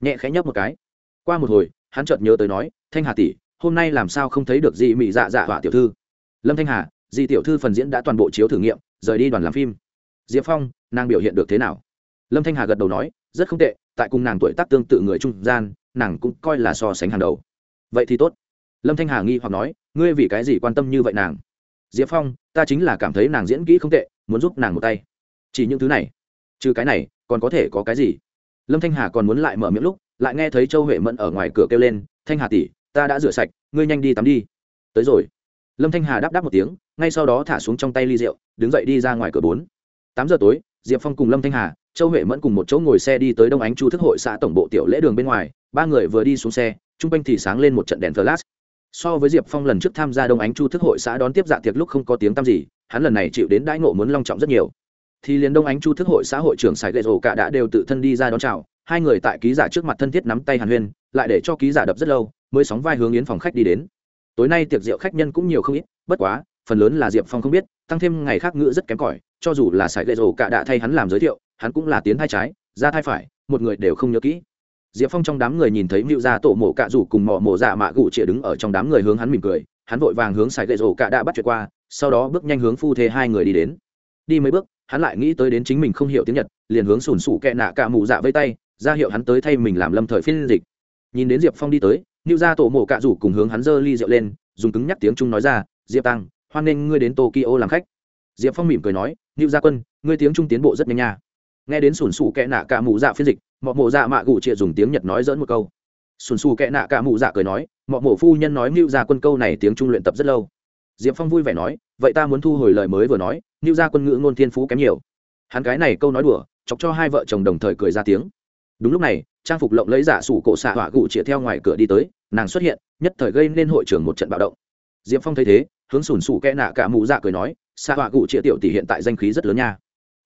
Nhẹ khẽ nhấp một cái. Qua một hồi, hắn chợt nhớ tới nói, thanh hà tỷ, hôm nay làm sao không thấy được dị mị dạ dạ họa tiểu thư? Lâm thanh hà di tiểu thư phần diễn đã toàn bộ chiếu thử nghiệm, rời đi đoàn làm phim. Diệp phong, nàng biểu hiện được thế nào? Lâm thanh hà gật đầu nói, rất không tệ, tại cùng nàng tuổi tác tương tự người trung gian, nàng cũng coi là so sánh hàng đầu. Vậy thì tốt lâm thanh hà nghi hoặc nói, ngươi vì cái gì quan tâm như vậy nàng? Diệp phong, ta chính là cảm thấy nàng diễn kỹ không tệ, muốn giúp nàng một tay. Chỉ những thứ này? Trừ cái này, còn có thể có cái gì? Lâm thanh hà còn muốn lại mở miệng lúc, lại nghe thấy châu huệ mẫn ở ngoài cửa kêu lên, thanh hà tỷ, ta đã rửa sạch, ngươi nhanh đi tắm đi. Tới rồi. Lâm thanh hà đáp đáp một tiếng, ngay sau đó thả xuống trong tay ly rượu, đứng dậy đi ra ngoài cửa bốn. Tám giờ tối, diệp phong cùng lâm thanh hà, châu huệ mẫn cùng một chỗ ngồi xe đi tới đông ánh chu thức hội xã tổng bộ tiểu lễ đường bên ngoài, ba người vừa đi xuống xe, chung quanh thì sáng lên một trận đèn flash so với diệp phong lần trước tham gia đông ánh chu thức hội xã đón tiếp dạ tiệc lúc không có tiếng tăm gì, hắn lần này chịu đến đãi ngộ muốn long trọng rất nhiều. Thì liền đông ánh chu thức hội xã hội trưởng sài gậy rổ cả đã đều tự thân đi ra đón chào, hai người tại ký giả trước mặt thân thiết nắm tay hàn huyên, lại để cho ký giả đập rất lâu, mới sóng vai hướng yến phòng khách đi đến. Tối nay tiệc rượu khách nhân cũng nhiều không ít, bất quá, phần lớn là diệp phong không biết, tăng thêm ngày khác ngữ rất kém cỏi, cho dù là sài gậy rổ cả đã thay hắn làm giới thiệu, hắn cũng là tiến thai trái, ra thai phải, một người đều không nhớ kỹ diệp phong trong đám người nhìn thấy mưu gia tổ mộ cạ rủ cùng mỏ mộ dạ mạ gụ chĩa đứng ở trong đám người hướng hắn mỉm cười, hắn vội vàng hướng sài gậy rổ cạ đã bắt chuyện qua, sau đó bước nhanh hướng phu thê hai người đi đến. Đi mấy bước, hắn lại nghĩ tới đến chính mình không hiểu tiếng nhật, liền hướng sùn sủ kẹ nạ cạ mụ dạ vây tay, ra hiệu hắn tới thay mình làm lâm thời phiên dịch. Nhìn đến diệp phong đi tới, mưu gia tổ mộ cạ rủ cùng hướng hắn giơ ly rượu lên, dùng cứng nhắc tiếng trung nói ra, diệp tăng, hoan nghênh ngươi đến tokyo làm khách. Diệp phong mỉm cười nói, mưu gia quân, ngươi tiếng trung tiến bộ rất nhanh nha nghe đến sùn sù kẹ nạ cả mụ dạ phiên dịch, mọ mộ dạ mạ gụ chịa dùng tiếng nhật nói dỡn một câu. Sùn sù kẹ nạ cả mụ dạ cười nói, mọ mộ phu nhân nói mưu ra quân câu này tiếng trung luyện tập rất lâu. Diệp phong vui vẻ nói, vậy ta muốn thu hồi lời mới vừa nói mưu ra quân ngữ ngôn thiên phú kém nhiều. Hắn cái này câu nói đùa, chọc cho hai vợ chồng đồng thời cười ra tiếng. Đúng lúc này, trang phục lộng lấy giả sủ cổ xạ hỏa gụ chĩa theo ngoài cửa đi tới, nàng xuất hiện, nhất thời gây nên hội trưởng một trận bạo động. Diệp phong thấy thế, hướng sùn sủ kẽ nạ cả mụ dạ cười nói, xạ hỏa gụ chĩa tiểu tỷ hiện tại danh khí rất lớn nha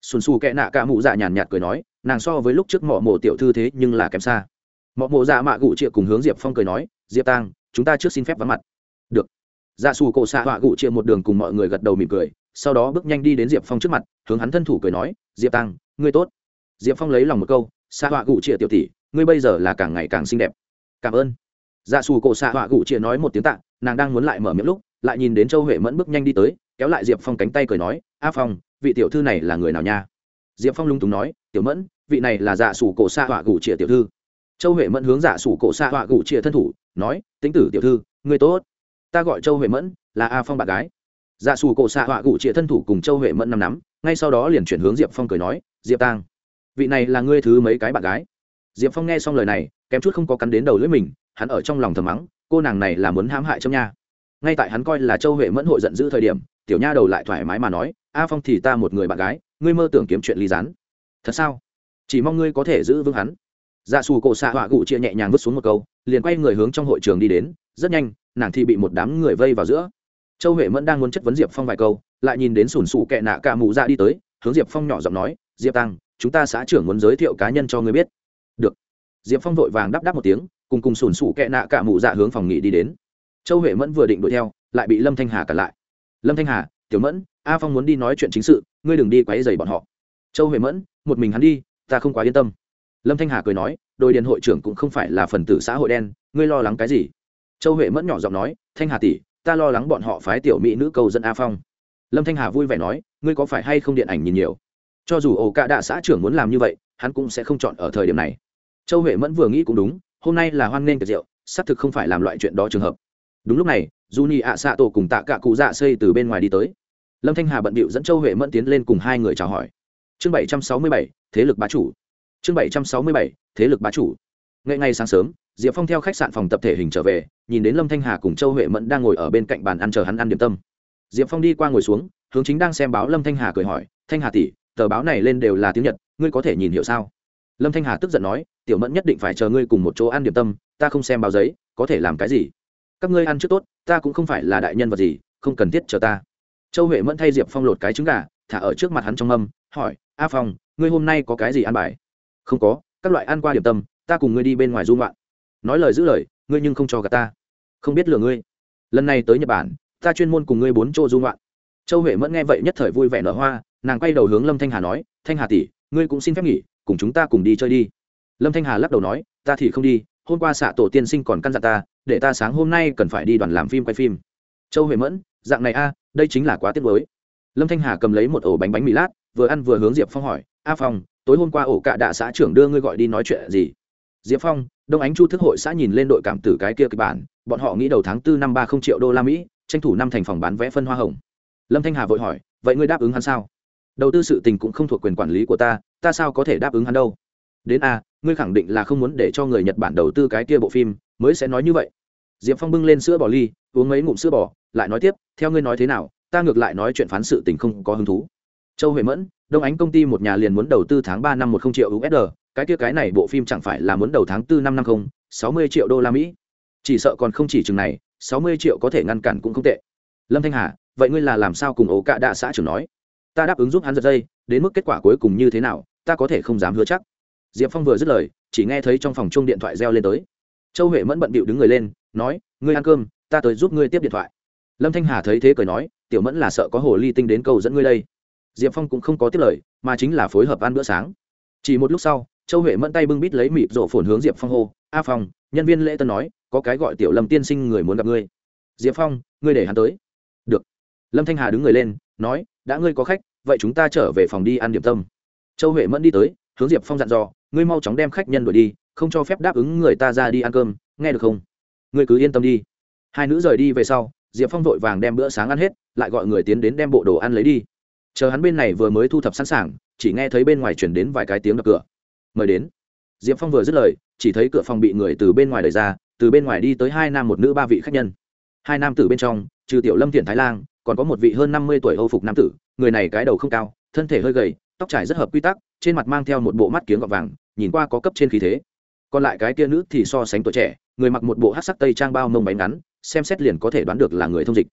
xuân xù kẹ nạ cả mụ dạ nhàn nhạt cười nói, nàng so với lúc trước mọ mộ tiểu thư thế nhưng là kém xa. Mọ mộ dạ mạ gụ chịa cùng hướng diệp phong cười nói, diệp tang, chúng ta trước xin phép vắng mặt. Được. Dạ xù cổ xạ họa gụ chịa một đường cùng mọi người gật đầu mỉm cười, sau đó bước nhanh đi đến diệp phong trước mặt, hướng hắn thân thủ cười nói, diệp tăng ngươi tốt. Diệp phong lấy lòng một câu, xạ họa gụ chịa tiểu tỷ, ngươi bây giờ là càng ngày càng xinh đẹp. Cảm ơn. Dạ xù cổ xạ họa gụ chịa nói một tiếng tạ, nàng đang muốn lại mở miệng lúc, lại nhìn đến châu huệ mẫn bước nhanh đi tới, kéo lại diệp phong cánh tay cười nói a phong, vị tiểu thư này là người nào nha? Diệp phong lung túng nói, tiểu mẫn, vị này là dạ sủ cổ xạ họa gủ chĩa tiểu thư. Châu huệ mẫn hướng dạ sủ cổ xạ họa gủ chĩa thân thủ, nói tính tử tiểu thư, người tốt. Ta gọi châu huệ mẫn, là a phong bạn gái. Dạ sủ cổ xạ họa gủ chĩa thân thủ cùng châu huệ mẫn năm nắm, ngay sau đó liền chuyển hướng diệp phong cười nói, diệp tang vị này là ngươi thứ mấy cái bạn gái? Diệp phong nghe xong lời này, kém chút không có cắn đến đầu lưỡi mình, hắn ở trong lòng thầm mắng, cô nàng này là muốn hãm hại trong nha. Ngay tại hắn coi là châu huệ mẫn hội giận dữ thời điểm, tiểu nha đầu lại thoải mái mà nói a phong thì ta một người bạn gái, ngươi mơ tưởng kiếm chuyện ly rán thật sao? Chỉ mong ngươi có thể giữ vững hắn. Dạ xù cổ xạ họa gụ chia nhẹ nhàng vứt xuống một câu, liền quay người hướng trong hội trường đi đến, rất nhanh, nàng thì bị một đám người vây vào giữa. Châu huệ mẫn đang muốn chất vấn diệp phong vài câu, lại nhìn đến sùn sụ kẹ nạ cả mụ ra dạ đi tới, hướng diệp phong nhỏ giọng nói, diệp tăng, chúng ta xã trưởng muốn giới thiệu cá nhân cho ngươi biết. Được. Diệp phong vội vàng đáp đáp một tiếng, cùng cùng sùn sụ kẹ nạ cả mụ dạ hướng phòng nghỉ đi đến. Châu huệ mẫn vừa định đuổi theo, lại bị lâm thanh hà cản lại. Lâm thanh hà, tiểu mẫn a phong muốn đi nói chuyện chính sự, ngươi đừng đi quáy dày bọn họ. Châu huệ mẫn, một mình hắn đi, ta không quá yên tâm. Lâm thanh hà cười nói, đôi điền hội trưởng cũng không phải là phần tử xã hội đen, ngươi lo lắng cái gì? Châu huệ mẫn nhỏ giọng nói, thanh hà tỷ, ta lo lắng bọn họ phái tiểu mỹ nữ cầu dẫn a phong. Lâm thanh hà vui vẻ nói, ngươi có phải hay không điện ảnh nhìn nhiều? Cho dù ổ cạ đạ xã trưởng muốn làm như vậy, hắn cũng sẽ không chọn ở thời điểm này. Châu huệ mẫn vừa nghĩ cũng đúng, hôm nay là hoan nghênh tiệc rượu, xác thực không phải làm loại chuyện đó trường hợp. Đúng lúc này dù nhị ạ xạ tổ cùng tạ cả cụ dạ xây từ bên ngoài đi tới lâm thanh hà bận bịu dẫn châu huệ mẫn tiến lên cùng hai người chào hỏi. Chương bảy trăm sáu mươi bảy, thế lực bá chủ. Chương bảy trăm sáu mươi bảy, thế lực bá chủ. Ngay ngay sáng sớm, diệp phong theo khách sạn phòng tập thể hình trở về, nhìn đến lâm thanh hà cùng châu huệ mẫn đang ngồi ở bên cạnh bàn ăn chờ hắn ăn điểm tâm. Diệp phong đi qua ngồi xuống, hướng chính đang xem báo lâm thanh hà cười hỏi, thanh hà tỷ, tờ báo này lên đều là tiếng nhật, ngươi có thể nhìn hiểu sao? Lâm thanh hà tức giận nói, tiểu mẫn nhất định phải chờ ngươi cùng một chỗ ăn điểm tâm, ta không xem báo giấy, có thể làm cái gì? Các ngươi ăn trước tốt, ta cũng không phải là đại nhân vật gì, không cần thiết chờ ta châu huệ mẫn thay diệp phong lột cái trứng gà, thả ở trước mặt hắn trong mâm hỏi, a phong, ngươi hôm nay có cái gì ăn bài? Không có, các loại ăn qua điểm tâm, ta cùng ngươi đi bên ngoài du ngoạn. Nói lời giữ lời, ngươi nhưng không cho gà ta. Không biết lừa ngươi. Lần này tới nhật bản, ta chuyên môn cùng ngươi bốn chỗ du ngoạn. Châu huệ mẫn nghe vậy nhất thời vui vẻ nở hoa, nàng quay đầu hướng lâm thanh hà nói, thanh hà tỷ, ngươi cũng xin phép nghỉ, cùng chúng ta cùng đi chơi đi. Lâm thanh hà lắc đầu nói, ta thì không đi, hôm qua xạ tổ tiên sinh còn căn dặn ta, để ta sáng hôm nay cần phải đi đoàn làm phim quay phim. Châu huệ mẫn dạng này a, đây chính là quá tiết mới lâm thanh hà cầm lấy một ổ bánh bánh mì lát, vừa ăn vừa hướng diệp phong hỏi, a phong, tối hôm qua ổ cạ đạ xã trưởng đưa ngươi gọi đi nói chuyện gì? Diệp phong, đông ánh chu thức hội xã nhìn lên đội cảm tử cái kia kịch bản, bọn họ nghĩ đầu tháng tư năm ba không triệu đô la mỹ, tranh thủ năm thành phòng bán vé phân hoa hồng. Lâm thanh hà vội hỏi, vậy ngươi đáp ứng hắn sao? Đầu tư sự tình cũng không thuộc quyền quản lý của ta ta sao có thể đáp ứng hắn đâu? Đến a, ngươi khẳng định là không muốn để cho người nhật bản đầu tư cái kia bộ phim, mới sẽ nói như vậy. Diệp phong bưng lên sữa bò ly, uống mấy ngụm sữa bò lại nói tiếp, theo ngươi nói thế nào, ta ngược lại nói chuyện phán sự tình không có hứng thú. Châu huệ mẫn, đông ánh công ty một nhà liền muốn đầu tư tháng ba năm một không triệu usd cái kia cái này bộ phim chẳng phải là muốn đầu tháng tư năm năm không, sáu mươi triệu đô la mỹ. Chỉ sợ còn không chỉ chừng này, sáu mươi triệu có thể ngăn cản cũng không tệ. Lâm thanh hà, vậy ngươi là làm sao cùng ổ cạ đạ xã trưởng nói? Ta đáp ứng giúp hắn giật dây, đến mức kết quả cuối cùng như thế nào, ta có thể không dám hứa chắc. Diệp phong vừa dứt lời, chỉ nghe thấy trong phòng chung điện thoại reo lên tới. Châu huệ mẫn bận bịu đứng người lên, nói, ngươi ăn cơm, ta tới giúp ngươi tiếp điện thoại lâm thanh hà thấy thế cười nói, tiểu mẫn là sợ có hồ ly tinh đến cầu dẫn ngươi đây. Diệp phong cũng không có tiết lời, mà chính là phối hợp ăn bữa sáng. Chỉ một lúc sau, châu huệ mẫn tay bưng bít lấy mịp rổ phồn hướng diệp phong hô, a phong, nhân viên lễ tân nói, có cái gọi tiểu lâm tiên sinh người muốn gặp ngươi. Diệp phong, ngươi để hắn tới. Được. Lâm thanh hà đứng người lên, nói, đã ngươi có khách, vậy chúng ta trở về phòng đi ăn điểm tâm. Châu huệ mẫn đi tới, hướng diệp phong dặn dò, ngươi mau chóng đem khách nhân đuổi đi, không cho phép đáp ứng người ta ra đi ăn cơm, nghe được không? Ngươi cứ yên tâm đi. Hai nữ rời đi về sau diệp phong vội vàng đem bữa sáng ăn hết, lại gọi người tiến đến đem bộ đồ ăn lấy đi. Chờ hắn bên này vừa mới thu thập sẵn sàng, chỉ nghe thấy bên ngoài chuyển đến vài cái tiếng đập cửa. Mời đến. Diệp phong vừa dứt lời, chỉ thấy cửa phòng bị người từ bên ngoài đẩy ra, từ bên ngoài đi tới hai nam một nữ ba vị khách nhân. Hai nam tử bên trong, trừ tiểu lâm thiện thái lan còn có một vị hơn năm mươi tuổi âu phục nam tử, người này cái đầu không cao, thân thể hơi gầy, tóc trải rất hợp quy tắc, trên mặt mang theo một bộ mắt kiếng gọt vàng, nhìn qua có cấp trên khí thế. Còn lại cái kia nữ thì so sánh tuổi trẻ, người mặc một bộ hát sắc tây trang bao mông bánh ngắn xem xét liền có thể đoán được là người thông dịch.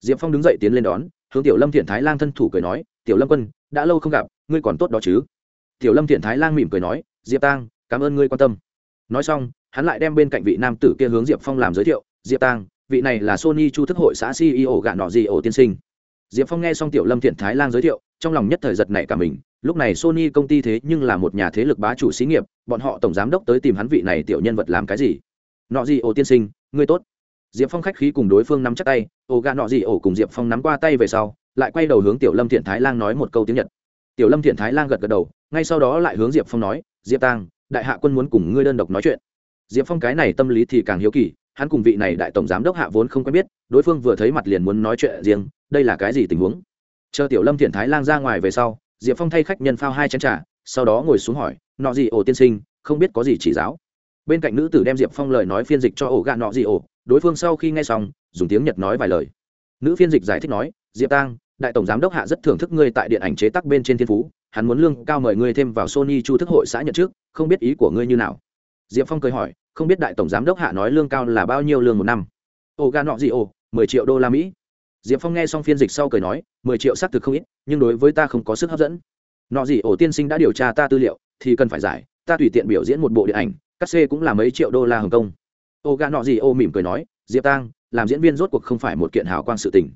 Diệp phong đứng dậy tiến lên đón, hướng tiểu lâm thiện thái lan thân thủ cười nói, tiểu lâm quân, đã lâu không gặp, ngươi còn tốt đó chứ? Tiểu lâm thiện thái lan mỉm cười nói, diệp tang, cảm ơn ngươi quan tâm. Nói xong, hắn lại đem bên cạnh vị nam tử kia hướng diệp phong làm giới thiệu, diệp tang, vị này là sony chu thức hội xã ceo gạ nọ gì ổ tiên sinh. Diệp phong nghe xong tiểu lâm thiện thái lan giới thiệu, trong lòng nhất thời giật này cả mình, lúc này sony công ty thế nhưng là một nhà thế lực bá chủ xí nghiệp, bọn họ tổng giám đốc tới tìm hắn vị này tiểu nhân vật làm cái gì? Nọ gì ổ tiên sinh, ngươi tốt diệp phong khách khí cùng đối phương nắm chắc tay ổ gà nọ gì? Ổ cùng diệp phong nắm qua tay về sau, lại quay đầu hướng tiểu lâm thiện thái lan nói một câu tiếng nhật. Tiểu lâm thiện thái lan gật gật đầu, ngay sau đó lại hướng diệp phong nói, diệp tàng, đại hạ quân muốn cùng ngươi đơn độc nói chuyện. Diệp phong cái này tâm lý thì càng hiếu kỳ, hắn cùng vị này đại tổng giám đốc hạ vốn không quen biết, đối phương vừa thấy mặt liền muốn nói chuyện riêng, đây là cái gì tình huống? Chờ tiểu lâm thiện thái lan ra ngoài về sau, diệp phong thay khách nhân phao hai chén t r à sau đó ngồi xuống hỏi, nọ gì? Ổ tiên sinh, không biết có gì chỉ giáo? Bên cạnh nữ tử đem diệp phong lời nói phiên dịch cho ổ gạ nọ gì? Ổ đối phương sau khi nghe xong, dùng tiếng nhật nói vài lời. Nữ phiên dịch giải thích nói, diệp tang, đại tổng giám đốc hạ rất thưởng thức ngươi tại điện ảnh chế tác bên trên thiên phú, hắn muốn lương cao mời ngươi thêm vào sony chu thức hội xã nhận trước không biết ý của ngươi như nào? Diệp phong cười hỏi, không biết đại tổng giám đốc hạ nói lương cao là bao nhiêu lương một năm? Ô ga nọ gì ồ mười triệu đô la mỹ. Diệp phong nghe xong phiên dịch sau cười nói, mười triệu xác thực không ít, nhưng đối với ta không có sức hấp dẫn. Nọ gì ổ tiên sinh đã điều tra ta tư liệu, thì cần phải giải, ta tùy tiện biểu diễn một bộ điện ảnh cắt xê cũng là mấy triệu đô la hồng kông ô gà nọ gì ô mỉm cười nói, diệp tang, làm diễn viên rốt cuộc không phải một kiện hào quang sự tình.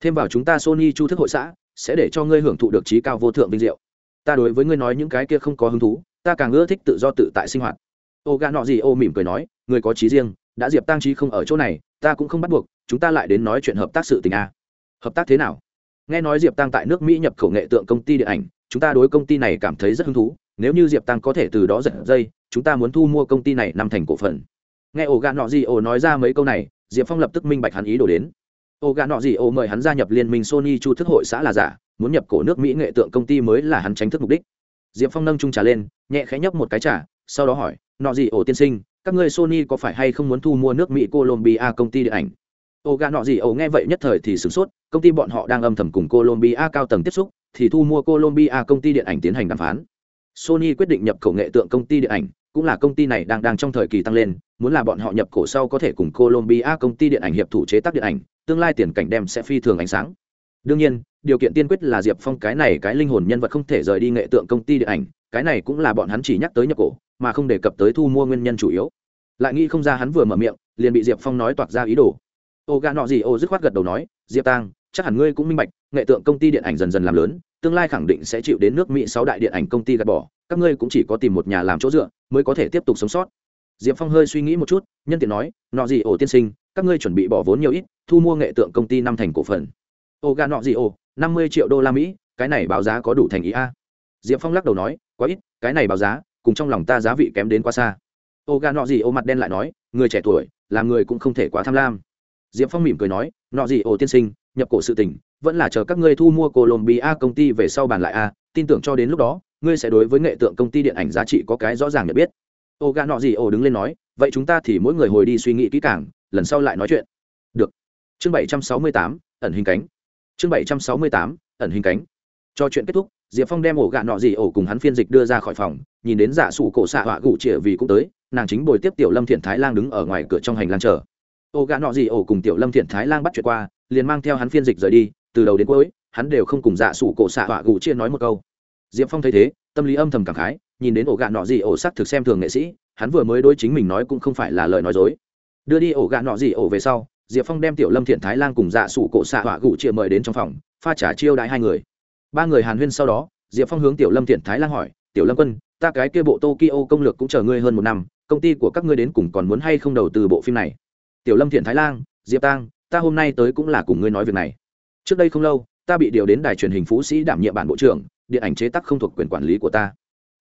Thêm vào chúng ta sony chu thức hội xã, sẽ để cho ngươi hưởng thụ được trí cao vô thượng vinh diệu. Ta đối với ngươi nói những cái kia không có hứng thú, ta càng ưa thích tự do tự tại sinh hoạt. Ô gà nọ gì ô mỉm cười nói người có trí riêng, đã diệp tăng trí không ở chỗ này, ta cũng không bắt buộc, chúng ta lại đến nói chuyện hợp tác sự tình a. Hợp tác thế nào? Nghe nói diệp tăng tại nước mỹ nhập khẩu nghệ tượng công ty điện ảnh, chúng ta đối công ty này cảm thấy rất hứng thú, nếu như diệp tăng có thể từ đó giật dây, chúng ta muốn thu mua công ty này năm thành cổ phần nghe ổ gà nọ gì ổ nói ra mấy câu này, diệp phong lập tức minh bạch hắn ý đồ đến. Ổ gà nọ gì ổ mời hắn gia nhập liên minh sony chu thức hội xã là giả, muốn nhập cổ nước mỹ nghệ tượng công ty mới là hắn tránh thức mục đích. Diệp phong nâng trung trà lên, nhẹ khẽ nhấp một cái trà, sau đó hỏi, nọ gì ổ tiên sinh, các ngươi sony có phải hay không muốn thu mua nước mỹ colombia công ty điện ảnh? Ổ gà nọ gì ổ nghe vậy nhất thời thì sửng sốt, công ty bọn họ đang âm thầm cùng colombia cao tầng tiếp xúc, thì thu mua colombia công ty điện ảnh tiến hành đàm phán. Sony quyết định nhập khẩu nghệ tượng công ty điện ảnh cũng là công ty này đang đang trong thời kỳ tăng lên, muốn là bọn họ nhập cổ sau có thể cùng colombia công ty điện ảnh hiệp thủ chế tác điện ảnh, tương lai tiền cảnh đem sẽ phi thường ánh sáng. Đương nhiên, điều kiện tiên quyết là diệp phong cái này cái linh hồn nhân vật không thể rời đi nghệ tượng công ty điện ảnh, cái này cũng là bọn hắn chỉ nhắc tới nhập cổ, mà không đề cập tới thu mua nguyên nhân chủ yếu. Lại nghĩ không ra hắn vừa mở miệng, liền bị diệp phong nói toạc ra ý đồ. Ô gà nọ gì ô dứt khoát gật đầu nói, diệp tang, chắc hẳn ngươi cũng minh bạch, nghệ tượng công ty điện ảnh dần dần làm lớn, tương lai khẳng định sẽ chịu đến nước mỹ sáu đại điện ảnh công ty gạt bỏ các ngươi cũng chỉ có tìm một nhà làm chỗ dựa, mới có thể tiếp tục sống sót. Diệp phong hơi suy nghĩ một chút, nhân tiện nói, nọ gì ổ tiên sinh, các ngươi chuẩn bị bỏ vốn nhiều ít, thu mua nghệ tượng công ty năm thành cổ phần. Ô gà nọ gì ổ, năm mươi triệu đô la mỹ, cái này báo giá có đủ thành ý a? Diệp phong lắc đầu nói, quá ít, cái này báo giá, cùng trong lòng ta giá vị kém đến quá xa. Ô gà nọ gì ô mặt đen lại nói, người trẻ tuổi làm người cũng không thể quá tham lam. Diệp phong mỉm cười nói, nọ gì ô tiên sinh, nhập cổ sự tình, vẫn là chờ các ngươi thu mua colombia công ty về sau bàn lại a, tin tưởng cho đến lúc đó ngươi sẽ đối với nghệ tượng công ty điện ảnh giá trị có cái rõ ràng nhận biết. Ô gà nọ gì ô đứng lên nói, vậy chúng ta thì mỗi người hồi đi suy nghĩ kỹ càng, lần sau lại nói chuyện. Được. Chương bảy trăm sáu mươi tám, ẩn hình cánh. Chương bảy trăm sáu mươi tám, ẩn hình cánh. Cho chuyện kết thúc, diệp phong đem ổ gạ nọ gì ổ cùng hắn phiên dịch đưa ra khỏi phòng, nhìn đến giả sủ cổ xạ họa gụ chĩa vì cũng tới, nàng chính bồi tiếp tiểu lâm thiện thái lang đứng ở ngoài cửa trong hành lang chờ. Ổ gạ nọ gì ổ cùng tiểu lâm thiện thái lang bắt chuyện qua, liền mang theo hắn phiên dịch rời đi, từ đầu đến cuối, hắn đều không cùng dạ sủ cổ xạ họa gụ chia nói một câu diệp phong thấy thế, tâm lý âm thầm cảm khái, nhìn đến ổ gà nọ gì ổ sắc thực xem thường nghệ sĩ, hắn vừa mới đối chính mình nói cũng không phải là lời nói dối. Đưa đi ổ gà nọ gì ổ về sau, diệp phong đem tiểu lâm thiện thái lan cùng dạ sủ cổ xạ họa gụ Triệu mời đến trong phòng, pha trả chiêu đãi hai người. Ba người hàn huyên sau đó, diệp phong hướng tiểu lâm thiện thái lan hỏi, tiểu lâm quân, ta cái kia bộ tokyo công lược cũng chờ ngươi hơn một năm, công ty của các ngươi đến cùng còn muốn hay không đầu tư bộ phim này? Tiểu lâm thiện thái lan, diệp tang, ta hôm nay tới cũng là cùng ngươi nói việc này. Trước đây không lâu, ta bị điều đến đài truyền hình phú sĩ đảm nhiệm bản bộ trưởng điện ảnh chế tác không thuộc quyền quản lý của ta.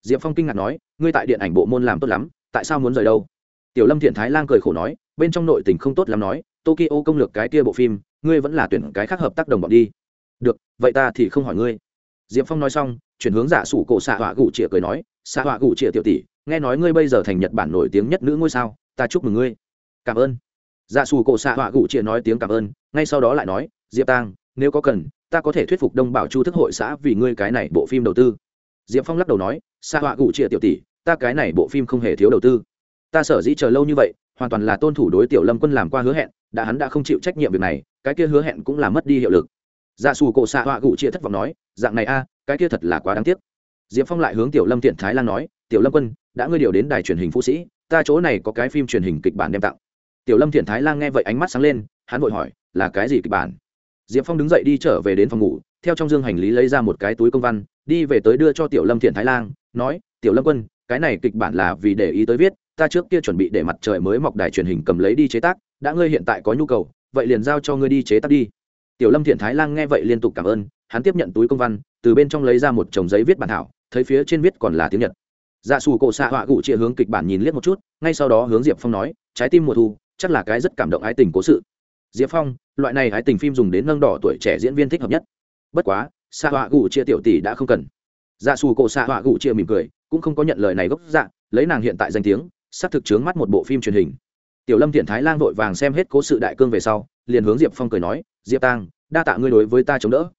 Diệp phong kinh ngạc nói, ngươi tại điện ảnh bộ môn làm tốt lắm, tại sao muốn rời đâu? Tiểu lâm thiện thái lan cười khổ nói, bên trong nội tình không tốt lắm nói, tokyo công lược cái kia bộ phim, ngươi vẫn là tuyển cái khác hợp tác đồng bọn đi. Được, vậy ta thì không hỏi ngươi. Diệp phong nói xong, chuyển hướng giả sủ cổ xạ họa gụ chĩa cười nói xạ họa gụ chĩa tiểu tỷ, nghe nói ngươi bây giờ thành nhật bản nổi tiếng nhất nữ ngôi sao, ta chúc mừng ngươi. Cảm ơn. Dạ xù cổ xạ họa gụ chĩa nói tiếng cảm ơn, ngay sau đó lại nói, diệp tang, nếu có cần ta có thể thuyết phục đông bảo chu thức hội xã vì ngươi cái này bộ phim đầu tư. Diệp phong lắc đầu nói xa họa gụ chĩa tiểu tỷ, ta cái này bộ phim không hề thiếu đầu tư. Ta sở dĩ chờ lâu như vậy, hoàn toàn là tôn thủ đối tiểu lâm quân làm qua hứa hẹn, đã hắn đã không chịu trách nhiệm việc này, cái kia hứa hẹn cũng là mất đi hiệu lực. Dạ xù cổ xạ họa gụ chia thất vọng nói, dạng này a à, cái kia thật là quá đáng tiếc. Diệp phong lại hướng tiểu lâm tiện thái lan nói, tiểu lâm quân, đã ngươi điều đến đài truyền hình phú sĩ, ta chỗ này có cái phim truyền hình kịch bản đem tặng. Tiểu lâm thiện thái lan nghe vậy ánh mắt sáng lên, hắn vội hỏi, là cái gì kịch bản? Diệp phong đứng dậy đi trở về đến phòng ngủ, theo trong dương hành lý lấy ra một cái túi công văn, đi về tới đưa cho tiểu lâm thiện thái lan nói, tiểu lâm quân, cái này kịch bản là vì để ý tới viết, ta trước kia chuẩn bị để mặt trời mới mọc đài truyền hình cầm lấy đi chế tác, đã ngươi hiện tại có nhu cầu, vậy liền giao cho ngươi đi chế tác đi. Tiểu lâm thiện thái lan nghe vậy liên tục cảm ơn, hắn tiếp nhận túi công văn, từ bên trong lấy ra một chồng giấy viết bản thảo, thấy phía trên viết còn là tiếng nhật. Dạ xù cổ xạ họa cụ chia hướng kịch bản nhìn liếc một chút, ngay sau đó hướng diệp phong nói, trái tim mùa thu, chắc là cái rất cảm động ái tình cố sự diệp phong, loại này hái tình phim dùng đến nâng đỏ tuổi trẻ diễn viên thích hợp nhất. Bất quá xạ họa gù chia tiểu tỷ đã không cần. Dạ xù cổ xạ họa gù chia mỉm cười, cũng không có nhận lời này gốc dạ lấy nàng hiện tại danh tiếng sắp thực chướng mắt một bộ phim truyền hình. Tiểu lâm thiện thái lang vội vàng xem hết cố sự đại cương về sau, liền hướng diệp phong cười nói, diệp tang đa tạ ngươi đối với ta chống đỡ.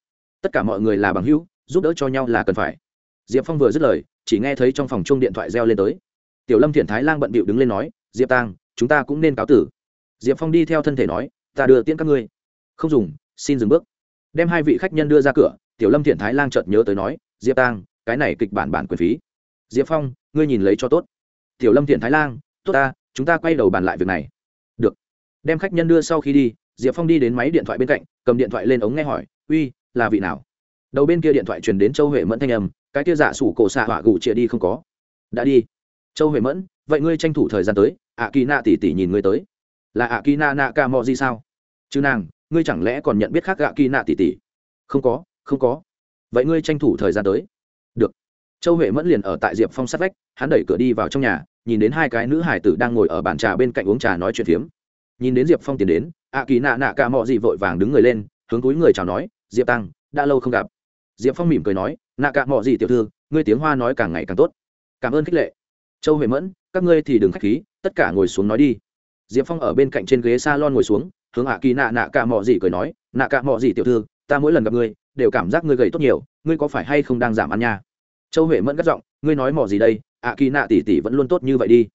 Tất cả mọi người là bằng hữu, giúp đỡ cho nhau là cần phải. Diệp phong vừa dứt lời, chỉ nghe thấy trong phòng chung điện thoại reo lên tới. Tiểu lâm thiện thái lang bận bịu đứng lên nói, diệp tang chúng ta cũng nên cáo tử. Diệp phong đi theo thân thể nói ta đưa tiễn các ngươi. Không dùng, xin dừng bước. Đem hai vị khách nhân đưa ra cửa, tiểu lâm thiện thái lang chợt nhớ tới nói, diệp tang, cái này kịch bản bản quyền phí. Diệp phong, ngươi nhìn lấy cho tốt. Tiểu lâm thiện thái lang, tốt ta, chúng ta quay đầu bàn lại việc này. Được. Đem khách nhân đưa sau khi đi, diệp phong đi đến máy điện thoại bên cạnh, cầm điện thoại lên ống nghe hỏi, uy, là vị nào? Đầu bên kia điện thoại truyền đến châu huệ mẫn thanh âm, cái kia giả sủ cổ xạ hỏa gù chia đi không có. Đã đi. Châu huệ mẫn, vậy ngươi tranh thủ thời gian tới, ạ kỳ nạ tỉ tỉ nhìn ngươi tới là ạ kỳ nạ nạ ca mò gì sao? Chứ nàng, ngươi chẳng lẽ còn nhận biết khác ạ kỳ nạ tỉ tỉ không có không có. Vậy ngươi tranh thủ thời gian tới. Được. Châu huệ mẫn liền ở tại diệp phong sát vách, hắn đẩy cửa đi vào trong nhà, nhìn đến hai cái nữ hải tử đang ngồi ở bàn trà bên cạnh uống trà nói chuyện phiếm. Nhìn đến diệp phong tiến đến ạ kỳ nạ nạ ca mò gì vội vàng đứng người lên, hướng túi người chào nói, diệp tăng, đã lâu không gặp. Diệp phong mỉm cười nói nạ ca mò gì tiểu thư, ngươi tiếng hoa nói càng ngày càng tốt. Cảm ơn khích lệ. Châu huệ mẫn, các ngươi thì đừng k h á c h khí, tất cả ngồi xuống nói đi diệp phong ở bên cạnh trên ghế s a lon ngồi xuống, hướng hạ kỳ nạ nạ cả mò gì cười nói, nạ cả mò gì tiểu thư, ta mỗi lần gặp ngươi, đều cảm giác ngươi gầy tốt nhiều, ngươi có phải hay không đang giảm ăn nha? Châu huệ mẫn gắt giọng, ngươi nói mò gì đây? Ạ kỳ nạ tỷ tỷ vẫn luôn tốt như vậy đi.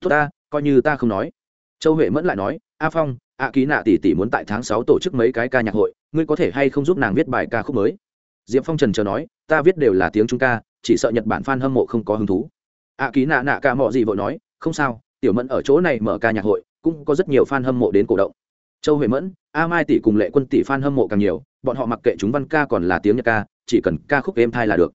Tốt ta, coi như ta không nói. Châu huệ mẫn lại nói, a phong, ạ kỳ nạ tỷ tỷ muốn tại tháng sáu tổ chức mấy cái ca nhạc hội, ngươi có thể hay không giúp nàng viết bài ca khúc mới? Diệp phong trần chờ nói, ta viết đều là tiếng trung ca, chỉ sợ nhật bản f a n hâm mộ không có hứng thú. Ạ ký nạ nạ ca mò gì vội nói, không sao, tiểu mẫn ở chỗ này mở ca nhạc hội cũng có rất nhiều fan hâm mộ đến cổ động. Châu huệ mẫn, a mai tỷ cùng lệ quân tỷ fan hâm mộ càng nhiều, bọn họ mặc kệ chúng văn ca còn là tiếng nhật ca, chỉ cần ca khúc êm thai là được.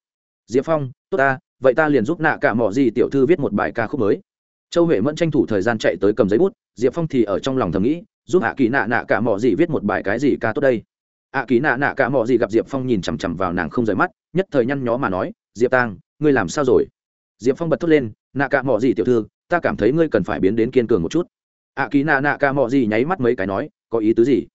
Diệp phong, tốt ta, vậy ta liền giúp nạ cả mọ gì tiểu thư viết một bài ca khúc mới. Châu huệ mẫn tranh thủ thời gian chạy tới cầm giấy bút, diệp phong thì ở trong lòng thầm nghĩ, giúp hạ kỳ nạ nạ cả mọ gì viết một bài cái gì ca tốt đây? Ạ kỳ nạ nạ cả mọ gì gặp diệp phong nhìn chằm chằm vào nàng không rời mắt, nhất thời nhăn nhó mà nói, diệp tang ngươi làm sao rồi? Diệp phong bật thốt lên, nạ cả mọ gì tiểu thư, ta cảm thấy ngươi cần phải biến đến kiên cường một chút ạ kỳ nạ nạ ca mò gì nháy mắt mấy cái nói, có ý tứ gì?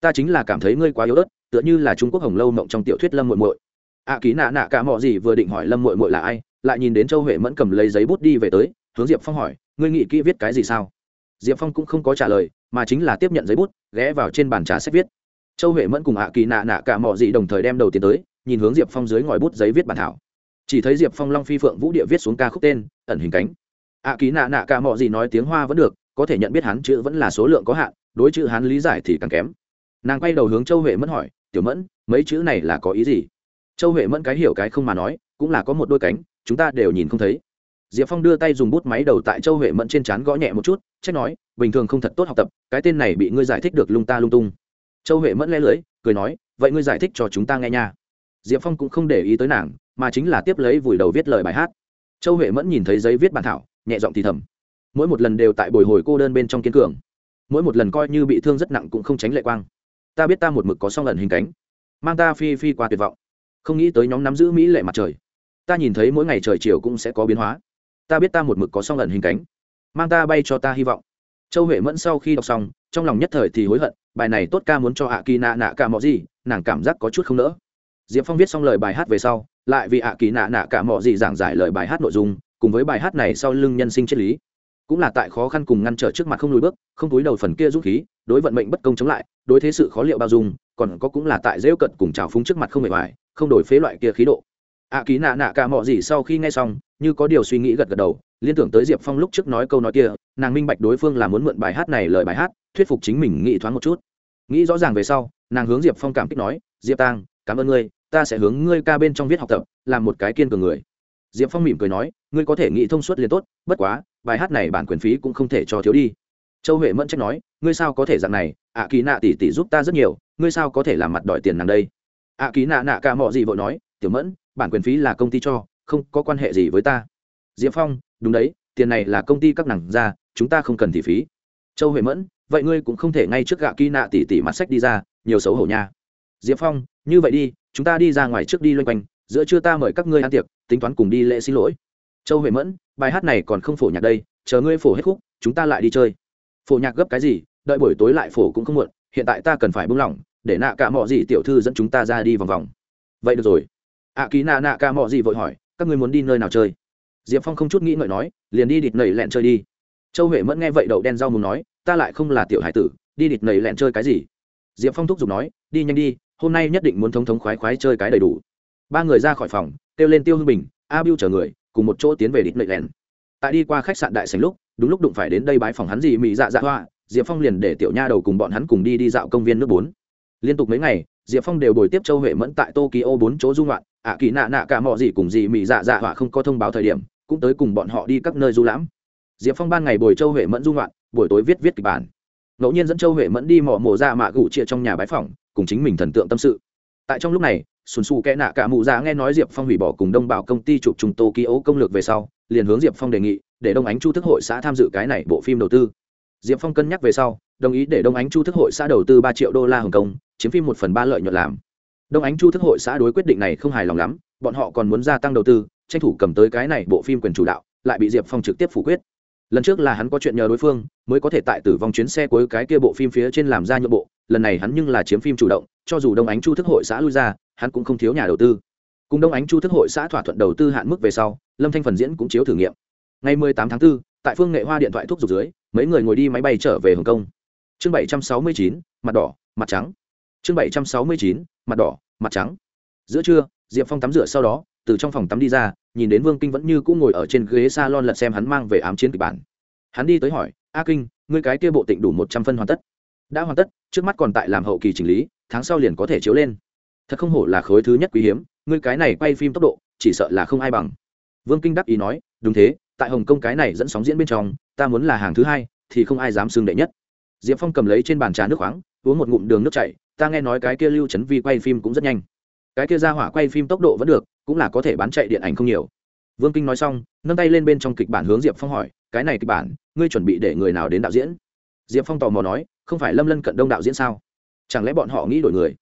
Ta chính là cảm thấy ngươi quá yếu ớt, tựa như là trung quốc hồng lâu mộng trong tiểu thuyết lâm muội muội. ạ kỳ nạ nạ ca mò gì vừa định hỏi lâm muội muội là ai, lại nhìn đến châu huệ mẫn cầm lấy giấy bút đi về tới, hướng diệp phong hỏi, ngươi nghĩ kỹ viết cái gì sao? Diệp phong cũng không có trả lời, mà chính là tiếp nhận giấy bút, ghé vào trên bàn trà sách viết. Châu huệ mẫn cùng ạ kỳ nạ nạ cả mò gì đồng thời đem đầu tiến tới, nhìn hướng diệp phong dưới ngòi bút giấy viết bản thảo. Chỉ thấy diệp phong long phi phượng vũ địa viết xuống ca khúc tên, ẩn hình cánh. ạ ký nạ nạ cả mò gì nói tiếng hoa vẫn được có thể nhận biết hắn chữ vẫn là số lượng có hạn, đối chữ hắn lý giải thì càng kém. Nàng quay đầu hướng châu huệ mẫn hỏi, tiểu mẫn, mấy chữ này là có ý gì? Châu huệ mẫn cái hiểu cái không mà nói, cũng là có một đôi cánh, chúng ta đều nhìn không thấy. Diệp phong đưa tay dùng bút máy đầu tại châu huệ mẫn trên trán gõ nhẹ một chút, trách nói, bình thường không thật tốt học tập, cái tên này bị ngươi giải thích được lung ta lung tung. Châu huệ mẫn le lưới, cười nói, vậy ngươi giải thích cho chúng ta nghe nha. Diệp phong cũng không để ý tới nàng, mà chính là tiếp lấy vùi đầu viết lời bài hát. Châu huệ mẫn nhìn thấy giấy viết bản thảo, nhẹ giọng thì thầm mỗi một lần đều tại bồi hồi cô đơn bên trong kiên cường. Mỗi một lần coi như bị thương rất nặng cũng không tránh lệ quang. Ta biết ta một mực có song lần hình cánh, mang ta phi phi qua tuyệt vọng. Không nghĩ tới nhóm nắm giữ mỹ lệ mặt trời. Ta nhìn thấy mỗi ngày trời chiều cũng sẽ có biến hóa. Ta biết ta một mực có song lần hình cánh, mang ta bay cho ta hy vọng. Châu huệ mẫn sau khi đọc xong, trong lòng nhất thời thì hối hận, bài này tốt ca muốn cho hạ kỳ nạ nạ cả mọi gì, nàng cảm giác có chút không nỡ. Diệp phong viết xong lời bài hát về sau, lại vì ạ kỳ nạ nạ cả mọi gì giảng giải lời bài hát nội dung, cùng với bài hát này sau lưng nhân sinh triết lý cũng là tại khó khăn cùng ngăn trở trước mặt không lùi bước, không túi đầu phần kia dũng khí, đối vận mệnh bất công chống lại, đối thế sự khó liệu bao dung, còn có cũng là tại rêu cận cùng trào phúng trước mặt không hề hoài không đổi phế loại kia khí độ. Ạ ký nạ nạ cả mọi gì sau khi nghe xong, như có điều suy nghĩ gật gật đầu, liên tưởng tới diệp phong lúc trước nói câu nói kia, nàng minh bạch đối phương là muốn mượn bài hát này lời bài hát, thuyết phục chính mình nghĩ thoáng một chút. Nghĩ rõ ràng về sau, nàng hướng diệp phong cảm kích nói, diệp tang, cảm ơn ngươi, ta sẽ hướng ngươi ca bên trong viết học tập, làm một cái kiên cường người diệp phong mỉm cười nói, ngươi có thể nghĩ thông suốt liền tốt, bất quá, bài hát này bản quyền phí cũng không thể cho thiếu đi. Châu huệ mẫn trách nói, ngươi sao có thể dạng này? Ạ kỳ nạ tỷ tỷ giúp ta rất nhiều, ngươi sao có thể làm mặt đòi tiền nàng đây? Ạ kỳ nạ nạ cả mọ gì vội nói, tiểu mẫn, bản quyền phí là công ty cho, không có quan hệ gì với ta. Diệp phong, đúng đấy, tiền này là công ty các nàng ra, chúng ta không cần thì phí. Châu huệ mẫn, vậy ngươi cũng không thể ngay trước gạ kỳ nạ tỷ tỷ mặt sách đi ra, nhiều xấu hổ nha. Diệp phong, như vậy đi, chúng ta đi ra ngoài trước đi loanh quanh, giữa trưa ta mời các ngươi ăn tiệc tính toán cùng đi lễ xin lỗi. Châu huệ mẫn bài hát này còn không phổ nhạc đây chờ ngươi phổ hết khúc chúng ta lại đi chơi. Phổ nhạc gấp cái gì đợi buổi tối lại phổ cũng không muộn hiện tại ta cần phải buông lỏng để nạ cả mọi gì tiểu thư dẫn chúng ta ra đi vòng vòng. Vậy được rồi. Ạ à, ký nạ nạ cả mọi gì vội hỏi các ngươi muốn đi nơi nào chơi? Diệp phong không chút nghĩ ngợi nói liền đi địt nầy lẹn chơi đi. Châu huệ mẫn nghe vậy đậu đen rau mù nói ta lại không là tiểu hải tử đi địt nầy lẹn chơi cái gì? Diệp phong thúc giục nói đi nhanh đi hôm nay nhất định muốn thống thống khoái khoái chơi cái đầy đủ. Ba người ra khỏi phòng kêu lên tiêu hưng bình, a biu chở người, cùng một chỗ tiến về đít nệ lèn tại đi qua khách sạn đại sành lúc, đúng lúc đụng phải đến đây bái phòng hắn gì mỹ dạ dạ hoa, diệp phong liền để tiểu nha đầu cùng bọn hắn cùng đi đi dạo công viên nước bốn. Liên tục mấy ngày, diệp phong đều bồi tiếp châu huệ mẫn tại tokyo bốn chỗ dung loạn ạ kỳ nạ nạ cả mọi gì cùng gì mỹ dạ dạ họa không có thông báo thời điểm, cũng tới cùng bọn họ đi các nơi du lãm. Diệp phong ban ngày bồi châu huệ mẫn dung loạn buổi tối viết viết kịch bản. Ngẫu nhiên dẫn châu huệ mẫn đi mò mổ ra mạ gủ chia trong nhà bái phòng, cùng chính mình thần tượng tâm sự tại trong lúc này sùn xù kẽ nạ cả mụ dạ nghe nói diệp phong hủy bỏ cùng đông bảo công ty chụp trùng tokyo công lược về sau, liền hướng diệp phong đề nghị, để đông ánh chu thức hội xã tham dự cái này bộ phim đầu tư. Diệp phong cân nhắc về sau, đồng ý để đông ánh chu thức hội xã đầu tư ba triệu đô la hồng kông, chiếm phim một phần ba lợi nhuận làm. Đông ánh chu thức hội xã đối quyết định này không hài lòng lắm, bọn họ còn muốn gia tăng đầu tư, tranh thủ cầm tới cái này bộ phim quyền chủ đạo, lại bị diệp phong trực tiếp phủ quyết. Lần trước là hắn có chuyện nhờ đối phương, mới có thể tại tử vong chuyến xe cuối cái kia bộ phim phía trên làm ra nhượng bộ lần này hắn nhưng là chiếm phim chủ động cho dù đông ánh chu thức hội xã lui ra hắn cũng không thiếu nhà đầu tư. Cùng đông ánh chu thức hội xã thỏa thuận đầu tư hạn mức về sau lâm thanh phần diễn cũng chiếu thử nghiệm. Ngày 18 tháng 4, tại phương nghệ hoa điện thoại thuốc dục dưới mấy người ngồi đi máy bay trở về hồng kông. Chương 769, mặt đỏ mặt trắng. Chương 769, mặt đỏ mặt trắng. Giữa trưa diệp phong tắm rửa sau đó từ trong phòng tắm đi ra nhìn đến vương kinh vẫn như cũ ngồi ở trên ghế s a lon lật xem hắn mang về ám chiến kịch bản. Hắn đi tới hỏi a kinh ngươi cái kia bộ tịnh đủ một trăm phân hoàn tất? Đã hoàn tất, trước mắt còn tại làm hậu kỳ chỉnh lý, tháng sau liền có thể chiếu lên. Thật không hổ là khối thứ nhất quý hiếm, ngươi cái này quay phim tốc độ, chỉ sợ là không ai bằng. Vương kinh đắc ý nói, đúng thế, tại hồng kông cái này dẫn sóng diễn bên trong, ta muốn là hàng thứ hai, thì không ai dám xưng đệ nhất. Diệp phong cầm lấy trên bàn trà nước khoáng, uống một ngụm đường nước chảy, ta nghe nói cái kia lưu trấn vi quay phim cũng rất nhanh. Cái kia ra hỏa quay phim tốc độ vẫn được, cũng là có thể bán chạy điện ảnh không nhiều. Vương kinh nói xong, nâng tay lên bên trong kịch bản hướng diệp phong hỏi, cái này kịch bản, ngươi chuẩn bị để người nào đến đạo diễn? Diệp phong tò mò nói không phải lâm lân cận đông đạo diễn sao? Chẳng lẽ bọn họ nghĩ đổi người?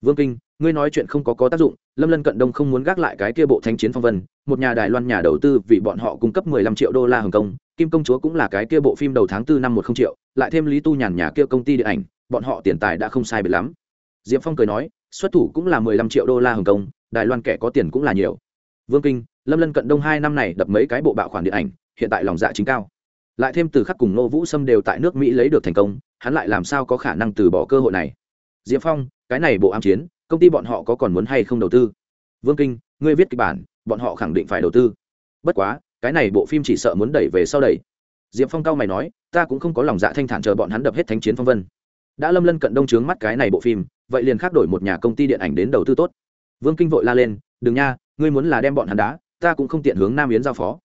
Vương kinh, ngươi nói chuyện không có có tác dụng, lâm lân cận đông không muốn gác lại cái kia bộ thanh chiến phong vân, một nhà đài loan nhà đầu tư vì bọn họ cung cấp mười lăm triệu đô la hồng kông kim công chúa cũng là cái kia bộ phim đầu tháng tư năm một không triệu, lại thêm lý tu nhàn nhà kia công ty điện ảnh, bọn họ tiền tài đã không sai biệt lắm. Diệp phong cười nói, xuất thủ cũng là mười lăm triệu đô la hồng kông đài loan kẻ có tiền cũng là nhiều. Vương kinh, lâm lân cận đông hai năm này đập mấy cái bộ bạo khoản điện ảnh, hiện tại lòng dạ chính cao. Lại thêm từ khắc cùng nô vũ sâm đều tại nước mỹ lấy được thành công hắn lại làm sao có khả năng từ bỏ cơ hội này? Diệp phong, cái này bộ ám chiến, công ty bọn họ có còn muốn hay không đầu tư? Vương kinh, ngươi viết kịch bản, bọn họ khẳng định phải đầu tư. Bất quá, cái này bộ phim chỉ sợ muốn đẩy về sau đẩy. Diệp phong cao mày nói, ta cũng không có lòng dạ thanh thản chờ bọn hắn đập hết thánh chiến phong vân. Đã lâm lân cận đông trướng mắt cái này bộ phim, vậy liền khác đổi một nhà công ty điện ảnh đến đầu tư tốt. Vương kinh vội la lên, đừng nha, ngươi muốn là đem bọn hắn đá, ta cũng không tiện hướng nam yến giao phó.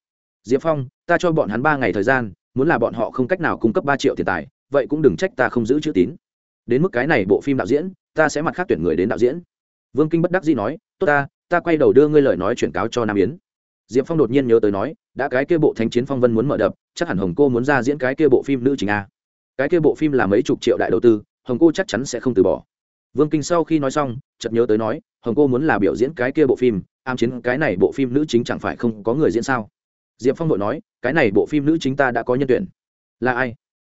Diệp phong, ta cho bọn hắn ba ngày thời gian, muốn là bọn họ không cách nào cung cấp ba triệu tiền tài vậy cũng đừng trách ta không giữ chữ tín. Đến mức cái này bộ phim đạo diễn, ta sẽ mặt khác tuyển người đến đạo diễn. Vương kinh bất đắc dĩ nói, tốt ta ta quay đầu đưa ngươi lời nói chuyển cáo cho nam yến. Diệp phong đột nhiên nhớ tới nói, đã cái kia bộ thanh chiến phong vân muốn mở đập, chắc hẳn hồng cô muốn ra diễn cái kia bộ phim nữ chính a. Cái kia bộ phim là mấy chục triệu đại đầu tư, hồng cô chắc chắn sẽ không từ bỏ. Vương kinh sau khi nói xong, chợt nhớ tới nói, hồng cô muốn là biểu diễn cái kia bộ phim, am chiến cái này bộ phim nữ chính chẳng phải không có người diễn sao? Diệp phong đội nói, cái này bộ phim nữ chính ta đã có nhân tuyển. Là ai?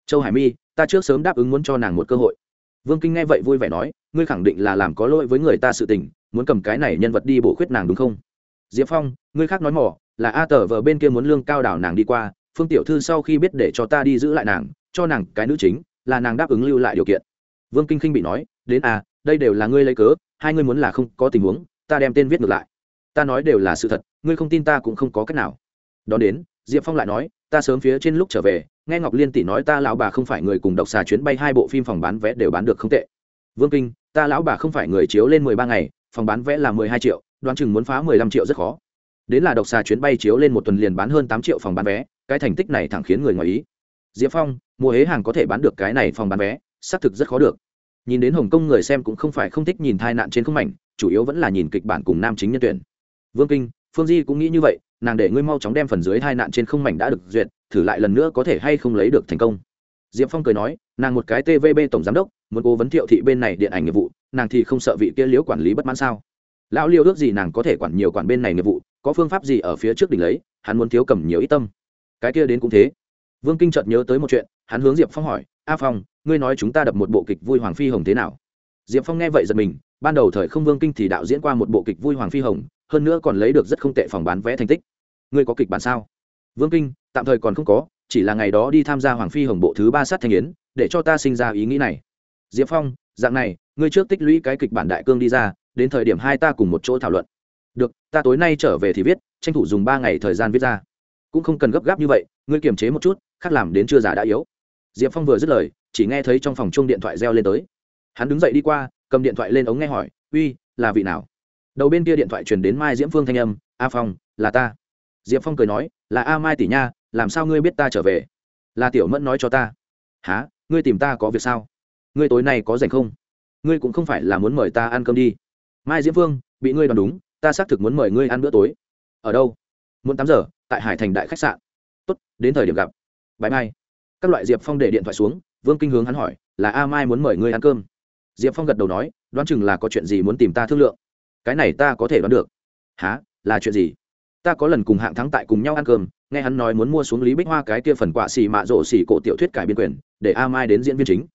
Châu hải mi, ta trước sớm đáp ứng muốn cho nàng một cơ hội. Vương kinh nghe vậy vui vẻ nói, ngươi khẳng định là làm có lỗi với người ta sự tình, muốn cầm cái này nhân vật đi bổ khuyết nàng đúng không? Diệp phong, ngươi khác nói mỏ là a tờ vờ bên kia muốn lương cao đảo nàng đi qua, phương tiểu thư sau khi biết để cho ta đi giữ lại nàng, cho nàng cái nữ chính, là nàng đáp ứng lưu lại điều kiện. Vương kinh khinh bị nói, đến à đây đều là ngươi lấy cớ, hai ngươi muốn là không có tình huống, ta đem tên viết ngược lại. Ta nói đều là sự thật, ngươi không tin ta cũng không có cách nào. Đón đến, diệp phong lại nói, ta sớm phía trên lúc trở về nghe ngọc liên tỷ nói ta lão bà không phải người cùng độc xà chuyến bay, hai bộ phim phòng bán vé đều bán được không tệ. Vương kinh, ta lão bà không phải người chiếu lên mười ba ngày, phòng bán vé là mười hai triệu, đoán chừng muốn phá mười lăm triệu rất khó. Đến là độc xà chuyến bay chiếu lên một tuần liền bán hơn tám triệu phòng bán vé, cái thành tích này thẳng khiến người ngoài ý. Diệp phong, mùa hế hàng có thể bán được cái này phòng bán vé, xác thực rất khó được. Nhìn đến hồng kông người xem cũng không phải không thích nhìn thai nạn trên không mảnh, chủ yếu vẫn là nhìn kịch bản cùng nam chính nhân tuyển. Vương kinh, phương di cũng nghĩ như vậy nàng để ngươi mau chóng đem phần dưới hai nạn trên không mảnh đã được duyệt, thử lại lần nữa có thể hay không lấy được thành công. Diệp phong cười nói, nàng một cái tvb tổng giám đốc, muốn cố vấn thiệu thị bên này điện ảnh nghiệp vụ, nàng thì không sợ vị kia liễu quản lý bất mãn sao? Lão liêu ước gì nàng có thể quản nhiều quản bên này nghiệp vụ, có phương pháp gì ở phía trước đỉnh lấy, hắn muốn thiếu cầm nhiều ít tâm. Cái kia đến cũng thế. Vương kinh chợt nhớ tới một chuyện, hắn hướng diệp phong hỏi, a phong, ngươi nói chúng ta đập một bộ kịch vui hoàng phi hồng thế nào? Diệp phong nghe vậy giật mình, ban đầu thời không vương kinh thì đạo diễn qua một bộ kịch vui hoàng phi hồng hơn nữa còn lấy được rất không tệ phòng bán vé thành tích. Ngươi có kịch bản sao? Vương kinh, tạm thời còn không có, chỉ là ngày đó đi tham gia hoàng phi hồng bộ thứ ba sát thanh yến, để cho ta sinh ra ý nghĩ này. Diệp phong, dạng này, ngươi trước tích lũy cái kịch bản đại cương đi ra, đến thời điểm hai ta cùng một chỗ thảo luận. Được, ta tối nay trở về thì viết, tranh thủ dùng ba ngày thời gian viết ra. Cũng không cần gấp gáp như vậy, ngươi kiềm chế một chút, khác làm đến chưa già đã yếu. Diệp phong vừa dứt lời, chỉ nghe thấy trong phòng chung điện thoại reo lên tới. Hắn đứng dậy đi qua, cầm điện thoại lên ống nghe hỏi, uy, là vị nào? Đầu bên kia điện thoại truyền đến mai diễm phương thanh âm, a phong, là ta. Diệp phong cười nói, là a mai tỷ nha, làm sao ngươi biết ta trở về? Là tiểu mẫn nói cho ta. Há ngươi tìm ta có việc sao? Ngươi tối nay có rảnh không? Ngươi cũng không phải là muốn mời ta ăn cơm đi. Mai diễm phương, bị ngươi đoán đúng, ta xác thực muốn mời ngươi ăn bữa tối. Ở đâu? Muốn tám giờ, tại hải thành đại khách sạn. Tốt, đến thời điểm gặp. Bãi mai. Các loại diệp phong để điện thoại xuống, vương kinh hướng hắn hỏi, là a mai muốn mời ngươi ăn cơm? Diệp phong gật đầu nói, đoán chừng là có chuyện gì muốn tìm ta thương lượng cái này ta có thể đoán được. Há là chuyện gì? Ta có lần cùng hạng thắng tại cùng nhau ăn cơm, nghe hắn nói muốn mua xuống lý bích hoa cái kia phần quả xì mạ rộ xì cổ tiểu thuyết cải biên quyền, để a mai đến diễn viên chính.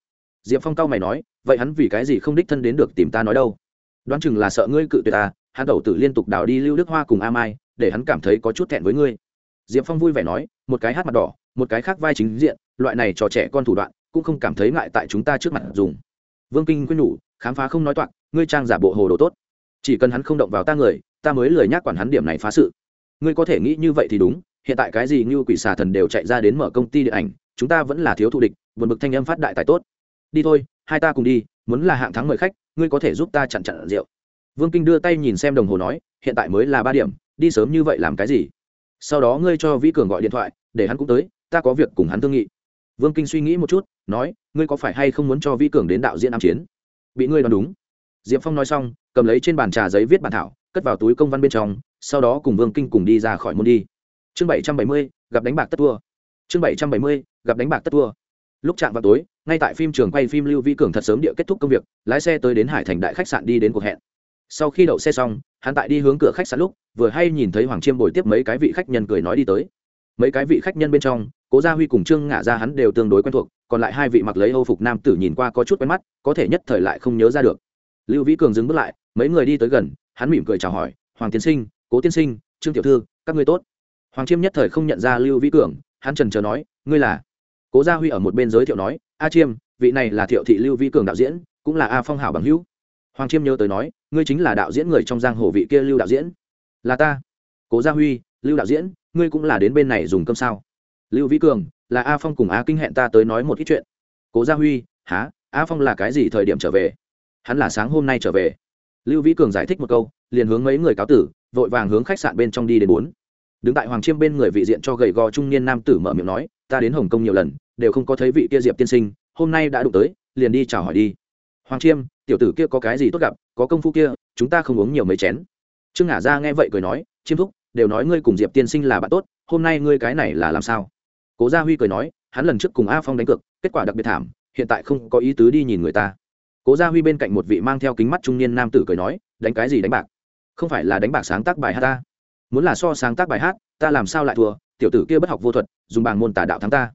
Diệp phong cao mày nói, vậy hắn vì cái gì không đích thân đến được tìm ta nói đâu? Đoán chừng là sợ ngươi cự tuyệt ta, hắn đầu tử liên tục đào đi lưu đức hoa cùng a mai, để hắn cảm thấy có chút thẹn với ngươi. Diệp phong vui vẻ nói, một cái hát mặt đỏ, một cái khác vai chính diện, loại này trò trẻ con thủ đoạn, cũng không cảm thấy ngại tại chúng ta trước mặt dùng. Vương kinh quyết nhủ, khám phá không nói toạc, ngươi trang giả bộ hồ đồ tốt chỉ cần hắn không động vào ta người, ta mới lười nhác quản hắn điểm này phá sự. Ngươi có thể nghĩ như vậy thì đúng, hiện tại cái gì như quỷ xà thần đều chạy ra đến mở công ty điện ảnh, chúng ta vẫn là thiếu thù địch vượt bực thanh âm phát đại tài tốt. Đi thôi, hai ta cùng đi, muốn là hạng thắng mời khách, ngươi có thể giúp ta chặn chặn rượu. Vương kinh đưa tay nhìn xem đồng hồ nói, hiện tại mới là ba điểm, đi sớm như vậy làm cái gì? Sau đó ngươi cho vĩ cường gọi điện thoại, để hắn cũng tới, ta có việc cùng hắn thương nghị. Vương kinh suy nghĩ một chút, nói, ngươi có phải hay không muốn cho vĩ cường đến đạo diễn ám chiến? Bị ngươi đoán đúng diệp phong nói xong, cầm lấy trên bàn trà giấy viết bản thảo, cất vào túi công văn bên trong, sau đó cùng vương kinh cùng đi ra khỏi môn đi. Chương bảy trăm bảy mươi, gặp đánh bạc tất thua. Chương bảy trăm bảy mươi, gặp đánh bạc tất thua. Lúc chạm vào tối, ngay tại phim trường quay phim lưu vĩ cường thật sớm địa kết thúc công việc, lái xe tới đến hải thành đại khách sạn đi đến cuộc hẹn. Sau khi đậu xe xong, hắn tại đi hướng cửa khách sạn lúc, vừa hay nhìn thấy hoàng chiêm bồi tiếp mấy cái vị khách nhân cười nói đi tới. Mấy cái vị khách nhân bên trong, cố gia huy cùng trương ngả ra hắn đều tương đối quen thuộc, còn lại hai vị mặc lấy âu phục nam tử nhìn qua có chút quen mắt, có thể nhất thời lại không nhớ ra được lưu vĩ cường dừng bước lại, mấy người đi tới gần, hắn mỉm cười chào hỏi, hoàng tiến sinh, cố tiên sinh, trương tiểu thư, các ngươi tốt. Hoàng chiêm nhất thời không nhận ra lưu vĩ cường, hắn trần chờ nói, ngươi là? Cố gia huy ở một bên giới thiệu nói, a chiêm, vị này là thiệu thị lưu vĩ cường đạo diễn, cũng là a phong hảo bằng hữu. Hoàng chiêm nhớ tới nói, ngươi chính là đạo diễn người trong giang hồ vị kia lưu đạo diễn. Là ta. Cố gia huy, lưu đạo diễn, ngươi cũng là đến bên này dùng cơm sao? Lưu vĩ cường, là a phong cùng a kinh hẹn ta tới nói một ít chuyện. Cố gia huy há a phong là cái gì thời điểm trở về? Hắn là sáng hôm nay trở về. Lưu vĩ cường giải thích một câu, liền hướng mấy người cáo tử, vội vàng hướng khách sạn bên trong đi đến bốn. Đứng tại hoàng chiêm bên người vị diện cho gầy gò trung niên nam tử mở miệng nói, ta đến hồng kông nhiều lần, đều không có thấy vị kia diệp tiên sinh, hôm nay đã đụng tới, liền đi chào hỏi đi. Hoàng chiêm, tiểu tử kia có cái gì tốt gặp, có công phu kia, chúng ta không uống nhiều mấy chén. Trương ngả ra nghe vậy cười nói, chiêm thúc, đều nói ngươi cùng diệp tiên sinh là bạn tốt, hôm nay ngươi cái này là làm sao? Cố gia huy cười nói, hắn lần trước cùng a phong đánh cược, kết quả đặc biệt thảm, hiện tại không có ý tứ đi nhìn người ta cố gia huy bên cạnh một vị mang theo kính mắt trung niên nam tử cười nói, đánh cái gì đánh bạc? Không phải là đánh bạc sáng tác bài hát ta? Muốn là so sáng tác bài hát, ta làm sao lại thua? Tiểu tử kia bất học vô thuật, dùng bảng môn tả đạo thắng ta.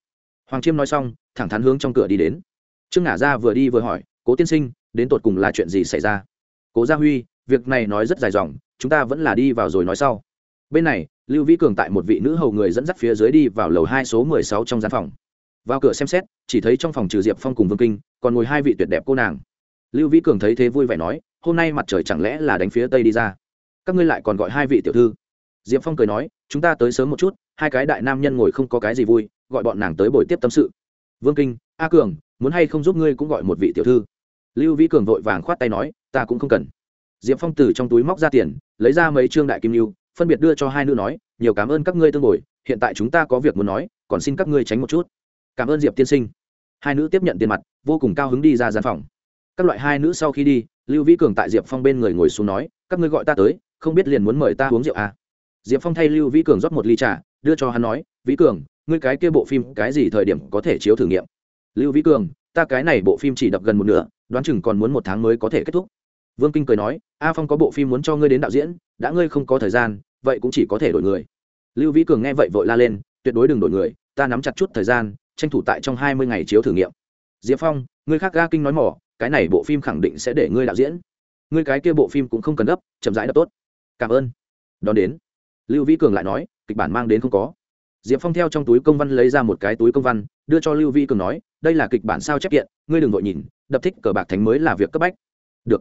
Hoàng chiêm nói xong, thẳng thắn hướng trong cửa đi đến. Trương ngả ra vừa đi vừa hỏi, cố tiên sinh, đến tột cùng là chuyện gì xảy ra? Cố gia huy, việc này nói rất dài dòng, chúng ta vẫn là đi vào rồi nói sau. Bên này, lưu vĩ cường tại một vị nữ hầu người dẫn dắt phía dưới đi vào lầu hai số mười sáu trong gian phòng. Vào cửa xem xét, chỉ thấy trong phòng trừ diệp phong cùng vương kinh, còn ngồi hai vị tuyệt đẹp cô nàng lưu vĩ cường thấy thế vui vẻ nói, hôm nay mặt trời chẳng lẽ là đánh phía tây đi ra? Các ngươi lại còn gọi hai vị tiểu thư. Diệp phong cười nói, chúng ta tới sớm một chút, hai cái đại nam nhân ngồi không có cái gì vui, gọi bọn nàng tới buổi tiếp tâm sự. Vương kinh, a cường, muốn hay không giúp ngươi cũng gọi một vị tiểu thư? Lưu vĩ cường vội vàng khoát tay nói, ta cũng không cần. Diệp phong từ trong túi móc ra tiền, lấy ra mấy trương đại kim lưu, phân biệt đưa cho hai nữ nói, nhiều cảm ơn các ngươi tương bồi, hiện tại chúng ta có việc muốn nói, còn xin các ngươi tránh một chút. Cảm ơn diệp tiên sinh. Hai nữ tiếp nhận tiền mặt, vô cùng cao hứng đi ra gian phòng các loại hai nữ sau khi đi, lưu vĩ cường tại diệp phong bên người ngồi xuống nói, các ngươi gọi ta tới, không biết liền muốn mời ta uống rượu à. diệp phong thay lưu vĩ cường rót một ly trà, đưa cho hắn nói, vĩ cường, ngươi cái kia bộ phim cái gì thời điểm có thể chiếu thử nghiệm? Lưu vĩ cường, ta cái này bộ phim chỉ đập gần một nửa, đoán chừng còn muốn một tháng mới có thể kết thúc. Vương kinh cười nói, a phong có bộ phim muốn cho ngươi đến đạo diễn, đã ngươi không có thời gian, vậy cũng chỉ có thể đổi người. Lưu vĩ cường nghe vậy vội la lên, tuyệt đối đừng đổi người, ta nắm chặt chút thời gian, tranh thủ tại trong hai mươi ngày chiếu thử nghiệm. Diệp phong ngươi khác ga kinh nói mỏ cái này bộ phim khẳng định sẽ để ngươi đạo diễn. Ngươi cái kia bộ phim cũng không cần gấp, chậm rãi đập tốt. Cảm ơn. Đón đến, lưu vĩ cường lại nói, kịch bản mang đến không có. Diệp phong theo trong túi công văn lấy ra một cái túi công văn, đưa cho lưu vĩ cường nói, đây là kịch bản sao chép kiện, ngươi đừng vội nhìn, đập thích cờ bạc thánh mới là việc cấp bách. Được.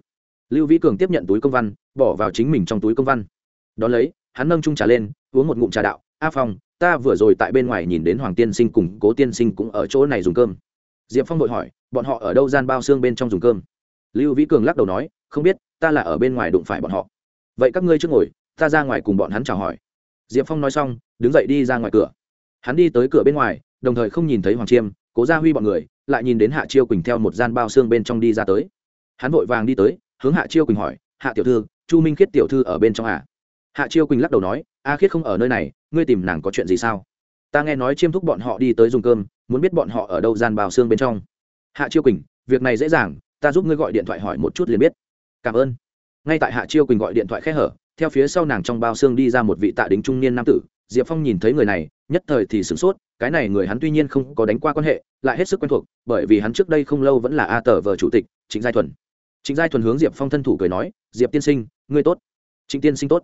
Lưu vĩ cường tiếp nhận túi công văn, bỏ vào chính mình trong túi công văn. Đón lấy, hắn nâng trung trà lên, uống một ngụm trà đạo, a phong, ta vừa rồi tại bên ngoài nhìn đến hoàng tiên sinh cùng cố tiên sinh cũng ở chỗ này dùng cơm diệp phong vội hỏi, bọn họ ở đâu gian bao xương bên trong dùng cơm? Lưu vĩ cường lắc đầu nói, không biết, ta là ở bên ngoài đụng phải bọn họ. Vậy các ngươi trước ngồi, ta ra ngoài cùng bọn hắn chào hỏi. Diệp phong nói xong, đứng dậy đi ra ngoài cửa. Hắn đi tới cửa bên ngoài, đồng thời không nhìn thấy hoàng chiêm, cố gia huy bọn người, lại nhìn đến hạ chiêu quỳnh theo một gian bao xương bên trong đi ra tới. Hắn vội vàng đi tới, hướng hạ chiêu quỳnh hỏi, hạ tiểu thư, chu minh khiết tiểu thư ở bên trong à? Hạ chiêu quỳnh lắc đầu nói, a khiết không ở nơi này, ngươi tìm nàng có chuyện gì sao? Ta nghe nói chiêm thúc bọn họ đi tới dùng cơm muốn biết bọn họ ở đâu gian bào xương bên trong. Hạ chiêu quỳnh, việc này dễ dàng, ta giúp ngươi gọi điện thoại hỏi một chút liền biết. Cảm ơn. Ngay tại hạ chiêu quỳnh gọi điện thoại khẽ hở, theo phía sau nàng trong bao xương đi ra một vị tạ đính trung niên nam tử, diệp phong nhìn thấy người này, nhất thời thì sửng sốt, cái này người hắn tuy nhiên không có đánh qua quan hệ, lại hết sức quen thuộc, bởi vì hắn trước đây không lâu vẫn là a tờ vờ chủ tịch, trịnh giai thuần. Trịnh giai thuần hướng diệp phong thân thủ cười nói, diệp tiên sinh, ngươi tốt. Trịnh tiên sinh tốt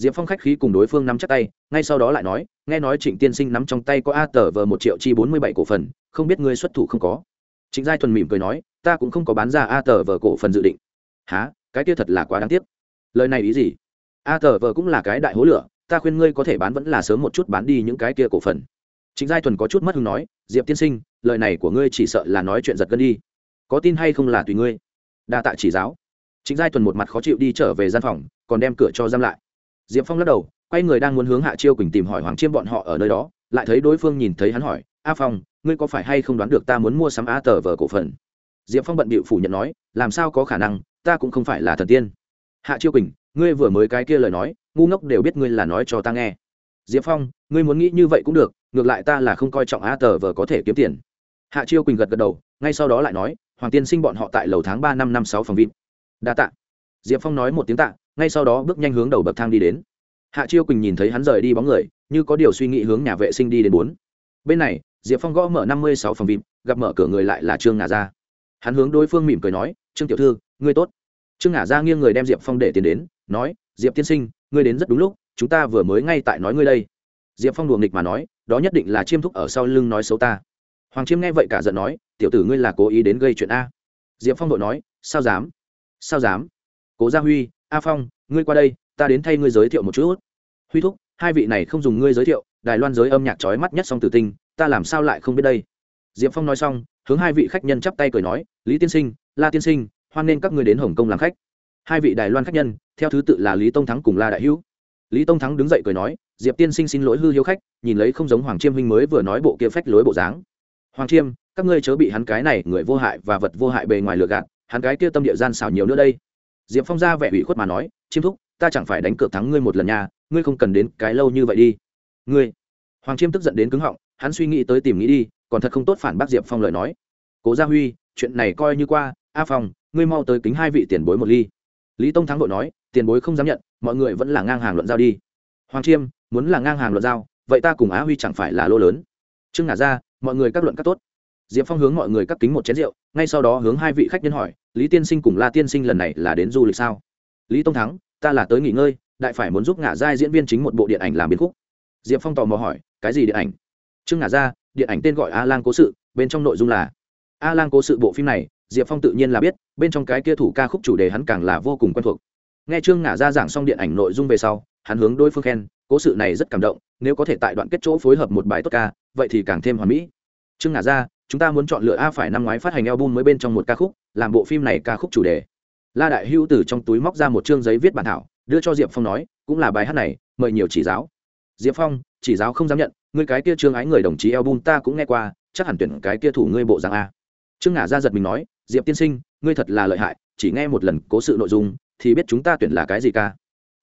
diệp phong khách khí cùng đối phương nắm chắc tay, ngay sau đó lại nói, nghe nói trịnh tiên sinh nắm trong tay có a tờ vờ một triệu chi bốn mươi bảy cổ phần, không biết ngươi xuất thủ không có? Trịnh giai thuần mỉm cười nói, ta cũng không có bán ra a tờ vờ cổ phần dự định. Há cái kia thật là quá đáng tiếc. Lời này ý gì? A tờ vờ cũng là cái đại hố lửa, ta khuyên ngươi có thể bán vẫn là sớm một chút bán đi những cái kia cổ phần. Trịnh giai thuần có chút mất hứng nói, diệp tiên sinh, lời này của ngươi chỉ sợ là nói chuyện giật gân đi. Có tin hay không là tùy ngươi. Đa tạ chỉ giáo. Trịnh giai thuần một mặt khó chịu đi trở về gian phòng, còn đem cửa cho giam lại diệp phong lắc đầu, quay người đang muốn hướng hạ chiêu quỳnh tìm hỏi hoàng chiêm bọn họ ở nơi đó, lại thấy đối phương nhìn thấy hắn hỏi, a phong, ngươi có phải hay không đoán được ta muốn mua sắm a tờ vờ cổ phần? Diệp phong bận bịu phủ nhận nói, làm sao có khả năng, ta cũng không phải là thần tiên. Hạ chiêu quỳnh, ngươi vừa mới cái kia lời nói, ngu ngốc đều biết ngươi là nói cho ta nghe. Diệp phong, ngươi muốn nghĩ như vậy cũng được, ngược lại ta là không coi trọng a tờ vờ có thể kiếm tiền. Hạ chiêu quỳnh gật gật đầu, ngay sau đó lại nói, hoàng tiên sinh bọn họ tại lầu tháng ba năm năm sáu phòng vịt. Đa tạ. Diệp phong nói một tiếng tạ ngay sau đó bước nhanh hướng đầu bậc thang đi đến. Hạ chiêu quỳnh nhìn thấy hắn rời đi bóng người, như có điều suy nghĩ hướng nhà vệ sinh đi đến bốn. Bên này, diệp phong gõ mở năm mươi sáu phòng vịm gặp mở cửa người lại là trương ngà gia. Hắn hướng đối phương mỉm cười nói, trương tiểu thư, ngươi tốt. Trương ngà gia nghiêng người đem diệp phong để tiền đến, nói, diệp tiên sinh, ngươi đến rất đúng lúc, chúng ta vừa mới ngay tại nói ngươi đây. Diệp phong đùa nghịch mà nói, đó nhất định là chiêm thúc ở sau lưng nói xấu ta. Hoàng chiêm nghe vậy cả giận nói, tiểu tử ngươi là cố ý đến gây chuyện a. Diệp phong đội nói, sao dám? Sao dám? Cố gia huy a phong, ngươi qua đây, ta đến thay ngươi giới thiệu một chút. Huy thúc, hai vị này không dùng ngươi giới thiệu, đài loan giới âm nhạc trói mắt nhất song tử tinh, ta làm sao lại không biết đây? Diệp phong nói xong, hướng hai vị khách nhân chắp tay cười nói, lý tiên sinh, la tiên sinh, hoan nghênh các ngươi đến hồng kông làm khách. Hai vị đài loan khách nhân, theo thứ tự là lý tông thắng cùng la đại hữu. Lý tông thắng đứng dậy cười nói, diệp tiên sinh xin lỗi hư hiếu khách, nhìn lấy không giống hoàng chiêm huynh mới vừa nói bộ kia phách lối bộ dáng. Hoàng chiêm, các ngươi chớ bị hắn cái này người vô hại và vật vô hại bề ngoài lừa gạt, hắn cái kia tâm địa gian xảo nhiều nữa đây diệp phong ra vẻ ủy khuất mà nói, chiêm thúc, ta chẳng phải đánh cược thắng ngươi một lần nha, ngươi không cần đến cái lâu như vậy đi. Ngươi? Hoàng chiêm tức giận đến cứng họng, hắn suy nghĩ tới tìm nghĩ đi, còn thật không tốt phản bác diệp phong lời nói. Cố gia huy, chuyện này coi như qua, a phong, ngươi mau tới kính hai vị tiền bối một ly. Lý tông thắng vội nói, tiền bối không dám nhận, mọi người vẫn là ngang hàng luận giao đi. Hoàng chiêm, muốn là ngang hàng luận giao, vậy ta cùng á huy chẳng phải là lô lớn? Trương ngả ra, mọi người các luận các tốt. Diệp phong hướng mọi người cắt kính một chén rượu, ngay sau đó hướng hai vị khách nhân hỏi lý tiên sinh cùng la tiên sinh lần này là đến du lịch sao? Lý tông thắng, ta là tới nghỉ ngơi, đại phải muốn giúp ngả giai diễn viên chính một bộ điện ảnh làm biến khúc. Diệp phong tò mò hỏi, cái gì điện ảnh? Trương ngả ra điện ảnh tên gọi a lang cố sự, bên trong nội dung là a lang cố sự bộ phim này, diệp phong tự nhiên là biết, bên trong cái kia thủ ca khúc chủ đề hắn càng là vô cùng quen thuộc. Nghe trương ngả ra giảng xong điện ảnh nội dung về sau, hắn hướng đôi phương khen, cố sự này rất cảm động, nếu có thể tại đoạn kết chỗ phối hợp một bài tốt ca, vậy thì càng thêm hoàn mỹ. Trương ngả ra chúng ta muốn chọn lựa a phải năm ngoái phát hành album mới bên trong một ca khúc, làm bộ phim này ca khúc chủ đề. La đại hữu từ trong túi móc ra một chương giấy viết bản thảo, đưa cho diệp phong nói, cũng là bài hát này, mời nhiều chỉ giáo. Diệp phong, chỉ giáo không dám nhận, ngươi cái kia trương ái người đồng chí album ta cũng nghe qua, chắc hẳn tuyển cái kia thủ ngươi bộ dạng a. Trương ngả ra giật mình nói, diệp tiên sinh, ngươi thật là lợi hại, chỉ nghe một lần cố sự nội dung, thì biết chúng ta tuyển là cái gì ca.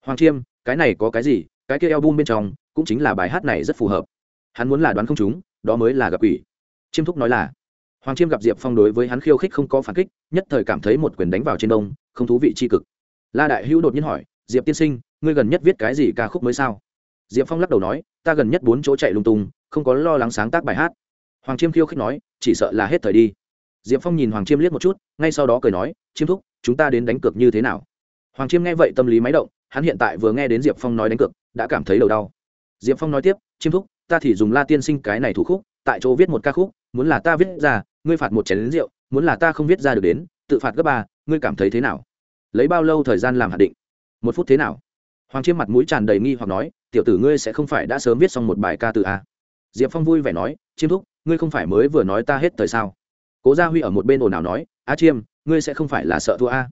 Hoàng chiêm, cái này có cái gì, cái kia album bên trong, cũng chính là bài hát này rất phù hợp. Hắn muốn là đoán không chúng, đó mới là gặp quỷ chiêm thúc nói là, hoàng chiêm gặp diệp phong đối với hắn khiêu khích không có phản kích, nhất thời cảm thấy một quyền đánh vào trên đông, không thú vị c h i cực. La đại hữu đột nhiên hỏi, diệp tiên sinh, ngươi gần nhất viết cái gì ca khúc mới sao? Diệp phong lắc đầu nói, ta gần nhất bốn chỗ chạy lung tung, không có lo lắng sáng tác bài hát. Hoàng chiêm khiêu khích nói, chỉ sợ là hết thời đi. Diệp phong nhìn hoàng chiêm liếc một chút, ngay sau đó cười nói, chiêm thúc, chúng ta đến đánh cược như thế nào? Hoàng chiêm nghe vậy tâm lý máy động, hắn hiện tại vừa nghe đến diệp phong nói đánh cược, đã cảm thấy đầu đau. Diệp phong nói tiếp, chiêm thúc, ta thì dùng la tiên sinh cái này thủ khúc tại chỗ viết một ca khúc, muốn là ta viết ra, ngươi phạt một chén lính rượu, muốn là ta không viết ra được đến, tự phạt gấp ba, ngươi cảm thấy thế nào? Lấy bao lâu thời gian làm hạt định? Một phút thế nào? Hoàng chiêm mặt mũi tràn đầy nghi hoặc nói, tiểu tử ngươi sẽ không phải đã sớm viết xong một bài ca từ a. Diệp phong vui vẻ nói, chiêm thúc, ngươi không phải mới vừa nói ta hết thời sao? Cố gia huy ở một bên ồn ào nói, a chiêm, ngươi sẽ không phải là sợ thua a.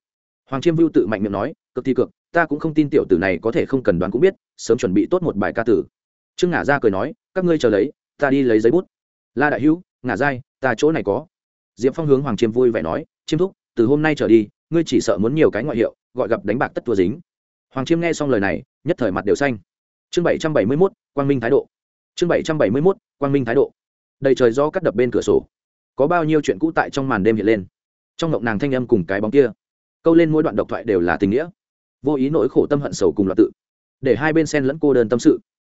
Hoàng chiêm vưu tự mạnh miệng nói, cực thì cực, ta cũng không tin tiểu tử này có thể không cần đoán cũng biết, sớm chuẩn bị tốt một bài ca tử trương ngả ra cười nói, các ngươi chờ lấy, ta đi lấy giấy bút la đại hữu, ngả dai, ta chỗ này có. Diệp phong hướng hoàng chiêm vui vẻ nói, chiêm thúc, từ hôm nay trở đi, ngươi chỉ sợ muốn nhiều cái ngoại hiệu, gọi gặp đánh bạc tất tua dính. Hoàng chiêm nghe xong lời này, nhất thời mặt đều xanh. Chương bảy trăm bảy mươi mốt, quang minh thái độ. Chương bảy trăm bảy mươi mốt, quang minh thái độ. Đầy trời do cắt đập bên cửa sổ. Có bao nhiêu chuyện cũ tại trong màn đêm hiện lên. Trong ngộng nàng thanh âm cùng cái bóng kia. Câu lên mỗi đoạn độc thoại đều là tình nghĩa. Vô ý nỗi khổ tâm hận sầu cùng loạt tự. Để hai bên sen lẫn cô đơn tâm sự.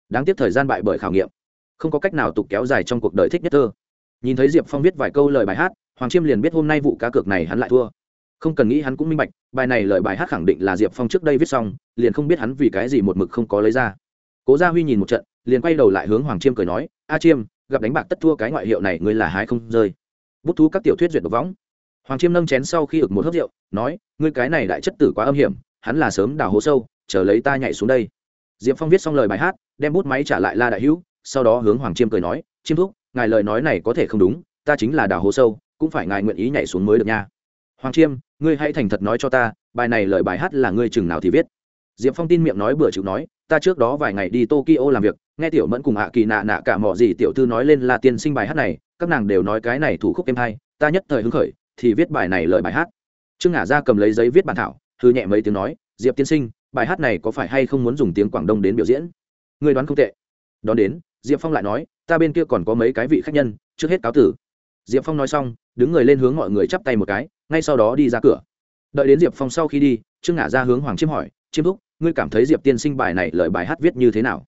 Đáng tiếc thời gian bại bởi khảo nghiệm không có cách nào tục kéo dài trong cuộc đời thích nhất thơ. Nhìn thấy diệp phong viết vài câu lời bài hát, hoàng chiêm liền biết hôm nay vụ cá cược này hắn lại thua. Không cần nghĩ hắn cũng minh bạch, bài này lời bài hát khẳng định là diệp phong trước đây viết xong, liền không biết hắn vì cái gì một mực không có lấy ra. Cố gia huy nhìn một trận, liền quay đầu lại hướng hoàng chiêm cười nói, a chiêm, gặp đánh bạc tất thua cái ngoại hiệu này ngươi là hái không rơi. Bút thú các tiểu thuyết duyệt độc võng. Hoàng chiêm nâng chén sau khi ực một hớp rượu, nói, ngươi cái này đại chất tử quá âm hiểm, hắn là sớm đào hố sâu, chờ lấy ta nhảy xuống đây. Diệp phong viết xong lời bài hát, đem bút máy trả lại la đại hữu sau đó hướng hoàng chiêm cười nói, chiêm thúc, ngài lời nói này có thể không đúng, ta chính là đào hố sâu, cũng phải ngài nguyện ý nhảy xuống mới được nha. Hoàng chiêm, ngươi hãy thành thật nói cho ta, bài này lời bài hát là ngươi chừng nào thì viết. Diệp phong tin miệng nói bừa chịu nói, ta trước đó vài ngày đi tokyo làm việc, nghe tiểu mẫn cùng hạ kỳ nạ nạ cả mò gì tiểu thư nói lên là tiên sinh bài hát này, các nàng đều nói cái này thủ khúc êm hay, ta nhất thời hứng khởi, thì viết bài này lời bài hát. Trương ngả ra cầm lấy giấy viết bản thảo thư nhẹ mấy tiếng nói, diệp tiên sinh, bài hát này có phải hay không muốn dùng tiếng quảng đông đến biểu diễn? Người đoán không tệ. Đón đến diệp phong lại nói, ta bên kia còn có mấy cái vị khách nhân, trước hết cáo tử. Diệp phong nói xong, đứng người lên hướng mọi người chắp tay một cái, ngay sau đó đi ra cửa. Đợi đến diệp phong sau khi đi, trương ngả ra hướng hoàng chiêm hỏi, chiêm thúc, ngươi cảm thấy diệp tiên sinh bài này lời bài hát viết như thế nào?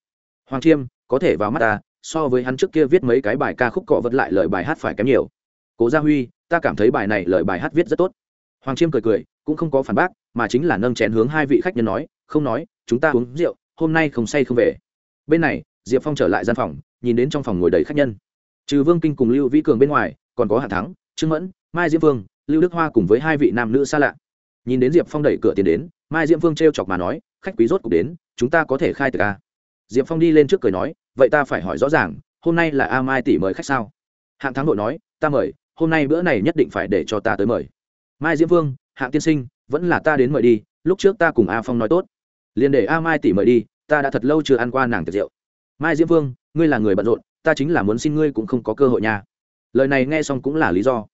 Hoàng chiêm, có thể vào mắt ta, so với hắn trước kia viết mấy cái bài ca khúc cọ vật lại lời bài hát phải kém nhiều. Cố gia huy, ta cảm thấy bài này lời bài hát viết rất tốt. Hoàng chiêm cười cười, cũng không có phản bác, mà chính là nâng chén hướng hai vị khách nhân nói, không nói, chúng ta uống rượu, hôm nay không say không về. Bên này diệp phong trở lại gian phòng, nhìn đến trong phòng ngồi đầy khách nhân. Trừ vương kinh cùng lưu vĩ cường bên ngoài, còn có hạ thắng, trương mẫn, mai diễm vương, lưu đức hoa cùng với hai vị nam nữ xa lạ. Nhìn đến diệp phong đẩy cửa tiến đến, mai diễm vương t r e o chọc mà nói, khách quý rốt cục đến, chúng ta có thể khai từ ca à? diệp phong đi lên trước cười nói, vậy ta phải hỏi rõ ràng, hôm nay là a mai tỷ mời khách sao? Hạng thắng đội nói, ta mời, hôm nay bữa này nhất định phải để cho ta tới mời. Mai diễm vương, hạng tiên sinh, vẫn là ta đến mời đi, lúc trước ta cùng a phong nói tốt. Liền để a mai tỷ mời đi, ta đã thật lâu chưa ăn qua nàng tiệc rượu mai diễm vương, ngươi là người bận rộn, ta chính là muốn xin ngươi cũng không có cơ hội nha. Lời này nghe xong cũng là lý do.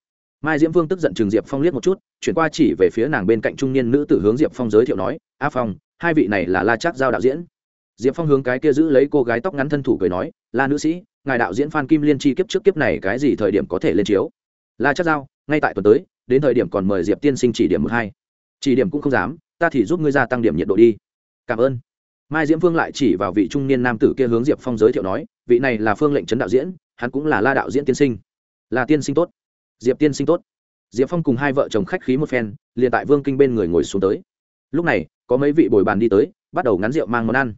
Mai diễm vương tức giận chừng diệp phong liếc một chút, chuyển qua chỉ về phía nàng bên cạnh trung niên nữ tử hướng diệp phong giới thiệu nói, a phong, hai vị này là la chắc giao đạo diễn. Diệp phong hướng cái kia giữ lấy cô gái tóc ngắn thân thủ cười nói, la nữ sĩ, ngài đạo diễn phan kim liên chi kiếp trước kiếp này cái gì thời điểm có thể lên chiếu? La chắc giao, ngay tại tuần tới, đến thời điểm còn mời diệp tiên sinh chỉ điểm một hai. Chỉ điểm cũng không dám, ta thì giúp ngươi gia tăng điểm nhiệt độ đi. Cảm ơn mai diễm phương lại chỉ vào vị trung niên nam tử kia hướng diệp phong giới thiệu nói, vị này là phương lệnh trấn đạo diễn, hắn cũng là la đạo diễn tiên sinh. Là tiên sinh tốt. Diệp tiên sinh tốt. Diệp phong cùng hai vợ chồng khách khí một phen, liền tại vương kinh bên người ngồi xuống tới. Lúc này, có mấy vị bồi bàn đi tới, bắt đầu ngắn rượu mang món ăn.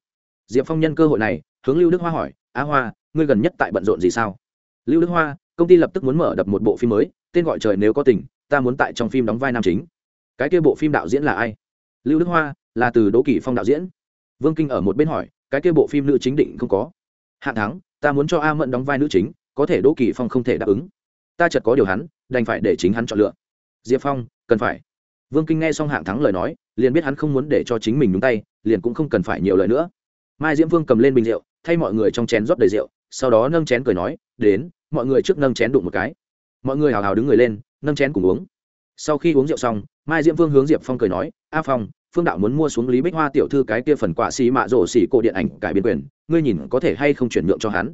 Diệp phong nhân cơ hội này, hướng lưu đức hoa hỏi á hoa, ngươi gần nhất tại bận rộn gì sao? Lưu đức hoa, công ty lập tức muốn mở đập một bộ phim mới, tên gọi trời nếu có tình, ta muốn tại trong phim đóng vai nam chính. Cái kia bộ phim đạo diễn là ai? Lưu đức hoa, là từ đỗ kỳ phong đạo diễn vương kinh ở một bên hỏi, cái kia bộ phim nữ chính định không có? Hạ thắng, ta muốn cho a mẫn đóng vai nữ chính, có thể đỗ kỳ phong không thể đáp ứng. Ta chợt có điều hắn, đành phải để chính hắn chọn lựa. Diệp phong, cần phải. Vương kinh nghe xong hạng thắng lời nói, liền biết hắn không muốn để cho chính mình đúng tay, liền cũng không cần phải nhiều lời nữa. Mai diễm vương cầm lên bình rượu, thay mọi người trong chén rót đầy rượu, sau đó nâng chén cười nói, đến, mọi người trước nâng chén đụng một cái. Mọi người hào hào đứng người lên, nâng chén cùng uống. Sau khi uống rượu xong, mai diễm vương hướng diệp phong cười nói, a phong phương đạo muốn mua xuống lý bích hoa tiểu thư cái kia phần quả xì mạ rổ xì cổ điện ảnh cải biên quyền, ngươi nhìn có thể hay không chuyển nhượng cho hắn?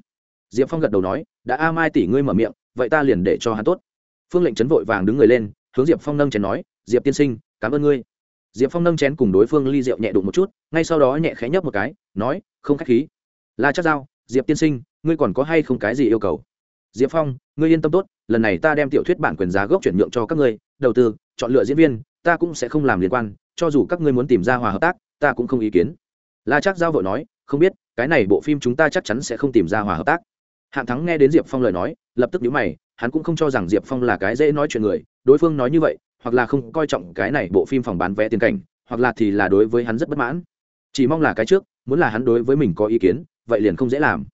Diệp phong gật đầu nói, đã a mai tỷ ngươi mở miệng, vậy ta liền để cho hắn tốt. Phương lệnh chấn vội vàng đứng người lên, hướng diệp phong nâng chén nói, diệp tiên sinh, cảm ơn ngươi. Diệp phong nâng chén cùng đối phương ly rượu nhẹ đụng một chút, ngay sau đó nhẹ khẽ nhấp một cái, nói, không k h á c h khí. La chắc dao diệp tiên sinh, ngươi còn có hay không cái gì yêu cầu? Diệp phong, ngươi yên tâm tốt, lần này ta đem tiểu thuyết bản quyền giá gốc chuyển nhượng cho các ngươi, đầu tư, chọn lựa diễn viên, ta cũng sẽ không làm liên quan cho dù các ngươi muốn tìm ra hòa hợp tác, ta cũng không ý kiến. La chắc giao vội nói, không biết, cái này bộ phim chúng ta chắc chắn sẽ không tìm ra hòa hợp tác. Hạng thắng nghe đến diệp phong lời nói, lập tức nhíu mày, hắn cũng không cho rằng diệp phong là cái dễ nói chuyện người, đối phương nói như vậy, hoặc là không coi trọng cái này bộ phim phòng bán vé tiền cảnh, hoặc là thì là đối với hắn rất bất mãn. Chỉ mong là cái trước, muốn là hắn đối với mình có ý kiến, vậy liền không dễ làm.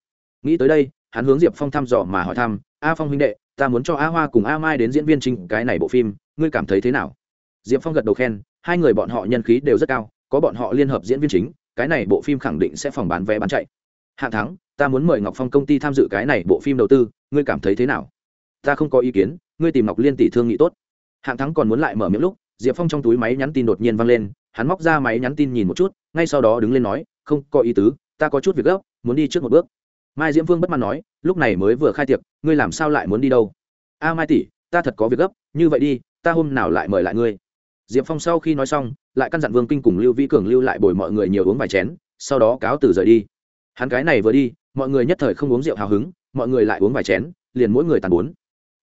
Nghĩ tới đây, hắn hướng diệp phong thăm dò mà hỏi thăm, a phong huynh đệ, ta muốn cho a hoa cùng a mai đến diễn viên chính cái này bộ phim, ngươi cảm thấy thế nào? Diệp phong gật đầu khen hai người bọn họ nhân khí đều rất cao, có bọn họ liên hợp diễn viên chính, cái này bộ phim khẳng định sẽ phòng bán vé bán chạy. Hạ thắng, ta muốn mời ngọc phong công ty tham dự cái này bộ phim đầu tư, ngươi cảm thấy thế nào? Ta không có ý kiến, ngươi tìm ngọc liên tỷ thương nghị tốt. Hạng thắng còn muốn lại mở miệng lúc, diệp phong trong túi máy nhắn tin đột nhiên văng lên, hắn móc ra máy nhắn tin nhìn một chút, ngay sau đó đứng lên nói, không có ý tứ, ta có chút việc gấp, muốn đi trước một bước. Mai diễm vương bất mãn nói, lúc này mới vừa khai tiệc, ngươi làm sao lại muốn đi đâu? A mai tỷ, ta thật có việc gấp, như vậy đi, ta hôm nào lại mời lại ngươi? Diệp phong sau khi nói xong, lại căn dặn vương kinh cùng lưu vĩ cường lưu lại bồi mọi người nhiều uống vài chén, sau đó cáo từ rời đi. Hắn cái này vừa đi, mọi người nhất thời không uống rượu hào hứng, mọi người lại uống vài chén, liền mỗi người tàn bốn.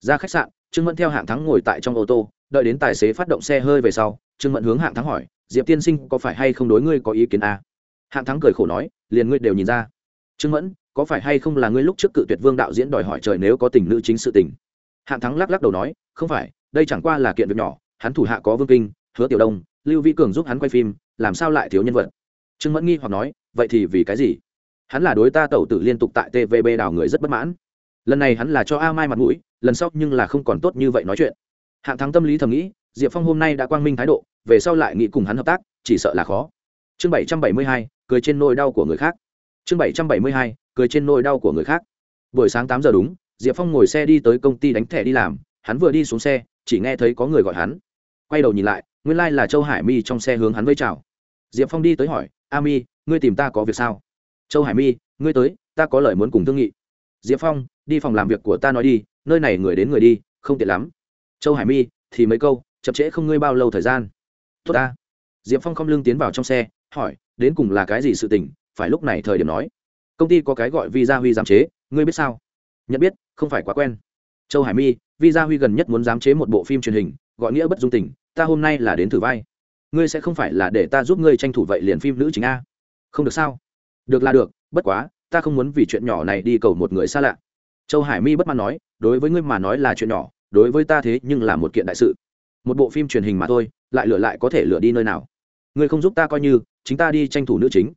Ra khách sạn, trương mẫn theo hạng thắng ngồi tại trong ô tô, đợi đến tài xế phát động xe hơi về sau, trương mẫn hướng hạng thắng hỏi, diệp tiên sinh, có phải hay không đối ngươi có ý kiến à? hạng thắng cười khổ nói, liền ngươi đều nhìn ra. Trương mẫn, có phải hay không là ngươi lúc trước cự tuyệt vương đạo diễn đòi hỏi trời nếu có tình nữ chính sự tình? Hạng thắng lắc lắc đầu nói, không phải, đây chẳng qua là kiện việc nhỏ hắn thủ hạ có vương kinh, hứa tiểu đông, lưu vĩ cường giúp hắn quay phim, làm sao lại thiếu nhân vật? Trương mẫn nghi hoặc nói, vậy thì vì cái gì? Hắn là đối ta tẩu tử liên tục tại tvb đào người rất bất mãn. Lần này hắn là cho a mai mặt mũi, lần sau nhưng là không còn tốt như vậy nói chuyện. Hạng thắng tâm lý thầm nghĩ, diệp phong hôm nay đã quang minh thái độ, về sau lại nghĩ cùng hắn hợp tác, chỉ sợ là khó. Chương bảy trăm bảy mươi hai, cười trên nôi đau của người khác. Chương bảy trăm bảy mươi hai, cười trên nôi đau của người khác. Buổi sáng tám giờ đúng, diệp phong ngồi xe đi tới công ty đánh thẻ đi làm, hắn vừa đi xuống xe chỉ nghe thấy có người gọi hắn. Quay đầu nhìn lại, nguyên lai、like、là châu hải mi trong xe hướng hắn vây chào. Diệp phong đi tới hỏi, a mi, ngươi tìm ta có việc sao? Châu hải mi, ngươi tới, ta có lời muốn cùng thương nghị. Diệp phong, đi phòng làm việc của ta nói đi, nơi này người đến người đi, không tiện lắm. Châu hải mi, thì mấy câu, chậm trễ không ngươi bao lâu thời gian. Tốt ta. Diệp phong không lưng tiến vào trong xe, hỏi, đến cùng là cái gì sự tình, phải lúc này thời điểm nói. Công ty có cái gọi visa huy giám chế, ngươi biết sao? Nhận biết, không phải quá quen châu hải mi, vi gia huy gần nhất muốn giám chế một bộ phim truyền hình, gọi nghĩa bất dung tình, ta hôm nay là đến thử vai. Ngươi sẽ không phải là để ta giúp ngươi tranh thủ vậy liền phim nữ chính a. Không được sao? Được là được, bất quá, ta không muốn vì chuyện nhỏ này đi cầu một người xa lạ. Châu hải mi bất mãn nói, đối với ngươi mà nói là chuyện nhỏ, đối với ta thế nhưng là một kiện đại sự. Một bộ phim truyền hình mà thôi, lại lựa lại có thể lựa đi nơi nào? Ngươi không giúp ta coi như, chính ta đi tranh thủ nữ chính.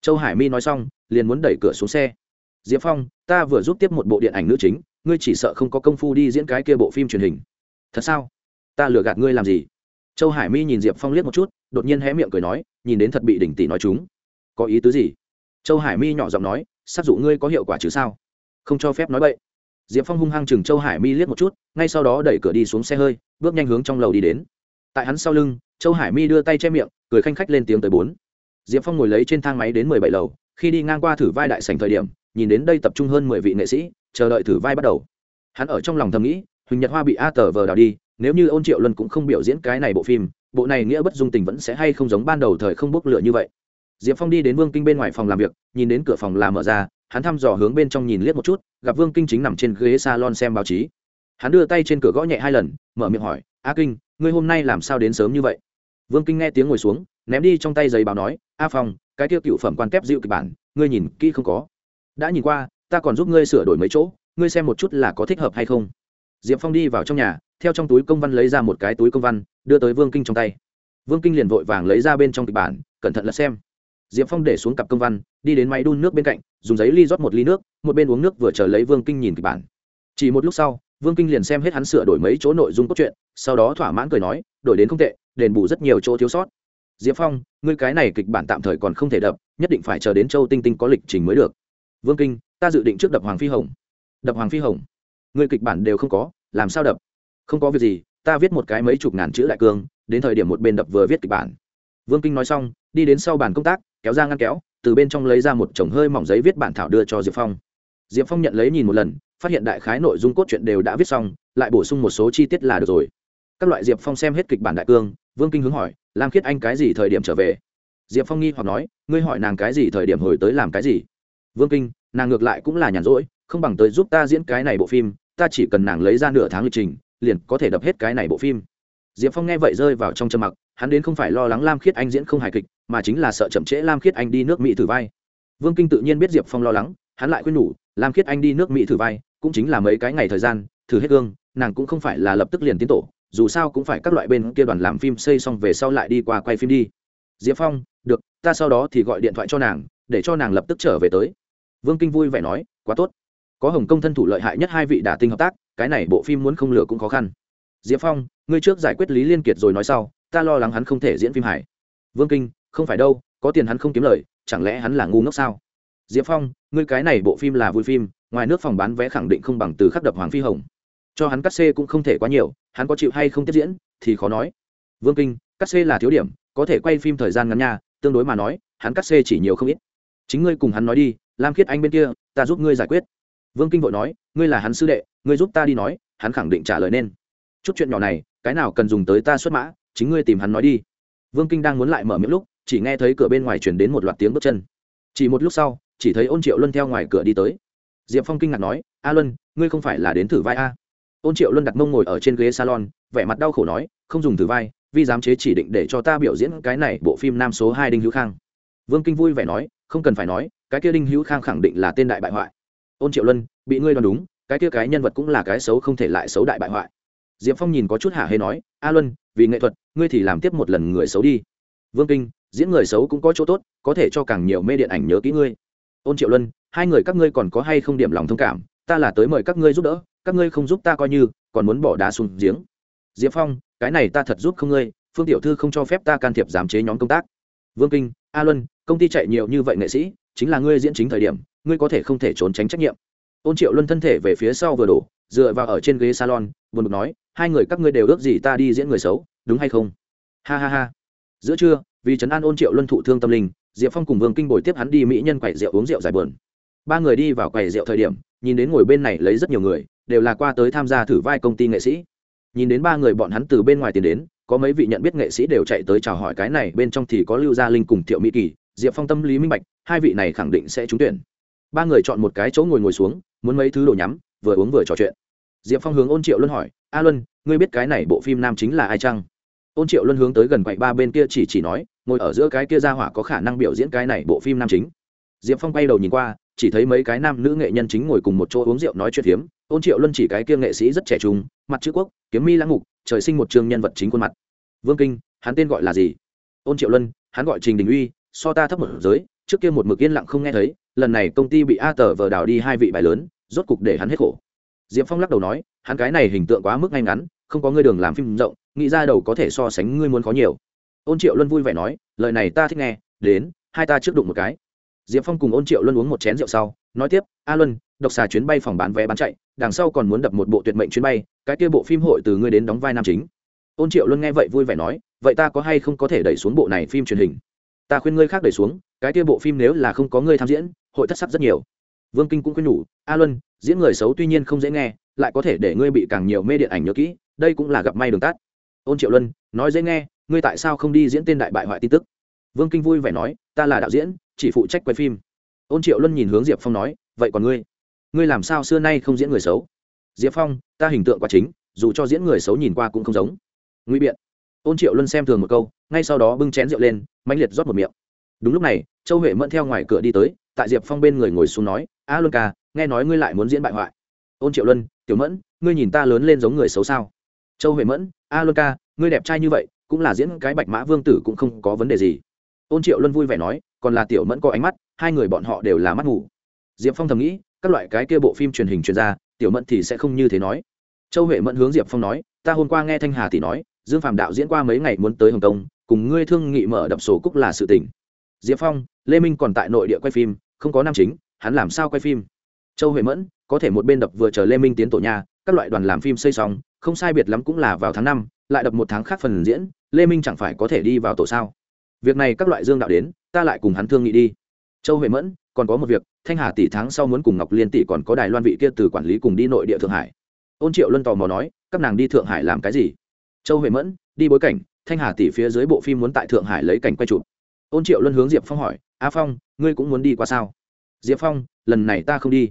Châu hải mi nói xong, liền muốn đẩy cửa xuống xe. Diệp phong, ta vừa giúp tiếp một bộ điện ảnh nữ chính ngươi chỉ sợ không có công phu đi diễn cái kia bộ phim truyền hình. Thật sao? Ta lừa gạt ngươi làm gì? Châu hải mi nhìn diệp phong liếc một chút, đột nhiên hé miệng cười nói, nhìn đến thật bị đỉnh tỷ nói chúng. Có ý tứ gì? Châu hải mi nhỏ giọng nói sát dụ ngươi có hiệu quả chứ sao? Không cho phép nói vậy diệp phong hung hăng chừng châu hải mi liếc một chút, ngay sau đó đẩy cửa đi xuống xe hơi, bước nhanh hướng trong lầu đi đến. Tại hắn sau lưng, châu hải mi đưa tay che miệng, cười khanh khách lên tiếng tới bốn. Diệp phong ngồi lấy trên thang máy đến mười bảy lầu, khi đi ngang qua thử vai đại sành thời điểm, nhìn đến đây tập trung hơn mười vị nghệ sĩ chờ đợi thử vai bắt đầu. Hắn ở trong lòng thầm nghĩ, huỳnh nhật hoa bị a tờ vờ đào đi, nếu như ôn triệu luân cũng không biểu diễn cái này bộ phim, bộ này nghĩa bất dung tình vẫn sẽ hay không giống ban đầu thời không bốc lửa như vậy. Diệp phong đi đến vương kinh bên ngoài phòng làm việc, nhìn đến cửa phòng làm mở ra, hắn thăm dò hướng bên trong nhìn liếc một chút, gặp vương kinh chính nằm trên ghế salon xem báo chí. Hắn đưa tay trên cửa gõ nhẹ hai lần, mở miệng hỏi, a kinh, ngươi hôm nay làm sao đến sớm như vậy? Vương kinh nghe tiếng ngồi xuống, ném đi trong tay giấy báo nói, a phong, cái tiêu cựu phẩm quan kép dịu kịch bản, ngươi nhìn kỹ không có. Đã nhìn qua ta còn giúp ngươi sửa đổi mấy chỗ, ngươi xem một chút là có thích hợp hay không. Diệp phong đi vào trong nhà, theo trong túi công văn lấy ra một cái túi công văn, đưa tới vương kinh trong tay. Vương kinh liền vội vàng lấy ra bên trong kịch bản, cẩn thận lật xem. Diệp phong để xuống cặp công văn, đi đến máy đun nước bên cạnh, dùng giấy ly rót một ly nước, một bên uống nước vừa chờ lấy vương kinh nhìn kịch bản. Chỉ một lúc sau, vương kinh liền xem hết hắn sửa đổi mấy chỗ nội dung cốt truyện, sau đó thỏa mãn cười nói, đổi đến không tệ, đền bù rất nhiều chỗ thiếu sót. Diệp phong, ngươi cái này kịch bản tạm thời còn không thể đập, nhất định phải chờ đến châu tinh tinh có lịch trình mới được vương kinh, ta dự định trước đập hoàng phi hồng. Đập hoàng phi hồng? Ngươi kịch bản đều không có, làm sao đập? Không có việc gì, ta viết một cái mấy chục ngàn chữ đại cương, đến thời điểm một bên đập vừa viết kịch bản. Vương kinh nói xong, đi đến sau bàn công tác, kéo ra ngăn kéo, từ bên trong lấy ra một chồng hơi mỏng giấy viết bản thảo đưa cho diệp phong. Diệp phong nhận lấy nhìn một lần, phát hiện đại khái nội dung cốt truyện đều đã viết xong, lại bổ sung một số chi tiết là được rồi. Các loại diệp phong xem hết kịch bản đại cương, vương kinh hướng hỏi, lam khiết anh cái gì thời điểm trở về? Diệp phong nghi hoặc nói, ngươi hỏi nàng cái gì thời điểm hồi tới làm cái gì? Vương kinh, nàng ngược lại cũng là nhàn rỗi, không bằng tới giúp ta diễn cái này bộ phim, ta chỉ cần nàng lấy ra nửa tháng lịch trình, liền có thể đập hết cái này bộ phim. Diệp phong nghe vậy rơi vào trong trầm mặc, hắn đến không phải lo lắng lam khiết anh diễn không hài kịch, mà chính là sợ chậm trễ lam khiết anh đi nước mỹ thử vai. Vương kinh tự nhiên biết diệp phong lo lắng, hắn lại khuyên nhủ, lam khiết anh đi nước mỹ thử vai, cũng chính là mấy cái ngày thời gian, thử hết gương, nàng cũng không phải là lập tức liền tiến tổ, dù sao cũng phải các loại bên kia đoàn làm phim xây xong về sau lại đi qua quay phim đi. Diệp phong, được, ta sau đó thì gọi điện thoại cho nàng, để cho nàng lập tức trở về tới vương kinh vui vẻ nói, quá tốt. Có hồng công thân thủ lợi hại nhất hai vị đả tinh hợp tác, cái này bộ phim muốn không lửa cũng khó khăn. Diệp phong, ngươi trước giải quyết lý liên kiệt rồi nói sau, ta lo lắng hắn không thể diễn phim hải vương kinh, không phải đâu, có tiền hắn không kiếm lời, chẳng lẽ hắn là ngu ngốc sao? Diệp phong, ngươi cái này bộ phim là vui phim, ngoài nước phòng bán vé khẳng định không bằng từ khắc đập hoàng phi hồng. Cho hắn cắt xê cũng không thể quá nhiều, hắn có chịu hay không tiếp diễn, thì khó nói. Vương kinh, cắt xê là thiếu điểm, có thể quay phim thời gian ngắn nha, tương đối mà nói, hắn cắt xê chỉ nhiều không ít. Chính ngươi cùng hắn nói đi lam khiết anh bên kia, ta giúp ngươi giải quyết. Vương kinh vội nói, ngươi là hắn sư đệ, ngươi giúp ta đi nói, hắn khẳng định trả lời nên. Chút chuyện nhỏ này, cái nào cần dùng tới ta xuất mã, chính ngươi tìm hắn nói đi. Vương kinh đang muốn lại mở miệng lúc, chỉ nghe thấy cửa bên ngoài chuyển đến một loạt tiếng bước chân. Chỉ một lúc sau, chỉ thấy ôn triệu luân theo ngoài cửa đi tới. Diệp phong kinh ngạc nói, a luân, ngươi không phải là đến thử vai a? Ôn triệu luân đặt mông ngồi ở trên ghế salon, vẻ mặt đau khổ nói, không dùng thử vai vì dám chế chỉ định để cho ta biểu diễn cái này bộ phim nam số hai đinh hữu khang. Vương kinh vui vẻ nói, không cần phải nói cái kia đinh hữu khang khẳng định là tên đại bại hoại. Ôn triệu luân, bị ngươi đoán đúng, cái kia cái nhân vật cũng là cái xấu không thể lại xấu đại bại hoại. Diệp phong nhìn có chút hạ hay nói, a luân, vì nghệ thuật, ngươi thì làm tiếp một lần người xấu đi. Vương kinh, diễn người xấu cũng có chỗ tốt, có thể cho càng nhiều mê điện ảnh nhớ kỹ ngươi. Ôn triệu luân, hai người các ngươi còn có hay không điểm lòng thông cảm, ta là tới mời các ngươi giúp đỡ, các ngươi không giúp ta coi như, còn muốn bỏ đá xuống giếng. Diệp phong, cái này ta thật giúp không ngươi, phương tiểu thư không cho phép ta can thiệp giám chế nhóm công tác. Vương kinh, a luân công ty chạy nhiều như vậy nghệ sĩ, chính là ngươi diễn chính thời điểm, ngươi có thể không thể trốn tránh trách nhiệm. Ôn triệu luân thân thể về phía sau vừa đổ, dựa vào ở trên ghế salon, buồn bực nói, hai người các ngươi đều ước gì ta đi diễn người xấu, đúng hay không? Ha ha ha. Giữa trưa, vì trấn an ôn triệu luân thụ thương tâm linh, diệp phong cùng vương kinh bồi tiếp hắn đi mỹ nhân quậy rượu uống rượu dài bờn ba người đi vào quầy rượu thời điểm, nhìn đến ngồi bên này lấy rất nhiều người, đều là qua tới tham gia thử vai công ty nghệ sĩ. Nhìn đến ba người bọn hắn từ bên ngoài tiến đến, có mấy vị nhận biết nghệ sĩ đều chạy tới chào hỏi cái này, bên trong thì có lưu gia linh cùng thiệu mỹ kỳ diệp phong tâm lý minh bạch, hai vị này khẳng định sẽ trúng tuyển. Ba người chọn một cái chỗ ngồi ngồi xuống, muốn mấy thứ đồ nhắm, vừa uống vừa trò chuyện. Diệp phong hướng ôn triệu luân hỏi, a luân, ngươi biết cái này bộ phim nam chính là ai chăng? Ôn triệu luân hướng tới gần quậy ba bên kia chỉ chỉ nói, ngồi ở giữa cái kia ra hỏa có khả năng biểu diễn cái này bộ phim nam chính. Diệp phong bay đầu nhìn qua, chỉ thấy mấy cái nam nữ nghệ nhân chính ngồi cùng một chỗ uống rượu nói chuyện phiếm. Ôn triệu luân chỉ cái kia nghệ sĩ rất trẻ trung, mặt chữ quốc, kiếm mi lãng ngục trời sinh một trường nhân vật chính khuôn mặt. Vương kinh, hắn tên gọi là gì? Ôn triệu luân, hắn gọi trình đình uy so ta thấp một giới, trước kia một mực yên lặng không nghe thấy, lần này công ty bị a tờ vờ đào đi hai vị bài lớn, rốt cục để hắn hết khổ. Diệp phong lắc đầu nói, hắn cái này hình tượng quá mức ngay ngắn, không có ngươi đường làm phim rộng, nghĩ ra đầu có thể so sánh ngươi muốn có nhiều. Ôn triệu luân vui vẻ nói, lời này ta thích nghe, đến, hai ta trước đụng một cái. Diệp phong cùng ôn triệu luân uống một chén rượu sau, nói tiếp, a luân, độc xà chuyến bay phòng bán vé bán chạy, đằng sau còn muốn đập một bộ tuyệt mệnh chuyến bay, cái kia bộ phim hội từ ngươi đến đóng vai nam chính. Ôn triệu luân nghe vậy vui vẻ nói, vậy ta có hay không có thể đẩy xuống bộ này phim truyền hình? Ta khuyên ngươi khác đẩy xuống, cái kia bộ phim nếu là không có ngươi tham diễn, hội thất sắc rất nhiều. Vương kinh cũng khuyên nhủ, a luân, diễn người xấu tuy nhiên không dễ nghe, lại có thể để ngươi bị càng nhiều mê điện ảnh nhớ kỹ, đây cũng là gặp may đường tắt. Ôn triệu luân, nói dễ nghe, ngươi tại sao không đi diễn tên đại bại hoại tin tức? Vương kinh vui vẻ nói, ta là đạo diễn, chỉ phụ trách quay phim. Ôn triệu luân nhìn hướng diệp phong nói, vậy còn ngươi? Ngươi làm sao xưa nay không diễn người xấu? Diệp phong, ta hình tượng quá chính, dù cho diễn người xấu nhìn qua cũng không giống. Nguy biện ôn triệu luân xem thường một câu, ngay sau đó bưng chén rượu lên mạnh liệt rót một miệng. Đúng lúc này, châu huệ mẫn theo ngoài cửa đi tới, tại diệp phong bên người ngồi xuống nói, a luân ca, nghe nói ngươi lại muốn diễn bại hoại. Ôn triệu luân, tiểu mẫn, ngươi nhìn ta lớn lên giống người xấu sao? Châu huệ mẫn, a luân ca, ngươi đẹp trai như vậy, cũng là diễn cái bạch mã vương tử cũng không có vấn đề gì. Ôn triệu luân vui vẻ nói, còn là tiểu mẫn có ánh mắt, hai người bọn họ đều là mắt ngủ. Diệp phong thầm nghĩ, các loại cái kia bộ phim truyền hình truyền ra, tiểu mẫn thì sẽ không như thế nói. Châu huệ mẫn hướng diệp phong nói, ta hôm qua nghe thanh hà tỷ nói dương phạm đạo diễn qua mấy ngày muốn tới hồng kông, cùng ngươi thương nghị mở đập sổ cúc là sự tỉnh diệp phong, lê minh còn tại nội địa quay phim, không có nam chính, hắn làm sao quay phim? Châu huệ mẫn, có thể một bên đập vừa chờ lê minh tiến tổ nhà, các loại đoàn làm phim xây xong, không sai biệt lắm cũng là vào tháng năm, lại đập một tháng khác phần diễn, lê minh chẳng phải có thể đi vào tổ sao? Việc này các loại dương đạo đến, ta lại cùng hắn thương nghị đi. Châu huệ mẫn, còn có một việc, thanh hà tỷ tháng sau muốn cùng ngọc liên tỷ còn có đài loan vị kia từ quản lý cùng đi nội địa thượng hải. Ôn triệu luân tò mò nói, các nàng đi thượng hải làm cái gì? Châu huệ mẫn, đi bối cảnh, thanh hà tỷ phía dưới bộ phim muốn tại thượng hải lấy cảnh quay chụp. Ôn triệu luân hướng diệp phong hỏi, a phong, ngươi cũng muốn đi qua sao? Diệp phong, lần này ta không đi.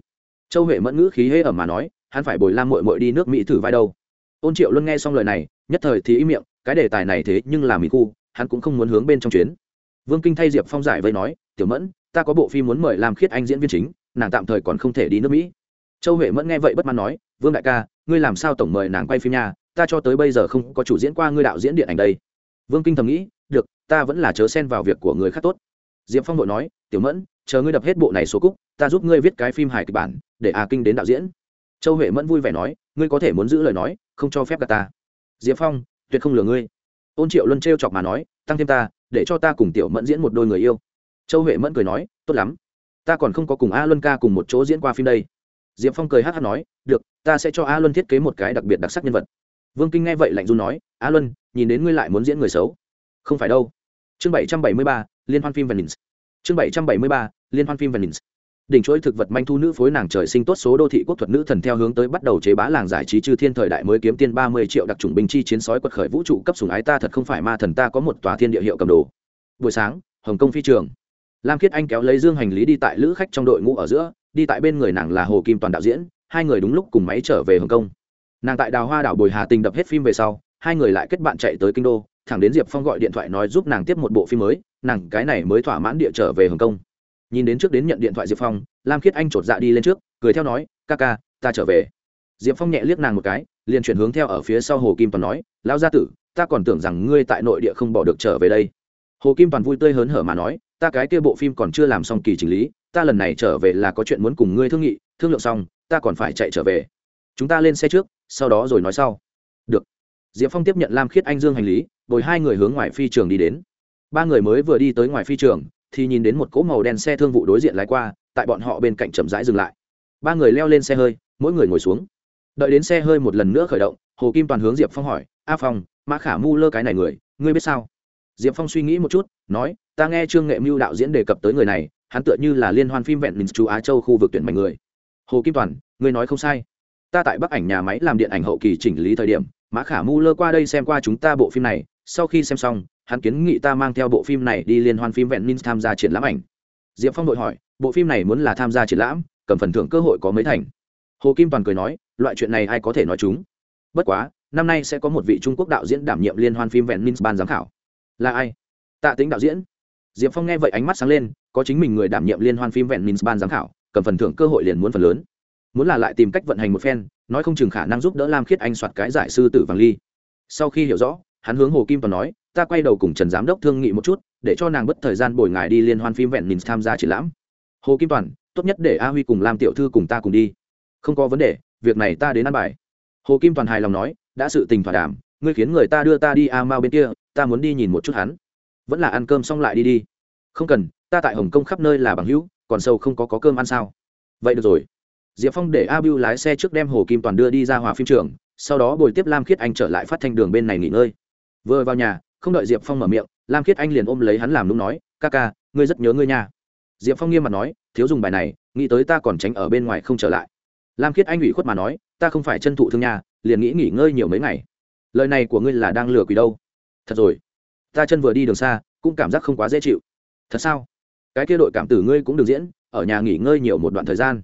Châu huệ mẫn ngữ khí hễ ẩm mà nói, hắn phải bồi lam mội mội đi nước mỹ thử vai đâu. Ôn triệu luân nghe xong lời này, nhất thời thì ý miệng, cái đề tài này thế nhưng là mỹ khu, hắn cũng không muốn hướng bên trong chuyến. Vương kinh thay diệp phong giải vây nói, tiểu mẫn, ta có bộ phim muốn mời làm khiết anh diễn viên chính, nàng tạm thời còn không thể đi nước mỹ. Châu huệ mẫn nghe vậy bất mãn nói, vương đại ca, ngươi làm sao tổng mời nàng quay phim nhà ta cho tới bây giờ không có chủ diễn qua ngươi đạo diễn điện ảnh đây. Vương kinh thầm nghĩ, được, ta vẫn là chớ xen vào việc của người khác tốt. Diệp phong nội nói, tiểu mẫn, chờ ngươi đập hết bộ này số cúc, ta giúp ngươi viết cái phim hài kịch bản, để à kinh đến đạo diễn. Châu huệ mẫn vui vẻ nói, ngươi có thể muốn giữ lời nói, không cho phép gà ta. Diệp phong, tuyệt không lừa ngươi. Ôn triệu luân t chọc mà nói, tăng thêm ta, để cho ta cùng tiểu mẫn diễn một đôi người yêu. Châu huệ mẫn cười nói, tốt lắm. Ta còn không có cùng a luân ca cùng một chỗ diễn qua phim đây. Diệp phong cười hát hát nói, được, ta sẽ cho a luân thiết kế một cái đặc biệt đặc sắc nhân vật vương kinh nghe vậy lạnh du nói a luân, nhìn đến ngươi lại muốn diễn người xấu. Không phải đâu. Chương bảy trăm bảy mươi ba, liên hoan phim venice. Chương bảy trăm bảy mươi ba, liên hoan phim venice. Đỉnh chuỗi thực vật manh thu nữ phối nàng trời sinh tốt số đô thị quốc thuật nữ thần theo hướng tới bắt đầu chế bá làng giải trí chư thiên thời đại mới kiếm tiền ba mươi triệu đặc trùng binh chi chiến sói quật khởi vũ trụ cấp sùng ái ta thật không phải ma thần ta có một tòa thiên địa hiệu cầm đồ. Buổi sáng, hồng kông phi trường. Lam khiết anh kéo lấy dương hành lý đi tại lữ khách trong đội ngũ ở giữa, đi tại bên người nàng là hồ kim toàn đạo diễn, hai người đúng lúc cùng máy trở về hồng kông nàng tại đào hoa đảo bồi hà tình đập hết phim về sau, hai người lại kết bạn chạy tới kinh đô, thẳng đến diệp phong gọi điện thoại nói giúp nàng tiếp một bộ phim mới, nàng cái này mới thỏa mãn địa trở về hồng kông. Nhìn đến trước đến nhận điện thoại diệp phong, lam khiết anh chột dạ đi lên trước, cười theo nói, ca ca, ta trở về. Diệp phong nhẹ liếc nàng một cái, liền chuyển hướng theo ở phía sau hồ kim toàn nói, lão gia tử, ta còn tưởng rằng ngươi tại nội địa không bỏ được trở về đây. Hồ kim toàn vui tươi hớn hở mà nói, ta cái kia bộ phim còn chưa làm xong kỳ chỉnh lý, ta lần này trở về là có chuyện muốn cùng ngươi thương nghị, thương lượng xong, ta còn phải chạy trở về. Chúng ta lên xe trước sau đó rồi nói sau. Được. Diệp phong tiếp nhận lam khiết anh dương hành lý, bồi hai người hướng ngoài phi trường đi đến. Ba người mới vừa đi tới ngoài phi trường, thì nhìn đến một cỗ màu đen xe thương vụ đối diện lái qua, tại bọn họ bên cạnh chậm rãi dừng lại. Ba người leo lên xe hơi, mỗi người ngồi xuống. Đợi đến xe hơi một lần nữa khởi động, hồ kim toàn hướng diệp phong hỏi, a phong, mã khả mu lơ cái này người, ngươi biết sao? Diệp phong suy nghĩ một chút, nói, ta nghe trương nghệ mưu đạo diễn đề cập tới người này, hắn tựa như là liên hoan phim vẹn mình chú á châu khu vực tuyển mảnh người. Hồ kim toàn, ngươi nói không sai ta tại bắc ảnh nhà máy làm điện ảnh hậu kỳ chỉnh lý thời điểm, mã khả mu lơ qua đây xem qua chúng ta bộ phim này, sau khi xem xong, hắn kiến nghị ta mang theo bộ phim này đi liên hoan phim vẹn minh tham gia triển lãm ảnh. Diệp phong đội hỏi, bộ phim này muốn là tham gia triển lãm, cầm phần thưởng cơ hội có mấy thành? Hồ kim toàn cười nói, loại chuyện này ai có thể nói chúng? Bất quá, năm nay sẽ có một vị trung quốc đạo diễn đảm nhiệm liên hoan phim vẹn minh ban giám khảo. Là ai? Tạ tính đạo diễn. Diệp phong nghe vậy ánh mắt sáng lên, có chính mình người đảm nhiệm liên hoan phim vẹn minh ban giám khảo, cầm phần thưởng cơ hội liền muốn phần lớn muốn là lại tìm cách vận hành một phen nói không chừng khả năng giúp đỡ lam khiết anh soạt cái giải sư tử vàng ly. Sau khi hiểu rõ hắn hướng hồ kim toàn nói ta quay đầu cùng trần giám đốc thương nghị một chút để cho nàng bất thời gian bồi ngài đi liên hoan phim vẹn mình tham gia triển lãm. Hồ kim toàn tốt nhất để a huy cùng lam tiểu thư cùng ta cùng đi. Không có vấn đề việc này ta đến ăn bài. Hồ kim toàn hài lòng nói đã sự tình thỏa đàm ngươi khiến người ta đưa ta đi a mao bên kia ta muốn đi nhìn một chút hắn. Vẫn là ăn cơm xong lại đi đi. Không cần ta tại hồng kông khắp nơi là bằng hữu còn sâu không có, có cơm ăn sao? Vậy được rồi diệp phong để a b lái xe trước đem hồ kim toàn đưa đi ra hòa phim trường, sau đó bồi tiếp lam khiết anh trở lại phát thanh đường bên này nghỉ ngơi. Vừa vào nhà, không đợi diệp phong mở miệng, lam khiết anh liền ôm lấy hắn làm lúc nói, ca ca, ngươi rất nhớ ngươi nha. Diệp phong nghiêm mặt nói, thiếu dùng bài này, nghĩ tới ta còn tránh ở bên ngoài không trở lại. Lam khiết anh ủy khuất mà nói, ta không phải chân thụ thương nhà liền nghĩ nghỉ ngơi nhiều mấy ngày. Lời này của ngươi là đang lừa quỷ đâu. Thật rồi. Ta chân vừa đi đường xa, cũng cảm giác không quá dễ chịu. Thật sao? Cái kia đội cảm tử ngươi cũng được diễn, ở nhà nghỉ ngơi nhiều một đoạn thời gian.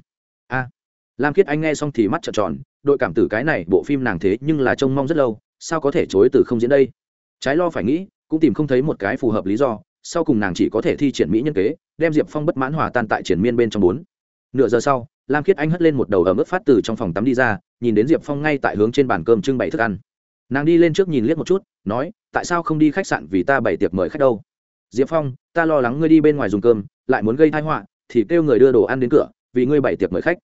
A lam khiết anh nghe xong thì mắt trợn tròn, đội cảm tử cái này, bộ phim nàng thế nhưng là trông mong rất lâu, sao có thể chối từ không diễn đây? Trái lo phải nghĩ, cũng tìm không thấy một cái phù hợp lý do, sau cùng nàng chỉ có thể thi triển mỹ nhân kế, đem diệp phong bất mãn hòa tan tại triển miên bên trong bốn. Nửa giờ sau, lam khiết anh hất lên một đầu ở mức phát từ trong phòng tắm đi ra, nhìn đến diệp phong ngay tại hướng trên bàn cơm trưng bày thức ăn. Nàng đi lên trước nhìn liếc một chút, nói, tại sao không đi khách sạn vì ta bày tiệc mời khách đâu? Diệp phong, ta lo lắng ngươi đi bên ngoài dùng cơm, lại muốn gây thai họa, thì kêu người đưa đồ ăn đến cửa, vì ngươi bày tiệc mời khách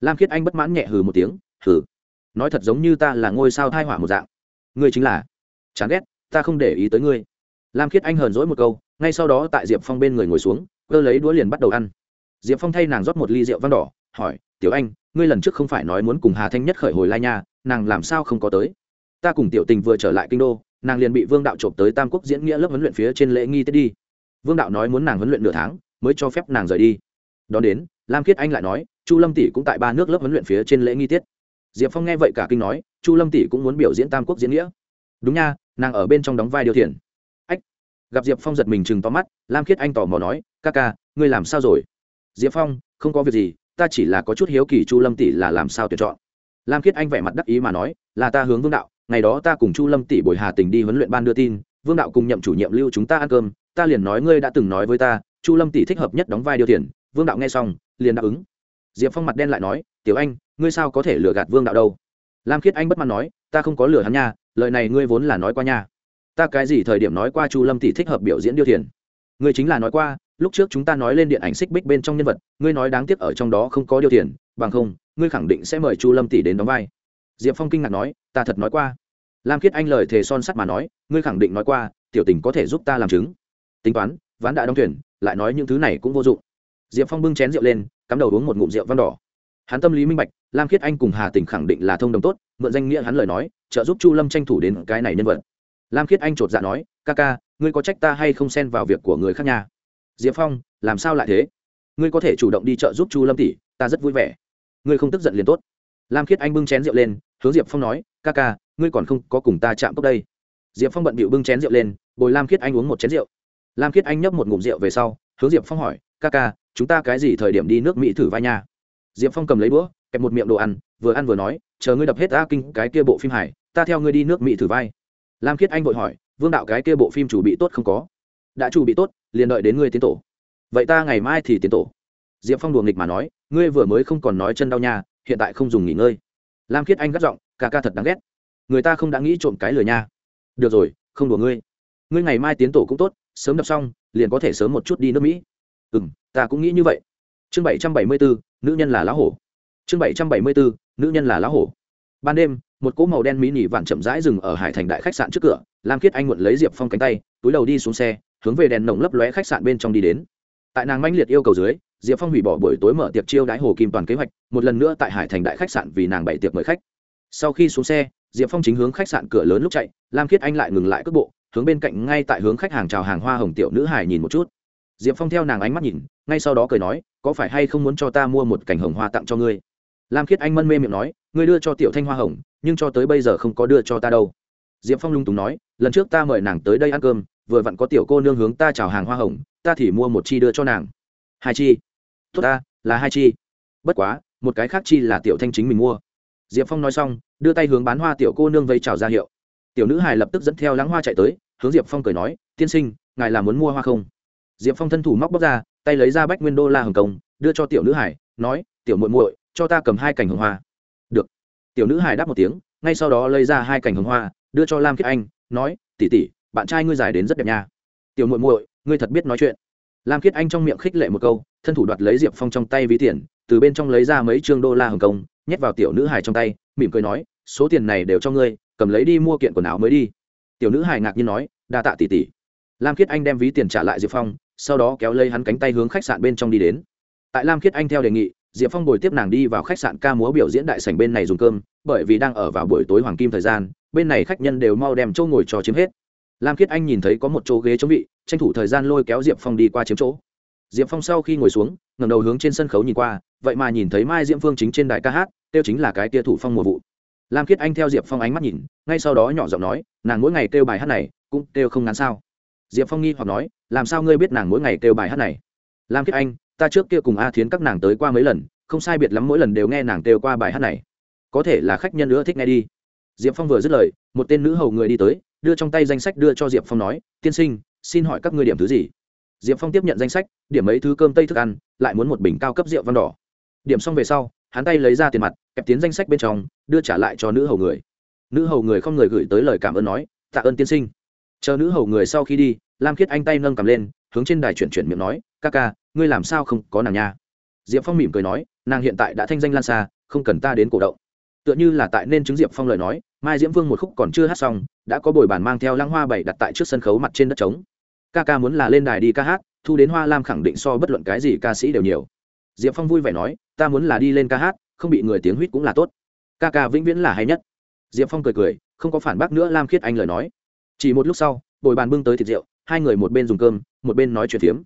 lam khiết anh bất mãn nhẹ hừ một tiếng, hừ, nói thật giống như ta là ngôi sao thai hỏa một dạng. Ngươi chính là, chán ghét, ta không để ý tới ngươi. Lam khiết anh hờn dỗi một câu, ngay sau đó tại diệp phong bên người ngồi xuống, cơ lấy đũa liền bắt đầu ăn. Diệp phong thay nàng rót một ly rượu vang đỏ, hỏi, tiểu anh, ngươi lần trước không phải nói muốn cùng hà thanh nhất khởi hồi lai nha, nàng làm sao không có tới? Ta cùng tiểu tình vừa trở lại kinh đô, nàng liền bị vương đạo trộm tới tam quốc diễn nghĩa lớp huấn luyện phía trên lễ nghi tết đi. Vương đạo nói muốn nàng huấn luyện nửa tháng, mới cho phép nàng rời đi. Đón đến, lam khiết anh lại nói chu lâm tỷ cũng tại ba nước lớp huấn luyện phía trên lễ nghi tiết. Diệp phong nghe vậy cả kinh nói, chu lâm tỷ cũng muốn biểu diễn tam quốc diễn nghĩa. Đúng nha, nàng ở bên trong đóng vai điều thiền ách, gặp diệp phong giật mình chừng to mắt, lam khiết anh tò mò nói, ca ca, ngươi làm sao rồi? Diệp phong, không có việc gì, ta chỉ là có chút hiếu kỳ chu lâm tỷ là làm sao tuyển chọn. Lam khiết anh vẻ mặt đắc ý mà nói, là ta hướng vương đạo, ngày đó ta cùng chu lâm tỷ bồi hà tình đi huấn luyện ban đưa tin, vương đạo cùng nhậm chủ nhiệm lưu chúng ta ăn cơm, ta liền nói ngươi đã từng nói với ta, chu lâm tỷ thích hợp nhất đóng vai điều thiền vương đạo nghe xong, liền đáp ứng diệp phong mặt đen lại nói, tiểu anh, ngươi sao có thể lừa gạt vương đạo đâu? Lam khiết anh bất mãn nói, ta không có lừa hắn nha, lời này ngươi vốn là nói qua nha. Ta cái gì thời điểm nói qua chu lâm tỷ thích hợp biểu diễn điêu thiền? Ngươi chính là nói qua, lúc trước chúng ta nói lên điện ảnh xích bích bên trong nhân vật, ngươi nói đáng tiếc ở trong đó không có điêu thiền, bằng không, ngươi khẳng định sẽ mời chu lâm tỷ đến đóng vai. Diệp phong kinh ngạc nói, ta thật nói qua. Lam khiết anh lời thề son sắt mà nói, ngươi khẳng định nói qua, tiểu tình có thể giúp ta làm chứng. Tính toán, ván đã đóng thuyền lại nói những thứ này cũng vô dụng. Diệp phong bưng chén rượu lên cắm đầu uống một ngụm rượu vang đỏ. Hắn tâm lý minh bạch, lam khiết anh cùng hà tình khẳng định là thông đồng tốt, mượn danh nghĩa hắn lời nói, trợ giúp chu lâm tranh thủ đến cái này nhân vật. Lam khiết anh chột dạ nói, ca ca, ngươi có trách ta hay không xen vào việc của người khác nhà diệp phong, làm sao lại thế? Ngươi có thể chủ động đi trợ giúp chu lâm tỷ, ta rất vui vẻ. Ngươi không tức giận liền tốt. Lam khiết anh bưng chén rượu lên, hướng diệp phong nói, ca ca, ngươi còn không có cùng ta chạm cốc đây. Diệp phong bận bịu bưng chén rượu lên, bồi lam khiết anh uống một chén rượu. Lam khiết anh nhấp một ngụm rượu về sau, hướng diệp phong hỏi, ca ca chúng ta cái gì thời điểm đi nước mỹ thử vai nha. Diệp phong cầm lấy đũa, kẹp một miệng đồ ăn, vừa ăn vừa nói, chờ ngươi đập hết a kinh, cái kia bộ phim hải ta theo ngươi đi nước mỹ thử vai. Lam khiết anh vội hỏi, vương đạo cái kia bộ phim chủ bị tốt không có? Đã chủ bị tốt, liền đợi đến ngươi tiến tổ. Vậy ta ngày mai thì tiến tổ. Diệp phong đùa nghịch mà nói, ngươi vừa mới không còn nói chân đau nha, hiện tại không dùng nghỉ ngơi. Lam khiết anh gắt giọng ca ca thật đáng ghét. Người ta không đã nghĩ trộm cái lừa nha. Được rồi, không đùa ngươi. Ngươi ngày mai tiến tổ cũng tốt, sớm đọc xong, liền có thể sớm một chút đi nước mỹ. Ừ m ta cũng nghĩ như vậy. Chương bảy trăm bảy mươi bốn nữ nhân là lá hổ. Chương bảy trăm bảy mươi bốn nữ nhân là lá hổ. Ban đêm, một cỗ màu đen mỹ nỉ vạn chậm rãi dừng ở hải thành đại khách sạn trước cửa, lam khiết anh muộn lấy diệp phong cánh tay, túi đầu đi xuống xe, hướng về đèn nồng lấp lóe khách sạn bên trong đi đến. Tại nàng manh liệt yêu cầu dưới, diệp phong hủy bỏ buổi tối mở tiệc chiêu đãi hồ kim toàn kế hoạch, một lần nữa tại hải thành đại khách sạn vì nàng bày tiệc mời khách. Sau khi xuống xe, diệp phong chính hướng khách sạn cửa lớn lúc chạy, lam khiết anh lại ngừng lại cước bộ, hướng bên cạnh ngay tại hướng khách hàng chào hàng hoa hồng tiểu nữ hải nhìn một chút diệp phong theo nàng ánh mắt nhìn, ngay sau đó cười nói, có phải hay không muốn cho ta mua một cảnh hồng hoa tặng cho ngươi? Lam khiết anh mân mê miệng nói, ngươi đưa cho tiểu thanh hoa hồng, nhưng cho tới bây giờ không có đưa cho ta đâu. Diệp phong lung túng nói, lần trước ta mời nàng tới đây ăn cơm, vừa vặn có tiểu cô nương hướng ta chào hàng hoa hồng, ta thì mua một chi đưa cho nàng. Hai chi? Tốt ta, là hai chi. Bất quá, một cái khác chi là tiểu thanh chính mình mua. Diệp phong nói xong, đưa tay hướng bán hoa tiểu cô nương vây trào ra hiệu. Tiểu nữ hài lập tức dẫn theo lãng hoa chạy tới, hướng diệp phong cười nói, tiên sinh, ngài là muốn mua hoa không? Diệp phong thân thủ móc bóc ra, tay lấy ra bách nguyên đô la hồng công, đưa cho tiểu nữ hải, nói, tiểu muội muội, cho ta cầm hai cành hồng hoa. Được. Tiểu nữ hải đáp một tiếng, ngay sau đó lấy ra hai cành hồng hoa, đưa cho lam kiết anh, nói tỉ tỉ bạn trai ngươi dài đến rất đẹp nha. Tiểu muội muội, ngươi thật biết nói chuyện. Lam kiết anh trong miệng khích lệ một câu, thân thủ đoạt lấy diệp phong trong tay ví tiền, từ bên trong lấy ra mấy trương đô la hồng công, nhét vào tiểu nữ hải trong tay, mỉm cười nói, số tiền này đều cho ngươi, cầm lấy đi mua kiện quần áo mới đi. Tiểu nữ hải ngạc nhiên nói, đa tạ tỷ tỷ. Lam Kiết anh đem ví tiền trả lại diệp phong sau đó kéo lấy hắn cánh tay hướng khách sạn bên trong đi đến. Tại lam khiết anh theo đề nghị, diệp phong bồi tiếp nàng đi vào khách sạn ca múa biểu diễn đại sảnh bên này dùng cơm, bởi vì đang ở vào buổi tối hoàng kim thời gian, bên này khách nhân đều mau đem chỗ ngồi cho chiếm hết. Lam khiết anh nhìn thấy có một chỗ ghế chống vị, tranh thủ thời gian lôi kéo diệp phong đi qua chiếm chỗ. Diệp phong sau khi ngồi xuống ngầm đầu hướng trên sân khấu nhìn qua, vậy mà nhìn thấy mai diễm phương chính trên đài ca hát tiêu chính là cái tia thủ phong mùa vụ. Lam khiết anh theo diệp phong ánh mắt nhìn, ngay sau đó nhỏ giọng nói, nàng mỗi ngày kêu bài hát này, cũng kêu không ngắn sao? Diệp phong nghi hoặc nói, làm sao ngươi biết nàng mỗi ngày kêu bài hát này? Lam kiếp anh, ta trước kia cùng a thiến các nàng tới qua mấy lần, không sai biệt lắm mỗi lần đều nghe nàng kêu qua bài hát này. Có thể là khách nhân nữa thích nghe đi. Diệp phong vừa dứt lời, một tên nữ hầu người đi tới, đưa trong tay danh sách đưa cho diệp phong nói, tiên sinh, xin hỏi các ngươi điểm thứ gì? Diệp phong tiếp nhận danh sách, điểm mấy thứ cơm tây thức ăn, lại muốn một bình cao cấp rượu văn đỏ. Điểm xong về sau, hắn tay lấy ra tiền mặt, kẹp tiến danh sách bên trong, đưa trả lại cho nữ hầu người. Nữ hầu người không người gửi tới lời cảm ơn nói, tạ ơn tiên sinh chờ nữ hầu người sau khi đi, lam khiết anh tay nâng cầm lên, hướng trên đài chuyển chuyển miệng nói, ca ca, ngươi làm sao không có nàng nha? Diệp phong mỉm cười nói, nàng hiện tại đã thanh danh lan xa không cần ta đến cổ động. Tựa như là tại nên chứng diệp phong lời nói, mai diễm vương một khúc còn chưa hát xong, đã có bồi bàn mang theo lăng hoa bảy đặt tại trước sân khấu mặt trên đất trống. Ca ca muốn là lên đài đi ca hát, thu đến hoa lam khẳng định so bất luận cái gì ca sĩ đều nhiều. Diệp phong vui vẻ nói, ta muốn là đi lên ca hát, không bị người tiếng huýt cũng là tốt. Ca ca vĩnh viễn là hay nhất. Diệp phong cười cười, không có phản bác nữa lam khiết anh lời nói chỉ một lúc sau, bồi bàn bưng tới thịt rượu, hai người một bên dùng cơm, một bên nói chuyện phiếm.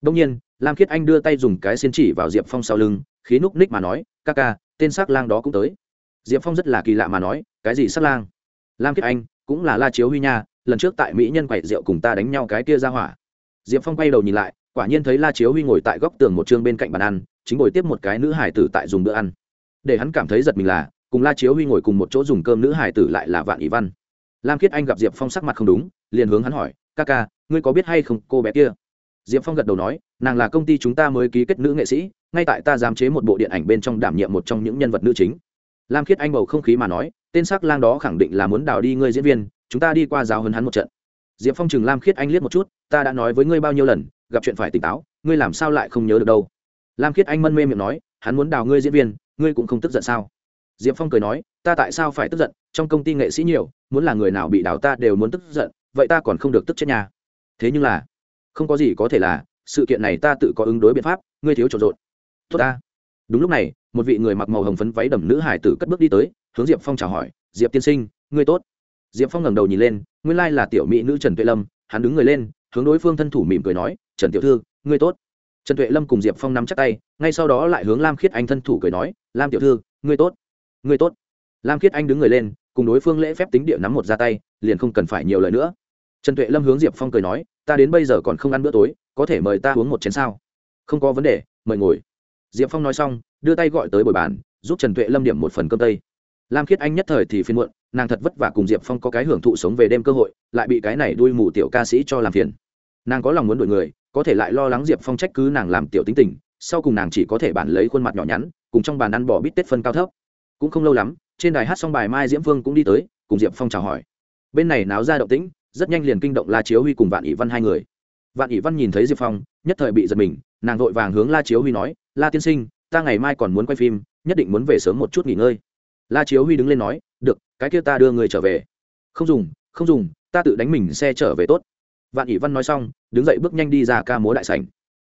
Đông nhiên, lam khiết anh đưa tay dùng cái xiên chỉ vào diệp phong sau lưng, khí núc ních mà nói, ca ca, tên s á c lang đó cũng tới. Diệp phong rất là kỳ lạ mà nói, cái gì s á c lang? Lam khiết anh, cũng là la chiếu huy nha, lần trước tại mỹ nhân quậy rượu cùng ta đánh nhau cái kia ra hỏa. Diệp phong quay đầu nhìn lại, quả nhiên thấy la chiếu huy ngồi tại góc tường một chương bên cạnh bàn ăn, chính ngồi tiếp một cái nữ hải tử tại dùng bữa ăn. Để hắn cảm thấy giật mình là, cùng la chiếu huy ngồi cùng một chỗ dùng cơm nữ hải tử lại là vạn ý văn lam khiết anh gặp diệp phong sắc mặt không đúng, liền hướng hắn hỏi, ca ca, ngươi có biết hay không cô bé kia? Diệp phong gật đầu nói, nàng là công ty chúng ta mới ký kết nữ nghệ sĩ, ngay tại ta giám chế một bộ điện ảnh bên trong đảm nhiệm một trong những nhân vật nữ chính. Lam khiết anh bầu không khí mà nói, tên sắc lang đó khẳng định là muốn đào đi ngươi diễn viên, chúng ta đi qua giáo hơn hắn một trận. Diệp phong chừng lam khiết anh liếc một chút, ta đã nói với ngươi bao nhiêu lần, gặp chuyện phải tỉnh táo, ngươi làm sao lại không nhớ được đâu? Lam khiết anh mân mê miệng nói, hắn muốn đào ngươi diễn viên, ngươi cũng không tức giận sao? Diệp phong cười nói, ta tại sao phải tức giận? Trong công ty nghệ sĩ nhiều, muốn là người nào bị đào ta đều muốn tức giận, vậy ta còn không được tức chết nhà thế nhưng là, không có gì có thể là, sự kiện này ta tự có ứng đối biện pháp, ngươi thiếu trộn rộn. Tốt ta. Đúng lúc này, một vị người mặc màu hồng phấn váy đầm nữ hải tử cất bước đi tới, hướng diệp phong chào hỏi, diệp tiên sinh, ngươi tốt. Diệp phong ngẩng đầu nhìn lên, nguyên lai là tiểu mỹ nữ trần tuệ lâm, hắn đứng người lên, hướng đối phương thân thủ mỉm cười nói, trần tiểu thư, ngươi tốt. Trần tuệ lâm cùng diệp phong nắm chắc tay, ngay sau đó lại hướng lam khiết anh thân thủ cười nói, lam tiểu thư, ngươi tốt ngươi tốt. Lam khiết anh đứng người lên, cùng đối phương lễ phép tính địa nắm một ra tay, liền không cần phải nhiều lời nữa. Trần tuệ lâm hướng diệp phong cười nói, ta đến bây giờ còn không ăn bữa tối, có thể mời ta uống một chén sao? Không có vấn đề, mời ngồi. Diệp phong nói xong, đưa tay gọi tới bồi bàn, giúp trần tuệ lâm điểm một phần cơm tây. Lam khiết anh nhất thời thì phiên muộn, nàng thật vất vả cùng diệp phong có cái hưởng thụ sống về đêm cơ hội, lại bị cái này đuôi mù tiểu ca sĩ cho làm phiền. Nàng có lòng muốn đổi người, có thể lại lo lắng diệp phong trách cứ nàng làm tiểu tính tình, sau cùng nàng chỉ có thể bản lấy khuôn mặt nhỏ nhắn, cùng trong bàn ăn bỏ bít tết phân cao thấp cũng không lâu lắm, trên đài hát xong bài mai diễm phương cũng đi tới, cùng diệp phong chào hỏi. Bên này náo ra động tĩnh, rất nhanh liền kinh động la chiếu huy cùng vạn ỷ văn hai người. Vạn ỷ văn nhìn thấy diệp phong, nhất thời bị giật mình, nàng vội vàng hướng la chiếu huy nói, la tiên sinh, ta ngày mai còn muốn quay phim, nhất định muốn về sớm một chút nghỉ ngơi. La chiếu huy đứng lên nói, được, cái kia ta đưa người trở về. Không dùng không dùng, ta tự đánh mình xe trở về tốt. Vạn ỷ văn nói xong, đứng dậy bước nhanh đi ra ca múa đại sảnh.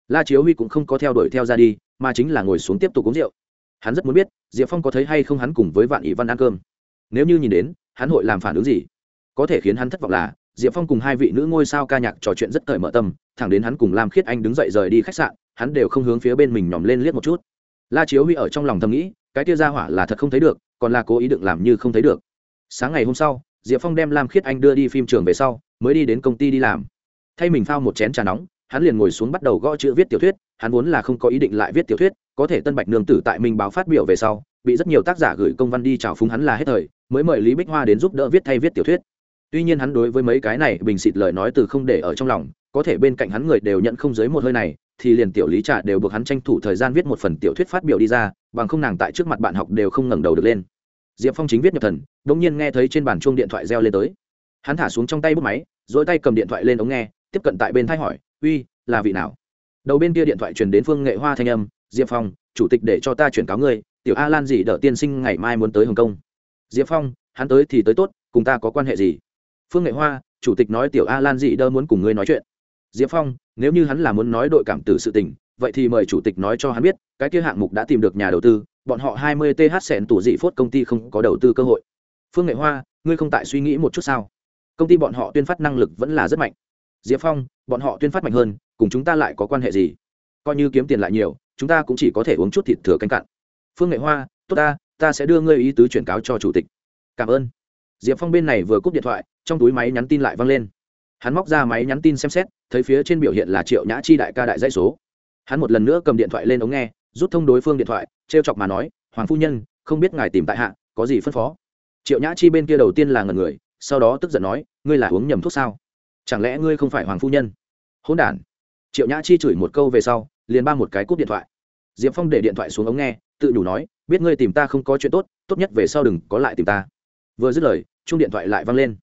La chiếu huy cũng không có theo đuổi theo ra đi, mà chính là ngồi xuống tiếp tục uống rượu hắn rất muốn biết, diệp phong có thấy hay không hắn cùng với vạn ỷ văn ăn cơm. Nếu như nhìn đến, hắn hội làm phản ứng gì? Có thể khiến hắn thất vọng là, diệp phong cùng hai vị nữ ngôi sao ca nhạc trò chuyện rất cởi mở tâm, thẳng đến hắn cùng lam khiết anh đứng dậy rời đi khách sạn, hắn đều không hướng phía bên mình nhòm lên liếc một chút. La chiếu huy ở trong lòng thầm nghĩ, cái tia ra hỏa là thật không thấy được, còn là cố ý đựng làm như không thấy được. Sáng ngày hôm sau, diệp phong đem lam khiết anh đưa đi phim trường về sau, mới đi đến công ty đi làm. Thay mình phao một chén trà nóng, hắn liền ngồi xuống bắt đầu gõ chữ viết tiểu thuyết hắn vốn là không có ý định lại viết tiểu thuyết, có thể tân bạch nương tử tại minh báo phát biểu về sau, bị rất nhiều tác giả gửi công văn đi chào phúng hắn là hết thời, mới mời lý bích hoa đến giúp đỡ viết thay viết tiểu thuyết. Tuy nhiên hắn đối với mấy cái này bình xịt lời nói từ không để ở trong lòng, có thể bên cạnh hắn người đều nhận không dưới một hơi này, thì liền tiểu lý trà đều buộc hắn tranh thủ thời gian viết một phần tiểu thuyết phát biểu đi ra, bằng không nàng tại trước mặt bạn học đều không ngẩng đầu được lên. Diệp phong chính viết nhập thần đ ỗ n g nhiên nghe thấy trên bàn chuông điện thoại reo lên tới. Hắn thả xuống trong tay bút máy dỗi tay cầm điện thoại lên ống nghe, tiếp cận tại bên thái hỏi, uy, là vị nào? Đầu bên kia điện thoại truyền đến phương nghệ hoa thanh âm, diệp phong, chủ tịch để cho ta chuyển cáo ngươi, tiểu a lan gì đỡ tiên sinh ngày mai muốn tới hồng kông. Diệp phong, hắn tới thì tới tốt, cùng ta có quan hệ gì? Phương nghệ hoa, chủ tịch nói, tiểu a lan dị đỡ muốn cùng ngươi nói chuyện. Diệp phong, nếu như hắn là muốn nói đội cảm tử sự tình, vậy thì mời chủ tịch nói cho hắn biết, cái kia hạng mục đã tìm được nhà đầu tư, bọn họ hai mươi th sẹn tủ dị phốt công ty không có đầu tư cơ hội. Phương nghệ hoa, ngươi không tại suy nghĩ một chút sao? Công ty bọn họ tuyên phát năng lực vẫn là rất mạnh. Diệp phong, bọn họ tuyên phát mạnh hơn cùng chúng ta lại có quan hệ gì? Coi như kiếm tiền lại nhiều, chúng ta cũng chỉ có thể uống chút thịt thừa canh cạn. Phương nghệ hoa, tốt ta ta sẽ đưa ngươi ý tứ chuyển cáo cho chủ tịch. Cảm ơn. Diệp phong bên này vừa cúp điện thoại, trong túi máy nhắn tin lại văng lên. Hắn móc ra máy nhắn tin xem xét, thấy phía trên biểu hiện là triệu nhã chi đại ca đại dãy số. Hắn một lần nữa cầm điện thoại lên ống nghe, rút thông đối phương điện thoại t r e o chọc mà nói, hoàng phu nhân, không biết ngài tìm tại hạ, có gì phân phó? Triệu nhã chi bên kia đầu tiên là ngần người, sau đó tức giận nói, ngươi là uống nhầm thuốc sao? Chẳng lẽ ngươi không phải hoàng phu nhân? Hôn đ triệu nhã chi chửi một câu về sau, liền ba một cái cúp điện thoại. D i ệ p phong để điện thoại xuống ống nghe, tự nhủ nói, biết ngươi tìm ta không có chuyện tốt tốt nhất về sau đừng có lại tìm ta. Vừa dứt lời chung điện thoại lại văng lên.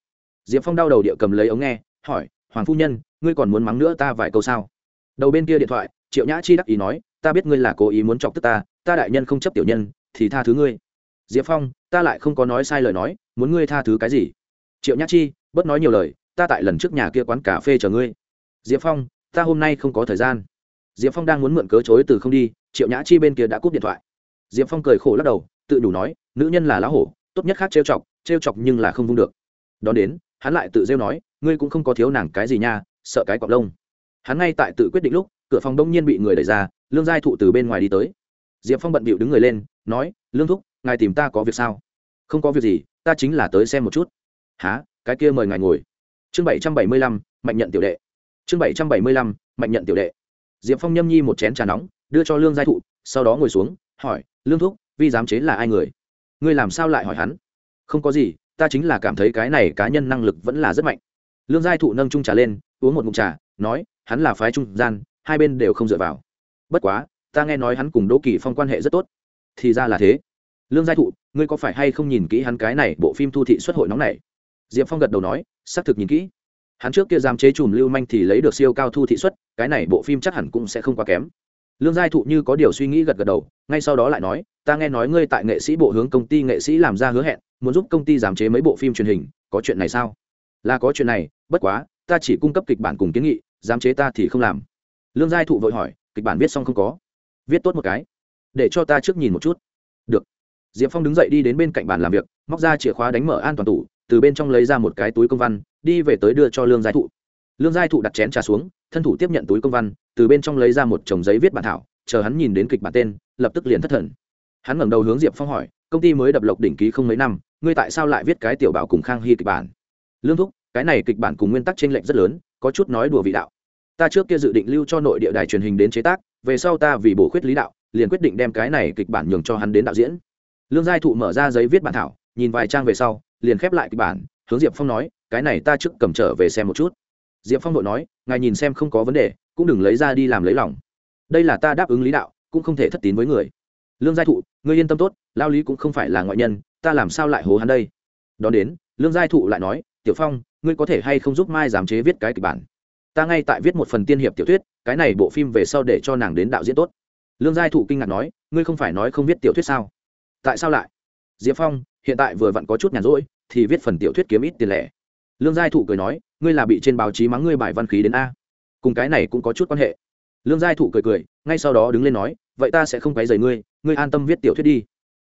D i ệ p phong đau đầu địa cầm lấy ống nghe, hỏi, hoàng phu nhân, ngươi còn muốn mắng nữa ta vài câu sao? Đầu bên kia điện thoại, triệu nhã chi đắc ý nói, ta biết ngươi là cố ý muốn chọc tức ta ta đại nhân không chấp tiểu nhân, thì tha thứ ngươi. Diệp phong, ta lại không có nói sai lời nói, muốn ngươi tha thứ cái gì? Triệu nhã chi, bớt nói nhiều lời, ta tại lần trước nhà kia quán cà phê chờ ngươi. Diệp phong ta hôm nay không có thời gian. Diệp phong đang muốn mượn cớ chối từ không đi, triệu nhã chi bên kia đã cúp điện thoại. Diệp phong cười khổ lắc đầu, tự đủ nói, nữ nhân là lá hổ, tốt nhất khác trêu chọc trêu chọc nhưng là không vung được. Đón đến, hắn lại tự rêu nói, ngươi cũng không có thiếu nàng cái gì nha, sợ cái cọc lông. Hắn ngay tại tự quyết định lúc, cửa phòng đông nhiên bị người đẩy ra, lương giai thụ từ bên ngoài đi tới. Diệp phong bận bịu đứng người lên, nói, lương thúc, ngài tìm ta có việc sao? Không có việc gì, ta chính là tới xem một chút. Há cái kia mời ngài ngồi. Chương bảy trăm bảy mươi lăm, mạnh nhận tiểu đệ chương bảy trăm bảy mươi lăm, mạnh nhận tiểu đệ. Diệp phong nhâm nhi một chén trà nóng, đưa cho lương giai thụ, sau đó ngồi xuống, hỏi, lương thúc, vi giám chế là ai người? Ngươi làm sao lại hỏi hắn? Không có gì, ta chính là cảm thấy cái này cá nhân năng lực vẫn là rất mạnh. Lương giai thụ nâng trung trà lên, uống một mụn trà, nói, hắn là phái trung gian, hai bên đều không dựa vào. Bất quá, ta nghe nói hắn cùng đỗ kỳ phong quan hệ rất tốt. Thì ra là thế. Lương giai thụ, ngươi có phải hay không nhìn kỹ hắn cái này bộ phim thu thị xuất hội nóng này? Diệp phong gật đầu nói, xác thực nhìn kỹ hắn trước kia giam chế chùm lưu manh thì lấy được siêu cao thu thị xuất cái này bộ phim chắc hẳn cũng sẽ không quá kém. Lương giai thụ như có điều suy nghĩ gật gật đầu, ngay sau đó lại nói, ta nghe nói ngươi tại nghệ sĩ bộ hướng công ty nghệ sĩ làm ra hứa hẹn, muốn giúp công ty giảm chế mấy bộ phim truyền hình, có chuyện này sao? Là có chuyện này, bất quá, ta chỉ cung cấp kịch bản cùng kiến nghị, giám chế ta thì không làm. Lương giai thụ vội hỏi, kịch bản viết xong không có? Viết tốt một cái, để cho ta trước nhìn một chút. Được. Diệp phong đứng dậy đi đến bên cạnh bàn làm việc, móc ra chìa khóa đánh mở an toàn tủ từ bên trong lấy ra một cái túi công văn, đi về tới đưa cho lương giai thụ. Lương giai thụ đặt chén trà xuống, thân thủ tiếp nhận túi công văn, từ bên trong lấy ra một chồng giấy viết bản thảo, chờ hắn nhìn đến kịch bản tên, lập tức liền thất thần. Hắn ngẩng đầu hướng diệp phong hỏi, công ty mới đập lộc đỉnh ký không mấy năm, ngươi tại sao lại viết cái tiểu bảo cùng khang hy kịch bản? Lương thúc, cái này kịch bản cùng nguyên tắc t r ê n lệch rất lớn, có chút nói đùa vị đạo. Ta trước kia dự định lưu cho nội địa đài truyền hình đến chế tác, về sau ta vì bổ khuyết lý đạo, liền quyết định đem cái này kịch bản nhường cho hắn đến đạo diễn. Lương giai thụ mở ra giấy viết bản thảo, nhìn vài trang về sau liền khép lại kịch bản, hướng diệp phong nói, cái này ta trước cầm trở về xem một chút. Diệp phong đội nói, ngài nhìn xem không có vấn đề, cũng đừng lấy ra đi làm lấy lòng. Đây là ta đáp ứng lý đạo, cũng không thể thất tín với người. Lương giai thụ, ngươi yên tâm tốt, lao lý cũng không phải là ngoại nhân, ta làm sao lại hố hắn đây? Đón đến, lương giai thụ lại nói, tiểu phong, ngươi có thể hay không giúp mai giám chế viết cái kịch bản? Ta ngay tại viết một phần tiên hiệp tiểu thuyết, cái này bộ phim về sau để cho nàng đến đạo diễn tốt. Lương giai thụ kinh ngạc nói, ngươi không phải nói không viết tiểu thuyết sao? Tại sao lại? Diệp phong, hiện tại vừa vặn có chút nhàn rỗi thì viết phần tiểu thuyết kiếm ít tiền lẻ. Lương giai thụ cười nói, ngươi là bị trên báo chí mắng ngươi bài văn khí đến a. Cùng cái này cũng có chút quan hệ. Lương giai thụ cười cười, ngay sau đó đứng lên nói, vậy ta sẽ không quấy rầy ngươi ngươi an tâm viết tiểu thuyết đi.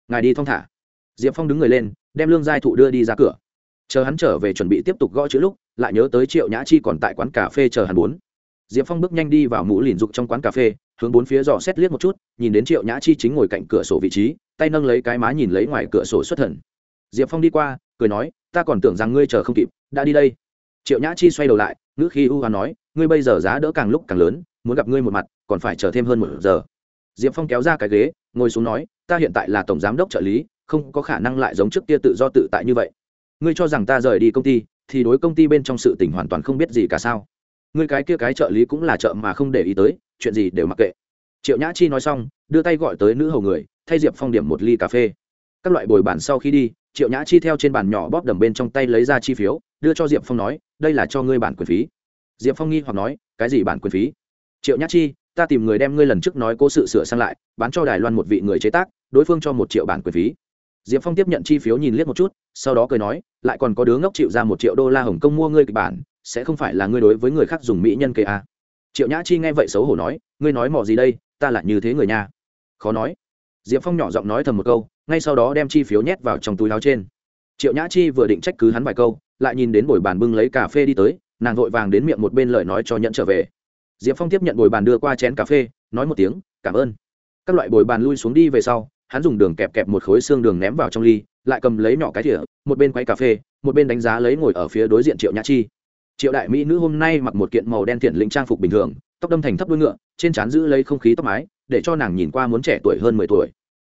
Ngài đi thong thả. Diệp phong đứng người lên, đem lương giai thụ đưa đi ra cửa. Chờ hắn trở về chuẩn bị tiếp tục gõ chữ lúc, lại nhớ tới triệu nhã chi còn tại quán cà phê chờ hắn bốn. Diệp phong bước nhanh đi vào mũ lìn dục trong quán cà phê, hướng bốn phía dò xét liếc một chút, nhìn đến triệu nhã chi chính ngồi cạnh cửa sổ vị trí, tay nâng lấy cái má nhìn lấy ngoài cửa sổ xuất thần. Diệp phong đi qua cười nói, ta còn tưởng rằng ngươi chờ không kịp, đã đi đây. Triệu nhã chi xoay đầu lại, ngữ khi u hoa nói, ngươi bây giờ giá đỡ càng lúc càng lớn, muốn gặp ngươi một mặt, còn phải chờ thêm hơn một giờ. Diệp phong kéo ra cái ghế, ngồi xuống nói, ta hiện tại là tổng giám đốc trợ lý, không có khả năng lại giống trước kia tự do tự tại như vậy. Ngươi cho rằng ta rời đi công ty, thì đối công ty bên trong sự tình hoàn toàn không biết gì cả sao. Ngươi cái kia cái trợ lý cũng là trợ mà không để ý tới, chuyện gì đều mặc kệ. Triệu nhã chi nói xong, đưa tay gọi tới nữ hầu người, thay diệp phong điểm một ly cà phê. Các loại bồi bản sau khi đi triệu nhã chi theo trên bàn nhỏ bóp đầm bên trong tay lấy ra chi phiếu, đưa cho diệp phong nói, đây là cho ngươi bản quyền phí. Diệp phong nghi hoặc nói, cái gì bản quyền phí? Triệu nhã chi, ta tìm người đem ngươi lần trước nói cố sự sửa sang lại, bán cho đài loan một vị người chế tác, đối phương cho một triệu bản quyền phí. Diệp phong tiếp nhận chi phiếu nhìn liếc một chút, sau đó cười nói, lại còn có đứa ngốc chịu ra một triệu đô la hồng kông mua ngươi kịch bản, sẽ không phải là ngươi đối với người khác dùng mỹ nhân kê a à? triệu nhã chi nghe vậy xấu hổ nói, ngươi nói mò gì đây, ta là như thế người nha. Khó nói. Diệp phong nhỏ giọng nói thầm một câu ngay sau đó đem chi phiếu nhét vào trong túi áo trên. Triệu nhã chi vừa định trách cứ hắn vài câu, lại nhìn đến bồi bàn bưng lấy cà phê đi tới, nàng vội vàng đến miệng một bên lời nói cho nhận trở về. Diệp phong tiếp nhận bồi bàn đưa qua chén cà phê, nói một tiếng, cảm ơn. Các loại bồi bàn lui xuống đi về sau, hắn dùng đường kẹp kẹp một khối xương đường ném vào trong ly, lại cầm lấy nhỏ cái thỉa một bên quay cà phê, một bên đánh giá lấy ngồi ở phía đối diện triệu nhã chi. Triệu đại mỹ nữ hôm nay mặc một kiện màu đen thiện lĩnh trang phục bình thường, tóc đâm thành thấp đuôi ngựa, trên trán giữ lấy không khí tóc mái, để cho nàng nhìn qua muốn trẻ tuổi hơn mười tuổi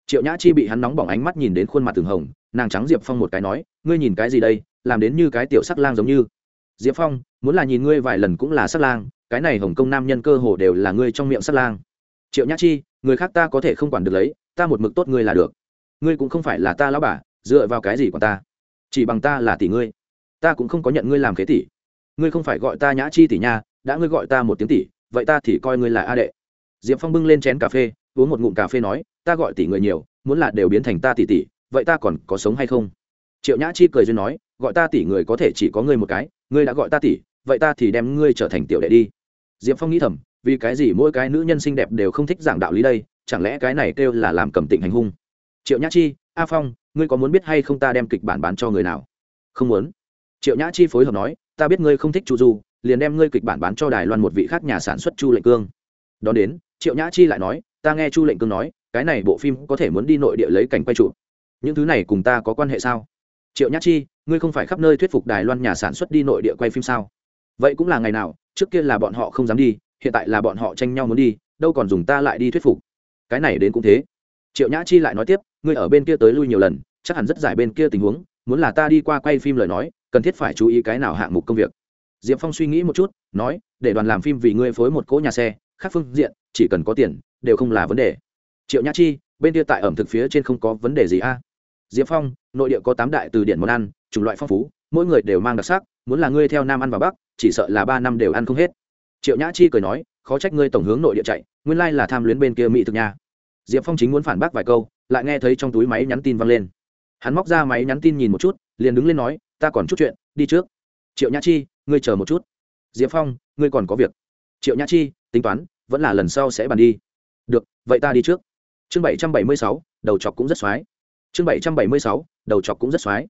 triệu nhã chi bị hắn nóng bỏng ánh mắt nhìn đến khuôn mặt từng hồng, nàng trắng diệp phong một cái nói, ngươi nhìn cái gì đây? Làm đến như cái tiểu sắc lang giống như. Diệp phong, muốn là nhìn ngươi vài lần cũng là sắc lang, cái này hồng công nam nhân cơ hồ đều là ngươi trong miệng sắc lang. Triệu nhã chi, người khác ta có thể không quản được lấy, ta một mực tốt ngươi là được. Ngươi cũng không phải là ta lão bà, dựa vào cái gì của ta? Chỉ bằng ta là tỷ ngươi. Ta cũng không có nhận ngươi làm kế tỷ. Ngươi không phải gọi ta nhã chi tỷ nha, đã ngươi gọi ta một tiếng tỷ, vậy ta thì coi ngươi là a đệ. Diệp phong bưng lên chén cà phê, uống một ngụm cà phê nói ta gọi tỷ người nhiều, muốn là đều biến thành ta tỷ tỷ, vậy ta còn có sống hay không? Triệu nhã chi cười duyên nói, gọi ta tỷ người có thể chỉ có ngươi một cái, ngươi đã gọi ta tỷ, vậy ta thì đem ngươi trở thành tiểu đệ đi. Diệp phong nghĩ thầm, vì cái gì mỗi cái nữ nhân xinh đẹp đều không thích giảng đạo lý đây, chẳng lẽ cái này kêu là làm cầm tịnh hành hung? Triệu nhã chi, a phong, ngươi có muốn biết hay không ta đem kịch bản bán cho người nào? Không muốn. Triệu nhã chi phối hợp nói, ta biết ngươi không thích chu du, liền đem ngươi kịch bản bán cho đài loan một vị khác nhà sản xuất chu lệnh cương. Đón đến, triệu nhã chi lại nói, ta nghe chu lệnh cương nói cái này bộ phim có thể muốn đi nội địa lấy cảnh quay trụ những thứ này cùng ta có quan hệ sao? Triệu nhã chi, ngươi không phải khắp nơi thuyết phục đài loan nhà sản xuất đi nội địa quay phim sao? Vậy cũng là ngày nào, trước kia là bọn họ không dám đi, hiện tại là bọn họ tranh nhau muốn đi, đâu còn dùng ta lại đi thuyết phục. Cái này đến cũng thế. Triệu nhã chi lại nói tiếp, ngươi ở bên kia tới lui nhiều lần, chắc hẳn rất giải bên kia tình huống, muốn là ta đi qua quay phim lời nói, cần thiết phải chú ý cái nào hạng mục công việc. Diệp phong suy nghĩ một chút, nói, để đoàn làm phim vì ngươi phối một cỗ nhà xe, khác phương diện, chỉ cần có tiền, đều không là vấn đề triệu nhã chi, bên kia tại ẩm thực phía trên không có vấn đề gì a. Diệp phong, nội địa có tám đại từ điển món ăn, chủng loại phong phú, mỗi người đều mang đặc sắc, muốn là ngươi theo nam ăn vào bắc, chỉ sợ là ba năm đều ăn không hết. Triệu nhã chi cười nói, khó trách ngươi tổng hướng nội địa chạy, nguyên lai là tham luyến bên kia mỹ thực nha. Diệp phong chính muốn phản bác vài câu, lại nghe thấy trong túi máy nhắn tin văng lên. Hắn móc ra máy nhắn tin nhìn một chút, liền đứng lên nói, ta còn chút chuyện, đi trước. Triệu nhã chi, ngươi chờ một chút. Diệp phong, ngươi còn có việc. Triệu nhã chi, tính toán, vẫn là lần sau sẽ bàn đi. Được, vậy ta đi trước chương bảy trăm bảy mươi sáu, đầu chọc cũng rất x o á i chương bảy trăm bảy mươi sáu, đầu chọc cũng rất x o á i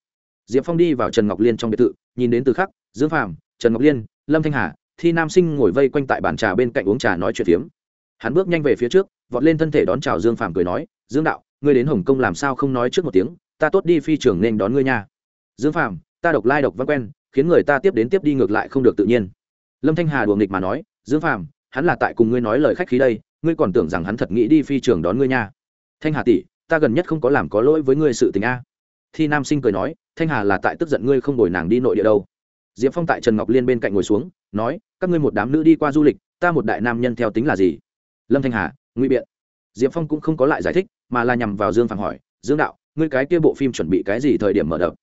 diệp phong đi vào trần ngọc liên trong biệt thự, nhìn đến từ khắc, dương phàm, trần ngọc liên, lâm thanh hà, thi nam sinh ngồi vây quanh tại bàn trà bên cạnh uống trà nói chuyện phiếm. Hắn bước nhanh về phía trước, vọt lên thân thể đón chào dương phàm cười nói, dương đạo, ngươi đến hồng kông làm sao không nói trước một tiếng, ta tốt đi phi trường nên đón ngươi nha. Dương phàm, ta độc lai độc văn quen, khiến người ta tiếp đến tiếp đi ngược lại không được tự nhiên. Lâm thanh hà đùa nghịch mà nói, dương phàm, hắn là tại cùng ngươi nói lời khách khí đây ngươi còn tưởng rằng hắn thật nghĩ đi phi trường đón ngươi nha. Thanh hà tỷ, ta gần nhất không có làm có lỗi với ngươi sự tình a. Thi nam sinh cười nói, thanh hà là tại tức giận ngươi không đổi nàng đi nội địa đâu. Diệp phong tại trần ngọc liên bên cạnh ngồi xuống, nói, các ngươi một đám nữ đi qua du lịch, ta một đại nam nhân theo tính là gì? Lâm thanh hà nguy biện. Diệp phong cũng không có lại giải thích, mà là nhằm vào dương phàm hỏi, dương đạo, ngươi cái kia bộ phim chuẩn bị cái gì thời điểm mở đập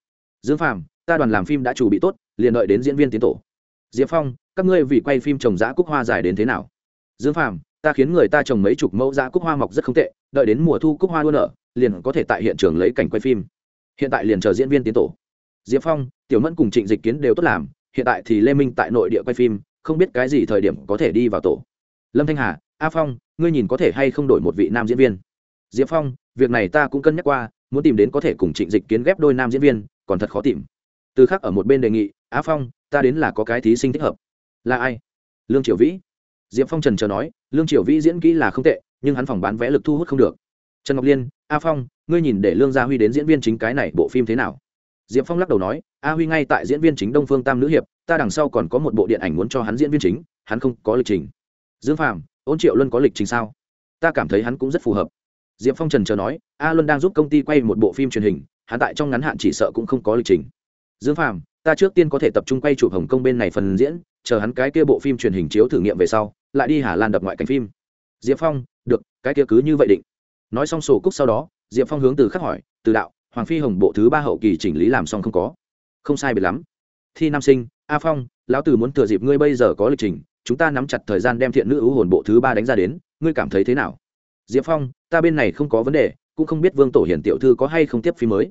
dương phàm, ta đoàn làm phim đã chủ bị tốt, liền đợi đến diễn viên tiến tổ. Diệp phong, các ngươi vì quay phim trồng giã cúc hoa dài đến thế nào? Dương phàm ta khiến người ta trồng mấy chục mẫu giá cúc hoa mọc rất không tệ, đợi đến mùa thu cúc hoa đua nở, liền có thể tại hiện trường lấy cảnh quay phim. Hiện tại liền chờ diễn viên tiến tổ. Diệp phong, tiểu mẫn cùng trịnh dịch kiến đều tốt làm, hiện tại thì lê minh tại nội địa quay phim, không biết cái gì thời điểm có thể đi vào tổ. Lâm thanh hà, a phong, ngươi nhìn có thể hay không đổi một vị nam diễn viên? Diệp phong, việc này ta cũng cân nhắc qua, muốn tìm đến có thể cùng trịnh dịch kiến ghép đôi nam diễn viên, còn thật khó tìm. Từ khác ở một bên đề nghị, a phong, ta đến là có cái thí sinh thích hợp. Là ai? Lương triều vĩ diệp phong trần chờ nói, lương triều vĩ diễn kỹ là không tệ, nhưng hắn phòng bán vẽ lực thu hút không được. Trần ngọc liên, a phong, ngươi nhìn để lương gia huy đến diễn viên chính cái này bộ phim thế nào? Diệp phong lắc đầu nói, a huy ngay tại diễn viên chính đông phương tam nữ hiệp, ta đằng sau còn có một bộ điện ảnh muốn cho hắn diễn viên chính, hắn không có lịch trình. Dương phàm, ôn triệu luân có lịch trình sao? Ta cảm thấy hắn cũng rất phù hợp. Diệp phong trần chờ nói, a luân đang giúp công ty quay một bộ phim truyền hình, hắn tại trong ngắn hạn chỉ sợ cũng không có lịch trình. Dương phàm, ta trước tiên có thể tập trung quay chụp hồng kông bên này phần diễn, chờ hắn cái kia bộ phim truyền hình chiếu thử nghiệm về sau lại đi hà lan đập ngoại cảnh phim. Diệp phong, được, cái kia cứ như vậy định. Nói xong sổ cúc sau đó, diệp phong hướng từ khắc hỏi, từ đạo, hoàng phi hồng bộ thứ ba hậu kỳ chỉnh lý làm xong không có? Không sai biệt lắm. Thi nam sinh, a phong, lão tử muốn thừa dịp ngươi bây giờ có lịch trình, chúng ta nắm chặt thời gian đem thiện nữ ưu hồn bộ thứ ba đánh ra đến, ngươi cảm thấy thế nào? Diệp phong, ta bên này không có vấn đề, cũng không biết vương tổ hiển tiểu thư có hay không tiếp phí mới.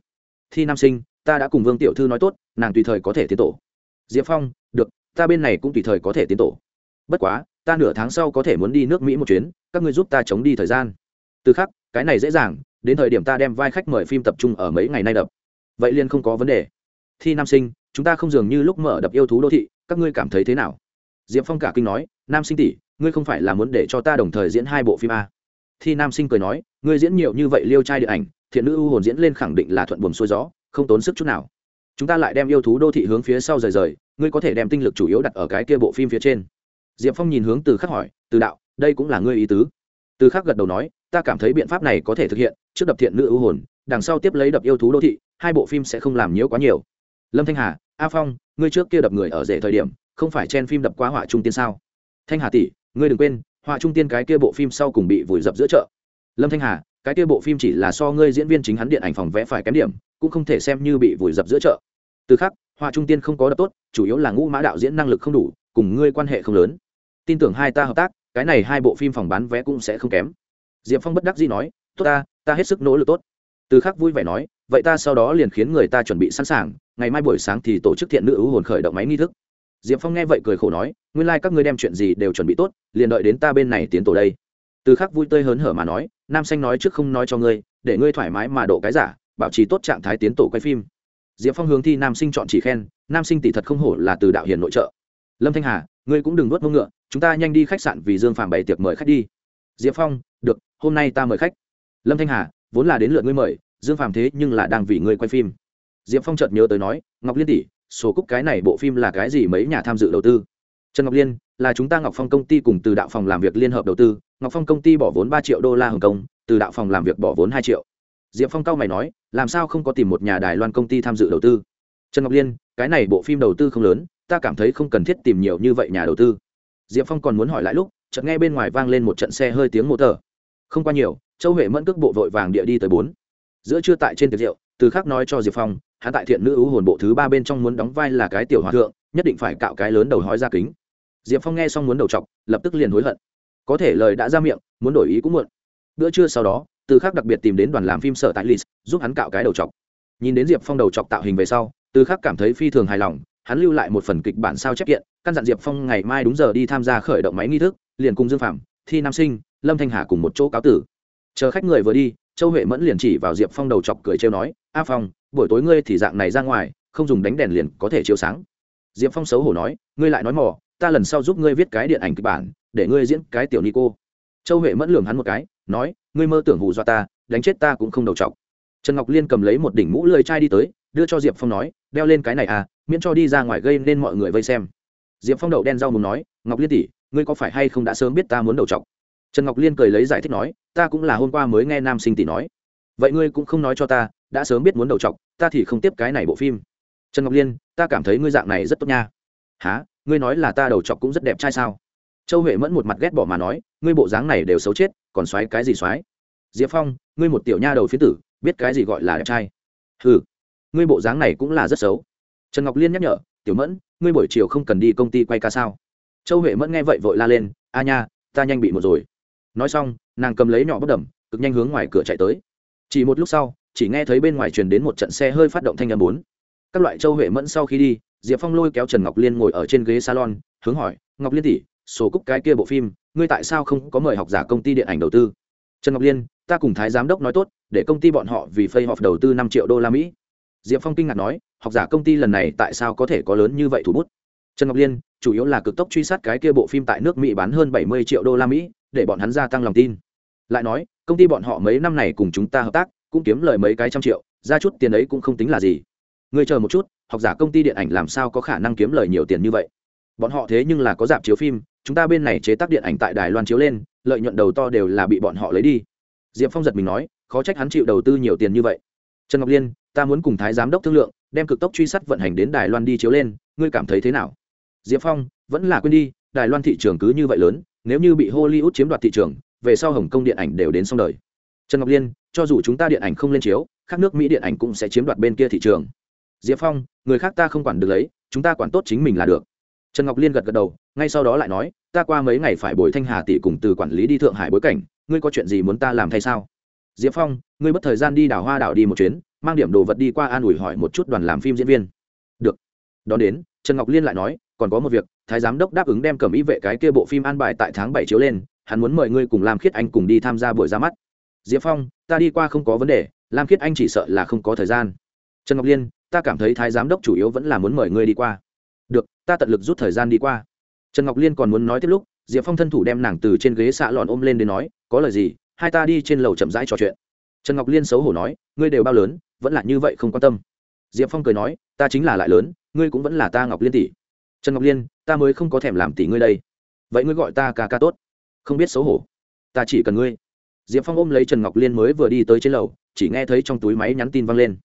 Thi nam sinh, ta đã cùng vương tiểu thư nói tốt, nàng tùy thời có thể tiến tổ. Diệp phong, được, ta bên này cũng tùy thời có thể tiến tổ. Bất quá ta nửa tháng sau có thể muốn đi nước mỹ một chuyến, các ngươi giúp ta chống đi thời gian. Từ khắc, cái này dễ dàng, đến thời điểm ta đem vai khách mời phim tập trung ở mấy ngày nay đập. Vậy liền không có vấn đề. Thi nam sinh, chúng ta không dường như lúc mở đập yêu thú đô thị, các ngươi cảm thấy thế nào? Diệp phong cả kinh nói, nam sinh tỷ, ngươi không phải là muốn để cho ta đồng thời diễn hai bộ phim a thi nam sinh cười nói, ngươi diễn nhiều như vậy liêu trai điện ảnh, thiện nữ ưu hồn diễn lên khẳng định là thuận buồm xuôi gió, không tốn sức chút nào. Chúng ta lại đem yêu thú đô thị hướng phía sau rời rời, ngươi có thể đem tinh lực chủ yếu đặt ở cái kia bộ phim phía trên diệp phong nhìn hướng từ khắc hỏi từ đạo đây cũng là ngươi ý tứ? Từ khắc gật đầu nói ta cảm thấy biện pháp này có thể thực hiện trước đập thiện nữ ưu hồn đằng sau tiếp lấy đập yêu thú đô thị hai bộ phim sẽ không làm nhiễu quá nhiều. Lâm thanh hà a phong ngươi trước kia đập người ở rể thời điểm không phải chen phim đập quá họa trung tiên sao? Thanh hà tỷ ngươi đừng quên họa trung tiên cái kia bộ phim sau cùng bị vùi dập giữa chợ. Lâm thanh hà cái kia bộ phim chỉ là so ngươi diễn viên chính hắn điện ảnh phòng vẽ phải kém điểm cũng không thể xem như bị vùi dập giữa chợ. Từ Khắc, họa trung tiên không có đập tốt chủ yếu là ngũ mã đạo diễn năng lực không đủ cùng ngươi quan hệ không lớn tin tưởng hai ta hợp tác, cái này hai bộ phim phòng bán vé cũng sẽ không kém. Diệp phong bất đắc dĩ nói, tốt ta ta hết sức nỗ lực tốt. Từ khắc vui vẻ nói, vậy ta sau đó liền khiến người ta chuẩn bị sẵn sàng, ngày mai buổi sáng thì tổ chức thiện nữ ưu hồn khởi động máy nghi thức. Diệp phong nghe vậy cười khổ nói, nguyên lai、like、các ngươi đem chuyện gì đều chuẩn bị tốt, liền đợi đến ta bên này tiến tổ đây. Từ khắc vui tươi hớn hở mà nói, nam xanh nói trước không nói cho ngươi, để ngươi thoải mái mà độ cái giả, bảo trì tốt trạng thái tiến tổ quay phim. Diệp phong hướng thi nam sinh chọn chỉ khen, nam sinh tỷ thật không hổ là từ đạo hiền nội trợ. Lâm thanh hà, ngươi cũng đừng nuốt mông ngựa chúng ta nhanh đi khách sạn vì dương phàm bày tiệc mời khách đi. Diệp phong, được, hôm nay ta mời khách. Lâm thanh hà, vốn là đến lượt ngươi mời, dương phàm thế nhưng là đang vì ngươi quay phim. Diệp phong chợt nhớ tới nói, ngọc liên tỷ số cúc cái này bộ phim là cái gì mấy nhà tham dự đầu tư? Trần ngọc liên, là chúng ta ngọc phong công ty cùng từ đạo phòng làm việc liên hợp đầu tư. Ngọc phong công ty bỏ vốn ba triệu đô la hồng kông, từ đạo phòng làm việc bỏ vốn hai triệu. Diệp phong cao mày nói, làm sao không có tìm một nhà đài loan công ty tham dự đầu tư? Trần ngọc liên, cái này bộ phim đầu tư không lớn, ta cảm thấy không cần thiết tìm nhiều như vậy nhà đầu tư diệp phong còn muốn hỏi lại lúc, chợt nghe bên ngoài vang lên một trận xe hơi tiếng mô tờ. Không qua nhiều, châu huệ mẫn cước bộ vội vàng địa đi tới bốn. Giữa trưa tại trên tiệc rượu, từ khắc nói cho diệp phong, hắn tại thiện nữ ưu hồn bộ thứ ba bên trong muốn đóng vai là cái tiểu hòa thượng, nhất định phải cạo cái lớn đầu hói ra kính. Diệp phong nghe xong muốn đầu chọc, lập tức liền hối hận. Có thể lời đã ra miệng, muốn đổi ý cũng muộn. Bữa trưa sau đó, từ khắc đặc biệt tìm đến đoàn làm phim sở tại lis giúp hắn cạo cái đầu chọc. Nhìn đến diệp phong đầu chọc tạo hình về sau, từ khắc cảm thấy phi thường hài lòng hắn lưu lại một phần kịch bản sao chép kiện, căn dặn diệp phong ngày mai đúng giờ đi tham gia khởi động máy nghi thức, liền cùng dương phạm thi nam sinh, lâm thanh hà cùng một chỗ cáo tử. Chờ khách người vừa đi, châu huệ mẫn liền chỉ vào diệp phong đầu chọc cười trêu nói, a phong, buổi tối ngươi thì dạng này ra ngoài, không dùng đánh đèn liền có thể chiếu sáng. Diệp phong xấu hổ nói, ngươi lại nói mỏ ta lần sau giúp ngươi viết cái điện ảnh kịch bản, để ngươi diễn cái tiểu ni cô châu huệ mẫn lường hắn một cái, nói, ngươi mơ tưởng hù do ta, đánh chết ta cũng không đầu chọc. Trần ngọc liên cầm lấy một đỉnh mũ lười chai đi tới, đưa cho diệp phong nói, đeo lên cái này à miễn cho đi ra ngoài gây nên mọi người vây xem. Diệp phong đậu đen rau mùng nói, ngọc liên tỷ, ngươi có phải hay không đã sớm biết ta muốn đầu trọc trần ngọc liên cười lấy giải thích nói, ta cũng là hôm qua mới nghe nam sinh tỷ nói. Vậy ngươi cũng không nói cho ta, đã sớm biết muốn đầu trọc ta thì không tiếp cái này bộ phim. Trần ngọc liên, ta cảm thấy ngươi dạng này rất tốt nha. Há ngươi nói là ta đầu chọc cũng rất đẹp trai sao? Châu huệ mẫn một mặt ghét bỏ mà nói, ngươi bộ dáng này đều xấu chết, còn xoáy cái gì xoáy diệp phong, ngươi một tiểu nha đầu phía tử, biết cái gì gọi là đẹp trai? Ừ ngươi bộ dáng này cũng là rất xấu trần ngọc liên nhắc nhở tiểu mẫn ngươi buổi chiều không cần đi công ty quay ca sao châu huệ mẫn nghe vậy vội la lên a nha ta nhanh bị một rồi nói xong nàng cầm lấy nhỏ bất đầm cực nhanh hướng ngoài cửa chạy tới chỉ một lúc sau chỉ nghe thấy bên ngoài truyền đến một trận xe hơi phát động thanh âm bốn các loại châu huệ mẫn sau khi đi diệp phong lôi kéo trần ngọc liên ngồi ở trên ghế salon hướng hỏi ngọc liên tỷ số cúc cái kia bộ phim ngươi tại sao không có mời học giả công ty điện ảnh đầu tư trần ngọc liên ta cùng thái giám đốc nói tốt để công ty bọn họ vì phây họp đầu tư năm triệu đô la mỹ diệp phong kinh ngạc nói, học giả công ty lần này tại sao có thể có lớn như vậy thủ bút? Trần ngọc liên, chủ yếu là cực tốc truy sát cái kia bộ phim tại nước mỹ bán hơn bảy mươi triệu đô la mỹ, để bọn hắn gia tăng lòng tin. Lại nói, công ty bọn họ mấy năm này cùng chúng ta hợp tác, cũng kiếm lời mấy cái trăm triệu, ra chút tiền ấy cũng không tính là gì. Người chờ một chút, học giả công ty điện ảnh làm sao có khả năng kiếm lời nhiều tiền như vậy? Bọn họ thế nhưng là có dạp chiếu phim, chúng ta bên này chế tác điện ảnh tại đài loan chiếu lên, lợi nhuận đầu to đều là bị bọn họ lấy đi. Diệp phong giật mình nói, khó trách hắn chịu đầu tư nhiều tiền như vậy. Trần ngọc liên ta muốn cùng thái giám đốc thương lượng, đem cực tốc truy sát vận hành đến đài loan đi chiếu lên, ngươi cảm thấy thế nào? Diệp phong, vẫn là quên đi, đài loan thị trường cứ như vậy lớn, nếu như bị hollywood chiếm đoạt thị trường, về sau hồng kông điện ảnh đều đến xong đời. Trần ngọc liên, cho dù chúng ta điện ảnh không lên chiếu các nước mỹ điện ảnh cũng sẽ chiếm đoạt bên kia thị trường. Diệp phong, người khác ta không quản được lấy, chúng ta quản tốt chính mình là được. Trần ngọc liên gật gật đầu, ngay sau đó lại nói, ta qua mấy ngày phải bồi thanh hà tỷ cùng từ quản lý đi thượng hải bối cảnh, ngươi có chuyện gì muốn ta làm thay sao? Diệp phong, ngươi mất thời gian đi đảo hoa đảo đi một chuyến mang điểm đồ vật đi qua an ủi hỏi một chút đoàn làm phim diễn viên. Được. Đón đến, trần ngọc liên lại nói, còn có một việc, thái giám đốc đáp ứng đem cầm ý vệ cái kia bộ phim an bài tại tháng bảy chiếu lên, hắn muốn mời ngươi cùng lam khiết anh cùng đi tham gia buổi ra mắt. Diệp phong, ta đi qua không có vấn đề, lam khiết anh chỉ sợ là không có thời gian. Trần ngọc liên, ta cảm thấy thái giám đốc chủ yếu vẫn là muốn mời ngươi đi qua. Được, ta tận lực rút thời gian đi qua. Trần ngọc liên còn muốn nói tiếp lúc, diệp phong thân thủ đem nàng từ trên ghế xạ lọn ôm lên đến nói, có lời gì, hai ta đi trên lầu chậm rãi trò chuyện. Trần ngọc liên xấu hổ nói, ngươi đều bao lớn vẫn là như vậy không quan tâm. Diệp phong cười nói, ta chính là lại lớn, ngươi cũng vẫn là ta ngọc liên tỷ. Trần ngọc liên, ta mới không có thèm làm tỷ ngươi đây. Vậy ngươi gọi ta ca ca tốt. Không biết xấu hổ. Ta chỉ cần ngươi. Diệp phong ôm lấy trần ngọc liên mới vừa đi tới trên lầu, chỉ nghe thấy trong túi máy nhắn tin văng lên.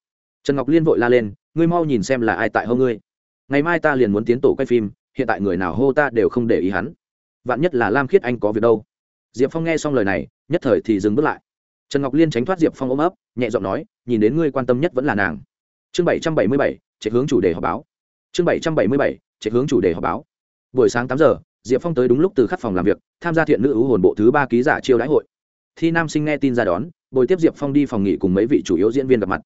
Trần ngọc liên vội la lên, ngươi mau nhìn xem là ai tại hô ngươi. Ngày mai ta liền muốn tiến tổ quay phim, hiện tại người nào hô ta đều không để ý hắn. Vạn nhất là lam khiết anh có việc đâu. Diệp phong nghe xong lời này, nhất thời thì dừng bước lại trần ngọc liên tránh thoát diệp phong ôm ấp, nhẹ giọng nói, nhìn đến ngươi quan tâm nhất vẫn là nàng. Chương bảy trăm bảy mươi bảy, chạy hướng chủ đề họp báo. Chương bảy trăm bảy mươi bảy, chạy hướng chủ đề họp báo. Buổi sáng tám giờ, diệp phong tới đúng lúc từ khắc phòng làm việc, tham gia thiện nữ ưu hồn bộ thứ ba ký giả chiêu đãi hội. Thi nam sinh nghe tin ra đón, bồi tiếp diệp phong đi phòng nghỉ cùng mấy vị chủ yếu diễn viên gặp mặt.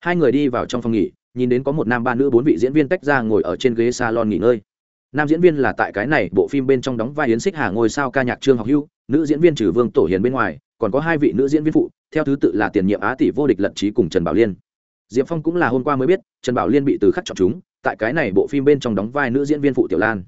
Hai người đi vào trong phòng nghỉ, nhìn đến có một nam ba nữ bốn vị diễn viên tách ra ngồi ở trên ghế salon nghỉ ngơi nam diễn viên là tại cái này bộ phim bên trong đóng vai yến xích hà ngôi sao ca nhạc trương học hưu, nữ diễn viên trừ vương tổ hiền bên ngoài, còn có hai vị nữ diễn viên phụ, theo thứ tự là tiền nhiệm á tỷ vô địch lận trí cùng trần bảo liên. Diệp phong cũng là hôm qua mới biết, trần bảo liên bị từ khắc chọn chúng, tại cái này bộ phim bên trong đóng vai nữ diễn viên phụ tiểu lan.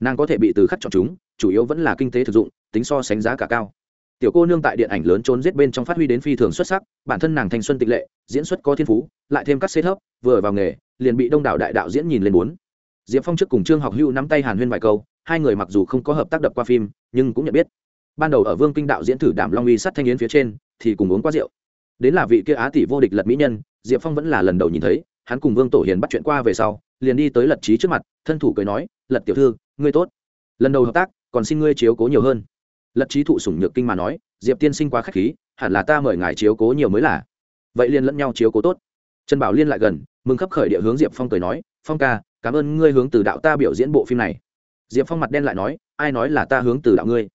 Nàng có thể bị từ khắc chọn chúng, chủ yếu vẫn là kinh tế thực dụng, tính so sánh giá cả cao. Tiểu cô nương tại điện ảnh lớn trốn giết bên trong phát huy đến phi thường xuất sắc, bản thân nàng thanh xuân tịch lệ, diễn xuất có thiên phú, lại thêm các xế thấp vừa vào nghề, liền bị đông đảo đại đạo diễn nhìn lên bốn diệp phong trước cùng trương học hưu nắm tay hàn huyên vài câu, hai người mặc dù không có hợp tác đập qua phim, nhưng cũng nhận biết. Ban đầu ở vương kinh đạo diễn thử đảm long uy sắt thanh yến phía trên, thì cùng uống qua rượu. Đến là vị kia á tỷ vô địch lật mỹ nhân, diệp phong vẫn là lần đầu nhìn thấy, hắn cùng vương tổ hiền bắt chuyện qua về sau, liền đi tới lật trí trước mặt, thân thủ cười nói, lật tiểu thư, ngươi tốt. Lần đầu hợp tác, còn xin ngươi chiếu cố nhiều hơn. Lật trí thụ sủng nhược kinh mà nói, diệp tiên sinh quá k h á c h khí, hẳn là ta mời ngài chiếu cố nhiều mới là. Vậy liền lẫn nhau chiếu cố tốt. Trần bảo liên lại gần, mừng khấp khởi địa hướng diệp phong cười nói, phong ca cảm ơn ngươi hướng từ đạo ta biểu diễn bộ phim này. Diệp phong mặt đen lại nói, ai nói là ta hướng từ đạo ngươi?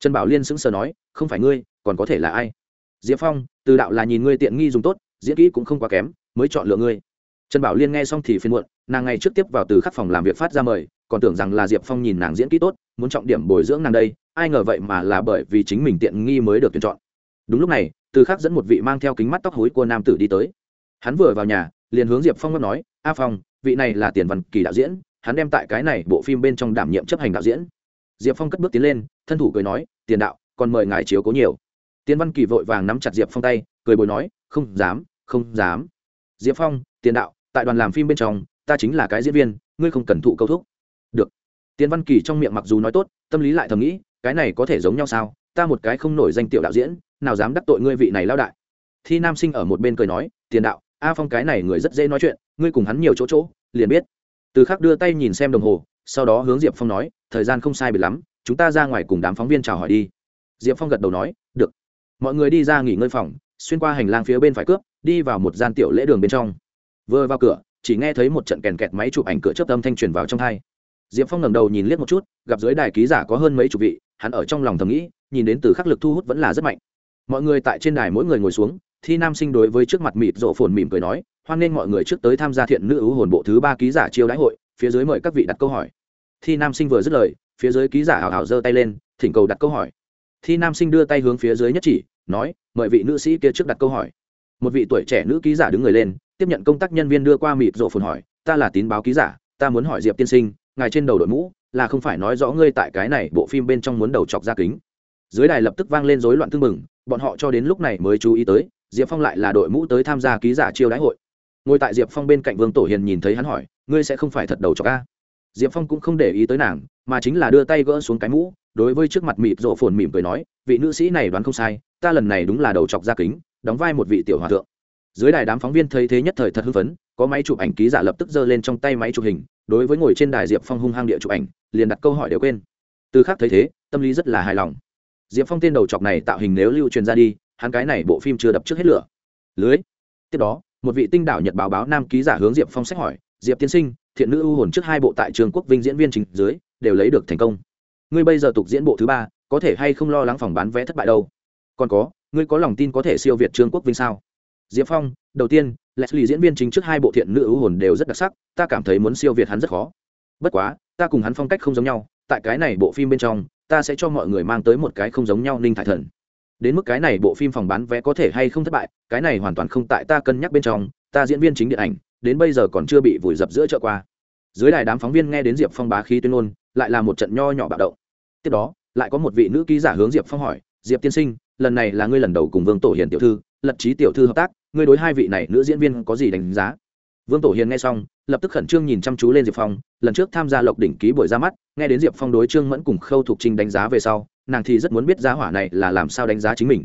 Trần bảo liên sững sờ nói, không phải ngươi, còn có thể là ai? Diệp phong, từ đạo là nhìn ngươi tiện nghi dùng tốt, diễn kỹ cũng không quá kém, mới chọn lựa ngươi. Trần bảo liên nghe xong thì phiên muộn, nàng ngày trước tiếp vào từ khắc phòng làm việc phát ra mời, còn tưởng rằng là diệp phong nhìn nàng diễn kỹ tốt, muốn trọng điểm bồi dưỡng nàng đây, ai ngờ vậy mà là bởi vì chính mình tiện nghi mới được tuyển chọn. Đúng lúc này, từ khắc dẫn một vị mang theo kính mắt tóc hối của nam tử đi tới. Hắn vừa vào nhà, liền hướng diệp phong nói, a phong vị này là tiền văn kỳ đạo diễn, hắn đem tại cái này bộ phim bên trong đảm nhiệm chấp hành đạo diễn. Diệp phong cất bước tiến lên, thân thủ cười nói, tiền đạo, còn mời ngài chiếu cố nhiều. Tiến văn kỳ vội vàng nắm chặt diệp phong tay, cười bồi nói, không dám không dám. Diệp phong, tiền đạo, tại đoàn làm phim bên trong, ta chính là cái diễn viên, ngươi không cần thụ câu thúc. Được. Tiến văn kỳ trong miệng mặc dù nói tốt, tâm lý lại thầm nghĩ, cái này có thể giống nhau sao? Ta một cái không nổi danh tiểu đạo diễn, nào dám đắc tội ngươi vị này lao đại. Thi nam sinh ở một bên cười nói, tiền đạo, a phong cái này người rất dễ nói chuyện ngươi cùng hắn nhiều chỗ chỗ, liền biết. Từ khắc đưa tay nhìn xem đồng hồ, sau đó hướng diệp phong nói, thời gian không sai biệt lắm, chúng ta ra ngoài cùng đám phóng viên chào hỏi đi. Diệp phong gật đầu nói, được. Mọi người đi ra nghỉ ngơi phòng, xuyên qua hành lang phía bên phải cướp, đi vào một gian tiểu lễ đường bên trong. Vừa vào cửa, chỉ nghe thấy một trận kèn kẹt máy chụp ảnh cửa chớp âm thanh truyền vào trong thai diệp phong ngẩng đầu nhìn liếc một chút, gặp dưới đài ký giả có hơn mấy chục vị, hắn ở trong lòng thầm nghĩ, nhìn đến từ khắc lực thu hút vẫn là rất mạnh. Mọi người tại trên đài mỗi người ngồi xuống thi nam sinh đối với trước mặt mịt rộ phồn mỉm cười nói, hoan nghênh mọi người trước tới tham gia thiện nữ ưu hồn bộ thứ ba ký giả chiêu đãi hội, phía dưới mời các vị đặt câu hỏi. Thi nam sinh vừa dứt lời, phía dưới ký giả hào hào giơ tay lên, thỉnh cầu đặt câu hỏi. Thi nam sinh đưa tay hướng phía dưới nhất chỉ, nói, mời vị nữ sĩ kia trước đặt câu hỏi. Một vị tuổi trẻ nữ ký giả đứng người lên, tiếp nhận công tác nhân viên đưa qua mịt rộ phồn hỏi, ta là tín báo ký giả, ta muốn hỏi diệp tiên sinh, ngài trên đầu đội mũ là không phải nói rõ ngươi tại cái này bộ phim bên trong muốn đầu chọc ra kính? Dưới đài lập tức vang lên rối loạn tương mừng bọn họ cho đến lúc này mới chú ý tới diệp phong lại là đội mũ tới tham gia ký giả chiêu đãi hội. Ngồi tại diệp phong bên cạnh vương tổ hiền nhìn thấy hắn hỏi, ngươi sẽ không phải thật đầu cho ca diệp phong cũng không để ý tới nàng, mà chính là đưa tay gỡ xuống cái mũ, đối với trước mặt mịt rộ phồn mỉm cười nói, vị nữ sĩ này đoán không sai, ta lần này đúng là đầu chọc ra kính, đóng vai một vị tiểu hòa thượng. Dưới đài đám phóng viên thấy thế nhất thời thật hưng phấn, có máy chụp ảnh ký giả lập tức giơ lên trong tay máy chụp hình, đối với ngồi trên đài diệp phong hung hăng địa chụp ảnh, liền đặt câu hỏi đều quên. Từ khác thấy thế, tâm lý rất là hài lòng. Diệp phong tên đầu chọc này tạo hình nếu lưu truyền ra đi hắn cái này bộ phim chưa đập trước hết lửa. Lưới. Tiếp đó, một vị tinh đảo nhật báo báo nam ký giả hướng diệp phong sách hỏi, diệp tiên sinh, thiện nữ ưu hồn trước hai bộ tại trường quốc vinh diễn viên trình dưới, đều lấy được thành công. Ngươi bây giờ tục diễn bộ thứ ba, có thể hay không lo lắng phòng bán vé thất bại đâu? Còn có, ngươi có lòng tin có thể siêu việt trương quốc vinh sao? Diệp phong, đầu tiên, leslie diễn viên chính trước hai bộ thiện nữ ưu hồn đều rất đặc sắc, ta cảm thấy muốn siêu việt hắn rất khó. Bất quá, ta cùng hắn phong cách không giống nhau, tại cái này bộ phim bên trong, ta sẽ cho mọi người mang tới một cái không giống nhau ninh thải thần đến mức cái này bộ phim phòng bán vé có thể hay không thất bại, cái này hoàn toàn không tại ta cân nhắc bên trong, ta diễn viên chính điện ảnh, đến bây giờ còn chưa bị vùi dập giữa chợ qua. Dưới đài đám phóng viên nghe đến diệp phong bá khí tuyên ngôn, lại là một trận nho nhỏ bạo động. Tiếp đó, lại có một vị nữ ký giả hướng diệp phong hỏi, diệp tiên sinh, lần này là ngươi lần đầu cùng vương tổ hiền tiểu thư, lật trí tiểu thư hợp tác, ngươi đối hai vị này nữ diễn viên có gì đánh giá? Vương tổ hiền nghe xong, lập tức khẩn trương nhìn chăm chú lên diệp phong, lần trước tham gia lộc đỉnh ký buổi ra mắt, nghe đến diệp phong đối trương mẫn cùng khâu thục trinh đánh giá về sau nàng thì rất muốn biết giá hỏa này là làm sao đánh giá chính mình.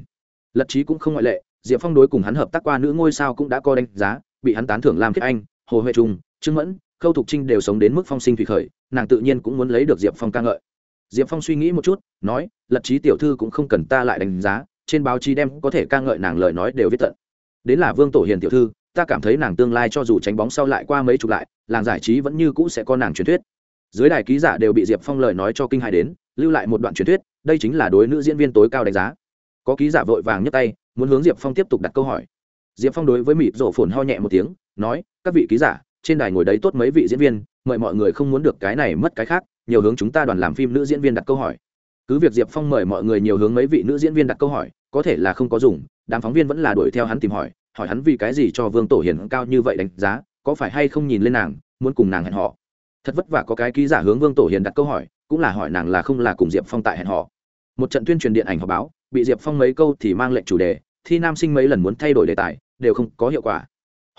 Lật trí cũng không ngoại lệ, diệp phong đối cùng hắn hợp tác qua nữ ngôi sao cũng đã có đánh giá, bị hắn tán thưởng làm khiết anh, hồ huệ trung, trương mẫn, khâu thục trinh đều sống đến mức phong sinh thủy khởi, nàng tự nhiên cũng muốn lấy được diệp phong ca ngợi. Diệp phong suy nghĩ một chút, nói, lật trí tiểu thư cũng không cần ta lại đánh giá, trên báo chí đem có thể ca ngợi nàng lời nói đều viết tận. Đến là vương tổ hiền tiểu thư, ta cảm thấy nàng tương lai cho dù tránh bóng sau lại qua mấy chục lại, làng giải trí vẫn như cũ sẽ có nàng truyền thuyết. Dưới đài ký giả đều bị diệp phong lời nói cho kinh hài đến, lưu lại một đoạn truyền thuyết đây chính là đối nữ diễn viên tối cao đánh giá. Có ký giả vội vàng nhấc tay, muốn hướng diệp phong tiếp tục đặt câu hỏi. Diệp phong đối với mịp rổ phồn ho nhẹ một tiếng, nói, các vị ký giả, trên đài ngồi đấy tốt mấy vị diễn viên, mời mọi người không muốn được cái này mất cái khác, nhiều hướng chúng ta đoàn làm phim nữ diễn viên đặt câu hỏi. Cứ việc diệp phong mời mọi người nhiều hướng mấy vị nữ diễn viên đặt câu hỏi, có thể là không có dùng, đám phóng viên vẫn là đuổi theo hắn tìm hỏi hỏi hắn vì cái gì cho vương tổ hiền cao như vậy đánh giá, có phải hay không nhìn lên nàng, muốn cùng nàng hẹn họ thật vất vả có cái ký giả hướng vương tổ hiền đặt câu hỏi, cũng là hỏi nàng là không là cùng diệp phong tại hẹn họ một trận tuyên truyền điện ảnh họp báo, bị diệp phong mấy câu thì mang lệnh chủ đề, thi nam sinh mấy lần muốn thay đổi đề tài, đều không có hiệu quả.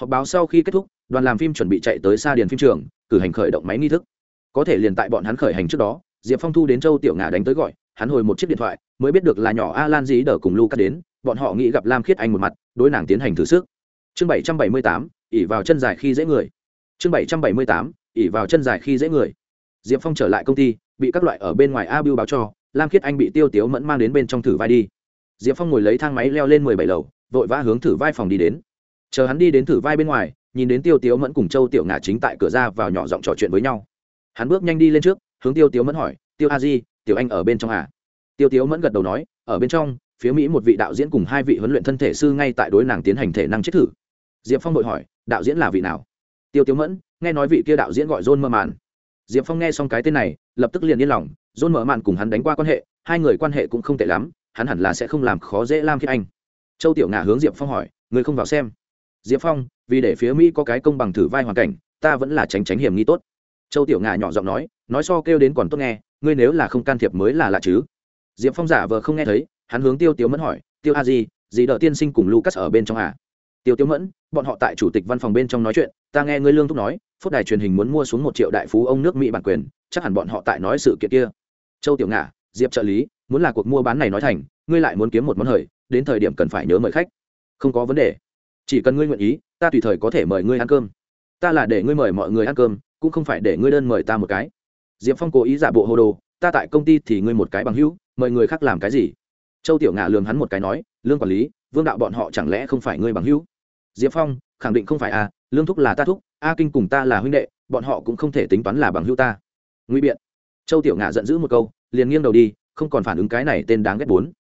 Họp báo sau khi kết thúc, đoàn làm phim chuẩn bị chạy tới xa điền phim trường, cử hành khởi động máy nghi thức. Có thể liền tại bọn hắn khởi hành trước đó, diệp phong thu đến châu tiểu ngà đánh tới gọi, hắn hồi một chiếc điện thoại, mới biết được là nhỏ a lan dí đờ cùng lu cắt đến, bọn họ nghĩ gặp lam khiết anh một mặt, đối nàng tiến hành thử sức. Chương bảy trăm bảy mươi tám ỉ vào chân dài khi dễ người. Chương bảy trăm bảy mươi tám ỉ vào chân dài khi dễ người. Diệp phong trở lại công ty, bị các loại ở bên ngoài a bưu báo cho lam khiết anh bị tiêu tiếu mẫn mang đến bên trong thử vai đi. Diệp phong ngồi lấy thang máy leo lên mười bảy lầu, vội vã hướng thử vai phòng đi đến. Chờ hắn đi đến thử vai bên ngoài, nhìn đến tiêu tiếu mẫn cùng châu tiểu ngà chính tại cửa ra vào nhỏ giọng trò chuyện với nhau. Hắn bước nhanh đi lên trước, hướng tiêu tiếu mẫn hỏi, tiêu a di, tiểu anh ở bên trong à? Tiêu tiếu mẫn gật đầu nói, ở bên trong, phía mỹ một vị đạo diễn cùng hai vị huấn luyện thân thể sư ngay tại đối nàng tiến hành thể năng chết thử. Diệp phong vội hỏi, đạo diễn là vị nào? Tiêu tiếu mẫn, nghe nói vị kia đạo diễn gọi john mơ màn diệp phong nghe xong cái tên này, lập tức liền yên lòng john mở màn cùng hắn đánh qua quan hệ, hai người quan hệ cũng không tệ lắm, hắn hẳn là sẽ không làm khó dễ lam khiết anh. Châu tiểu ngà hướng diệp phong hỏi, người không vào xem? Diệp phong, vì để phía mỹ có cái công bằng thử vai hoàn cảnh, ta vẫn là tránh tránh hiểm nghi tốt. Châu tiểu ngà nhỏ giọng nói nói so kêu đến còn tốt nghe, ngươi nếu là không can thiệp mới là lạ chứ. Diệp phong giả vờ không nghe thấy, hắn hướng tiêu tiếu mẫn hỏi, tiêu a di gì đỡ tiên sinh cùng lucas ở bên trong à? Tiêu tiếu mẫn, bọn họ tại chủ tịch văn phòng bên trong nói chuyện, ta nghe ngươi lương thúc nói phúc đài truyền hình muốn mua xuống một triệu đại phú ông nước mỹ bản quyền, chắc hẳn bọn họ tại nói sự kiện kia châu tiểu ngạ diệp trợ lý, muốn là cuộc mua bán này nói thành, ngươi lại muốn kiếm một món hời, đến thời điểm cần phải nhớ mời khách. Không có vấn đề. Chỉ cần ngươi nguyện ý, ta tùy thời có thể mời ngươi ăn cơm. Ta là để ngươi mời mọi người ăn cơm, cũng không phải để ngươi đơn mời ta một cái. Diệp phong cố ý giả bộ hồ đồ, ta tại công ty thì ngươi một cái bằng hữu, mời người khác làm cái gì? Châu tiểu ngạ lường hắn một cái nói, lương quản lý, vương đạo bọn họ chẳng lẽ không phải ngươi bằng hữu? Diệp phong, khẳng định không phải a lương thúc là ta thúc, a kinh cùng ta là huynh đệ, bọn họ cũng không thể tính toán là bằng hữu ta. Nguy biện châu tiểu ngạ giận dữ một câu, liền nghiêng đầu đi, không còn phản ứng cái này tên đáng ghét bốn.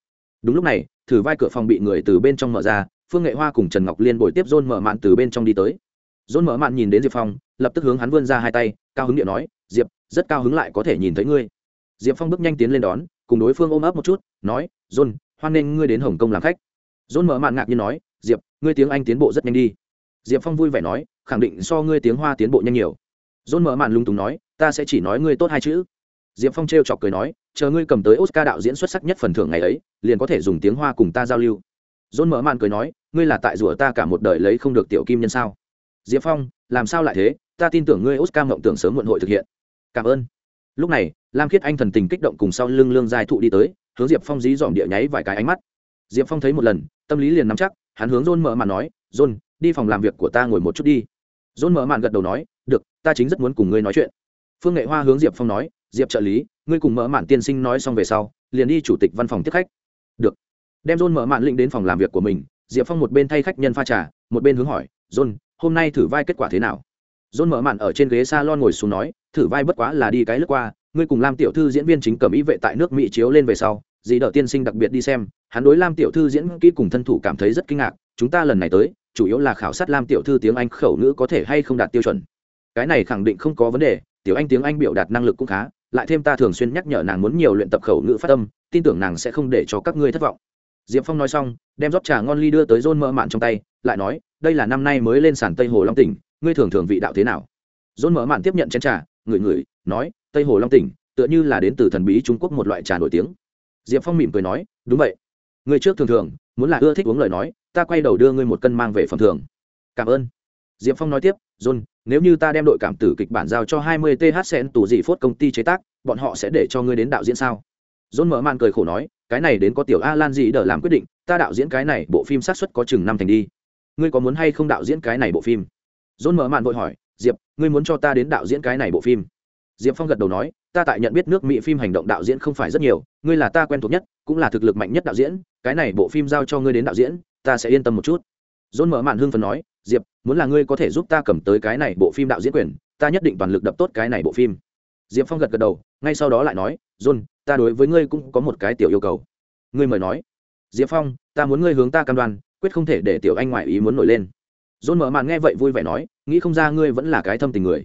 Đúng lúc này, thử vai cửa phòng bị người từ bên trong mở ra, phương nghệ hoa cùng trần ngọc liên bồi tiếp dôn mở mạn từ bên trong đi tới. Dôn mở mạn nhìn đến diệp phong, lập tức hướng hắn vươn ra hai tay, cao hứng điện nói, diệp, rất cao hứng lại có thể nhìn thấy ngươi. Diệp phong bước nhanh tiến lên đón, cùng đối phương ôm ấp một chút, nói john hoan nghênh ngươi đến hồng kông làm khách. John mở mạn ngạc nhiên nói, diệp, ngươi tiếng anh tiến bộ rất nhanh đi. Diệp phong vui vẻ nói, khẳng định so ngươi tiếng hoa tiến bộ nhanh nhiều. John mở mạn lung túng nói, ta sẽ chỉ nói ngươi tốt hai chữ diệp phong t chọc cười nói, chờ ngươi cầm tới oscar đạo diễn xuất sắc nhất phần thưởng ngày ấy, liền có thể dùng tiếng hoa cùng ta giao lưu. John mở mạn cười nói, ngươi là tại rủa ta cả một đời lấy không được tiểu kim nhân sao? Diệp phong, làm sao lại thế? Ta tin tưởng ngươi oscar mộng tưởng sớm muộn hội thực hiện. Cảm ơn. Lúc này, lam khiết anh thần tình kích động cùng sau lưng lương giai thụ đi tới, hướng diệp phong dí dỏm địa nháy vài cái ánh mắt. Diệp phong thấy một lần, tâm lý liền nắm chắc, hắn hướng john mở màn nói, john, đi phòng làm việc của ta ngồi một chút đi. John mở màn gật đầu nói, được, ta chính rất muốn cùng ngươi nói chuyện. Phương nghệ hoa hướng diệp phong nói diệp trợ lý, ngươi cùng mở mạn tiên sinh nói xong về sau, liền đi chủ tịch văn phòng tiếp khách. Được. Đem john mở mạn lĩnh đến phòng làm việc của mình, diệp phong một bên thay khách nhân pha trà, một bên hướng hỏi, john, hôm nay thử vai kết quả thế nào? John mở mạn ở trên ghế s a lon ngồi xuống nói, thử vai bất quá là đi cái lướt qua, ngươi cùng lam tiểu thư diễn viên chính cầm ý vệ tại nước mỹ chiếu lên về sau, dì đỡ tiên sinh đặc biệt đi xem. Hắn đối lam tiểu thư diễn kỹ cùng thân thủ cảm thấy rất kinh ngạc, chúng ta lần này tới, chủ yếu là khảo sát lam tiểu thư tiếng anh khẩu ngữ có thể hay không đạt tiêu chuẩn. Cái này khẳng định không có vấn đề, tiểu anh tiếng anh biểu đạt năng lực cũng khá lại thêm ta thường xuyên nhắc nhở nàng muốn nhiều luyện tập khẩu ngữ phát âm, tin tưởng nàng sẽ không để cho các ngươi thất vọng. Diệp phong nói xong, đem rót trà ngon ly đưa tới John mơ mạn trong tay, lại nói, đây là năm nay mới lên sàn tây hồ long tỉnh, ngươi thường thường vị đạo thế nào? John mơ mạn tiếp nhận chén trà, ngửi ngửi, nói, tây hồ long tỉnh, tựa như là đến từ thần bí trung quốc một loại trà nổi tiếng. Diệp phong mỉm cười nói, đúng vậy. Người trước thường thường, muốn là ưa thích uống lời nói, ta quay đầu đưa ngươi một cân mang về phẩm thường. Cảm ơn. Diệp phong nói tiếp, john nếu như ta đem đội cảm tử kịch bản giao cho hai mươi th sen tù dị phốt công ty chế tác, bọn họ sẽ để cho ngươi đến đạo diễn sao? John mở màn cười khổ nói, cái này đến có tiểu a lan dị đỡ làm quyết định, ta đạo diễn cái này bộ phim sát suất có chừng năm thành đi. Ngươi có muốn hay không đạo diễn cái này bộ phim? John mở màn vội hỏi, diệp, ngươi muốn cho ta đến đạo diễn cái này bộ phim? Diệp phong gật đầu nói, ta tại nhận biết nước mỹ phim hành động đạo diễn không phải rất nhiều, ngươi là ta quen thuộc nhất, cũng là thực lực mạnh nhất đạo diễn, cái này bộ phim giao cho ngươi đến đạo diễn, ta sẽ yên tâm một chút dôn mở màn hưng phần nói, diệp, muốn là ngươi có thể giúp ta cầm tới cái này bộ phim đạo diễn quyền, ta nhất định toàn lực đập tốt cái này bộ phim. Diệp phong gật gật đầu, ngay sau đó lại nói, john, ta đối với ngươi cũng có một cái tiểu yêu cầu. Ngươi mời nói. Diệp phong, ta muốn ngươi hướng ta cam đoan, quyết không thể để tiểu anh ngoại ý muốn nổi lên. John mở màn nghe vậy vui vẻ nói, nghĩ không ra ngươi vẫn là cái thâm tình người.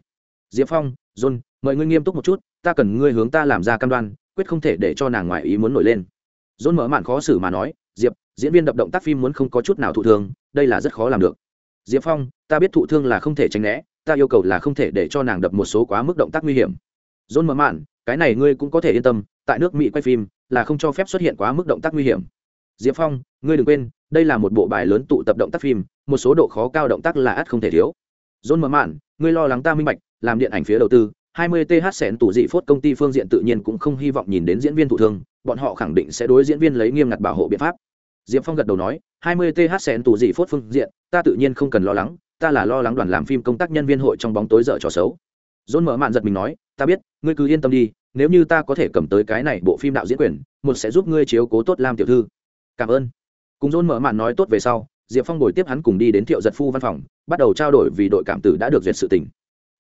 Diệp phong, john, mời ngươi nghiêm túc một chút, ta cần ngươi hướng ta làm ra cam đoan, quyết không thể để cho nàng ngoại ý muốn nổi lên. John mở màn khó xử mà nói diệp, diễn viên đập động tác phim muốn không có chút nào thụ thương, đây là rất khó làm được. Diệp phong, ta biết thụ thương là không thể tránh né, ta yêu cầu là không thể để cho nàng đập một số quá mức động tác nguy hiểm. John mở mạn cái này ngươi cũng có thể yên tâm, tại nước mỹ quay phim là không cho phép xuất hiện quá mức động tác nguy hiểm. Diệp phong, ngươi đừng quên, đây là một bộ bài lớn tụ tập động tác phim, một số độ khó cao động tác là ắt không thể thiếu. John mở mạn ngươi lo lắng ta minh bạch, làm điện ảnh phía đầu tư 20 th sẹn tủ dị phốt công ty phương diện tự nhiên cũng không hy vọng nhìn đến diễn viên thụ thương bọn họ khẳng định sẽ đối diễn viên lấy nghiêm ngặt bảo hộ biện pháp. Diệp phong gật đầu nói 20 th sen tù dị phốt phương diện, ta tự nhiên không cần lo lắng, ta là lo lắng đoàn làm phim công tác nhân viên hội trong bóng tối dở trò xấu. Dôn mở mạn giật mình nói, ta biết, ngươi cứ yên tâm đi, nếu như ta có thể cầm tới cái này bộ phim đạo diễn quyền, một sẽ giúp ngươi chiếu cố tốt lam tiểu thư. Cảm ơn. Cùng dôn mở mạn nói tốt về sau, diệp phong bồi tiếp hắn cùng đi đến thiệu giật phu văn phòng, bắt đầu trao đổi vì đội cảm tử đã được duyệt sự tỉnh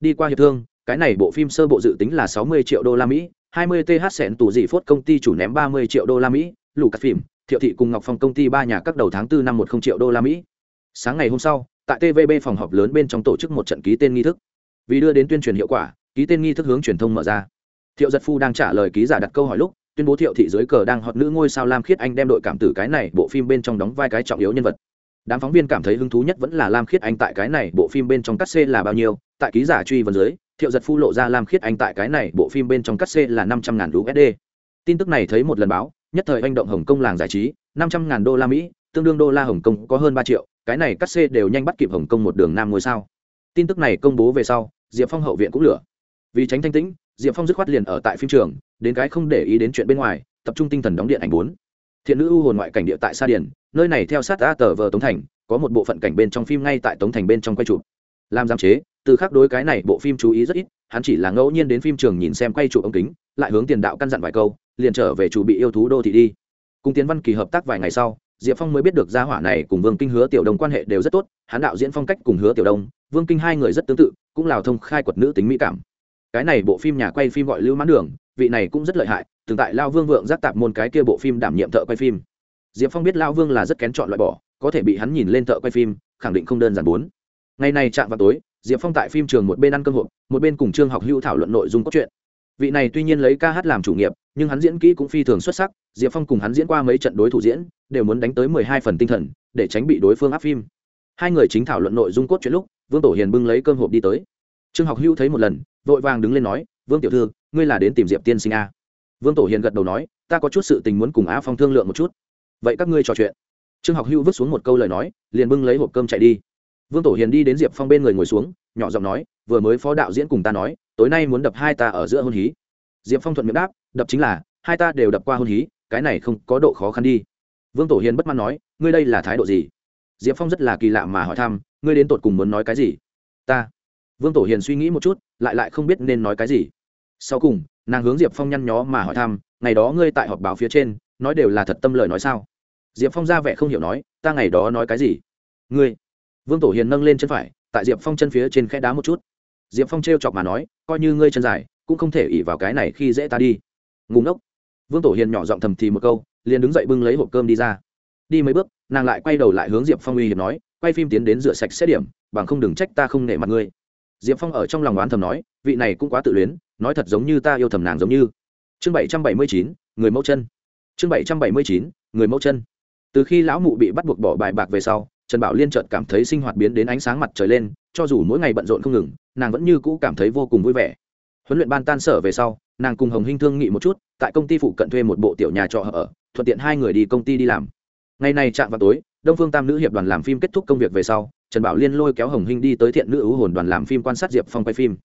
đi qua hiệp thương, cái này bộ phim sơ bộ dự tính là sáu mươi triệu đô la mỹ hai mươi th sẹn tù dị phốt công ty chủ ném ba mươi triệu đô la mỹ lù cắt phim thiệu thị cùng ngọc phong công ty ba nhà các đầu tháng tư năm một không triệu đô la mỹ. Sáng ngày hôm sau, tại tvb phòng họp lớn bên trong tổ chức một trận ký tên nghi thức. Vì đưa đến tuyên truyền hiệu quả, ký tên nghi thức hướng truyền thông mở ra. Thiệu giật phu đang trả lời ký giả đặt câu hỏi lúc, tuyên bố thiệu thị dưới cờ đang họp nữ ngôi sao lam khiết anh đem đội cảm tử cái này, bộ phim bên trong đóng vai cái trọng yếu nhân vật. Đám phóng viên cảm thấy hứng thú nhất vẫn là lam khiết anh tại cái này, bộ phim bên trong cắt xê là bao nhiêu, tại ký giả truy vấn dưới thiệu giật phu lộ ra lam khiết anh tại cái này, bộ phim bên trong cắt xê là năm trăm ngàn usd tin tức này thấy một lần báo, nhất thời anh động hồng kông làng giải trí, năm trăm ngàn đô la mỹ, tương đương đô la hồng kông có hơn ba triệu, cái này cắt xê đều nhanh bắt kịp hồng kông một đường nam ngôi sao. Tin tức này công bố về sau, diệp phong hậu viện cũng lửa. Vì tránh thanh tĩnh, diệp phong dứt khoát liền ở tại phim trường, đến cái không để ý đến chuyện bên ngoài, tập trung tinh thần đóng điện ảnh bốn. Thiện nữ u hồn ngoại cảnh địa tại sa điền, nơi này theo sát a tờ vờ tống thành, có một bộ phận cảnh bên trong phim ngay tại tống thành bên trong quay chụp. Làm giám chế từ khác đối cái này, bộ phim chú ý rất ít, hắn chỉ là ngẫu nhiên đến phim trường nhìn xem quay chụp ống kính, lại hướng tiền đạo căn dặn vài câu, liền trở về chủ bị yêu thú đô thị đi. Cùng tiến văn kỳ hợp tác vài ngày sau, diệp phong mới biết được gia hỏa này cùng vương kinh hứa tiểu đông quan hệ đều rất tốt, hắn đạo diễn phong cách cùng hứa tiểu đông, vương kinh hai người rất tương tự, cũng lào thông khai quật nữ tính mỹ cảm. Cái này bộ phim nhà quay phim gọi lưu mãn đường, vị này cũng rất lợi hại từng tại lao vương vượng giác tạp môn cái kia bộ phim đảm nhiệm thợ quay phim. Diệp phong biết lao vương là rất kén chọn loại bỏ, có thể bị hắn nhìn lên thợ quay phim, khẳng định không đơn giản bốn. Ngày này chạm vào tối diệp phong tại phim trường một bên ăn cơm hộp, một bên cùng trương học hữu thảo luận nội dung cốt truyện. Vị này tuy nhiên lấy ca hát làm chủ nghiệp, nhưng hắn diễn kỹ cũng phi thường xuất sắc, diệp phong cùng hắn diễn qua mấy trận đối thủ diễn, đều muốn đánh tới mười hai phần tinh thần, để tránh bị đối phương áp phim. Hai người chính thảo luận nội dung cốt truyện lúc, vương tổ hiền bưng lấy cơm hộp đi tới. Trương học hữu thấy một lần, vội vàng đứng lên nói, vương tiểu thư, ngươi là đến tìm diệp tiên sinh a vương tổ hiền gật đầu nói, ta có chút sự tình muốn cùng á phong thương lượng một chút. Vậy các ngươi trò chuyện. Trương học hữu vứt xuống một câu lời nói, liền bưng lấy hộp cơm chạy đi vương tổ hiền đi đến diệp phong bên người ngồi xuống, nhỏ giọng nói, vừa mới phó đạo diễn cùng ta nói, tối nay muốn đập hai ta ở giữa hôn hí. Diệp phong thuận miệng đáp, đập chính là, hai ta đều đập qua hôn hí, cái này không có độ khó khăn đi. Vương tổ hiền bất mãn nói, ngươi đây là thái độ gì? Diệp phong rất là kỳ lạ mà hỏi thăm, ngươi đến tột cùng muốn nói cái gì? Ta. Vương tổ hiền suy nghĩ một chút, lại lại không biết nên nói cái gì. Sau cùng, nàng hướng diệp phong nhăn nhó mà hỏi thăm, ngày đó ngươi tại họp báo phía trên, nói đều là thật tâm lời nói sao? Diệp phong ra vẻ không hiểu nói, ta ngày đó nói cái gì? Ngươi vương tổ hiền nâng lên chân phải, tại diệp phong chân phía trên khe đá một chút. Diệp phong t r e o chọc mà nói, coi như ngươi chân dài, cũng không thể ỉ vào cái này khi dễ ta đi. Ngủ ngốc. Vương tổ hiền nhỏ giọng thầm thì một câu, liền đứng dậy bưng lấy hộp cơm đi ra. Đi mấy bước, nàng lại quay đầu lại hướng diệp phong uy hiệp nói, quay phim tiến đến rửa sạch xét điểm, bằng không đừng trách ta không nể mặt ngươi. Diệp phong ở trong lòng oán thầm nói, vị này cũng quá tự luyến, nói thật giống như ta yêu thầm nàng giống như. Chương bảy trăm bảy mươi chín, người mẫu chân. Chương bảy trăm bảy mươi chín, người mẫu chân. Từ khi lão mụ bị bắt buộc bỏ bài bạc về sau trần bảo liên chợt cảm thấy sinh hoạt biến đến ánh sáng mặt trời lên, cho dù mỗi ngày bận rộn không ngừng, nàng vẫn như cũ cảm thấy vô cùng vui vẻ. Huấn luyện ban tan sở về sau, nàng cùng hồng hinh thương nghị một chút, tại công ty phụ cận thuê một bộ tiểu nhà trọ ở, thuận tiện hai người đi công ty đi làm. Ngày này chạm vào tối, đông phương tam nữ hiệp đoàn làm phim kết thúc công việc về sau, trần bảo liên lôi kéo hồng hinh đi tới thiện nữ ưu hồn đoàn làm phim quan sát diệp phong quay phim.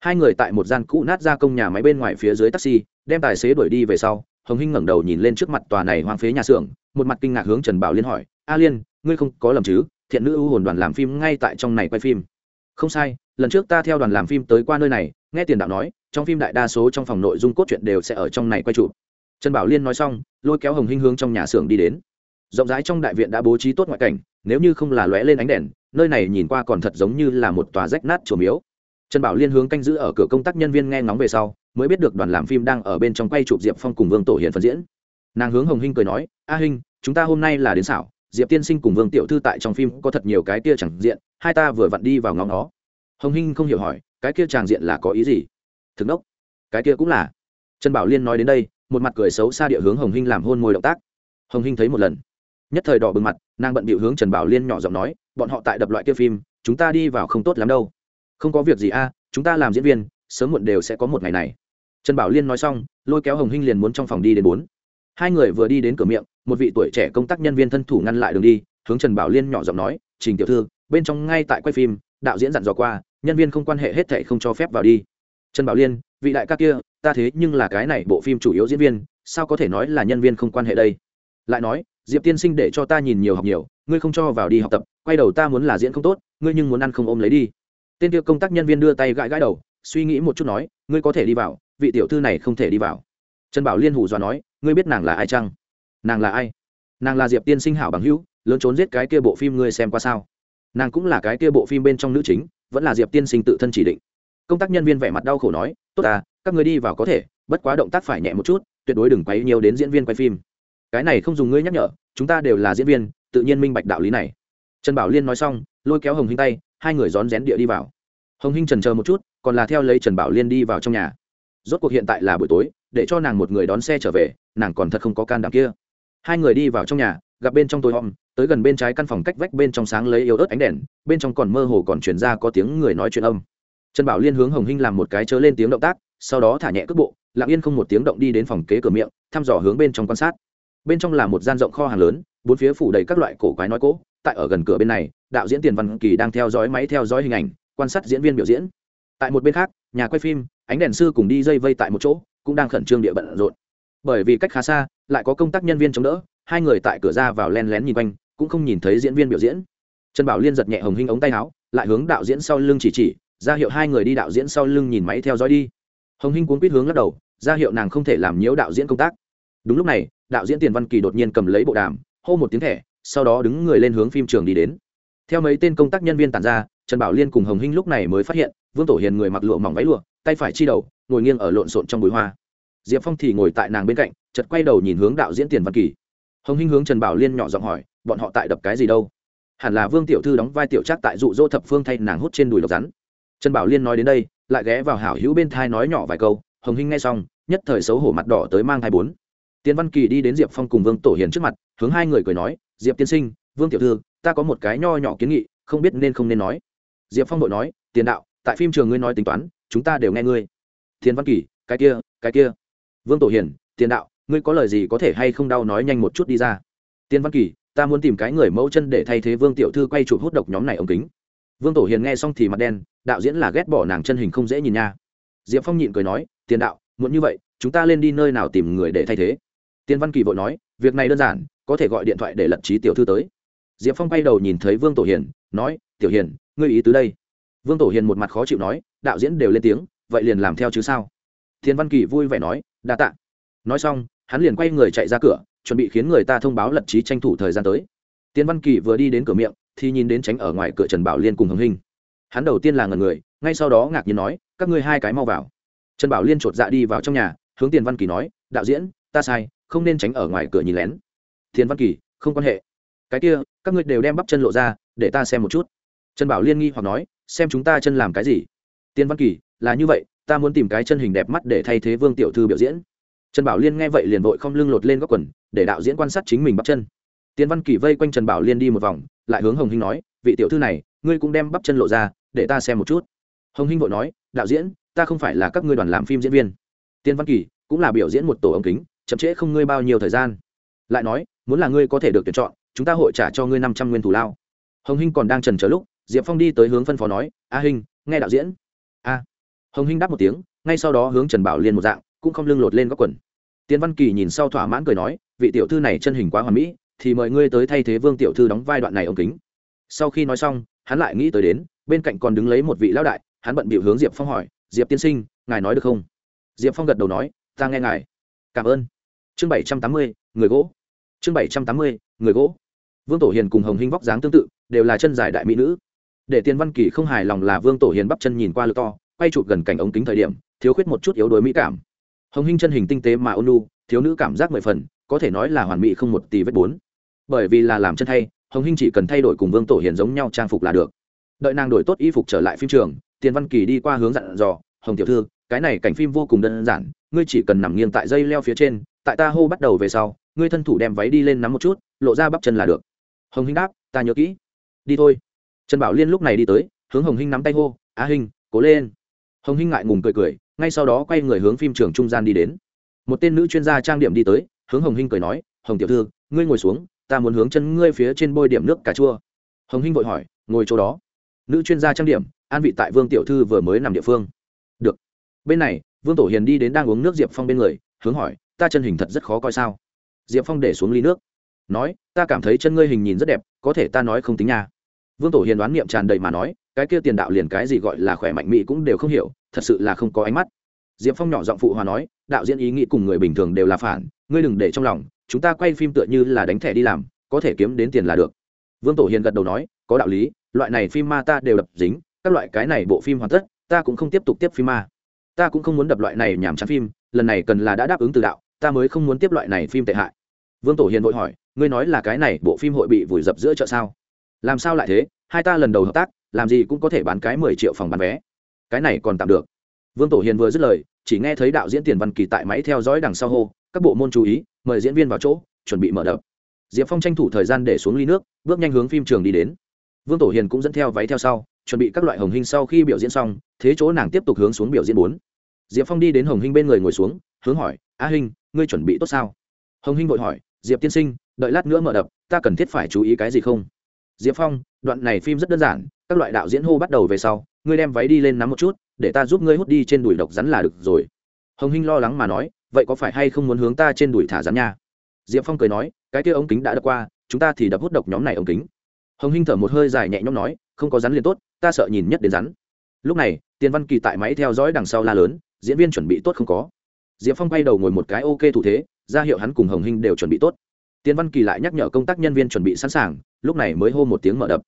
Hai người tại một gian cũ nát ra công nhà máy bên ngoài phía dưới taxi, đem tài xế đuổi đi về sau, hồng hinh ngẩng đầu nhìn lên trước mặt tòa này hoang phế nhà xưởng, một mặt kinh ngạc hướng trần bảo liên hỏi, a liên ngươi không có lầm chứ, thiện nữ ưu hồn đoàn làm phim ngay tại trong này quay phim. Không sai, lần trước ta theo đoàn làm phim tới qua nơi này, nghe tiền đạo nói, trong phim đại đa số trong phòng nội dung cốt truyện đều sẽ ở trong này quay chụp. Trần bảo liên nói xong, lôi kéo hồng hinh hướng trong nhà xưởng đi đến. Rộng rãi trong đại viện đã bố trí tốt ngoại cảnh, nếu như không là lóe lên ánh đèn, nơi này nhìn qua còn thật giống như là một tòa rách nát chùa miếu. Trần bảo liên hướng canh giữ ở cửa công tác nhân viên nghe ngóng về sau, mới biết được đoàn làm phim đang ở bên trong quay chụp diệp phong cùng vương tổ hiền phân diễn. Nàng hướng hồng hinh cười nói, a hinh, chúng ta hôm nay là đến xảo diệp tiên sinh cùng vương tiểu thư tại trong phim có thật nhiều cái kia chẳng diện, hai ta vừa vặn đi vào ngóng nó hồng hinh không hiểu hỏi, cái kia tràng diện là có ý gì? Thực đốc cái kia cũng là. Trần bảo liên nói đến đây, một mặt cười xấu xa địa hướng hồng hinh làm hôn môi động tác. Hồng hinh thấy một lần. Nhất thời đỏ bừng mặt, nàng bận bịu hướng trần bảo liên nhỏ giọng nói, bọn họ tại đập loại kia phim, chúng ta đi vào không tốt lắm đâu. Không có việc gì a, chúng ta làm diễn viên, sớm muộn đều sẽ có một ngày này. Trần bảo liên nói xong, lôi kéo hồng hinh liền muốn trong phòng đi đến bốn. Hai người vừa đi đến cửa miệng một vị tuổi trẻ công tác nhân viên thân thủ ngăn lại đường đi, hướng trần bảo liên nhỏ giọng nói, trình tiểu thư, bên trong ngay tại quay phim, đạo diễn dặn dò qua, nhân viên không quan hệ hết thệ không cho phép vào đi. Trần bảo liên, vị đại ca kia, ta thế nhưng là cái này bộ phim chủ yếu diễn viên, sao có thể nói là nhân viên không quan hệ đây? Lại nói, diệp tiên sinh để cho ta nhìn nhiều học nhiều, ngươi không cho vào đi học tập, quay đầu ta muốn là diễn không tốt, ngươi nhưng muốn ăn không ôm lấy đi. Tên kia công tác nhân viên đưa tay gãi gãi đầu, suy nghĩ một chút nói, ngươi có thể đi vào, vị tiểu thư này không thể đi vào. Trần bảo liên hủ dọa nói, ngươi biết nàng là ai chăng? Nàng là ai? Nàng là diệp tiên sinh hảo bằng hữu, lớn trốn giết cái kia bộ phim ngươi xem qua sao? Nàng cũng là cái kia bộ phim bên trong nữ chính, vẫn là diệp tiên sinh tự thân chỉ định. Công tác nhân viên vẻ mặt đau khổ nói, tốt à các người đi vào có thể, bất quá động tác phải nhẹ một chút, tuyệt đối đừng quấy nhiều đến diễn viên quay phim. Cái này không dùng ngươi nhắc nhở, chúng ta đều là diễn viên, tự nhiên minh bạch đạo lý này. Trần bảo liên nói xong, lôi kéo hồng hinh tay, hai người rón rén địa đi vào. Hồng hinh trần chờ một chút, còn là theo lấy trần bảo liên đi vào trong nhà. Rốt cuộc hiện tại là buổi tối, để cho nàng một người đón xe trở về, nàng còn thật không có can đảm kia hai người đi vào trong nhà, gặp bên trong tối om, tới gần bên trái căn phòng cách vách bên trong sáng lấy yếu ớt ánh đèn, bên trong còn mơ hồ còn chuyển ra có tiếng người nói chuyện âm. Trần bảo liên hướng hồng hinh làm một cái chớ lên tiếng động tác, sau đó thả nhẹ cước bộ, lặng yên không một tiếng động đi đến phòng kế cửa miệng, thăm dò hướng bên trong quan sát. Bên trong là một gian rộng kho hàng lớn, bốn phía phủ đầy các loại cổ quái nói cỗ tại ở gần cửa bên này, đạo diễn tiền văn kỳ đang theo dõi máy theo dõi hình ảnh, quan sát diễn viên biểu diễn. Tại một bên khác, nhà quay phim, ánh đèn sư cùng đi dây vây tại một chỗ, cũng đang khẩn trương địa bận rộn bởi vì cách khá xa, lại có công tác nhân viên chống đỡ, hai người tại cửa ra vào len lén nhìn quanh, cũng không nhìn thấy diễn viên biểu diễn. Trần bảo liên giật nhẹ hồng hinh ống tay áo, lại hướng đạo diễn sau lưng chỉ chỉ, ra hiệu hai người đi đạo diễn sau lưng nhìn máy theo dõi đi. Hồng hinh cuốn quýt hướng lắc đầu, ra hiệu nàng không thể làm nhiễu đạo diễn công tác. Đúng lúc này, đạo diễn tiền văn kỳ đột nhiên cầm lấy bộ đàm, hô một tiếng thẻ, sau đó đứng người lên hướng phim trường đi đến. Theo mấy tên công tác nhân viên tàn ra, trần bảo liên cùng hồng hinh lúc này mới phát hiện, vương tổ hiền người mặc lụa mỏng váy lụa, tay phải chi đầu, ngồi nghiêng ở lộn xộn trong bụi hoa diệp phong thì ngồi tại nàng bên cạnh chật quay đầu nhìn hướng đạo diễn tiền văn kỳ. Hồng hinh hướng trần bảo liên nhỏ giọng hỏi, bọn họ tại đập cái gì đâu? Hẳn là vương tiểu thư đóng vai tiểu trác tại dụ dỗ thập phương thay nàng hút trên đùi độc rắn. Trần bảo liên nói đến đây, lại ghé vào hảo hữu bên thai nói nhỏ vài câu, hồng hinh nghe xong, nhất thời xấu hổ mặt đỏ tới mang hai bốn. Tiến văn kỳ đi đến diệp phong cùng vương tổ hiền trước mặt, hướng hai người cười nói, diệp tiên sinh, vương tiểu thư, ta có một cái nho nhỏ kiến nghị, không biết nên không nên nói. Diệp phong đội nói, tiền đạo, tại phim trường ngươi nói tính toán, chúng ta đều nghe ngươi. Tiền văn kỳ, cái kia cái kia vương tổ hiền, tiền đạo, ngươi có lời gì có thể hay không đau nói nhanh một chút đi ra? Tiên văn kỳ, ta muốn tìm cái người mẫu chân để thay thế vương tiểu thư quay chụp hút độc nhóm này ống kính. Vương tổ hiền nghe xong thì mặt đen, đạo diễn là ghét bỏ nàng chân hình không dễ nhìn nha. Diệp phong nhịn cười nói, tiền đạo muốn như vậy, chúng ta lên đi nơi nào tìm người để thay thế? Tiên văn kỳ vội nói, việc này đơn giản, có thể gọi điện thoại để lật trí tiểu thư tới. Diệp phong bay đầu nhìn thấy vương tổ hiền, nói, tiểu hiền, ngươi ý tứ đây? Vương tổ hiền một mặt khó chịu nói, đạo diễn đều lên tiếng, vậy liền làm theo chứ sao? Thiên văn kỳ vui vẻ nói đa tạ. Nói xong, hắn liền quay người chạy ra cửa, chuẩn bị khiến người ta thông báo lật trí tranh thủ thời gian tới. Tiến văn kỳ vừa đi đến cửa miệng, thì nhìn đến tránh ở ngoài cửa trần bảo liên cùng hồng hình. Hắn đầu tiên là ngần người, ngay sau đó ngạc nhiên nói, các ngươi hai cái mau vào. Trần bảo liên chột dạ đi vào trong nhà, hướng tiền văn kỳ nói, đạo diễn, ta sai, không nên tránh ở ngoài cửa nhìn lén. Thiên văn kỳ, không quan hệ. Cái kia, các ngươi đều đem bắp chân lộ ra, để ta xem một chút. Trần bảo liên nghi hoặc nói, xem chúng ta chân làm cái gì? Tiền văn kỳ, là như vậy ta muốn tìm cái chân hình đẹp mắt để thay thế vương tiểu thư biểu diễn. Trần bảo liên nghe vậy liền vội không lưng lột lên góc quần, để đạo diễn quan sát chính mình bắp chân. Tiên văn kỳ vây quanh trần bảo liên đi một vòng, lại hướng hồng hinh nói, vị tiểu thư này, ngươi cũng đem bắp chân lộ ra, để ta xem một chút. Hồng hinh vội nói, đạo diễn, ta không phải là các ngươi đoàn làm phim diễn viên. Tiên văn kỳ cũng là biểu diễn một tổ ống kính, chậm trễ không ngươi bao nhiêu thời gian. Lại nói, muốn là ngươi có thể được tuyển chọn, chúng ta hội trả cho ngươi năm trăm nguyên thù lao. Hồng hinh còn đang trần chờ lúc, diệp phong đi tới hướng phân phó nói, a hinh, nghe đạo diễn. A hồng hinh đáp một tiếng ngay sau đó hướng trần bảo liên một dạng cũng không lưng lột lên góc quần tiến văn kỳ nhìn sau thỏa mãn cười nói, vị tiểu thư này chân hình quá hoàn mỹ, thì mời ngươi tới thay thế vương tiểu thư đóng vai đoạn này ống kính. Sau khi nói xong, hắn lại nghĩ tới đến, bên cạnh còn đứng lấy một vị lão đại, hắn bận bịu hướng diệp phong hỏi, diệp tiên sinh, ngài nói được không? Diệp phong gật đầu nói, ta nghe ngài. Cảm ơn. Chương bảy trăm tám mươi, người gỗ. Chương bảy trăm tám mươi, người gỗ. Vương tổ hiền cùng hồng hinh vóc dáng tương tự, đều là chân dài đại mỹ nữ. Để tiền văn kỳ không hài lòng là vương tổ hiền bắp chân nhìn qua lực to quay chụp gần cảnh ống kính thời điểm, thiếu khuyết một chút yếu đuối mỹ cảm. Hồng hinh chân hình tinh tế mà ôn nu thiếu nữ cảm giác mười phần, có thể nói là hoàn mỹ không một tì vết bốn. Bởi vì là làm chân thay, hồng hinh chỉ cần thay đổi cùng vương tổ hiền giống nhau trang phục là được. Đợi nàng đổi tốt y phục trở lại phim trường, tiền văn kỳ đi qua hướng dặn dò, hồng tiểu thư, cái này cảnh phim vô cùng đơn giản, ngươi chỉ cần nằm nghiêng tại dây leo phía trên, tại ta hô bắt đầu về sau, ngươi thân thủ đem váy đi lên nắm một chút, lộ ra bắp chân là được. Hồng hinh đáp, ta nhớ kỹ. Đi thôi. Trần bảo liên lúc này đi tới, hướng hồng hinh nắm tay hô á hinh, cố lên hồng hinh ngại ngùng cười cười, ngay sau đó quay người hướng phim trường trung gian đi đến. Một tên nữ chuyên gia trang điểm đi tới, hướng hồng hinh cười nói, hồng tiểu thư, ngươi ngồi xuống, ta muốn hướng chân ngươi phía trên bôi điểm nước cà chua. Hồng hinh vội hỏi, ngồi chỗ đó. Nữ chuyên gia trang điểm, an vị tại vương tiểu thư vừa mới nằm địa phương. Được. Bên này, vương tổ hiền đi đến đang uống nước diệp phong bên người, hướng hỏi, ta chân hình thật rất khó coi sao? Diệp phong để xuống ly nước, nói, ta cảm thấy chân ngươi hình nhìn rất đẹp, có thể ta nói không tính nha. Vương tổ hiền đoán niệm tràn đầy mà nói cái kia tiền đạo liền cái gì gọi là khỏe mạnh mỹ cũng đều không hiểu, thật sự là không có ánh mắt. Diệp phong nhỏ giọng phụ hòa nói, đạo diễn ý nghĩ cùng người bình thường đều là phản, ngươi đừng để trong lòng, chúng ta quay phim tựa như là đánh thẻ đi làm, có thể kiếm đến tiền là được. Vương tổ hiền gật đầu nói, có đạo lý, loại này phim ma ta đều đập dính, các loại cái này bộ phim hoàn tất, ta cũng không tiếp tục tiếp phim ma. Ta cũng không muốn đập loại này nhảm chán phim, lần này cần là đã đáp ứng từ đạo, ta mới không muốn tiếp loại này phim tệ hại. Vương tổ hiền vội hỏi, ngươi nói là cái này bộ phim hội bị vùi dập giữa chợ sao? Làm sao lại thế? Hai ta lần đầu hợp tác làm gì cũng có thể bán cái mười triệu phòng bán vé. Cái này còn tạm được. Vương tổ hiền vừa dứt lời chỉ nghe thấy đạo diễn tiền văn kỳ tại máy theo dõi đằng sau hô các bộ môn chú ý mời diễn viên vào chỗ chuẩn bị mở đập. Diệp phong tranh thủ thời gian để xuống ly nước bước nhanh hướng phim trường đi đến. Vương tổ hiền cũng dẫn theo váy theo sau chuẩn bị các loại hồng hình sau khi biểu diễn xong thế chỗ nàng tiếp tục hướng xuống biểu diễn bốn. Diệp phong đi đến hồng hình bên người ngồi xuống hướng hỏi a hình, ngươi chuẩn bị tốt sao? Hồng hình vội hỏi diệp tiên sinh đợi lát nữa mở đập ta cần thiết phải chú ý cái gì không? Diệp phong, đoạn này phim rất đơn giản, các loại đạo diễn hô bắt đầu về sau, ngươi đem váy đi lên nắm một chút, để ta giúp ngươi hút đi trên đùi độc rắn là được rồi. Hồng hinh lo lắng mà nói, vậy có phải hay không muốn hướng ta trên đùi thả rắn nha? Diệp phong cười nói, cái kia ống kính đã đập qua, chúng ta thì đập hút độc nhóm này ống kính. Hồng hinh thở một hơi dài nhẹ nhõm nói, không có rắn liền tốt, ta sợ nhìn nhất đến rắn. Lúc này, tiền văn kỳ tại máy theo dõi đằng sau la lớn, diễn viên chuẩn bị tốt không có. Diệp phong bay đầu ngồi một cái ok thủ thế, ra hiệu hắn cùng hồng hinh đều chuẩn bị tốt. Tiến văn kỳ lại nhắc nhở công tác nhân viên chuẩn bị sẵn sàng, lúc này mới hô một tiếng mở đập.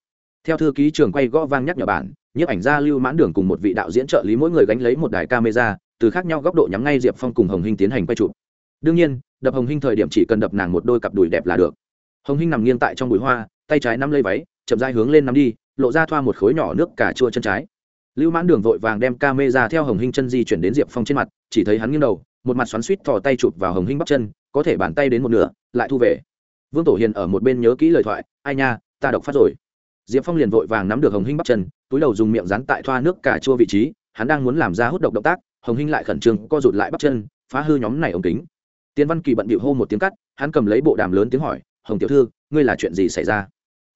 Theo thư ký trường quay gõ vang nhắc nhở bản, nhiếp ảnh gia lưu mãn đường cùng một vị đạo diễn trợ lý mỗi người gánh lấy một đài camera, từ khác nhau góc độ nhắm ngay diệp phong cùng hồng hinh tiến hành quay chụp. Đương nhiên, đập hồng hinh thời điểm chỉ cần đập nàng một đôi cặp đùi đẹp là được. Hồng hinh nằm nghiêng tại trong bụi hoa, tay trái nắm lấy váy, chậm dai hướng lên nắm đi, lộ ra thoa một khối nhỏ nước cà chua chân trái. Lưu mãn đường vội vàng đem ca mê ra theo hồng hinh chân di chuyển đến diệp phong trên mặt, chỉ thấy hắn nghiêng đầu, một mặt xoắn suýt thò tay chụp vào hồng hinh bắp chân có thể bàn tay đến một nửa, lại thu về. Vương tổ hiền ở một bên nhớ kỹ lời thoại, ai nha, ta độc phát rồi. Diệp phong liền vội vàng nắm được hồng hinh bắt chân, túi đầu dùng miệng rắn tại thoa nước cà chua vị trí, hắn đang muốn làm ra hút độc động tác, hồng hinh lại khẩn trương co rụt lại bắt chân, phá hư nhóm này ống kính. Tiến văn kỳ bận bịu hô một tiếng cắt, hắn cầm lấy bộ đàm lớn tiếng hỏi, hồng tiểu thư, ngươi là chuyện gì xảy ra?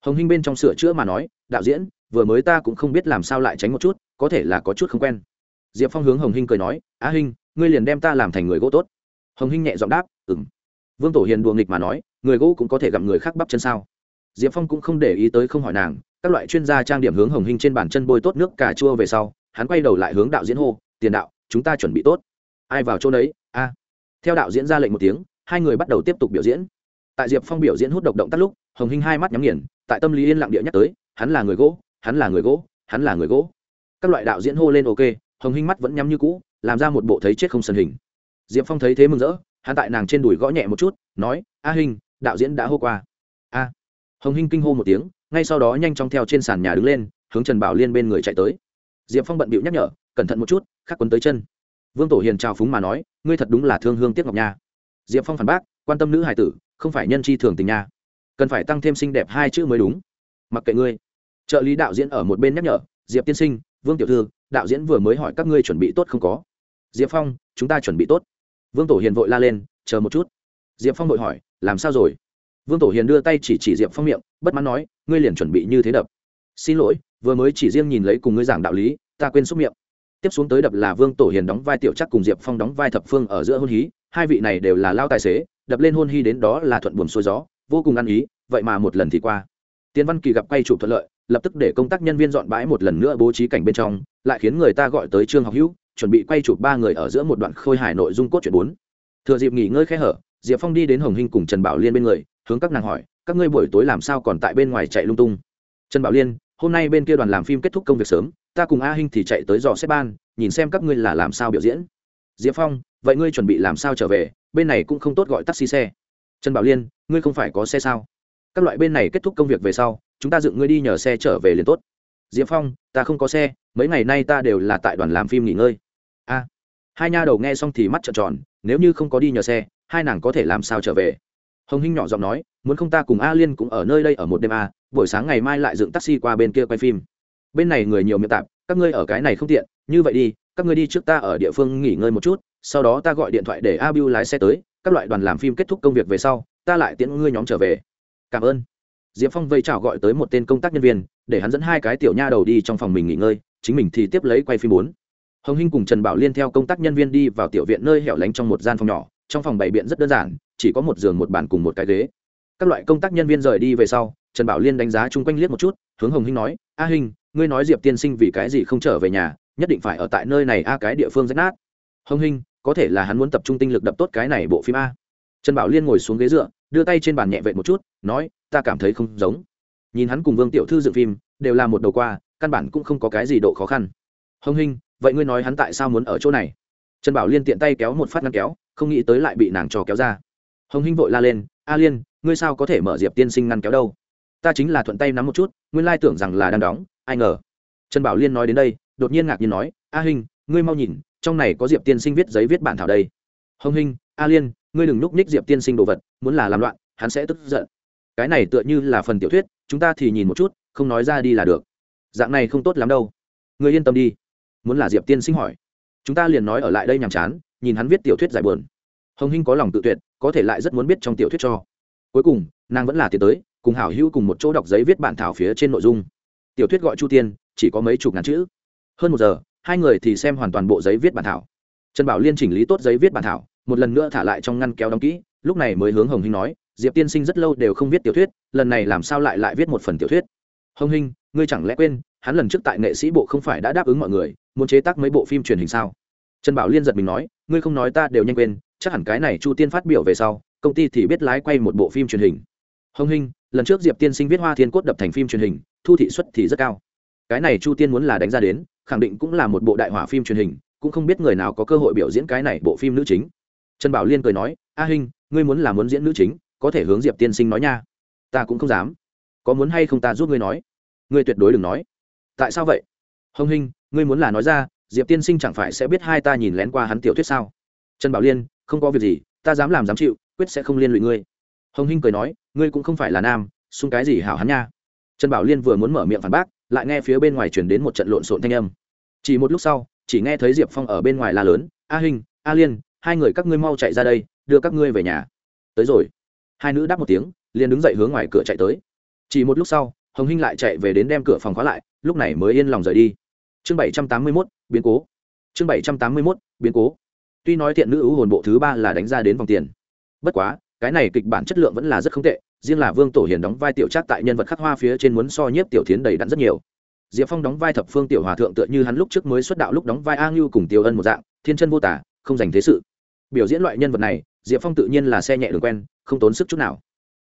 Hồng hinh bên trong sửa chữa mà nói, đạo diễn, vừa mới ta cũng không biết làm sao lại tránh một chút, có thể là có chút không quen. Diệp phong hướng hồng hinh cười nói, á hinh, ngươi liền đem ta làm thành người gỗ tốt. Hồng hinh nhẹ giọng đáp ừng vương tổ hiền đùa nghịch mà nói, người gỗ cũng có thể gặp người khác bắp chân sao? Diệp phong cũng không để ý tới không hỏi nàng, các loại chuyên gia trang điểm hướng hồng hinh trên bàn chân bôi tốt nước cà chua về sau, hắn quay đầu lại hướng đạo diễn hô, tiền đạo, chúng ta chuẩn bị tốt. Ai vào chỗ đấy? A. Theo đạo diễn ra lệnh một tiếng, hai người bắt đầu tiếp tục biểu diễn. Tại diệp phong biểu diễn hút độc động tắt lúc, hồng hinh hai mắt nhắm nghiền, tại tâm lý yên lặng địa nhắc tới, hắn là người gỗ, hắn là người gỗ, hắn là người gỗ. Các loại đạo diễn hô lên ok. Hồng hinh mắt vẫn nhắm như cũ, làm ra một bộ thấy chết không sân hình. Diệp phong thấy thế mừng rỡ hắn tại nàng trên đùi gõ nhẹ một chút, nói, a hình đạo diễn đã hô qua. A. Hồng hinh kinh hô một tiếng, ngay sau đó nhanh chóng theo trên sàn nhà đứng lên, hướng trần bảo liên bên người chạy tới. Diệp phong bận bịu nhắc nhở, cẩn thận một chút, khắc quấn tới chân. Vương tổ hiền trào phúng mà nói, ngươi thật đúng là thương hương tiếc ngọc nha. Diệp phong phản bác, quan tâm nữ hải tử, không phải nhân chi thường tình nha. Cần phải tăng thêm xinh đẹp hai chữ mới đúng. Mặc kệ ngươi. Trợ lý đạo diễn ở một bên nhắc nhở, diệp tiên sinh, vương tiểu thư, đạo diễn vừa mới hỏi các ngươi chuẩn bị tốt không có? Diệp phong, chúng ta chuẩn bị tốt vương tổ hiền vội la lên, chờ một chút. Diệp phong vội hỏi, làm sao rồi? Vương tổ hiền đưa tay chỉ chỉ diệp phong miệng, bất mãn nói, ngươi liền chuẩn bị như thế đập. Xin lỗi, vừa mới chỉ riêng nhìn lấy cùng ngươi giảng đạo lý, ta quên xúc miệng. Tiếp xuống tới đập là vương tổ hiền đóng vai tiểu chắc cùng diệp phong đóng vai thập phương ở giữa hôn hí. Hai vị này đều là lao tài xế, đập lên hôn hy đến đó là thuận buồn xuôi gió, vô cùng ăn ý, vậy mà một lần thì qua. Tiến văn kỳ gặp quay chụp thuận lợi, lập tức để công tác nhân viên dọn bãi một lần nữa bố trí cảnh bên trong, lại khiến người ta gọi tới trương học hữu chuẩn bị quay chụp ba người ở giữa một đoạn khôi hài nội dung cốt truyện bốn. Thừa dịp nghỉ ngơi khẽ hở, diệp phong đi đến hồng hinh cùng trần bảo liên bên người, hướng các nàng hỏi, các ngươi buổi tối làm sao còn tại bên ngoài chạy lung tung? Trần bảo liên, hôm nay bên kia đoàn làm phim kết thúc công việc sớm, ta cùng a hinh thì chạy tới dò xếp ban, nhìn xem các ngươi là làm sao biểu diễn. Diệp phong, vậy ngươi chuẩn bị làm sao trở về? Bên này cũng không tốt gọi taxi xe. Trần bảo liên, ngươi không phải có xe sao? Các loại bên này kết thúc công việc về sau, chúng ta dựng ngươi đi nhờ xe trở về liền tốt. Diệp phong, ta không có xe, mấy ngày nay ta đều là tại đoàn làm phim nghỉ ngơi a. Hai nha đầu nghe xong thì mắt trợn tròn, nếu như không có đi nhờ xe, hai nàng có thể làm sao trở về? Hồng hinh nhỏ giọng nói, muốn không ta cùng a liên cũng ở nơi đây ở một đêm a, buổi sáng ngày mai lại dựng taxi qua bên kia quay phim. Bên này người nhiều miệng tạp, các ngươi ở cái này không tiện, như vậy đi, các ngươi đi trước ta ở địa phương nghỉ ngơi một chút, sau đó ta gọi điện thoại để a lái xe tới, các loại đoàn làm phim kết thúc công việc về sau, ta lại tiễn ngươi nhóm trở về. Cảm ơn. Diệp phong vây chào gọi tới một tên công tác nhân viên, để hắn dẫn hai cái tiểu nha đầu đi trong phòng mình nghỉ ngơi, chính mình thì tiếp lấy quay phim bốn hồng hinh cùng trần bảo liên theo công tác nhân viên đi vào tiểu viện nơi hẻo lánh trong một gian phòng nhỏ, trong phòng bày biện rất đơn giản, chỉ có một giường, một bàn cùng một cái ghế. Các loại công tác nhân viên rời đi về sau, trần bảo liên đánh giá chung quanh liếc một chút, hướng hồng hinh nói, a hinh, ngươi nói diệp tiên sinh vì cái gì không trở về nhà, nhất định phải ở tại nơi này a, cái địa phương rách nát. Hồng hinh, có thể là hắn muốn tập trung tinh lực đập tốt cái này bộ phim a. Trần bảo liên ngồi xuống ghế dựa, đưa tay trên bàn nhẹ vệ một chút, nói, ta cảm thấy không giống. Nhìn hắn cùng vương tiểu thư dựng phim, đều là một đầu qua, căn bản cũng không có cái gì độ khó khăn. Hồng hinh vậy ngươi nói hắn tại sao muốn ở chỗ này? Trần bảo liên tiện tay kéo một phát ngăn kéo, không nghĩ tới lại bị nàng trò kéo ra. Hồng hinh vội la lên, a liên, ngươi sao có thể mở diệp tiên sinh ngăn kéo đâu? Ta chính là thuận tay nắm một chút, nguyên lai tưởng rằng là đang đóng, ai ngờ. Trần bảo liên nói đến đây, đột nhiên ngạc nhiên nói, a hinh, ngươi mau nhìn, trong này có diệp tiên sinh viết giấy viết bản thảo đây. Hồng hinh, a liên, ngươi đừng núp ních diệp tiên sinh đồ vật, muốn là làm loạn, hắn sẽ tức giận. Cái này tựa như là phần tiểu thuyết, chúng ta thì nhìn một chút, không nói ra đi là được. Dạng này không tốt lắm đâu. Ngươi yên tâm đi muốn là diệp tiên sinh hỏi chúng ta liền nói ở lại đây nhàm chán nhìn hắn viết tiểu thuyết giải buồn hồng hinh có lòng tự tuyệt có thể lại rất muốn biết trong tiểu thuyết cho cuối cùng nàng vẫn là tiến tới cùng hảo hữu cùng một chỗ đọc giấy viết bản thảo phía trên nội dung tiểu thuyết gọi chu tiên chỉ có mấy chục ngàn chữ hơn một giờ hai người thì xem hoàn toàn bộ giấy viết bản thảo trần bảo liên chỉnh lý tốt giấy viết bản thảo một lần nữa thả lại trong ngăn kéo đóng kỹ lúc này mới hướng hồng hinh nói diệp tiên sinh rất lâu đều không viết tiểu thuyết lần này làm sao lại lại viết một phần tiểu thuyết hồng hinh ngươi chẳng lẽ quên hắn lần trước tại nghệ sĩ bộ không phải đã đáp ứng mọi người, muốn chế tác mấy bộ phim truyền hình sao? Trần bảo liên giật mình nói, ngươi không nói ta đều nhanh quên, chắc hẳn cái này chu tiên phát biểu về sau, công ty thì biết lái quay một bộ phim truyền hình. Hồng hinh, lần trước diệp tiên sinh viết hoa thiên cốt đập thành phim truyền hình, thu thị suất thì rất cao. Cái này chu tiên muốn là đánh ra đến, khẳng định cũng là một bộ đại hỏa phim truyền hình, cũng không biết người nào có cơ hội biểu diễn cái này bộ phim nữ chính. Trần bảo liên cười nói, a hinh, ngươi muốn là muốn diễn nữ chính, có thể hướng diệp tiên sinh nói nha. Ta cũng không dám. Có muốn hay không ta giúp ngươi nói? Ngươi tuyệt đối đừng nói tại sao vậy? Hồng hinh ngươi muốn là nói ra, diệp tiên sinh chẳng phải sẽ biết hai ta nhìn lén qua hắn tiểu thuyết sao? Trần bảo liên, không có việc gì, ta dám làm dám chịu, quyết sẽ không liên lụy ngươi. Hồng hinh cười nói, ngươi cũng không phải là nam, xung cái gì hảo hắn nha. Trần bảo liên vừa muốn mở miệng phản bác, lại nghe phía bên ngoài chuyển đến một trận lộn xộn thanh âm. Chỉ một lúc sau, chỉ nghe thấy diệp phong ở bên ngoài la lớn, a hinh a liên, hai người các ngươi mau chạy ra đây, đưa các ngươi về nhà. Tới rồi. Hai nữ đáp một tiếng, liền đứng dậy hướng ngoài cửa chạy tới. Chỉ một lúc sau hồng hinh lại chạy về đến đem cửa phòng khóa lại, lúc này mới yên lòng rời đi. Chương bảy trăm tám mươi mốt, biến cố. Chương bảy trăm tám mươi mốt, biến cố. Tuy nói thiện nữ ưu hồn bộ thứ ba là đánh ra đến vòng tiền, bất quá, cái này kịch bản chất lượng vẫn là rất không tệ, riêng là vương tổ hiền đóng vai tiểu trác tại nhân vật khắc hoa phía trên muốn so nhiếp tiểu tiến đầy đặn rất nhiều. Diệp phong đóng vai thập phương tiểu hòa thượng tựa như hắn lúc trước mới xuất đạo lúc đóng vai a ngưu cùng Tiểu ân một dạng, thiên chân vô tả, không dành thế sự. Biểu diễn loại nhân vật này, diệp phong tự nhiên là xe nhẹ đường quen, không tốn sức chút nào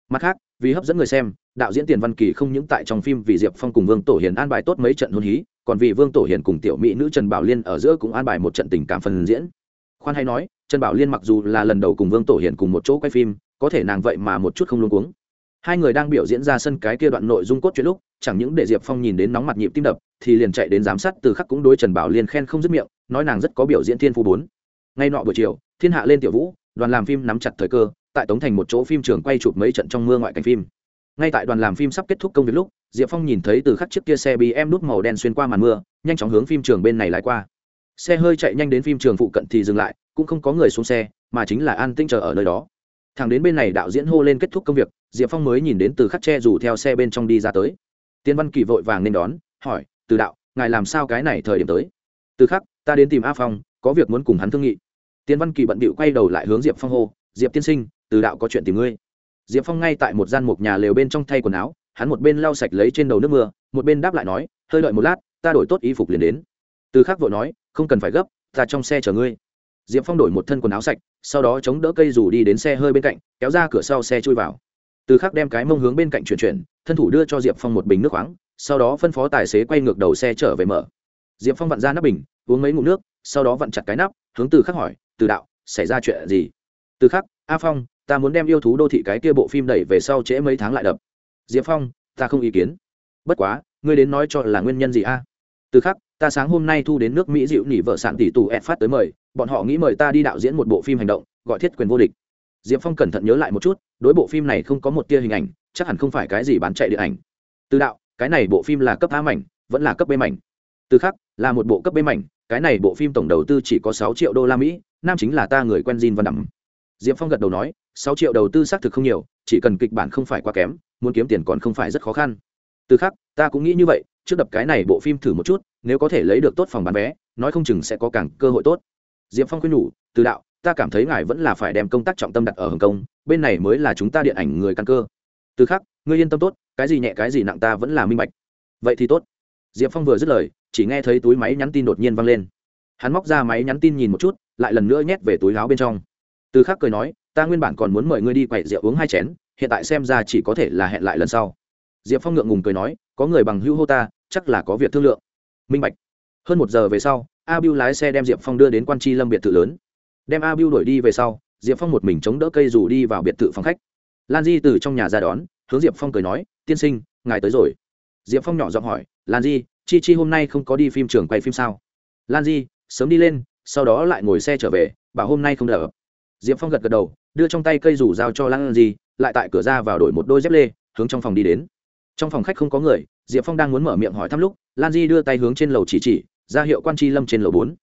mặt khác, vì hấp dẫn người xem, đạo diễn tiền văn kỳ không những tại trong phim vì diệp phong cùng vương tổ hiền an bài tốt mấy trận hôn hí, còn vì vương tổ hiền cùng tiểu mỹ nữ trần bảo liên ở giữa cũng an bài một trận tình cảm phần diễn. Khoan hay nói, trần bảo liên mặc dù là lần đầu cùng vương tổ hiền cùng một chỗ quay phim, có thể nàng vậy mà một chút không luôn cuống. Hai người đang biểu diễn ra sân cái kia đoạn nội dung cốt chuyện lúc, chẳng những để diệp phong nhìn đến nóng mặt nhịp tim đập, thì liền chạy đến giám sát từ khắc cũng đối trần bảo liên khen không dứt miệng, nói nàng rất có biểu diễn thiên phu bốn. Ngay nọ buổi chiều, thiên hạ lên tiểu vũ, đoàn làm phim nắm chặt thời cơ tại tống thành một chỗ phim trường quay chụp mấy trận trong mưa ngoại cảnh phim. Ngay tại đoàn làm phim sắp kết thúc công việc lúc, diệp phong nhìn thấy từ khắc chiếc kia xe bị em nút màu đen xuyên qua màn mưa, nhanh chóng hướng phim trường bên này lái qua. Xe hơi chạy nhanh đến phim trường phụ cận thì dừng lại, cũng không có người xuống xe, mà chính là an tinh chờ ở nơi đó. Thằng đến bên này đạo diễn hô lên kết thúc công việc, diệp phong mới nhìn đến từ khắc tre rủ theo xe bên trong đi ra tới. Tiên văn kỳ vội vàng nên đón, hỏi, từ đạo, ngài làm sao cái này thời điểm tới? Từ khắc, ta đến tìm a phong, có việc muốn cùng hắn thương nghị. Tiên văn kỳ bận bịu quay đầu lại hướng diệp phong hô, diệp tiên sinh từ đạo có chuyện tìm ngươi. Diệp phong ngay tại một gian mục nhà lều bên trong thay quần áo, hắn một bên lau sạch lấy trên đầu nước mưa, một bên đáp lại nói, hơi đợi một lát, ta đổi tốt y phục liền đến. Từ khắc vội nói, không cần phải gấp, ta trong xe chở ngươi. Diệp phong đổi một thân quần áo sạch, sau đó chống đỡ cây dù đi đến xe hơi bên cạnh, kéo ra cửa sau xe chui vào. Từ khắc đem cái mông hướng bên cạnh chuyển chuyển, thân thủ đưa cho diệp phong một bình nước khoáng, sau đó phân phó tài xế quay ngược đầu xe trở về mở. Diệp phong vặn ra nắp bình, uống mấy ngụm nước, sau đó vặn chặt cái nắp, hướng từ khắc hỏi, từ đạo, xảy ra chuyện gì? Từ khắc, a phong ta muốn đem yêu thú đô thị cái kia bộ phim đẩy về sau trễ mấy tháng lại đập. Diệp phong ta không ý kiến. Bất quá ngươi đến nói cho là nguyên nhân gì a? Từ khắc ta sáng hôm nay thu đến nước mỹ dịu nỉ vợ sản tỷ tù ed phát tới mời bọn họ nghĩ mời ta đi đạo diễn một bộ phim hành động gọi thiết quyền vô địch. Diệp phong cẩn thận nhớ lại một chút đối bộ phim này không có một tia hình ảnh chắc hẳn không phải cái gì bán chạy điện ảnh. Từ đạo cái này bộ phim là cấp a mảnh vẫn là cấp b mảnh. Từ khắc là một bộ cấp b mảnh cái này bộ phim tổng đầu tư chỉ có sáu triệu đô la mỹ nam chính là ta người quen Jin Văn Đẩm. Diệp Phong gật đầu nói, sáu triệu đầu tư xác thực không nhiều, chỉ cần kịch bản không phải quá kém, muốn kiếm tiền còn không phải rất khó khăn. Từ khác, ta cũng nghĩ như vậy, trước đập cái này bộ phim thử một chút, nếu có thể lấy được tốt phòng bán vé, nói không chừng sẽ có càng cơ hội tốt. Diệp Phong khuyên nhủ, từ đạo, ta cảm thấy ngài vẫn là phải đem công tác trọng tâm đặt ở Hồng Kông, bên này mới là chúng ta điện ảnh người căn cơ. Từ khác, ngươi yên tâm tốt, cái gì nhẹ cái gì nặng ta vẫn là minh bạch. Vậy thì tốt. Diệp Phong vừa dứt lời, chỉ nghe thấy túi máy nhắn tin đột nhiên vang lên. Hắn móc ra máy nhắn tin nhìn một chút, lại lần nữa nhét về túi áo bên trong từ khắc cười nói ta nguyên bản còn muốn mời ngươi đi quậy rượu uống hai chén, hiện tại xem ra chỉ có thể là hẹn lại lần sau. Diệp phong ngượng ngùng cười nói, có người bằng hữu hô ta, chắc là có việc thương lượng. Minh bạch. Hơn một giờ về sau, a bưu lái xe đem diệp phong đưa đến quan tri lâm biệt thự lớn. Đem a bưu đuổi đi về sau, diệp phong một mình chống đỡ cây rủ đi vào biệt thự phòng khách. Lan di từ trong nhà ra đón, hướng diệp phong cười nói, tiên sinh, ngài tới rồi. Diệp phong nhỏ giọng hỏi, lan di, chi chi hôm nay không có đi phim trường quay phim sao? Lan di, sớm đi lên, sau đó lại ngồi xe trở về, bảo hôm nay không đỡ. Diệp phong gật gật đầu đưa trong tay cây rủ dao cho lan di, lại tại cửa ra vào đổi một đôi dép lê, hướng trong phòng đi đến. Trong phòng khách không có người, diệp phong đang muốn mở miệng hỏi thăm lúc, lan di đưa tay hướng trên lầu chỉ chỉ, ra hiệu quan tri lâm trên lầu bốn.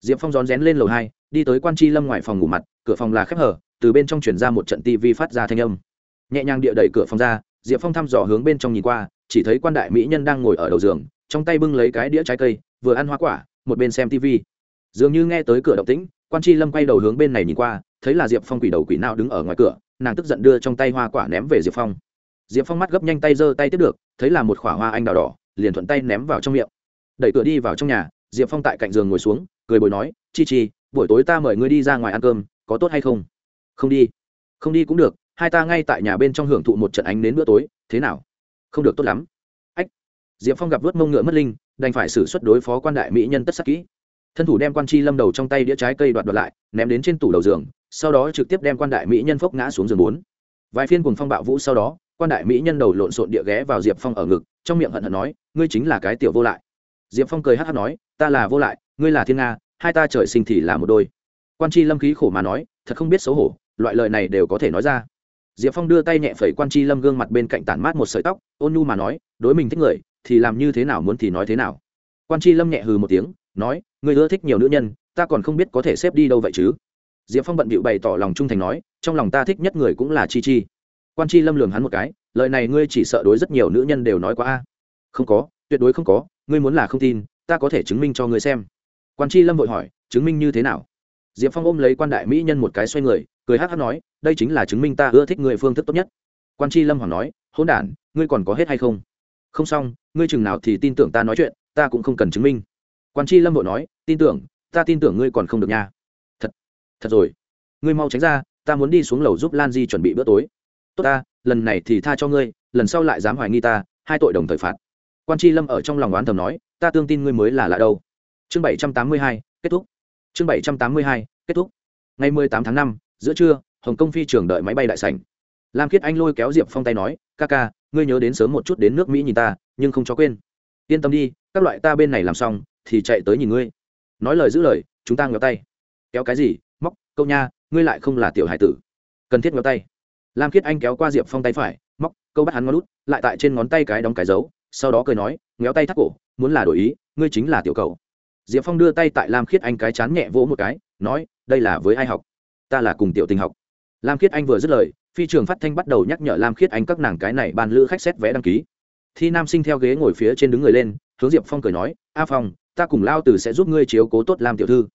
Diệp phong rón rén lên lầu hai, đi tới quan tri lâm ngoài phòng ngủ mặt, cửa phòng là khép hở, từ bên trong chuyển ra một trận tivi phát ra thanh âm. Nhẹ nhàng địa đẩy cửa phòng ra, diệp phong thăm dò hướng bên trong nhìn qua, chỉ thấy quan đại mỹ nhân đang ngồi ở đầu giường, trong tay bưng lấy cái đĩa trái cây, vừa ăn hoa quả, một bên xem tivi dường như nghe tới cửa động tĩnh, quan tri lâm quay đầu hướng bên này nhìn qua thấy là diệp phong quỷ đầu quỷ nào đứng ở ngoài cửa, nàng tức giận đưa trong tay hoa quả ném về diệp phong. Diệp phong mắt gấp nhanh tay giơ tay tiếp được, thấy là một khỏa hoa anh đào đỏ, liền thuận tay ném vào trong miệng. Đẩy cửa đi vào trong nhà, diệp phong tại cạnh giường ngồi xuống, cười bồi nói, chi chi, buổi tối ta mời ngươi đi ra ngoài ăn cơm, có tốt hay không? Không đi. Không đi cũng được, hai ta ngay tại nhà bên trong hưởng thụ một trận ánh đến bữa tối, thế nào? Không được tốt lắm. Ách. Diệp phong gặp vớt mông ngựa mất linh, đành phải xử suất đối phó quan đại mỹ nhân tất sắc kỹ thân thủ đem quan chi lâm đầu trong tay đĩa trái cây đoạt đoạt lại, ném đến trên tủ đầu giường, sau đó trực tiếp đem quan đại mỹ nhân phốc ngã xuống giường bốn. Vài phiên cùng phong bạo vũ sau đó, quan đại mỹ nhân đầu lộn xộn địa ghé vào diệp phong ở ngực, trong miệng hận hận nói, ngươi chính là cái tiểu vô lại. Diệp phong cười hát hát nói, ta là vô lại, ngươi là thiên nga, hai ta trời sinh thì là một đôi. Quan chi lâm khí khổ mà nói, thật không biết xấu hổ, loại lời này đều có thể nói ra. Diệp phong đưa tay nhẹ phẩy quan chi lâm gương mặt bên cạnh tản mát một sợi tóc, ôn nhu mà nói, đối mình thích người, thì làm như thế nào muốn thì nói thế nào. Quan chi lâm nhẹ hừ một tiếng nói người ưa thích nhiều nữ nhân, ta còn không biết có thể xếp đi đâu vậy chứ? Diệp phong bận bịu bày tỏ lòng trung thành nói, trong lòng ta thích nhất người cũng là chi chi. Quan chi lâm lường hắn một cái, lời này ngươi chỉ sợ đối rất nhiều nữ nhân đều nói quá a. Không có, tuyệt đối không có, ngươi muốn là không tin, ta có thể chứng minh cho ngươi xem. Quan chi lâm vội hỏi, chứng minh như thế nào? Diệp phong ôm lấy quan đại mỹ nhân một cái xoay người, cười hát hát nói, đây chính là chứng minh ta ưa thích người phương thức tốt nhất. Quan Chi lâm hoàng nói hôn đản, ngươi còn có hết hay không? Không xong, ngươi chừng nào thì tin tưởng ta nói chuyện, ta cũng không cần chứng minh quan tri lâm vội nói, tin tưởng, ta tin tưởng ngươi còn không được nha. Thật thật rồi. Ngươi mau tránh ra, ta muốn đi xuống lầu giúp lan di chuẩn bị bữa tối. Tốt ta, lần này thì tha cho ngươi, lần sau lại dám hoài nghi ta, hai tội đồng thời phạt. Quan tri lâm ở trong lòng oán thầm nói, ta tương tin ngươi mới là lạ đâu. Chương bảy trăm tám mươi hai, kết thúc. Chương bảy trăm tám mươi hai, kết thúc. Ngày mười tám tháng năm, giữa trưa, hồng kông phi trường đợi máy bay đại sảnh. Lam khiết anh lôi kéo diệp phong tay nói, ca ca, ngươi nhớ đến sớm một chút đến nước mỹ nhìn ta, nhưng không cho quên yên tâm đi, các loại ta bên này làm xong, thì chạy tới nhìn ngươi. Nói lời giữ lời, chúng ta ngéo tay. Kéo cái gì? Móc, câu nha, ngươi lại không là tiểu hải tử. Cần thiết ngéo tay. Lam khiết anh kéo qua diệp phong tay phải, móc, câu bắt hắn ngón lút lại tại trên ngón tay cái đóng cái dấu, sau đó cười nói, ngéo tay thắt cổ, muốn là đổi ý, ngươi chính là tiểu cầu. Diệp phong đưa tay tại lam khiết anh cái chán nhẹ vỗ một cái, nói, đây là với ai học? Ta là cùng tiểu tình học. Lam khiết anh vừa dứt lời, phi trường phát thanh bắt đầu nhắc nhở lam khiết anh các nàng cái này ban lữ khách xét vé đăng ký thi nam sinh theo ghế ngồi phía trên đứng người lên hướng diệp phong cười nói a phong ta cùng lao từ sẽ giúp ngươi chiếu cố tốt làm tiểu thư.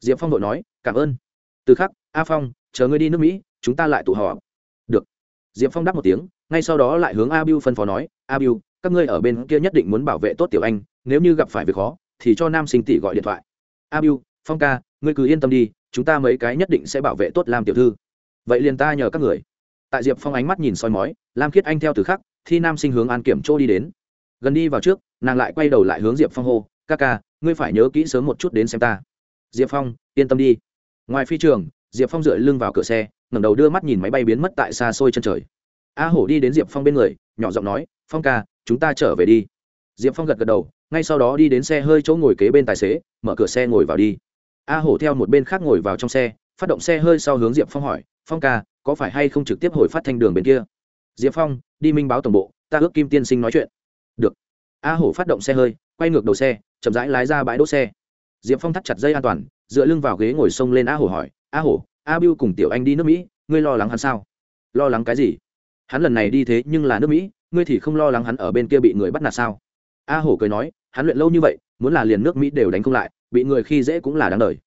Diệp phong đội nói cảm ơn. Từ khắc a phong chờ ngươi đi nước mỹ chúng ta lại tụ họp. Được. Diệp phong đáp một tiếng ngay sau đó lại hướng a Biu phân phó nói a Biu, các ngươi ở bên kia nhất định muốn bảo vệ tốt tiểu anh nếu như gặp phải việc khó thì cho nam sinh tỷ gọi điện thoại. A Biu, phong ca ngươi cứ yên tâm đi chúng ta mấy cái nhất định sẽ bảo vệ tốt lam tiểu thư. Vậy liền ta nhờ các người. Tại diệp phong ánh mắt nhìn soi mói lam khiết anh theo từ khắc thi nam sinh hướng an kiểm chỗ đi đến. Gần đi vào trước, nàng lại quay đầu lại hướng diệp phong hô, ca ca, ngươi phải nhớ kỹ sớm một chút đến xem ta. Diệp phong, yên tâm đi. Ngoài phi trường, diệp phong dựa lưng vào cửa xe, ngẩng đầu đưa mắt nhìn máy bay biến mất tại xa xôi chân trời. A hổ đi đến diệp phong bên người, nhỏ giọng nói, phong ca, chúng ta trở về đi. Diệp phong gật gật đầu, ngay sau đó đi đến xe hơi chỗ ngồi kế bên tài xế, mở cửa xe ngồi vào đi. A hổ theo một bên khác ngồi vào trong xe, phát động xe hơi sau hướng diệp phong hỏi, phong ca, có phải hay không trực tiếp hồi phát thanh đường bên kia? Diệp phong đi minh báo tổng bộ, ta ước kim tiên sinh nói chuyện. Được. A hổ phát động xe hơi, quay ngược đầu xe, chậm rãi lái ra bãi đỗ xe. Diệp phong thắt chặt dây an toàn, dựa lưng vào ghế ngồi xông lên a hổ hỏi, a hổ, a biu cùng tiểu anh đi nước mỹ, ngươi lo lắng hắn sao? Lo lắng cái gì? Hắn lần này đi thế nhưng là nước mỹ, ngươi thì không lo lắng hắn ở bên kia bị người bắt nạt sao? A hổ cười nói, hắn luyện lâu như vậy, muốn là liền nước mỹ đều đánh không lại, bị người khi dễ cũng là đáng đời.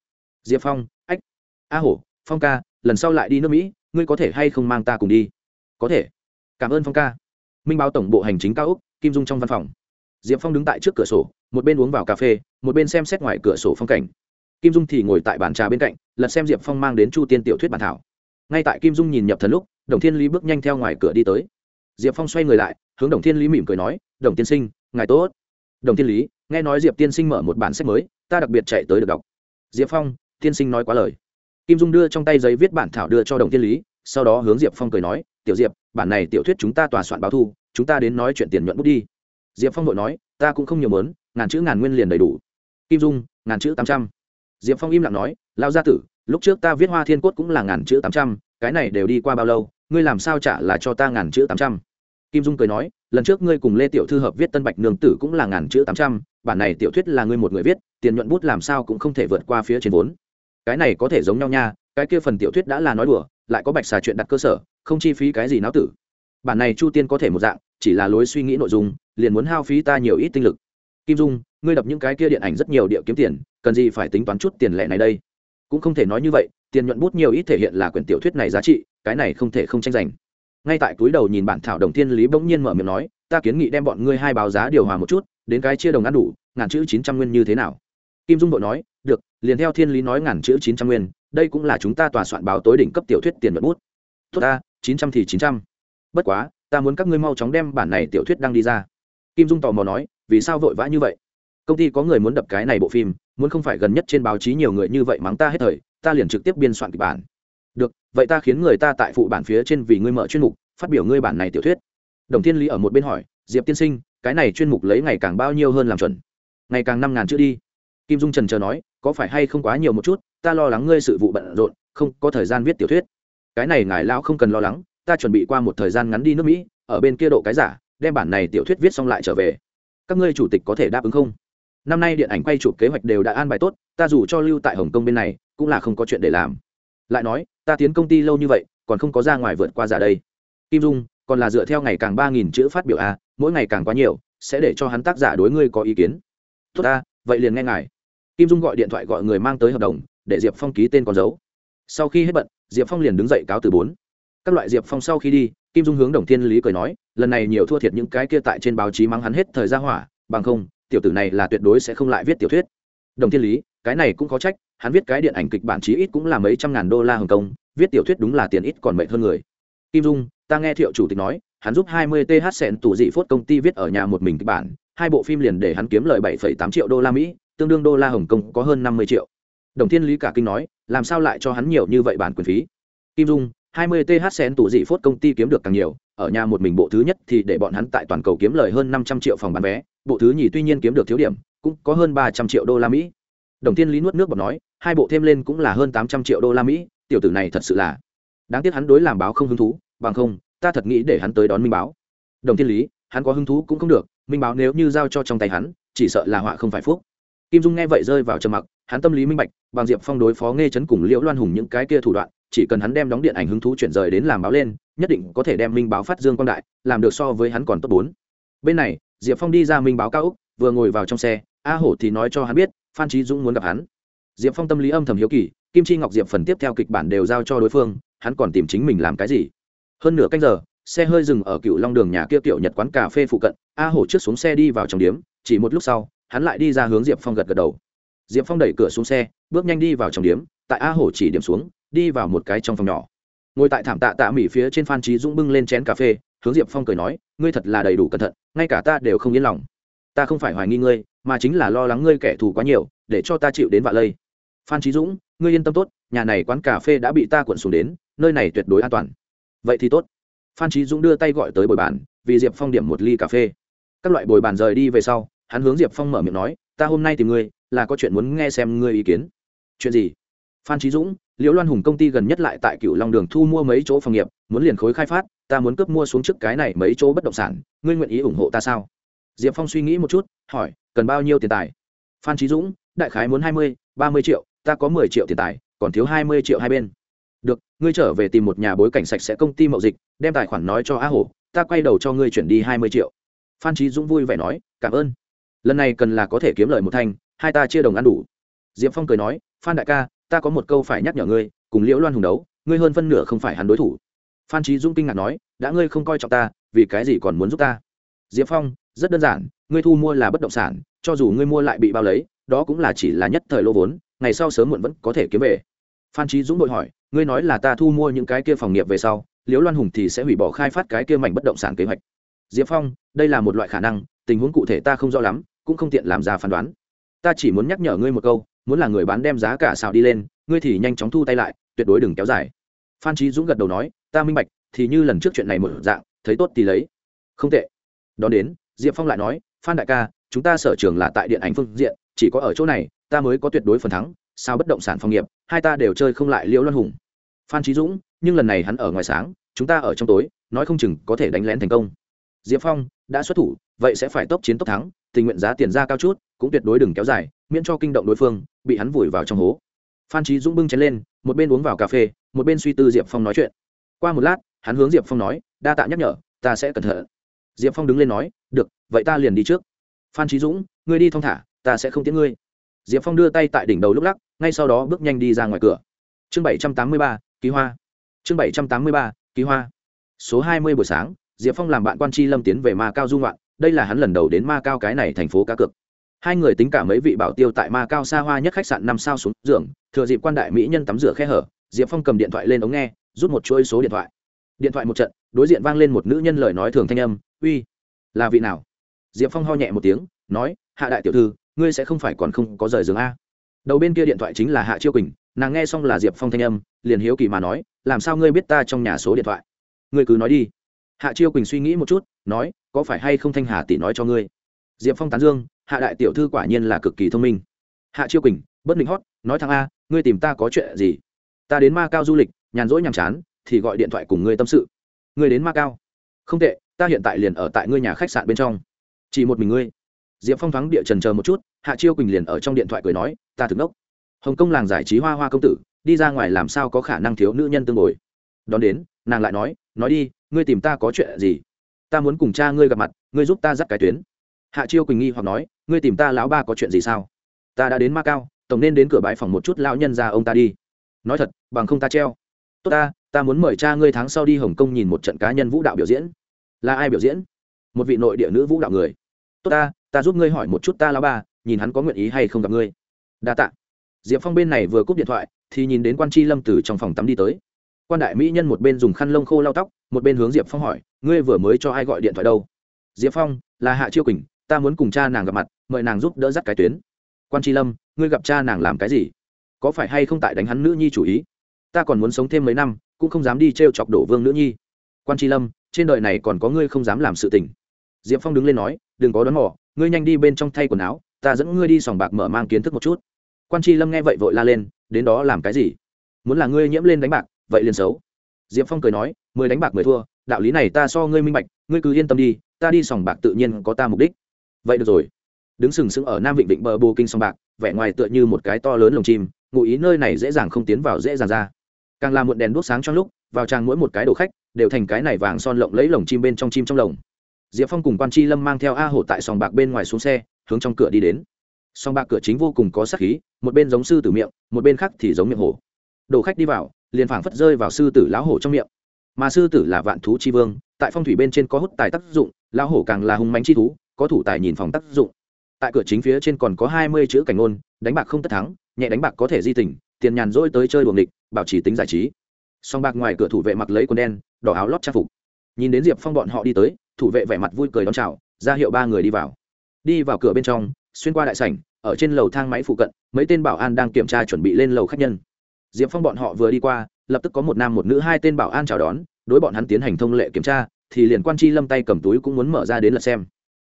Diệp phong, ách, a hổ, phong ca, lần sau lại đi nước mỹ, ngươi có thể hay không mang ta cùng đi? Có thể cảm ơn phong ca. Minh báo tổng bộ hành chính cao úc kim dung trong văn phòng. Diệp phong đứng tại trước cửa sổ, một bên uống vào cà phê, một bên xem xét ngoài cửa sổ phong cảnh. Kim dung thì ngồi tại bàn trà bên cạnh, lật xem diệp phong mang đến chu tiên tiểu thuyết bản thảo. Ngay tại kim dung nhìn nhập thần lúc, đồng thiên lý bước nhanh theo ngoài cửa đi tới. Diệp phong xoay người lại, hướng đồng thiên lý mỉm cười nói, đồng tiên sinh, ngài tốt. Đồng thiên lý, nghe nói diệp tiên sinh mở một bản sách mới, ta đặc biệt chạy tới được đọc. Diệp phong, tiên sinh nói quá lời. Kim dung đưa trong tay giấy viết bản thảo đưa cho đồng thiên lý, sau đó hướng diệp phong cười nói tiểu diệp, bản này tiểu thuyết chúng ta tòa soạn báo thu, chúng ta đến nói chuyện tiền nhuận bút đi. Diệp phong vội nói, ta cũng không nhiều mớn ngàn chữ ngàn nguyên liền đầy đủ. Kim dung, ngàn chữ tám trăm. Diệp phong im lặng nói lao gia tử, lúc trước ta viết hoa thiên cốt cũng là ngàn chữ tám trăm, cái này đều đi qua bao lâu, ngươi làm sao trả là cho ta ngàn chữ tám trăm? Kim dung cười nói, lần trước ngươi cùng lê tiểu thư hợp viết tân bạch nương tử cũng là ngàn chữ tám trăm, bản này tiểu thuyết là ngươi một người viết, tiền nhuận bút làm sao cũng không thể vượt qua phía trên vốn. Cái này có thể giống nhau nha, cái kia phần tiểu thuyết đã là nói đùa, lại có bạch xà chuyện đặt cơ sở không chi phí cái gì náo tử. Bản này chu tiên có thể một dạng, chỉ là lối suy nghĩ nội dung, liền muốn hao phí ta nhiều ít tinh lực. Kim dung, ngươi đập những cái kia điện ảnh rất nhiều địa kiếm tiền, cần gì phải tính toán chút tiền lệ này đây? Cũng không thể nói như vậy, tiền nhuận bút nhiều ít thể hiện là quyển tiểu thuyết này giá trị, cái này không thể không tranh giành. Ngay tại túi đầu nhìn bản thảo đồng thiên lý bỗng nhiên mở miệng nói, ta kiến nghị đem bọn ngươi hai báo giá điều hòa một chút, đến cái chia đồng ăn đủ, ngàn chữ chín trăm nguyên như thế nào? Kim dung bộ nói, được, liền theo thiên lý nói ngàn chữ chín trăm nguyên, đây cũng là chúng ta tòa soạn báo tối đỉnh cấp tiểu thuyết tiền nhuận bút. Tốt ta chín trăm thì chín trăm. Bất quá, ta muốn các ngươi mau chóng đem bản này tiểu thuyết đăng đi ra. Kim dung tò mò nói, vì sao vội vã như vậy? Công ty có người muốn đập cái này bộ phim, muốn không phải gần nhất trên báo chí nhiều người như vậy mắng ta hết thời, ta liền trực tiếp biên soạn kịch bản. Được, vậy ta khiến người ta tại phụ bản phía trên vì ngươi mở chuyên mục, phát biểu ngươi bản này tiểu thuyết. Đồng thiên lý ở một bên hỏi, diệp tiên sinh, cái này chuyên mục lấy ngày càng bao nhiêu hơn làm chuẩn? Ngày càng năm ngàn chữ đi. Kim dung trần chờ nói, có phải hay không quá nhiều một chút, ta lo lắng ngươi sự vụ bận rộn, không có thời gian viết tiểu thuyết cái này ngài lão không cần lo lắng, ta chuẩn bị qua một thời gian ngắn đi nước mỹ, ở bên kia độ cái giả, đem bản này tiểu thuyết viết xong lại trở về. Các ngươi chủ tịch có thể đáp ứng không? Năm nay điện ảnh quay chụp kế hoạch đều đã an bài tốt, ta dù cho lưu tại hồng kông bên này, cũng là không có chuyện để làm. Lại nói, ta tiến công ty lâu như vậy, còn không có ra ngoài vượt qua giả đây. Kim dung, còn là dựa theo ngày càng ba nghìn chữ phát biểu a, mỗi ngày càng quá nhiều, sẽ để cho hắn tác giả đối ngươi có ý kiến. Tốt ta vậy liền nghe ngài. Kim dung gọi điện thoại gọi người mang tới hợp đồng, để diệp phong ký tên con dấu. Sau khi hết bận diệp phong liền đứng dậy cáo từ bốn. Các loại diệp phong sau khi đi kim dung hướng đồng thiên lý cười nói lần này nhiều thua thiệt những cái kia tại trên báo chí mắng hắn hết thời gian hỏa bằng không tiểu tử này là tuyệt đối sẽ không lại viết tiểu thuyết. Đồng thiên lý cái này cũng có trách hắn viết cái điện ảnh kịch bản chí ít cũng là mấy trăm ngàn đô la hồng kông viết tiểu thuyết đúng là tiền ít còn mệt hơn người. Kim dung ta nghe thiệu chủ tịch nói hắn giúp 20 th sẹn tủ dị phốt công ty viết ở nhà một mình kịch bản hai bộ phim liền để hắn kiếm lời 7,8 triệu đô la mỹ tương đương đô la hồng kông có hơn 50 triệu. Đồng thiên lý cả kinh nói làm sao lại cho hắn nhiều như vậy bản quyền phí? Kim dung 20 th sen tủ dị phốt công ty kiếm được càng nhiều, ở nhà một mình bộ thứ nhất thì để bọn hắn tại toàn cầu kiếm lời hơn 500 triệu phòng bán vé, bộ thứ nhì tuy nhiên kiếm được thiếu điểm, cũng có hơn 300 triệu đô la mỹ. Đồng thiên lý nuốt nước bọt nói, hai bộ thêm lên cũng là hơn 800 triệu đô la mỹ, tiểu tử này thật sự là đáng tiếc hắn đối làm báo không hứng thú, bằng không, ta thật nghĩ để hắn tới đón minh báo. Đồng thiên lý, hắn có hứng thú cũng không được, minh báo nếu như giao cho trong tay hắn, chỉ sợ là họa không phải phúc. Kim dung nghe vậy rơi vào trầm mặc hắn tâm lý minh bạch, bằng diệp phong đối phó nghe chấn cùng liễu loan hùng những cái kia thủ đoạn, chỉ cần hắn đem đóng điện ảnh hứng thú chuyển rời đến làm báo lên, nhất định có thể đem minh báo phát dương quang đại, làm được so với hắn còn tốt bốn. Bên này, diệp phong đi ra minh báo cao úc vừa ngồi vào trong xe, a hổ thì nói cho hắn biết, phan trí dũng muốn gặp hắn. Diệp phong tâm lý âm thầm hiếu kỳ, kim chi ngọc diệp phần tiếp theo kịch bản đều giao cho đối phương, hắn còn tìm chính mình làm cái gì? Hơn nửa canh giờ, xe hơi dừng ở cựu long đường nhà kia kiểu nhật quán cà phê phụ cận, a hổ trước xuống xe đi vào trong điếm, chỉ một lúc sau, hắn lại đi ra hướng diệp phong gật gật đầu diệp phong đẩy cửa xuống xe, bước nhanh đi vào trong điếm, tại a hổ chỉ điểm xuống, đi vào một cái trong phòng nhỏ. Ngồi tại thảm tạ tạ mỹ phía trên phan trí dũng bưng lên chén cà phê, hướng diệp phong cười nói, ngươi thật là đầy đủ cẩn thận, ngay cả ta đều không yên lòng. Ta không phải hoài nghi ngươi, mà chính là lo lắng ngươi kẻ thù quá nhiều, để cho ta chịu đến vạ lây. Phan trí dũng, ngươi yên tâm tốt, nhà này quán cà phê đã bị ta cuộn xuống đến, nơi này tuyệt đối an toàn. Vậy thì tốt. Phan trí dũng đưa tay gọi tới bồi bàn, vì diệp phong điểm một ly cà phê. Các loại bồi bàn rời đi về sau, hắn hướng diệp phong mở miệng nói ta hôm nay tìm ngươi, là có chuyện muốn nghe xem ngươi ý kiến. Chuyện gì? Phan trí dũng, liễu loan hùng công ty gần nhất lại tại cựu long đường thu mua mấy chỗ phòng nghiệp, muốn liền khối khai phát, ta muốn cướp mua xuống trước cái này mấy chỗ bất động sản, ngươi nguyện ý ủng hộ ta sao? Diệp phong suy nghĩ một chút, hỏi, cần bao nhiêu tiền tài? Phan trí dũng, đại khái muốn hai mươi, ba mươi triệu, ta có mười triệu tiền tài, còn thiếu hai mươi triệu hai bên. Được, ngươi trở về tìm một nhà bối cảnh sạch sẽ công ty mậu dịch, đem tài khoản nói cho a hổ, ta quay đầu cho ngươi chuyển đi hai mươi triệu. Phan trí dũng vui vẻ nói, cảm ơn lần này cần là có thể kiếm lời một thanh, hai ta chia đồng ăn đủ. Diệp phong cười nói, phan đại ca, ta có một câu phải nhắc nhở ngươi, cùng liễu loan hùng đấu, ngươi hơn phân nửa không phải hắn đối thủ. Phan trí dũng kinh ngạc nói, đã ngươi không coi trọng ta, vì cái gì còn muốn giúp ta? Diệp phong, rất đơn giản, ngươi thu mua là bất động sản, cho dù ngươi mua lại bị bao lấy, đó cũng là chỉ là nhất thời lô vốn, ngày sau sớm muộn vẫn có thể kiếm về. Phan trí dũng đội hỏi, ngươi nói là ta thu mua những cái kia phòng nghiệp về sau, liễu loan hùng thì sẽ hủy bỏ khai phát cái kia mảnh bất động sản kế hoạch. Diệp phong, đây là một loại khả năng, tình huống cụ thể ta không rõ lắm cũng không tiện làm ra phán đoán. Ta chỉ muốn nhắc nhở ngươi một câu, muốn là người bán đem giá cả xào đi lên, ngươi thì nhanh chóng thu tay lại, tuyệt đối đừng kéo dài. Phan trí dũng gật đầu nói, ta minh bạch, thì như lần trước chuyện này một dạng, thấy tốt thì lấy. Không tệ. Đón đến, diệp phong lại nói, phan đại ca, chúng ta sở trường là tại điện ảnh phương diện, chỉ có ở chỗ này, ta mới có tuyệt đối phần thắng, sao bất động sản phong nghiệp, hai ta đều chơi không lại liễu loan hùng. Phan trí dũng, nhưng lần này hắn ở ngoài sáng, chúng ta ở trong tối, nói không chừng có thể đánh lén thành công. Diệp phong, đã xuất thủ, vậy sẽ phải tốc chiến tốc thắng tình nguyện giá tiền ra cao chút, cũng tuyệt đối đừng kéo dài, miễn cho kinh động đối phương, bị hắn vùi vào trong hố. Phan trí dũng bưng chén lên, một bên uống vào cà phê, một bên suy tư diệp phong nói chuyện. Qua một lát, hắn hướng diệp phong nói, đa tạ nhắc nhở, ta sẽ cẩn thận. Diệp phong đứng lên nói, được, vậy ta liền đi trước. Phan trí dũng, ngươi đi thong thả, ta sẽ không tiễn ngươi. Diệp phong đưa tay tại đỉnh đầu lúc lắc, ngay sau đó bước nhanh đi ra ngoài cửa. Chương bảy trăm tám mươi ba ký hoa. Chương bảy trăm tám mươi ba ký hoa. Số hai mươi buổi sáng, diệp phong làm bạn quan tri lâm tiến về ma cao dung loạn đây là hắn lần đầu đến ma cao cái này thành phố cá cược. Hai người tính cả mấy vị bảo tiêu tại ma cao xa hoa nhất khách sạn năm sao xuống giường, thừa dịp quan đại mỹ nhân tắm rửa khe hở, diệp phong cầm điện thoại lên ống nghe, rút một chuỗi số điện thoại. Điện thoại một trận, đối diện vang lên một nữ nhân lời nói thường thanh âm, uy, là vị nào? Diệp phong ho nhẹ một tiếng, nói, hạ đại tiểu thư, ngươi sẽ không phải còn không có rời giường a? Đầu bên kia điện thoại chính là hạ chiêu quỳnh, nàng nghe xong là diệp phong thanh âm, liền hiếu kỳ mà nói, làm sao ngươi biết ta trong nhà số điện thoại? Ngươi cứ nói đi hạ chiêu quỳnh suy nghĩ một chút, nói, có phải hay không thanh hà tỷ nói cho ngươi? Diệp phong tán dương, hạ đại tiểu thư quả nhiên là cực kỳ thông minh. Hạ chiêu quỳnh, bất định hót, nói thằng a, ngươi tìm ta có chuyện gì? Ta đến ma cao du lịch, nhàn rỗi nhàm chán, thì gọi điện thoại cùng ngươi tâm sự. Ngươi đến ma cao? Không tệ, ta hiện tại liền ở tại ngươi nhà khách sạn bên trong. Chỉ một mình ngươi? Diệp phong thoáng địa trần chờ một chút, hạ chiêu quỳnh liền ở trong điện thoại cười nói, ta thực đốc hồng kông làng giải trí hoa hoa công tử, đi ra ngoài làm sao có khả năng thiếu nữ nhân tương bồi? Đón đến, nàng lại nói nói đi ngươi tìm ta có chuyện gì? Ta muốn cùng cha ngươi gặp mặt, ngươi giúp ta dắt cái tuyến. Hạ chiêu quỳnh nghi hoặc nói, ngươi tìm ta lão ba có chuyện gì sao? Ta đã đến ma cao, tổng nên đến cửa bãi phòng một chút lão nhân ra ông ta đi. Nói thật, bằng không ta treo. Tốt ta ta muốn mời cha ngươi tháng sau đi hồng kông nhìn một trận cá nhân vũ đạo biểu diễn. Là ai biểu diễn? Một vị nội địa nữ vũ đạo người. Tốt ta ta giúp ngươi hỏi một chút ta lão ba, nhìn hắn có nguyện ý hay không gặp ngươi. Đa tạ. Diệp phong bên này vừa cúp điện thoại, thì nhìn đến quan tri lâm từ trong phòng tắm đi tới quan đại mỹ nhân một bên dùng khăn lông khô lau tóc, một bên hướng diệp phong hỏi, ngươi vừa mới cho ai gọi điện thoại đâu? Diệp phong, là hạ chiêu quỳnh, ta muốn cùng cha nàng gặp mặt, mời nàng giúp đỡ dắt cái tuyến. Quan tri lâm, ngươi gặp cha nàng làm cái gì? Có phải hay không tại đánh hắn nữ nhi chủ ý? Ta còn muốn sống thêm mấy năm, cũng không dám đi t r e o chọc đổ vương nữ nhi. Quan tri lâm, trên đời này còn có ngươi không dám làm sự tình. Diệp phong đứng lên nói, đừng có đón mỏ ngươi nhanh đi bên trong thay quần áo, ta dẫn ngươi đi sòng bạc mở mang kiến thức một chút. Quan tri lâm nghe vậy vội la lên, đến đó làm cái gì? Muốn là ngươi nhiễm lên đánh bạc vậy liền xấu. Diệp phong cười nói, mười đánh bạc mười thua, đạo lý này ta so ngươi minh bạch, ngươi cứ yên tâm đi, ta đi sòng bạc tự nhiên có ta mục đích. Vậy được rồi. Đứng sừng sững ở nam vịnh vịnh bờ bô kinh sòng bạc, vẻ ngoài tựa như một cái to lớn lồng chim, ngụ ý nơi này dễ dàng không tiến vào dễ dàng ra. Càng làm muộn đèn đuốc sáng trong lúc, vào trang mỗi một cái đồ khách, đều thành cái này vàng son lộng lấy lồng chim bên trong chim trong lồng. Diệp phong cùng quan tri lâm mang theo a hổ tại sòng bạc bên ngoài xuống xe, hướng trong cửa đi đến. Sòng bạc cửa chính vô cùng có sắc khí, một bên giống sư tử miệng, một bên khác thì giống miệng hổ. Đồ khách đi vào liền phảng phất rơi vào sư tử lão hổ trong miệng. Mà sư tử là vạn thú chi vương, tại phong thủy bên trên có hút tài tác dụng, lão hổ càng là hung mánh chi thú, có thủ tài nhìn phòng tác dụng. Tại cửa chính phía trên còn có hai mươi chữ cảnh ngôn, đánh bạc không tất thắng, nhẹ đánh bạc có thể di tình, tiền nhàn rỗi tới chơi đuồng địch bảo trì tính giải trí. Song bạc ngoài cửa thủ vệ mặc lấy quần đen, đỏ áo lót trang phục. Nhìn đến diệp phong bọn họ đi tới, thủ vệ vẻ mặt vui cười đón chào, ra hiệu ba người đi vào. Đi vào cửa bên trong, xuyên qua đại sảnh, ở trên lầu thang máy phụ cận, mấy tên bảo an đang kiểm tra chuẩn bị lên lầu khách nhân diệp phong bọn họ vừa đi qua, lập tức có một nam một nữ hai tên bảo an chào đón, đối bọn hắn tiến hành thông lệ kiểm tra, thì liền quan chi lâm tay cầm túi cũng muốn mở ra đến lật xem.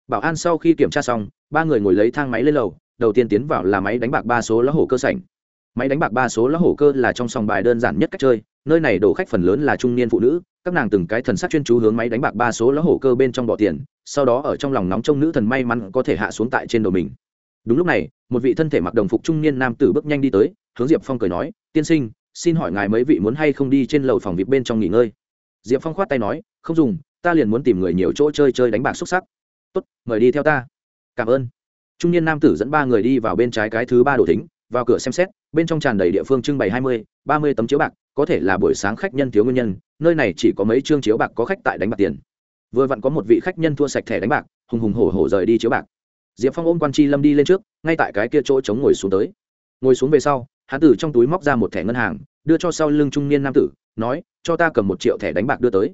Bảo an sau khi kiểm tra xong, ba người ngồi lấy thang máy lên lầu, đầu tiên tiến vào là máy đánh bạc ba số lá hổ cơ sảnh. Máy đánh bạc ba số lá hổ cơ là trong sòng bài đơn giản nhất cách chơi, nơi này đổ khách phần lớn là trung niên phụ nữ, các nàng từng cái thần sắc chuyên chú hướng máy đánh bạc ba số lá hổ cơ bên trong bỏ tiền, sau đó ở trong lòng nóng trông nữ thần may mắn có thể hạ xuống tại trên đầu mình đúng lúc này, một vị thân thể mặc đồng phục trung niên nam tử bước nhanh đi tới, hướng diệp phong cười nói, tiên sinh, xin hỏi ngài mấy vị muốn hay không đi trên lầu phòng vip bên trong nghỉ ngơi? Diệp phong khoát tay nói, không dùng, ta liền muốn tìm người nhiều chỗ chơi chơi đánh bạc xúc sắc. Tốt, mời đi theo ta. Cảm ơn. Trung niên nam tử dẫn ba người đi vào bên trái cái thứ ba đồ thính, vào cửa xem xét, bên trong tràn đầy địa phương trưng bày hai mươi, ba mươi tấm chiếu bạc, có thể là buổi sáng khách nhân thiếu nguyên nhân, nơi này chỉ có mấy chương chiếu bạc có khách tại đánh bạc tiền. Vừa vặn có một vị khách nhân thua sạch thẻ đánh bạc, hùng hùng hổ hổ rời đi chiếu bạc diệp phong ôm quan tri lâm đi lên trước, ngay tại cái kia chỗ chống ngồi xuống tới. Ngồi xuống về sau, hắn tử trong túi móc ra một thẻ ngân hàng, đưa cho sau lưng trung niên nam tử, nói, cho ta cầm một triệu thẻ đánh bạc đưa tới.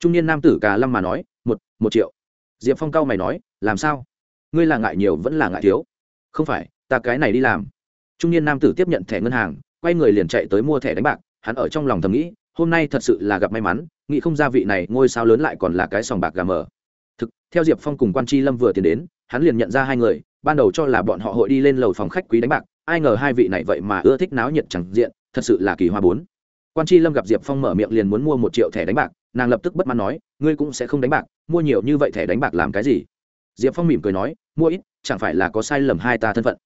Trung niên nam tử cà lâm mà nói, một một triệu. Diệp phong cao mày nói, làm sao? Ngươi là ngại nhiều vẫn là ngại thiếu? Không phải, ta cái này đi làm. Trung niên nam tử tiếp nhận thẻ ngân hàng, quay người liền chạy tới mua thẻ đánh bạc. Hắn ở trong lòng thầm nghĩ, hôm nay thật sự là gặp may mắn, nghĩ không ra vị này ngôi sao lớn lại còn là cái sòng bạc gà mờ theo diệp phong cùng quan tri lâm vừa tiến đến, hắn liền nhận ra hai người, ban đầu cho là bọn họ hội đi lên lầu phòng khách quý đánh bạc, ai ngờ hai vị này vậy mà ưa thích náo nhiệt chẳng diện, thật sự là kỳ hoa bốn. Quan tri lâm gặp diệp phong mở miệng liền muốn mua một triệu thẻ đánh bạc, nàng lập tức bất mãn nói, ngươi cũng sẽ không đánh bạc, mua nhiều như vậy thẻ đánh bạc làm cái gì? Diệp phong mỉm cười nói, mua ít, chẳng phải là có sai lầm hai ta thân phận.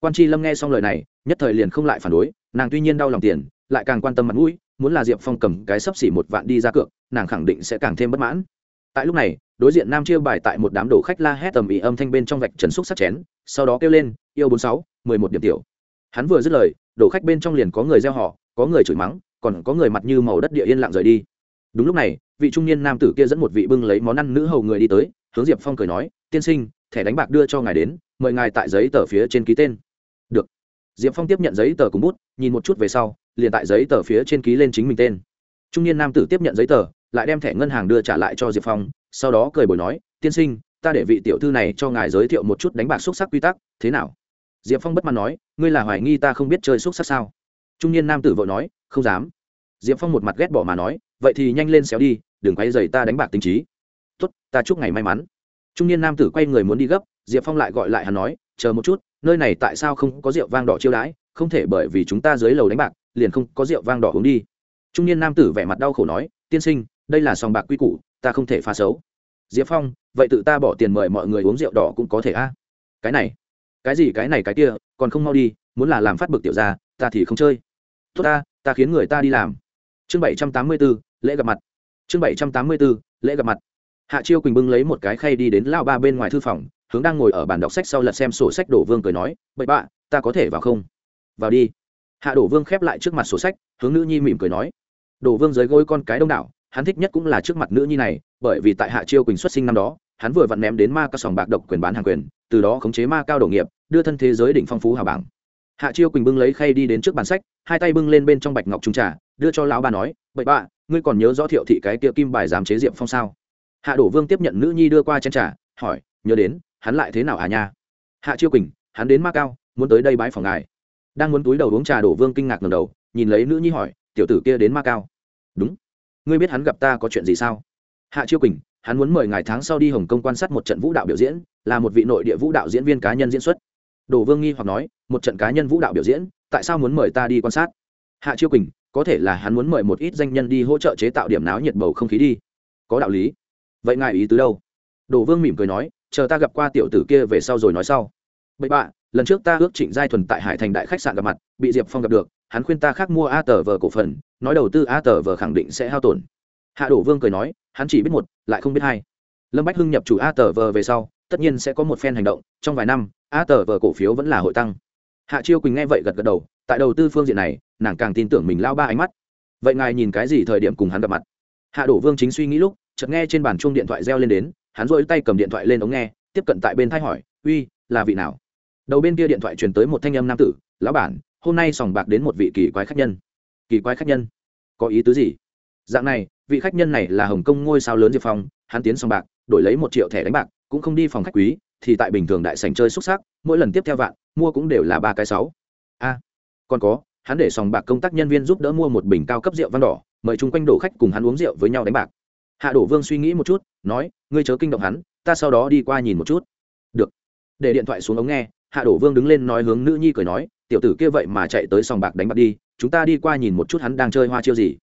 Quan tri lâm nghe xong lời này, nhất thời liền không lại phản đối, nàng tuy nhiên đau lòng tiền, lại càng quan tâm mặt mũi, muốn là diệp phong cầm cái sấp xỉ một vạn đi ra cược, nàng khẳng định sẽ càng thêm bất mãn tại lúc này, đối diện nam chia bài tại một đám đồ khách la hét tầm ý âm thanh bên trong vạch trần xúc sắc chén, sau đó kêu lên, yêu bốn sáu, mười một điểm tiểu. Hắn vừa dứt lời, đồ khách bên trong liền có người gieo họ, có người chửi mắng, còn có người mặt như màu đất địa yên lặng rời đi. Đúng lúc này, vị trung niên nam tử kia dẫn một vị bưng lấy món ăn nữ hầu người đi tới, hướng diệp phong cười nói, tiên sinh, thẻ đánh bạc đưa cho ngài đến, mời ngài tại giấy tờ phía trên ký tên. Được. Diệp phong tiếp nhận giấy tờ cùng bút, nhìn một chút về sau, liền tại giấy tờ phía trên ký lên chính mình tên. Trung niên nam tử tiếp nhận giấy tờ lại đem thẻ ngân hàng đưa trả lại cho diệp phong, sau đó cười bồi nói, tiên sinh, ta để vị tiểu thư này cho ngài giới thiệu một chút đánh bạc xúc sắc quy tắc, thế nào? Diệp phong bất mãn nói, ngươi là hoài nghi ta không biết chơi xúc sắc sao? Trung niên nam tử vội nói, không dám. Diệp phong một mặt ghét bỏ mà nói, vậy thì nhanh lên xéo đi, đừng quay dày ta đánh bạc tính trí. Tốt, ta chúc ngày may mắn. Trung niên nam tử quay người muốn đi gấp, diệp phong lại gọi lại hắn nói, chờ một chút, nơi này tại sao không có rượu vang đỏ chiêu đãi, không thể bởi vì chúng ta dưới lầu đánh bạc, liền không có rượu vang đỏ uống đi. Trung niên nam tử vẻ mặt đau khổ nói, tiên sinh đây là sòng bạc quy củ, ta không thể pha xấu. Diệp phong, vậy tự ta bỏ tiền mời mọi người uống rượu đỏ cũng có thể a. Cái này, cái gì cái này cái kia, còn không mau đi, muốn là làm phát bực tiểu ra ta thì không chơi. Tốt ta ta khiến người ta đi làm. Chương bảy trăm tám mươi b ố lễ gặp mặt. Chương bảy trăm tám mươi b ố lễ gặp mặt. Hạ chiêu quỳnh bưng lấy một cái khay đi đến lao ba bên ngoài thư phòng, hướng đang ngồi ở bàn đọc sách sau lật xem sổ sách đổ vương cười nói, bậy bạ, ta có thể vào không? Vào đi. Hạ đổ vương khép lại trước mặt sổ sách, hướng nữ nhi mỉm cười nói, đổ vương dưới gối con cái đông đảo hắn thích nhất cũng là trước mặt nữ nhi này, bởi vì tại hạ chiêu quỳnh xuất sinh năm đó, hắn vừa vặn ném đến ma cao sòng bạc độc quyền bán hàng quyền, từ đó khống chế ma cao đổ nghiệp, đưa thân thế giới đỉnh phong phú hào bảng. Hạ chiêu quỳnh bưng lấy khay đi đến trước bàn sách, hai tay bưng lên bên trong bạch ngọc trung trà, đưa cho lão ba nói, bậy bạ, ngươi còn nhớ rõ thiệu thị cái kia kim bài giám chế diệm phong sao? Hạ đổ vương tiếp nhận nữ nhi đưa qua chen trà, hỏi, nhớ đến, hắn lại thế nào à nha? Hạ chiêu quỳnh, hắn đến ma cao, muốn tới đây bái phòng ngài. Đang muốn túi đầu uống trà, đổ vương kinh ngạc ngầm đầu, nhìn lấy nữ nhi hỏi, tiểu tử kia đến ma cao? Đúng ngươi biết hắn gặp ta có chuyện gì sao? Hạ chiêu quỳnh, hắn muốn mời ngài tháng sau đi hồng kông quan sát một trận vũ đạo biểu diễn, là một vị nội địa vũ đạo diễn viên cá nhân diễn xuất. Đồ vương nghi hoặc nói, một trận cá nhân vũ đạo biểu diễn, tại sao muốn mời ta đi quan sát? Hạ chiêu quỳnh, có thể là hắn muốn mời một ít danh nhân đi hỗ trợ chế tạo điểm náo nhiệt bầu không khí đi. Có đạo lý. Vậy ngài ý tứ đâu? Đồ vương mỉm cười nói, chờ ta gặp qua tiểu tử kia về sau rồi nói sau. Bậy bạ, lần trước ta ước trịnh giai thuần tại hải thành đại khách sạn gặp mặt, bị diệp phong gặp được, hắn khuyên ta khác mua a tờ vờ cổ phần nói đầu tư a tờ vờ khẳng định sẽ hao tổn. Hạ đổ vương cười nói, hắn chỉ biết một, lại không biết hai. Lâm bách hưng nhập chủ a tờ vờ về sau, tất nhiên sẽ có một phen hành động, trong vài năm, a tờ vờ cổ phiếu vẫn là hội tăng. Hạ chiêu quỳnh nghe vậy gật gật đầu, tại đầu tư phương diện này, nàng càng tin tưởng mình lao ba ánh mắt. Vậy ngài nhìn cái gì thời điểm cùng hắn gặp mặt? Hạ đổ vương chính suy nghĩ lúc, chợt nghe trên bàn chuông điện thoại reo lên đến, hắn rỗi tay cầm điện thoại lên ống nghe, tiếp cận tại bên thay hỏi, uy, là vị nào? Đầu bên kia điện thoại truyền tới một thanh âm nam tử, lão bản, hôm nay sòng bạc đến một vị kỳ quái khách nhân kỳ quái khách nhân. Có ý tứ gì? Dạng này, vị khách nhân này là hồng kông ngôi sao lớn diệp phong, hắn tiến sòng bạc, đổi lấy một triệu thẻ đánh bạc, cũng không đi phòng khách quý, thì tại bình thường đại sành chơi xúc xác mỗi lần tiếp theo vạn, mua cũng đều là ba cái sáu. A, còn có, hắn để sòng bạc công tác nhân viên giúp đỡ mua một bình cao cấp rượu văn đỏ, mời chung quanh đổ khách cùng hắn uống rượu với nhau đánh bạc. Hạ đổ vương suy nghĩ một chút, nói, ngươi chớ kinh động hắn, ta sau đó đi qua nhìn một chút. Được. Để điện thoại xuống ống nghe, hạ đổ vương đứng lên nói hướng nữ nhi cười nói, tiểu tử kia vậy mà chạy tới sòng bạc đánh bạc đi chúng ta đi qua nhìn một chút hắn đang chơi hoa chiêu gì.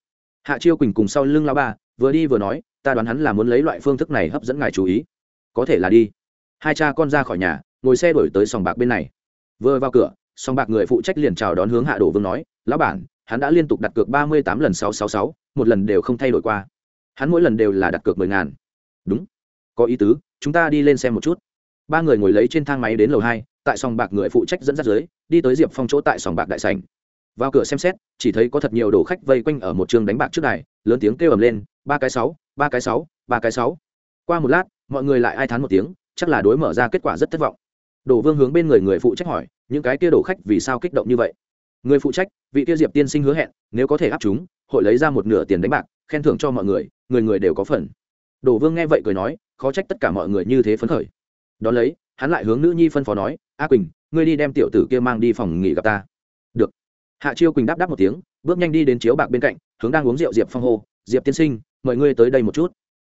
Hạ chiêu quỳnh cùng sau lưng lao ba, vừa đi vừa nói, ta đoán hắn là muốn lấy loại phương thức này hấp dẫn ngài chú ý. Có thể là đi. Hai cha con ra khỏi nhà, ngồi xe đổi tới sòng bạc bên này. Vừa vào cửa, sòng bạc người phụ trách liền chào đón hướng hạ đổ vương nói, lão bản, hắn đã liên tục đặt cược ba mươi tám lần sáu sáu sáu, một lần đều không thay đổi qua. Hắn mỗi lần đều là đặt cược mười ngàn. Đúng. Có ý tứ, chúng ta đi lên xem một chút. Ba người ngồi lấy trên thang máy đến lầu hai, tại sòng bạc người phụ trách dẫn dắt dưới, đi tới diệp phong chỗ tại sòng bạc đại sành vào cửa xem xét, chỉ thấy có thật nhiều đồ khách vây quanh ở một trường đánh bạc trước đài, lớn tiếng kêu ầm lên, ba cái sáu, ba cái sáu, ba cái sáu. Qua một lát, mọi người lại ai thán một tiếng, chắc là đối mở ra kết quả rất thất vọng. Đồ vương hướng bên người người phụ trách hỏi, những cái kia đồ khách vì sao kích động như vậy? Người phụ trách, vị kia diệp tiên sinh hứa hẹn, nếu có thể áp chúng, hội lấy ra một nửa tiền đánh bạc, khen thưởng cho mọi người người người đều có phần. Đồ vương nghe vậy cười nói, khó trách tất cả mọi người như thế phấn khởi. Đón lấy, hắn lại hướng nữ nhi phân phó nói, a quỳnh, ngươi đi đem tiểu tử kia mang đi phòng nghỉ gặp ta hạ chiêu quỳnh đáp đáp một tiếng, bước nhanh đi đến chiếu bạc bên cạnh, hướng đang uống rượu diệp phong hô, diệp tiên sinh, mời ngươi tới đây một chút.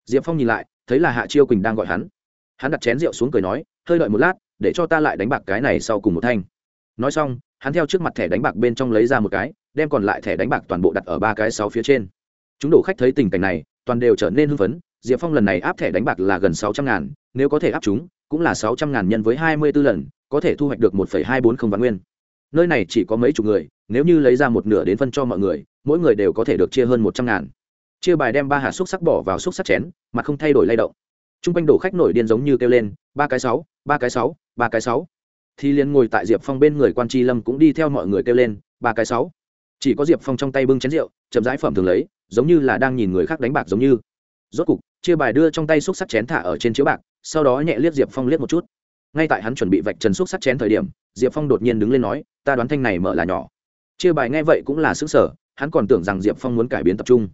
Diệp phong nhìn lại, thấy là hạ chiêu quỳnh đang gọi hắn. Hắn đặt chén rượu xuống cười nói, hơi đợi một lát, để cho ta lại đánh bạc cái này sau cùng một thanh. Nói xong, hắn theo trước mặt thẻ đánh bạc bên trong lấy ra một cái, đem còn lại thẻ đánh bạc toàn bộ đặt ở ba cái sáu phía trên. Chúng đổ khách thấy tình cảnh này, toàn đều trở nên hưng phấn, diệp phong lần này áp thẻ đánh bạc là gần sáu trăm ngàn, nếu có thể áp chúng, cũng là sáu trăm ngàn nhân với hai mươi b ố lần, có thể thu hoạch được một phẩy hai bốn không vạn nguyên nơi này chỉ có mấy chục người, nếu như lấy ra một nửa đến phân cho mọi người, mỗi người đều có thể được chia hơn một trăm ngàn. Chia bài đem ba hạt xúc sắc bỏ vào xúc sắc chén mà không thay đổi lay động. T r u n g quanh đổ khách nổi điên giống như kêu lên, ba cái sáu, ba cái sáu, ba cái sáu. Thì liền ngồi tại diệp phong bên người quan tri lâm cũng đi theo mọi người kêu lên, ba cái sáu. Chỉ có diệp phong trong tay bưng chén rượu, chậm rãi phẩm thường lấy, giống như là đang nhìn người khác đánh bạc giống như. Rốt cục, chia bài đưa trong tay xúc sắc chén thả ở trên chiếu bạc, sau đó nhẹ liếc diệp phong liếc một chút. Ngay tại hắn chuẩn bị vạch trần xúc sắc chén thời điểm, diệp phong đột nhiên đứng lên nói ta đoán thanh này mở là nhỏ. Chia bài nghe vậy cũng là xứng sở hắn còn tưởng rằng diệp phong muốn cải biến tập trung.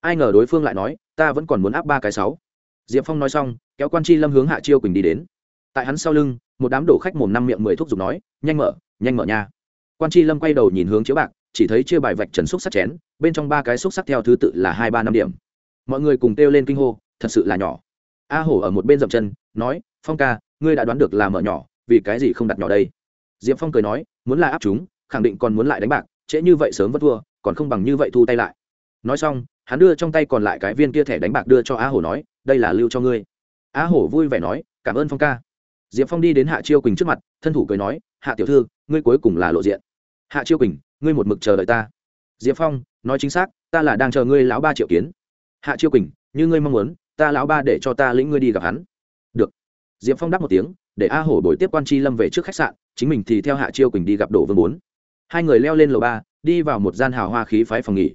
Ai ngờ đối phương lại nói, ta vẫn còn muốn áp ba cái sáu. Diệp phong nói xong, kéo quan chi lâm hướng hạ chiêu quỳnh đi đến. Tại hắn sau lưng, một đám đổ khách mồm năm miệng mười thuốc giục nói, nhanh mở nhanh mở nha. Quan chi lâm quay đầu nhìn hướng chiếu bạc, chỉ thấy chia bài vạch trần xúc sắc chén, bên trong ba cái xúc sắc theo thứ tự là hai ba năm điểm. Mọi người cùng kêu lên kinh hô, thật sự là nhỏ. A hổ ở một bên dậm chân, nói, phong ca, ngươi đã đoán được là mở nhỏ, vì cái gì không đặt nhỏ đây? Diệp phong cười nói muốn là áp chúng, khẳng định còn muốn lại đánh bạc, trễ như vậy sớm vẫn thua, còn không bằng như vậy thu tay lại. Nói xong, hắn đưa trong tay còn lại cái viên kia thẻ đánh bạc đưa cho a hổ nói, đây là lưu cho ngươi. A hổ vui vẻ nói, cảm ơn phong ca. Diệp phong đi đến hạ chiêu quỳnh trước mặt, thân thủ cười nói, hạ tiểu thư, ngươi cuối cùng là lộ diện. Hạ chiêu quỳnh, ngươi một mực chờ đợi ta. Diệp phong, nói chính xác, ta là đang chờ ngươi lão ba triệu kiến. Hạ chiêu quỳnh, như ngươi mong muốn, ta lão ba để cho ta lĩnh ngươi đi gặp hắn. Được. Diệp phong đáp một tiếng, để a hổ bồi tiếp quan tri lâm về trước khách sạn chính mình thì theo hạ chiêu quỳnh đi gặp đổ vương bốn. Hai người leo lên lầu ba, đi vào một gian hào hoa khí phái phòng nghỉ.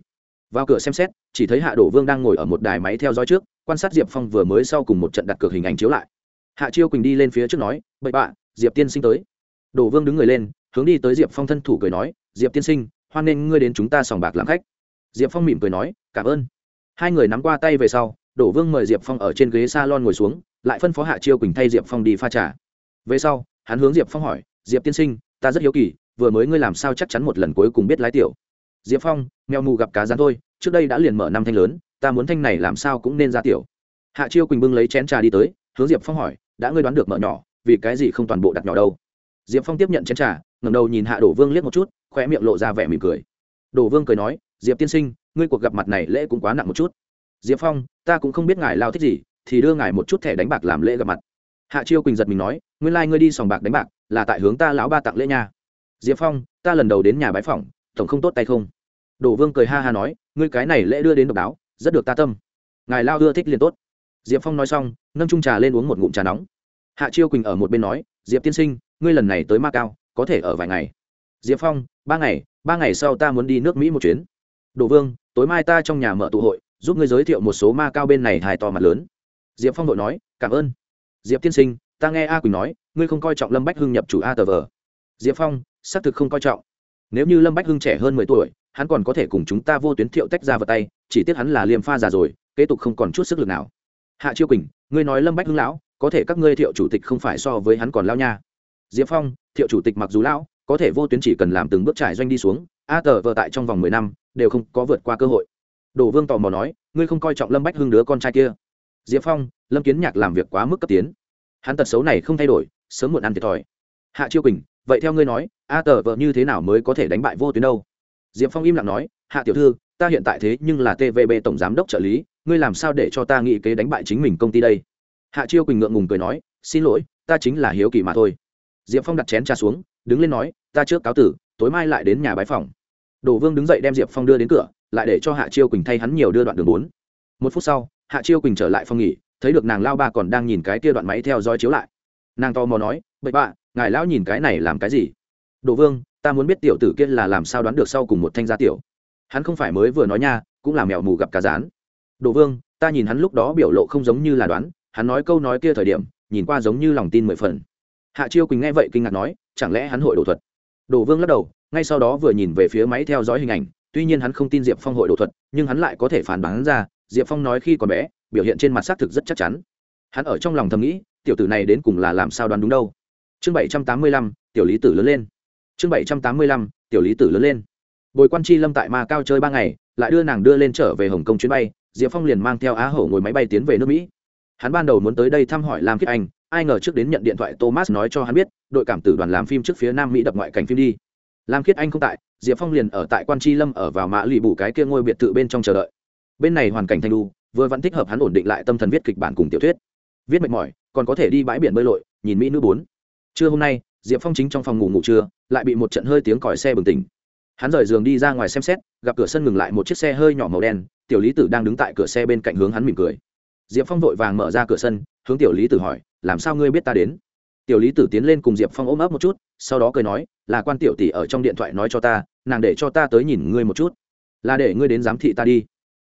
Vào cửa xem xét, chỉ thấy hạ đổ vương đang ngồi ở một đài máy theo dõi trước, quan sát diệp phong vừa mới sau cùng một trận đặt cược hình ảnh chiếu lại. Hạ chiêu quỳnh đi lên phía trước nói, bậy bạ, diệp tiên sinh tới. Đổ vương đứng người lên, hướng đi tới diệp phong thân thủ cười nói, diệp tiên sinh, hoan nghênh ngươi đến chúng ta sòng bạc làm khách. Diệp phong mỉm cười nói, cảm ơn. Hai người nắm qua tay về sau đổ vương mời diệp phong ở trên ghế s a lon ngồi xuống, lại phân phó hạ chiêu quỳnh thay diệp phong đi pha trà. Về sau, hắn hướng diệp phong hỏi diệp tiên sinh, ta rất hiếu kỳ, vừa mới ngươi làm sao chắc chắn một lần cuối cùng biết lái tiểu? Diệp phong, mèo mù gặp cá rán thôi, trước đây đã liền mở năm thanh lớn, ta muốn thanh này làm sao cũng nên ra tiểu. Hạ chiêu quỳnh bưng lấy chén trà đi tới, hướng diệp phong hỏi, đã ngươi đoán được mở nhỏ, vì cái gì không toàn bộ đặt nhỏ đâu? Diệp phong tiếp nhận chén trà ngầm đầu nhìn hạ đổ vương liếc một chút khoe miệng lộ ra vẻ mỉm cười. Đổ vương cười nói, diệp tiên sinh, ngươi cuộc gặp mặt này lễ cũng quá nặng một chút. Diệp phong, ta cũng không biết ngài lao thích gì, thì đưa ngài một chút thẻ đánh bạc làm lễ gặp mặt hạ chiêu quỳnh giật mình nói, nguyên lai、like、ngươi đi sòng bạc đánh bạc, là tại hướng ta lão ba tặng lễ nha. Diệp phong, ta lần đầu đến nhà bái phỏng, tổng không tốt tay không? Đổ vương cười ha ha nói, ngươi cái này lễ đưa đến độc đáo, rất được ta tâm. Ngài lao ưa thích liền tốt. Diệp phong nói xong, nâng trung trà lên uống một ngụm trà nóng. Hạ chiêu quỳnh ở một bên nói, diệp tiên sinh, ngươi lần này tới ma cao, có thể ở vài ngày. Diệp phong, ba ngày ba ngày sau ta muốn đi nước mỹ một chuyến. Đồ vương, tối mai ta trong nhà mở tụ hội, giúp ngươi giới thiệu một số ma cao bên này hài to mặt lớn. Diệp phong đội nói, cảm ơn diệp tiên sinh, ta nghe a quỳnh nói, ngươi không coi trọng lâm bách hưng nhập chủ a tờ vờ. Diệp phong, xác thực không coi trọng. Nếu như lâm bách hưng trẻ hơn mười tuổi, hắn còn có thể cùng chúng ta vô tuyến thiệu tách ra vào tay, chỉ tiếc hắn là liêm pha già rồi, kế tục không còn chút sức lực nào. Hạ chiêu quỳnh, ngươi nói lâm bách hưng lão, có thể các ngươi thiệu chủ tịch không phải so với hắn còn lao nha. Diệp phong, thiệu chủ tịch mặc dù lão, có thể vô tuyến chỉ cần làm từng bước trải doanh đi xuống, a tờ vờ tại trong vòng mười năm, đều không có vượt qua cơ hội. Đồ vương tò mò nói, ngươi không coi trọng lâm bách hưng đứa con trai kia diệp phong, lâm kiến nhạc làm việc quá mức cấp tiến. Hắn tật xấu này không thay đổi, sớm muộn ăn thiệt thòi. Hạ chiêu quỳnh, vậy theo ngươi nói, a tờ vợ như thế nào mới có thể đánh bại vô tuyến đâu? Diệp phong im lặng nói, hạ tiểu thư, ta hiện tại thế nhưng là tvb tổng giám đốc trợ lý, ngươi làm sao để cho ta nghĩ kế đánh bại chính mình công ty đây? Hạ chiêu quỳnh ngượng ngùng cười nói, xin lỗi, ta chính là hiếu kỳ mà thôi. Diệp phong đặt chén trà xuống, đứng lên nói, ta trước cáo tử, tối mai lại đến nhà bái phòng. Đồ vương đứng dậy đem diệp phong đưa đến cửa, lại để cho hạ chiêu quỳnh thay hắn nhiều đưa đoạn đường bốn. Một phút sau hạ chiêu quỳnh trở lại phòng nghỉ, thấy được nàng lao ba còn đang nhìn cái kia đoạn máy theo dõi chiếu lại. Nàng to mò nói, bậy bạ, ngài lão nhìn cái này làm cái gì? Đồ vương, ta muốn biết tiểu tử kia là làm sao đoán được sau cùng một thanh gia tiểu. Hắn không phải mới vừa nói nha, cũng là mèo mù gặp cá rán. Đồ vương, ta nhìn hắn lúc đó biểu lộ không giống như là đoán, hắn nói câu nói kia thời điểm, nhìn qua giống như lòng tin mười phần. Hạ chiêu quỳnh nghe vậy kinh ngạc nói, chẳng lẽ hắn hội đồ thuật? Đồ vương lắc đầu, ngay sau đó vừa nhìn về phía máy theo dõi hình ảnh, tuy nhiên hắn không tin diệp phong hội đồ thuật, nhưng hắn lại có thể phản bắn ra diệp phong nói khi còn bé, biểu hiện trên mặt xác thực rất chắc chắn. Hắn ở trong lòng thầm nghĩ, tiểu tử này đến cùng là làm sao đoán đúng đâu. Chương bảy trăm tám mươi lăm, tiểu lý tử lớn lên. Chương bảy trăm tám mươi lăm, tiểu lý tử lớn lên. Bồi quan chi lâm tại ma cao chơi ba ngày, lại đưa nàng đưa lên trở về hồng kông chuyến bay, diệp phong liền mang theo á hổ ngồi máy bay tiến về nước mỹ. Hắn ban đầu muốn tới đây thăm hỏi lam kiết anh, ai ngờ trước đến nhận điện thoại thomas nói cho hắn biết, đội cảm tử đoàn làm phim trước phía nam mỹ đập ngoại cảnh phim đi. Lam kiết anh không tại, diệp phong liền ở tại quan tri lâm ở vào mã lì bù cái kia ngôi biệt thự bên trong chờ đợi bên này hoàn cảnh thanh đu, vừa vẫn thích hợp hắn ổn định lại tâm thần viết kịch bản cùng tiểu thuyết. Viết mệt mỏi, còn có thể đi bãi biển bơi lội, nhìn mỹ nữ bốn. Trưa hôm nay, diệp phong chính trong phòng ngủ ngủ trưa, lại bị một trận hơi tiếng còi xe bừng tỉnh. Hắn rời giường đi ra ngoài xem xét, gặp cửa sân ngừng lại một chiếc xe hơi nhỏ màu đen, tiểu lý tử đang đứng tại cửa xe bên cạnh hướng hắn mỉm cười. Diệp phong vội vàng mở ra cửa sân, hướng tiểu lý tử hỏi, làm sao ngươi biết ta đến? Tiểu lý tử tiến lên cùng diệp phong ôm ấp một chút, sau đó cười nói, là quan tiểu tỷ ở trong điện thoại nói cho ta, nàng để cho ta tới nhìn ngươi một chút. Là để ngươi đến giám thị ta đi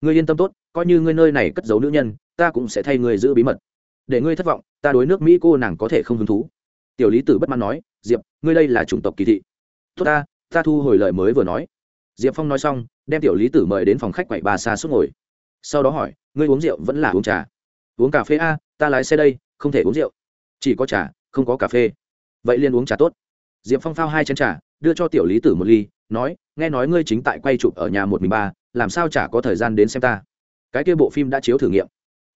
ngươi yên tâm tốt, coi như ngươi nơi này cất giấu nữ nhân, ta cũng sẽ thay ngươi giữ bí mật. Để ngươi thất vọng, ta đối nước mỹ cô nàng có thể không hứng thú. Tiểu lý tử bất mãn nói, diệp, ngươi đây là chủng tộc kỳ thị. Tốt ta ta thu hồi lời mới vừa nói. Diệp phong nói xong, đem tiểu lý tử mời đến phòng khách quậy bà xa suốt ngồi. Sau đó hỏi, ngươi uống rượu vẫn là uống trà? Uống cà phê a, ta lái xe đây, không thể uống rượu. Chỉ có trà, không có cà phê. Vậy liền uống trà tốt. Diệp phong phao hai chén trà, đưa cho tiểu lý tử một ly, nói nghe nói ngươi chính tại quay chụp ở nhà một mình ba, làm sao chả có thời gian đến xem ta? Cái kia bộ phim đã chiếu thử nghiệm.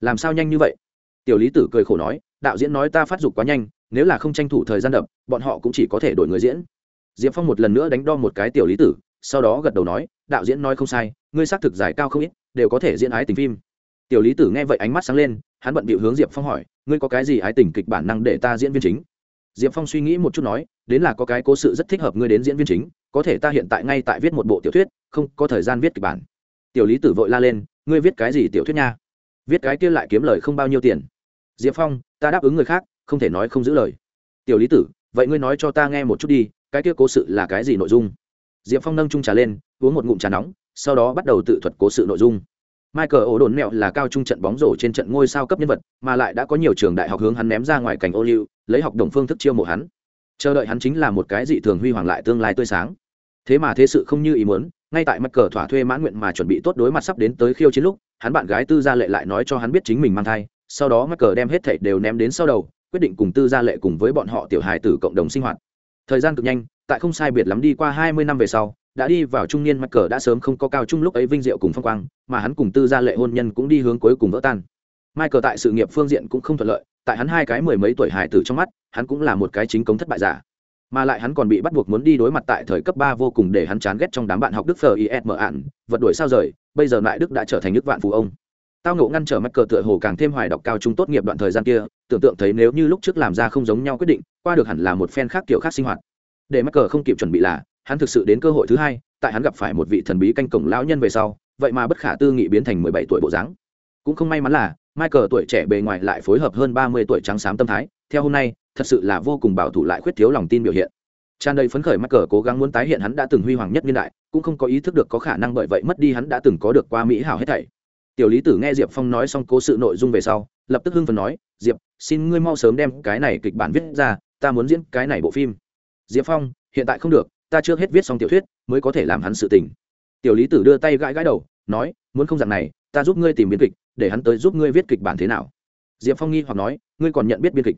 Làm sao nhanh như vậy? Tiểu lý tử cười khổ nói, đạo diễn nói ta phát dục quá nhanh, nếu là không tranh thủ thời gian đập, bọn họ cũng chỉ có thể đổi người diễn. Diệp phong một lần nữa đánh đo một cái tiểu lý tử, sau đó gật đầu nói, đạo diễn nói không sai, ngươi xác thực giải cao không ít, đều có thể diễn ái tình phim. Tiểu lý tử nghe vậy ánh mắt sáng lên, hắn bận bịu hướng diệp phong hỏi, ngươi có cái gì ái tình kịch bản năng để ta diễn viên chính? Diệp phong suy nghĩ một chút nói đến là có cái cố sự rất thích hợp ngươi đến diễn viên chính, có thể ta hiện tại ngay tại viết một bộ tiểu thuyết, không, có thời gian viết kịch bản. Tiểu lý tử vội la lên, ngươi viết cái gì tiểu thuyết nha? Viết cái kia lại kiếm lời không bao nhiêu tiền. Diệp phong, ta đáp ứng người khác, không thể nói không giữ lời. Tiểu lý tử, vậy ngươi nói cho ta nghe một chút đi, cái kia cố sự là cái gì nội dung? Diệp phong nâng trung trà lên, uống một ngụm trà nóng, sau đó bắt đầu tự thuật cố sự nội dung. Michael ổ đồn mẹo là cao trung trận bóng rổ trên trận ngôi sao cấp nhân vật, mà lại đã có nhiều trường đại học hướng hắn ném ra ngoài cảnh ô liu, lấy học đồng phương thức chiêu mộ hắn chờ đợi hắn chính là một cái dị thường huy hoàng lại tương lai tươi sáng. Thế mà thế sự không như ý muốn, ngay tại mặt cờ thỏa thuê mãn nguyện mà chuẩn bị tốt đối mặt sắp đến tới khiêu chiến lúc, hắn bạn gái tư gia lệ lại nói cho hắn biết chính mình mang thai, sau đó mặt cờ đem hết thảy đều ném đến sau đầu, quyết định cùng tư gia lệ cùng với bọn họ tiểu hài tử cộng đồng sinh hoạt. Thời gian cực nhanh, tại không sai biệt lắm đi qua hai mươi năm về sau, đã đi vào trung niên mặt cờ đã sớm không có cao trung lúc ấy vinh diệu cùng phong quang, mà hắn cùng tư gia lệ hôn nhân cũng đi hướng cuối cùng vỡ tan michael tại sự nghiệp phương diện cũng không thuận lợi, tại hắn hai cái mười mấy tuổi hài tử trong mắt, hắn cũng là một cái chính cống thất bại giả. Mà lại hắn còn bị bắt buộc muốn đi đối mặt tại thời cấp ba vô cùng để hắn chán ghét trong đám bạn học đức FISM is mở ạn, vật đuổi sao rời, bây giờ lại đức đã trở thành nước vạn phú ông. Tao ngộ ngăn trở Michael cờ tựa hồ càng thêm hoài đọc cao trung tốt nghiệp đoạn thời gian kia, tưởng tượng thấy nếu như lúc trước làm ra không giống nhau quyết định, qua được hẳn là một phen khác kiểu khác sinh hoạt. Để Michael cờ không kịp chuẩn bị là, hắn thực sự đến cơ hội thứ hai, tại hắn gặp phải một vị thần bí canh cổng lão nhân về sau, vậy mà bất khả tư nghị biến thành mười bảy tuổi bộ dáng. Cũng không may mắn là Michael tuổi trẻ bề ngoài lại phối hợp hơn ba mươi tuổi trắng xám tâm thái, theo hôm nay, thật sự là vô cùng bảo thủ lại khuyết thiếu lòng tin biểu hiện. Tràn đầy phấn khởi Michael cố gắng muốn tái hiện hắn đã từng huy hoàng nhất niên đại, cũng không có ý thức được có khả năng bởi vậy mất đi hắn đã từng có được qua mỹ hảo hết thảy. Tiểu Lý Tử nghe Diệp Phong nói xong cố sự nội dung về sau, lập tức hưng phấn nói, "Diệp, xin ngươi mau sớm đem cái này kịch bản viết ra, ta muốn diễn cái này bộ phim." Diệp Phong, "Hiện tại không được, ta chưa hết viết xong tiểu thuyết, mới có thể làm hắn sự tình." Tiểu Lý Tử đưa tay gãi gãi đầu, nói, "Muốn không dạng này, ta giúp ngươi tìm biên kịch, để hắn tới giúp ngươi viết kịch bản thế nào. Diệp phong nghi hoặc nói ngươi còn nhận biết biên kịch?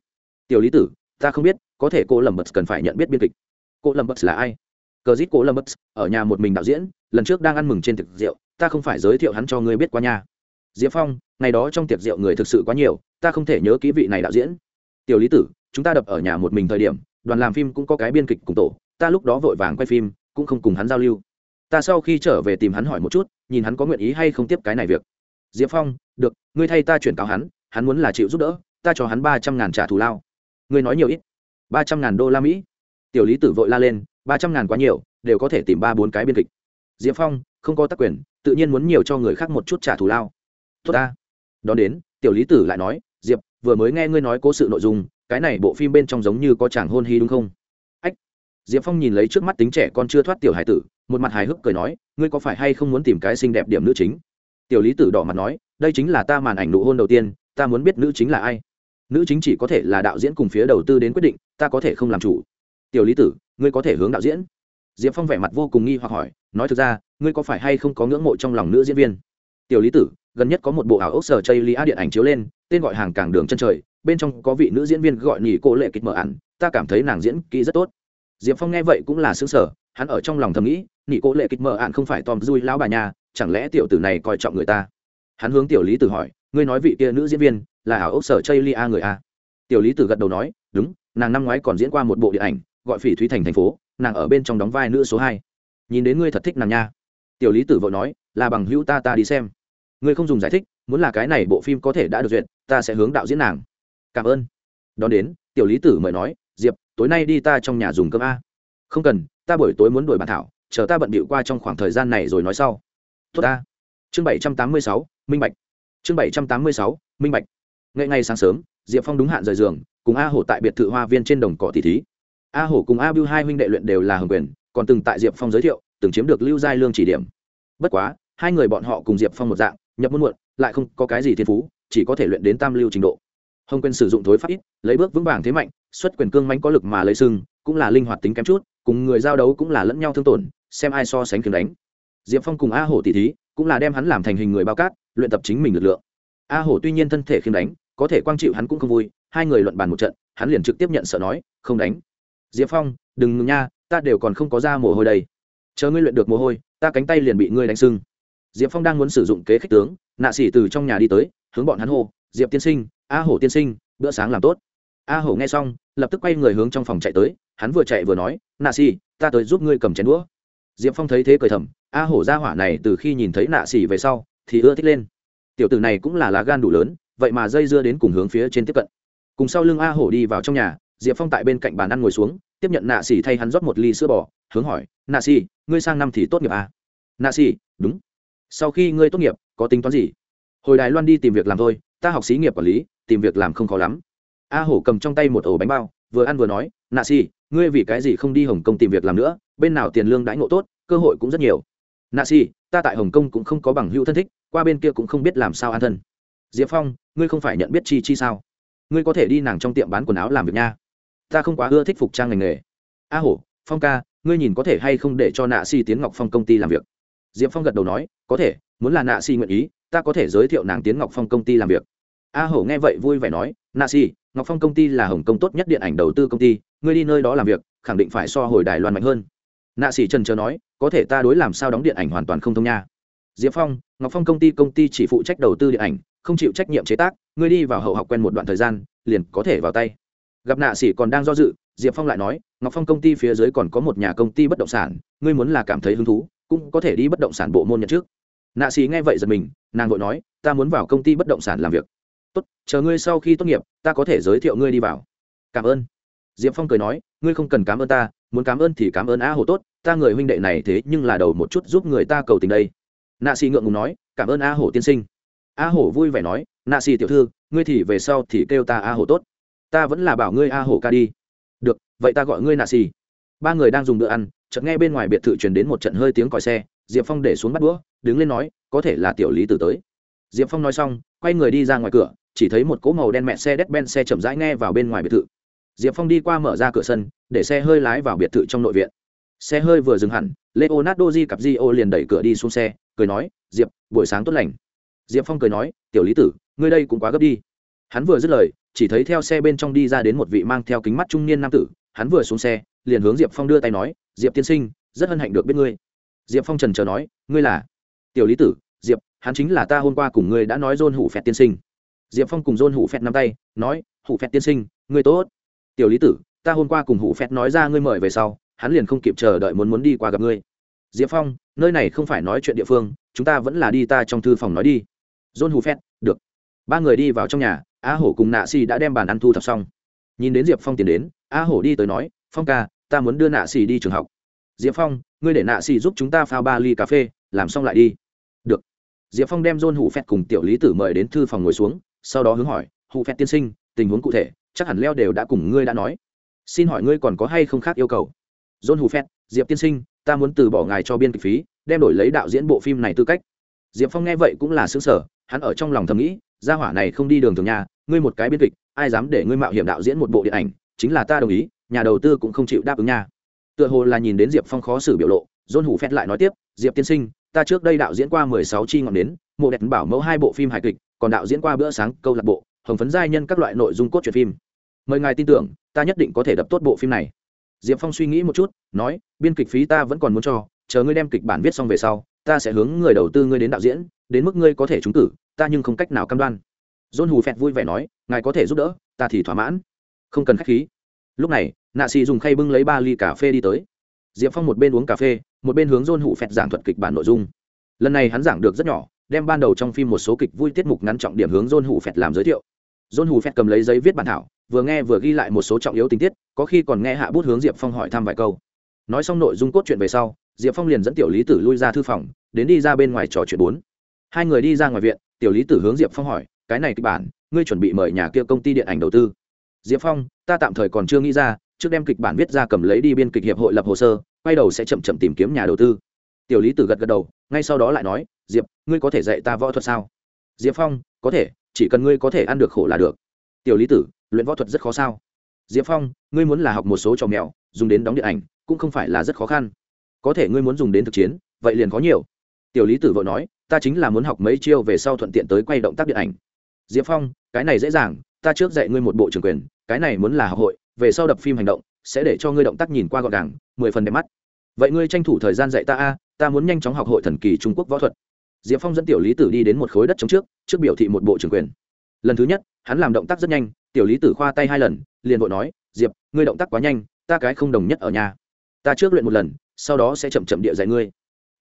Tiểu lý tử ta không biết có thể cô lầm bật cần phải nhận biết biên kịch. Cô lầm bật là ai? Cờ dít cô lầm bật ở nhà một mình đạo diễn lần trước đang ăn mừng trên thực rượu ta không phải giới thiệu hắn cho ngươi biết qua nhà diệp phong ngày đó trong tiệc rượu người thực sự quá nhiều ta không thể nhớ kỹ vị này đạo diễn. Tiểu lý tử chúng ta đập ở nhà một mình thời điểm đoàn làm phim cũng có cái biên kịch cùng tổ ta lúc đó vội vàng quay phim cũng không cùng hắn giao lưu ta sau khi trở về tìm hắn hỏi một chút, nhìn hắn có nguyện ý hay không tiếp cái này việc. Diệp phong, được, ngươi thay ta chuyển cáo hắn hắn muốn là chịu giúp đỡ, ta cho hắn ba trăm ngàn trả thù lao. Ngươi nói nhiều ít. ba trăm ngàn đô la mỹ. Tiểu lý tử vội la lên, ba trăm ngàn quá nhiều, đều có thể tìm ba bốn cái biên kịch. Diệp phong, không có tác quyền, tự nhiên muốn nhiều cho người khác một chút trả thù lao. Tốt ta. Đón đến, tiểu lý tử lại nói, diệp, vừa mới nghe ngươi nói cố sự nội dung, cái này bộ phim bên trong giống như có chàng hôn hy đúng không? Ách. Diệp phong nhìn lấy trước mắt tính trẻ con chưa thoát tiểu hải tử một mặt hài hước cười nói, ngươi có phải hay không muốn tìm cái xinh đẹp điểm nữ chính? Tiểu lý tử đỏ mặt nói, đây chính là ta màn ảnh nụ hôn đầu tiên, ta muốn biết nữ chính là ai. Nữ chính chỉ có thể là đạo diễn cùng phía đầu tư đến quyết định, ta có thể không làm chủ. Tiểu lý tử, ngươi có thể hướng đạo diễn? Diệp phong vẻ mặt vô cùng nghi hoặc hỏi, nói thực ra, ngươi có phải hay không có ngưỡng mộ trong lòng nữ diễn viên? Tiểu lý tử, gần nhất có một bộ ảo ốc sở chây lý á điện ảnh chiếu lên, tên gọi hàng càng đường chân trời, bên trong có vị nữ diễn viên gọi nhì cô lệ kịch mở ẩn ta cảm thấy nàng diễn kỹ rất tốt. Diệp phong nghe vậy cũng là xứng sở hắn ở trong lòng thầm nghĩ nị cố lệ kịch mở ạn không phải tom dui lão bà nhà, chẳng lẽ tiểu tử này coi trọng người ta? Hắn hướng tiểu lý tử hỏi, ngươi nói vị kia nữ diễn viên là ảo ốc sở chây lia người a? Tiểu lý tử gật đầu nói, đúng, nàng năm ngoái còn diễn qua một bộ điện ảnh, gọi phỉ thúy thành thành phố, nàng ở bên trong đóng vai nữ số hai. Nhìn đến ngươi thật thích nàng nha. Tiểu lý tử vội nói, là bằng hữu ta ta đi xem. Ngươi không dùng giải thích, muốn là cái này bộ phim có thể đã được duyệt, ta sẽ hướng đạo diễn nàng. Cảm ơn. Đón đến, tiểu lý tử mời nói, diệp, tối nay đi ta trong nhà dùng cơm a. Không cần, ta buổi tối muốn đổi bàn thảo chờ ta bận bịu qua trong khoảng thời gian này rồi nói sau. Tốt ta. Chương bảy trăm tám mươi sáu, minh bạch. Chương bảy trăm tám mươi sáu, minh bạch. Ngay ngay sáng sớm, diệp phong đúng hạn rời giường, cùng a hổ tại biệt thự hoa viên trên đồng cỏ tỷ thí. A hổ cùng a bưu hai huynh đệ luyện đều là hồng quyền, còn từng tại diệp phong giới thiệu, từng chiếm được lưu giai lương chỉ điểm. Bất quá, hai người bọn họ cùng diệp phong một dạng, nhập môn muộn, lại không có cái gì thiên phú, chỉ có thể luyện đến tam lưu trình độ. Hồng quyền sử dụng thối pháp ít, lấy bước vững vàng thế mạnh, xuất quyền cương mánh có lực mà lấy sưng cũng là linh hoạt tính kém chút, cùng người giao đấu cũng là lẫn nhau thương tổn xem ai so sánh kiếm đánh. Diệp phong cùng a hổ tỷ thí, cũng là đem hắn làm thành hình người bao cát, luyện tập chính mình lực lượng. A hổ tuy nhiên thân thể khiêm đánh, có thể quang chịu hắn cũng không vui, hai người luận bàn một trận, hắn liền trực tiếp nhận sợ nói, không đánh. Diệp phong, đừng ngừng nha, ta đều còn không có ra mồ hôi đây. Chờ ngươi luyện được mồ hôi, ta cánh tay liền bị ngươi đánh sưng. Diệp phong đang muốn sử dụng kế khích tướng, nạ xỉ từ trong nhà đi tới, hướng bọn hắn hô, diệp tiên sinh, a hổ tiên sinh, bữa sáng làm tốt. A hổ nghe xong, lập tức quay người hướng trong phòng chạy tới, hắn vừa chạy vừa nói, nạ xỉ ta tới giúp ngươi cầm chén đũa diệp phong thấy thế cười thầm, a hổ ra hỏa này từ khi nhìn thấy nạ xỉ về sau, thì ưa thích lên. Tiểu tử này cũng là lá gan đủ lớn, vậy mà dây dưa đến cùng hướng phía trên tiếp cận. Cùng sau lưng a hổ đi vào trong nhà, diệp phong tại bên cạnh bàn ăn ngồi xuống, tiếp nhận nạ xỉ thay hắn rót một ly sữa bò, hướng hỏi, nạ xỉ ngươi sang năm thì tốt nghiệp à? nạ xỉ đúng. Sau khi ngươi tốt nghiệp, có tính toán gì? Hồi đài loan đi tìm việc làm thôi, ta học xí nghiệp quản lý, tìm việc làm không khó lắm. A hổ cầm trong tay một ổ bánh bao vừa ăn vừa nói, nạ xỉ ngươi vì cái gì không đi hồng kông tìm việc làm nữa? Bên nào tiền lương đãi ngộ tốt, cơ hội cũng rất nhiều. Nạ xỉ ta tại hồng kông cũng không có bằng hữu thân thích, qua bên kia cũng không biết làm sao an thân. Diệp phong, ngươi không phải nhận biết chi chi sao? Ngươi có thể đi nàng trong tiệm bán quần áo làm việc nha. Ta không quá ưa thích phục trang ngành nghề. A hổ, phong ca, ngươi nhìn có thể hay không để cho nạ si tiến ngọc phong công ty làm việc? Diệp phong gật đầu nói, có thể, muốn là nạ xì nguyện ý, ta có thể giới thiệu nàng tiến ngọc phong công ty làm việc. A hổ nghe vậy vui vẻ nói, nạ xì ngọc phong công ty là hồng kông tốt nhất điện ảnh đầu tư công ty, ngươi đi nơi đó làm việc, khẳng định phải so hồi đài loan mạnh hơn. Nạ sĩ trần chờ nói, có thể ta đối làm sao đóng điện ảnh hoàn toàn không thông nha. Diệp phong, ngọc phong công ty công ty chỉ phụ trách đầu tư điện ảnh, không chịu trách nhiệm chế tác, ngươi đi vào hậu học quen một đoạn thời gian, liền có thể vào tay. Gặp nạ sĩ còn đang do dự, diệp phong lại nói, ngọc phong công ty phía dưới còn có một nhà công ty bất động sản, ngươi muốn là cảm thấy hứng thú, cũng có thể đi bất động sản bộ môn nhận trước. Nạ sĩ nghe vậy giật mình, nàng vội nói, ta muốn vào công ty bất động sản làm việc tốt, chờ ngươi sau khi tốt nghiệp, ta có thể giới thiệu ngươi đi vào. Cảm ơn. Diệp phong cười nói, ngươi không cần cảm ơn ta, muốn cảm ơn thì cảm ơn a hồ tốt, ta người huynh đệ này thế nhưng là đầu một chút giúp người ta cầu tình đây. Nạ sĩ ngượng ngùng nói, cảm ơn a hổ tiên sinh. A hổ vui vẻ nói, nạ sĩ tiểu thư, ngươi thì về sau thì kêu ta a hổ tốt. Ta vẫn là bảo ngươi a hổ ca đi. Được, vậy ta gọi ngươi nạ sĩ ba người đang dùng bữa ăn, chợt nghe bên ngoài biệt thự truyền đến một trận hơi tiếng còi xe, diệp phong để xuống bắt đũa, đứng lên nói, có thể là tiểu lý tử tới. Diệp phong nói xong, quay người đi ra ngoài cửa chỉ thấy một cỗ màu đen mẹ xe đét ben xe chậm rãi nghe vào bên ngoài biệt thự. Diệp phong đi qua mở ra cửa sân, để xe hơi lái vào biệt thự trong nội viện. Xe hơi vừa dừng hẳn, leonardo di cặp di ô liền đẩy cửa đi xuống xe, cười nói, diệp, buổi sáng tốt lành. Diệp phong cười nói, tiểu lý tử, ngươi đây cũng quá gấp đi. Hắn vừa dứt lời, chỉ thấy theo xe bên trong đi ra đến một vị mang theo kính mắt trung niên nam tử, hắn vừa xuống xe, liền hướng diệp phong đưa tay nói, diệp tiên sinh, rất hân hạnh được biết ngươi. Diệp phong trần chờ nói, ngươi là? Tiểu lý tử, diệp, hắn chính là ta hôm qua cùng ngươi đã nói dôn hủ phẹt tiên sinh diệp phong cùng dôn hủ phẹt nắm tay, nói, hủ phẹt tiên sinh người tốt. Tiểu lý tử, ta hôm qua cùng hủ phẹt nói ra ngươi mời về sau, hắn liền không kịp chờ đợi muốn muốn đi qua gặp ngươi. Diệp phong, nơi này không phải nói chuyện địa phương, chúng ta vẫn là đi ta trong thư phòng nói đi. John hủ phẹt, được. Ba người đi vào trong nhà, a hổ cùng nạ xì đã đem bàn ăn thu thập xong. Nhìn đến diệp phong tiến đến, a hổ đi tới nói, phong ca, ta muốn đưa nạ xì đi trường học. Diệp phong, ngươi để nạ xì giúp chúng ta pha ba ly cà phê, làm xong lại đi. Được. Diệp phong đem john hủ Phẹt cùng tiểu lý tử mời đến thư phòng ngồi xuống sau đó hướng hỏi, hụ phẹt tiên sinh, tình huống cụ thể, chắc hẳn leo đều đã cùng ngươi đã nói. Xin hỏi ngươi còn có hay không khác yêu cầu? John hù phét diệp tiên sinh, ta muốn từ bỏ ngài cho biên kịch phí, đem đổi lấy đạo diễn bộ phim này tư cách. Diệp phong nghe vậy cũng là xứng sở hắn ở trong lòng thầm nghĩ, gia hỏa này không đi đường thường nhà, ngươi một cái biên kịch, ai dám để ngươi mạo hiểm đạo diễn một bộ điện ảnh, chính là ta đồng ý, nhà đầu tư cũng không chịu đáp ứng nha. Tựa hồ là nhìn đến diệp phong khó xử biểu lộ, john Hù phét lại nói tiếp, diệp tiên sinh, ta trước đây đạo diễn qua mười sáu chi ngọn đến mộ đẹp bảo mẫu hai bộ phim hài kịch còn đạo diễn qua bữa sáng, câu lạc bộ, hồng phấn giai nhân các loại nội dung cốt truyện phim. Mời ngài tin tưởng, ta nhất định có thể đập tốt bộ phim này. Diệp phong suy nghĩ một chút, nói, biên kịch phí ta vẫn còn muốn cho, chờ ngươi đem kịch bản viết xong về sau, ta sẽ hướng người đầu tư ngươi đến đạo diễn, đến mức ngươi có thể trúng cử, ta nhưng không cách nào cam đoan. John hù phẹt vui vẻ nói, ngài có thể giúp đỡ, ta thì thỏa mãn. Không cần k h á c h khí. Lúc này, nạ xì dùng khay bưng lấy ba ly cà phê đi tới. Diệp phong một bên uống cà phê, một bên hướng john hù phẹt giảng thuật kịch bản nội dung. Lần này hắn giảng được rất nhỏ đem ban đầu trong phim một số kịch vui tiết mục ngắn trọng điểm hướng john hủ phẹt làm giới thiệu. John hủ phẹt cầm lấy giấy viết bản thảo, vừa nghe vừa ghi lại một số trọng yếu tình tiết, có khi còn nghe hạ bút hướng diệp phong hỏi thăm vài câu. Nói xong nội dung cốt truyện về sau, diệp phong liền dẫn tiểu lý tử lui ra thư phòng, đến đi ra bên ngoài trò chuyện bốn. Hai người đi ra ngoài viện, tiểu lý tử hướng diệp phong hỏi, cái này kịch bản, ngươi chuẩn bị mời nhà kia công ty điện ảnh đầu tư? Diệp phong, ta tạm thời còn chưa nghĩ ra, trước đem kịch bản viết ra cầm lấy đi biên kịch hiệp hội lập hồ sơ, quay đầu sẽ chậm chậm tìm kiếm nhà đầu tư. Tiểu lý tử gật gật đầu, ngay sau đó lại nói diệp, ngươi có thể dạy ta võ thuật sao? Diệp phong, có thể, chỉ cần ngươi có thể ăn được khổ là được. Tiểu lý tử, luyện võ thuật rất khó sao? Diệp phong, ngươi muốn là học một số trò mèo, dùng đến đóng điện ảnh, cũng không phải là rất khó khăn. Có thể ngươi muốn dùng đến thực chiến, vậy liền có nhiều. Tiểu lý tử vợ nói, ta chính là muốn học mấy chiêu về sau thuận tiện tới quay động tác điện ảnh. Diệp phong, cái này dễ dàng, ta trước dạy ngươi một bộ trường quyền, cái này muốn là học hội, về sau đập phim hành động, sẽ để cho ngươi động tác nhìn qua gọn gàng, mười phần đẹp mắt. Vậy ngươi tranh thủ thời gian dạy ta a, ta muốn nhanh chóng học hội thần kỳ trung quốc võ thuật diệp phong dẫn tiểu lý tử đi đến một khối đất chống trước trước biểu thị một bộ trưởng quyền. Lần thứ nhất, hắn làm động tác rất nhanh, tiểu lý tử khoa tay hai lần, liền vội nói, diệp, ngươi động tác quá nhanh, ta cái không đồng nhất ở nhà. Ta trước luyện một lần, sau đó sẽ chậm chậm địa dạy ngươi.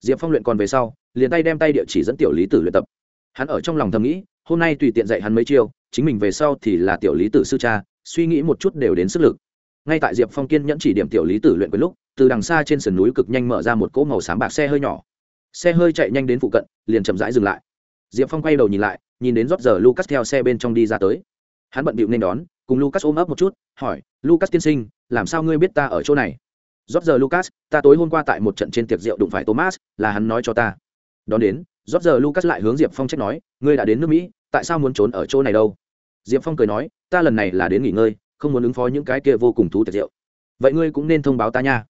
Diệp phong luyện còn về sau, liền tay đem tay địa chỉ dẫn tiểu lý tử luyện tập. Hắn ở trong lòng thầm nghĩ, hôm nay tùy tiện dạy hắn mấy chiêu, chính mình về sau thì là tiểu lý tử sư cha, suy nghĩ một chút đều đến sức lực. Ngay tại diệp phong kiên nhẫn chỉ điểm tiểu lý tử luyện với lúc, từ đằng xa trên sườn núi cực nhanh mở ra một cỗ màu xám bạc xe hơi nhỏ xe hơi chạy nhanh đến phụ cận, liền chậm rãi dừng lại. Diệp phong quay đầu nhìn lại, nhìn đến rót giờ lucas theo xe bên trong đi ra tới. Hắn bận bịu nên đón, cùng lucas ôm ấp một chút, hỏi, lucas tiên sinh, làm sao ngươi biết ta ở chỗ này? Rót giờ lucas, ta tối hôm qua tại một trận trên tiệc rượu đụng phải thomas, là hắn nói cho ta. Đón đến, rót giờ lucas lại hướng diệp phong trách nói, ngươi đã đến nước mỹ, tại sao muốn trốn ở chỗ này đâu? Diệp phong cười nói, ta lần này là đến nghỉ ngơi, không muốn ứng phó những cái kia vô cùng thú tiệc rượu. Vậy ngươi cũng nên thông báo ta nha.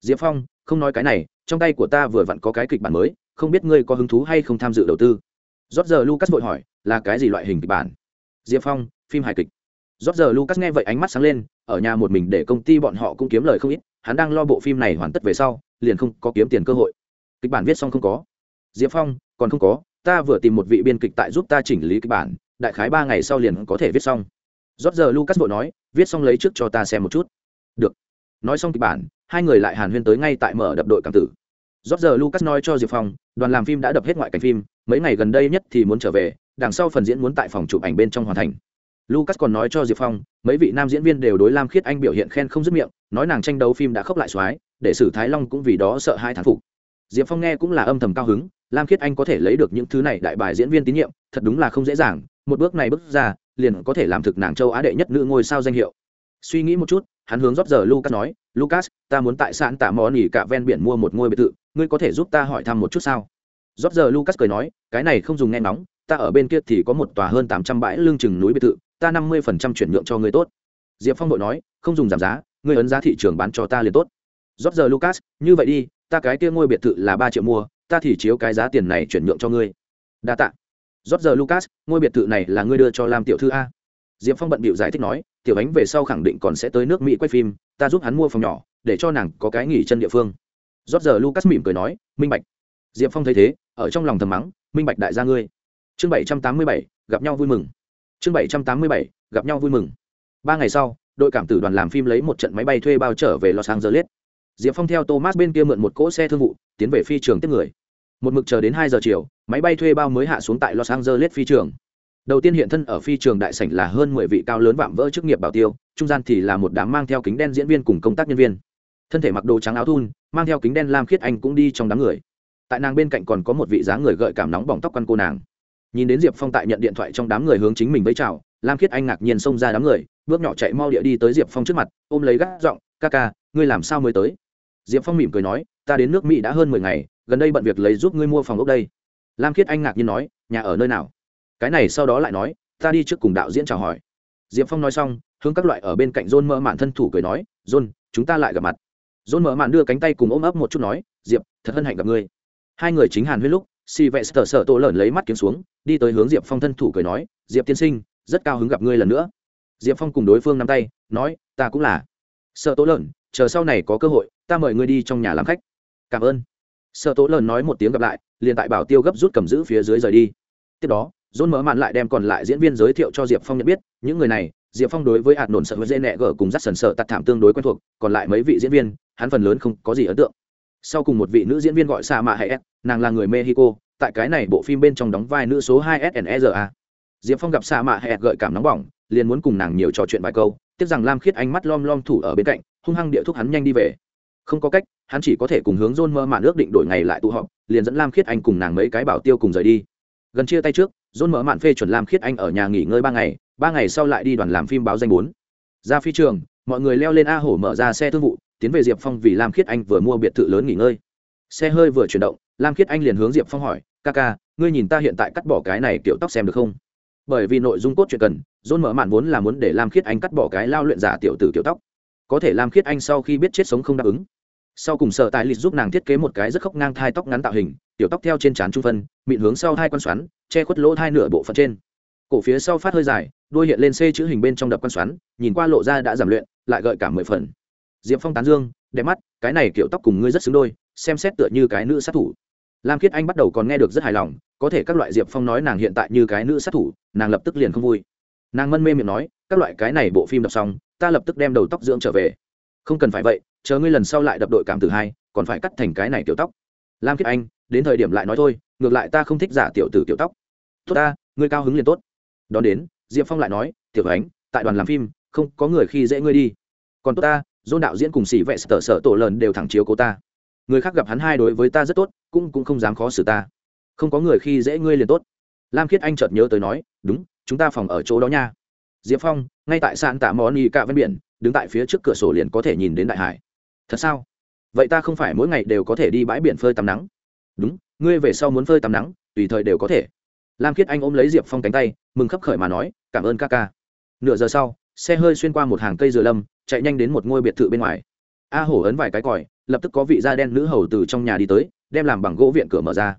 Diệp phong, không nói cái này trong tay của ta vừa vặn có cái kịch bản mới, không biết ngươi có hứng thú hay không tham dự đầu tư? Rót giờ lucas vội hỏi, là cái gì loại hình kịch bản? Diệp phong, phim hài kịch. Rót giờ lucas nghe vậy ánh mắt sáng lên, ở nhà một mình để công ty bọn họ cũng kiếm lời không ít, hắn đang lo bộ phim này hoàn tất về sau, liền không có kiếm tiền cơ hội. Kịch bản viết xong không có. Diệp phong, còn không có, ta vừa tìm một vị biên kịch tại giúp ta chỉnh lý kịch bản, đại khái ba ngày sau liền có thể viết xong. Rót giờ lucas vội nói, viết xong lấy trước cho ta xem một chút nói xong kịch bản, hai người lại hàn huyên tới ngay tại mở đập đội cảm tử. Rót giờ lucas nói cho diệp phong, đoàn làm phim đã đập hết ngoại cảnh phim, mấy ngày gần đây nhất thì muốn trở về, đằng sau phần diễn muốn tại phòng chụp ảnh bên trong hoàn thành. Lucas còn nói cho diệp phong, mấy vị nam diễn viên đều đối lam khiết anh biểu hiện khen không dứt miệng, nói nàng tranh đấu phim đã khóc lại soái để sử thái long cũng vì đó sợ hai thán phục. Diệp phong nghe cũng là âm thầm cao hứng, lam khiết anh có thể lấy được những thứ này đại bài diễn viên tín nhiệm, thật đúng là không dễ dàng, một bước này bước ra, liền có thể làm thực nàng châu á đệ nhất nữ ngôi sao danh hiệu suy nghĩ một chút, hắn hướng rót giờ lucas nói, lucas, ta muốn tại sạn tạ mò nỉ cả ven biển mua một ngôi biệt thự, ngươi có thể giúp ta hỏi thăm một chút sao? Rót giờ lucas cười nói, cái này không dùng nghe nóng ta ở bên kia thì có một tòa hơn tám trăm bãi lương chừng núi biệt thự, ta năm mươi phần trăm chuyển nhượng cho ngươi tốt. Diệp phong đội nói, không dùng giảm giá, ngươi ấn giá thị trường bán cho ta liền tốt. Rót giờ lucas, như vậy đi, ta cái kia ngôi biệt thự là ba triệu mua, ta thì chiếu cái giá tiền này chuyển nhượng cho ngươi. Đa tạ. Rót giờ lucas, ngôi biệt thự này là ngươi đưa cho làm tiểu thư a. Diệp phong bận bịu giải thích nói tiểu ánh về sau khẳng định còn sẽ tới nước mỹ quay phim, ta giúp hắn mua phòng nhỏ, để cho nàng có cái nghỉ chân địa phương. Rót giờ lucas mỉm cười nói, minh bạch. Diệp phong thấy thế, ở trong lòng thầm mắng, minh bạch đại gia ngươi. Chương bảy trăm tám mươi bảy, gặp nhau vui mừng. Chương bảy trăm tám mươi bảy, gặp nhau vui mừng. Ba ngày sau, đội cảm tử đoàn làm phim lấy một trận máy bay thuê bao trở về los angeles. Diệp phong theo thomas bên kia mượn một cỗ xe thương vụ, tiến về phi trường tiếp người. Một mực chờ đến hai giờ chiều, máy bay thuê bao mới hạ xuống tại los angeles phi trường đầu tiên hiện thân ở phi trường đại sảnh là hơn mười vị cao lớn vạm vỡ chức nghiệp bảo tiêu, trung gian thì là một đám mang theo kính đen diễn viên cùng công tác nhân viên. Thân thể mặc đồ trắng áo thun, mang theo kính đen lam khiết anh cũng đi trong đám người. Tại nàng bên cạnh còn có một vị dáng người gợi cảm nóng bỏng tóc quăn cô nàng. Nhìn đến diệp phong tại nhận điện thoại trong đám người hướng chính mình với chào, lam khiết anh ngạc nhiên xông ra đám người, bước nhỏ chạy mau địa đi tới diệp phong trước mặt, ôm lấy gác giọng, ca ca, ngươi làm sao mới tới? Diệp phong mỉm cười nói, ta đến nước mỹ đã hơn mười ngày, gần đây bận việc lấy giúp ngươi mua phòng ốc đây. Lam khiết anh ngạc nhiên nói, nhà ở nơi nào? Cái này sau đó lại nói, ta đi trước cùng đạo diễn chào hỏi. Diệp phong nói xong, hướng các loại ở bên cạnh john mơ mạn thân thủ cười nói, john, chúng ta lại gặp mặt. John mơ mạn đưa cánh tay cùng ôm ấp một chút nói, diệp, thật hân hạnh gặp ngươi. Hai người chính hàn huyết lúc si vệ sờ sợ tô lợn lấy mắt kiếm xuống, đi tới hướng diệp phong thân thủ cười nói, diệp tiên sinh, rất cao hứng gặp ngươi lần nữa. Diệp phong cùng đối phương nắm tay, nói, ta cũng là. Sợ tố lợn, chờ sau này có cơ hội, ta mời ngươi đi trong nhà làm khách. Cảm ơn. Sợ tố lợn nói một tiếng gặp lại, liền tại bảo tiêu gấp rút cầm giữ phía dưới rời đi. Tiếp đó dôn mở màn lại đem còn lại diễn viên giới thiệu cho diệp phong nhận biết, những người này, diệp phong đối với hạt nổn sợ với dễ nẹ gở cùng rắt sần sợ tạt thảm tương đối quen thuộc, còn lại mấy vị diễn viên, hắn phần lớn không có gì ấn tượng. Sau cùng một vị nữ diễn viên gọi sa mạ hay s, nàng là người mexico, tại cái này bộ phim bên trong đóng vai nữ số hai snera diệp phong gặp sa mạ hẹn gợi cảm nóng bỏng, liền muốn cùng nàng nhiều trò chuyện vài câu, tiếc rằng lam khiết ánh mắt lom lom thủ ở bên cạnh, hung hăng địa thúc hắn nhanh đi về. Không có cách, hắn chỉ có thể cùng hướng John mơ mạn ước định đổi ngày lại tụ họp, liền dẫn lam khiết anh cùng nàng mấy cái bảo tiêu cùng rời đi. Gần chia tay trước John mở mạn phê chuẩn lam khiết anh ở nhà nghỉ ngơi ba ngày ba ngày sau lại đi đoàn làm phim báo danh bốn. Ra phi trường, mọi người leo lên a hổ mở ra xe thương vụ, tiến về diệp phong vì lam khiết anh vừa mua biệt thự lớn nghỉ ngơi. Xe hơi vừa chuyển động, lam khiết anh liền hướng diệp phong hỏi, ca ca, ngươi nhìn ta hiện tại cắt bỏ cái này kiểu tóc xem được không? Bởi vì nội dung cốt truyện cần, John mở mạn vốn là muốn để lam khiết anh cắt bỏ cái lao luyện giả tiểu tử kiểu tóc. Có thể lam khiết anh sau khi biết chết sống không đáp ứng. Sau cùng sợ tài lịch giúp nàng thiết kế một cái rất khốc ngang thai tóc ngắn tạo hình, tiểu tóc theo trên trán trung phân, mịn hướng sau hai quan xoắn che khuất lỗ hai nửa bộ phận trên. Cổ phía sau phát hơi dài, đuôi hiện lên c chữ hình bên trong đập con xoắn, nhìn qua lộ ra đã giảm luyện, lại gợi cả mười phần. Diệp phong tán dương, đẹp mắt, cái này kiểu tóc cùng ngươi rất xứng đôi, xem xét tựa như cái nữ sát thủ. Lam khiết anh bắt đầu còn nghe được rất hài lòng, có thể các loại diệp phong nói nàng hiện tại như cái nữ sát thủ, nàng lập tức liền không vui. Nàng mân mê miệng nói, các loại cái này bộ phim đọc xong, ta lập tức đem đầu tóc dưỡng trở về. Không cần phải vậy, chờ ngươi lần sau lại đập đội cảm tử hai, còn phải cắt thành cái này kiểu tóc. Lam khiết anh, đến thời điểm lại nói thôi ngược lại ta không thích giả tiểu tử tiểu tóc. Tốt ta, ngươi cao hứng liền tốt. Đón đến, diệp phong lại nói, tiểu ánh, tại đoàn làm phim, không có người khi dễ ngươi đi. Còn tốt ta, dôn đạo diễn cùng xỉ vệ sở sở tổ lợn đều thẳng chiếu cố ta. Người khác gặp hắn hai đối với ta rất tốt, cũng cũng không dám khó xử ta. Không có người khi dễ ngươi liền tốt. Lam khiết anh chợt nhớ tới nói, đúng, chúng ta phòng ở chỗ đó nha. Diệp phong, ngay tại sàn tạ món y cạ ven biển, đứng tại phía trước cửa sổ liền có thể nhìn đến đại hải. Thật sao? Vậy ta không phải mỗi ngày đều có thể đi bãi biển phơi tắm nắng? Đúng ngươi về sau muốn phơi tắm nắng, tùy thời đều có thể. Lam khiết anh ôm lấy diệp phong cánh tay, mừng khấp khởi mà nói, cảm ơn ca ca. Nửa giờ sau, xe hơi xuyên qua một hàng cây dừa lâm, chạy nhanh đến một ngôi biệt thự bên ngoài. A hổ ấn vài cái còi, lập tức có vị da đen nữ hầu từ trong nhà đi tới, đem làm bằng gỗ viện cửa mở ra.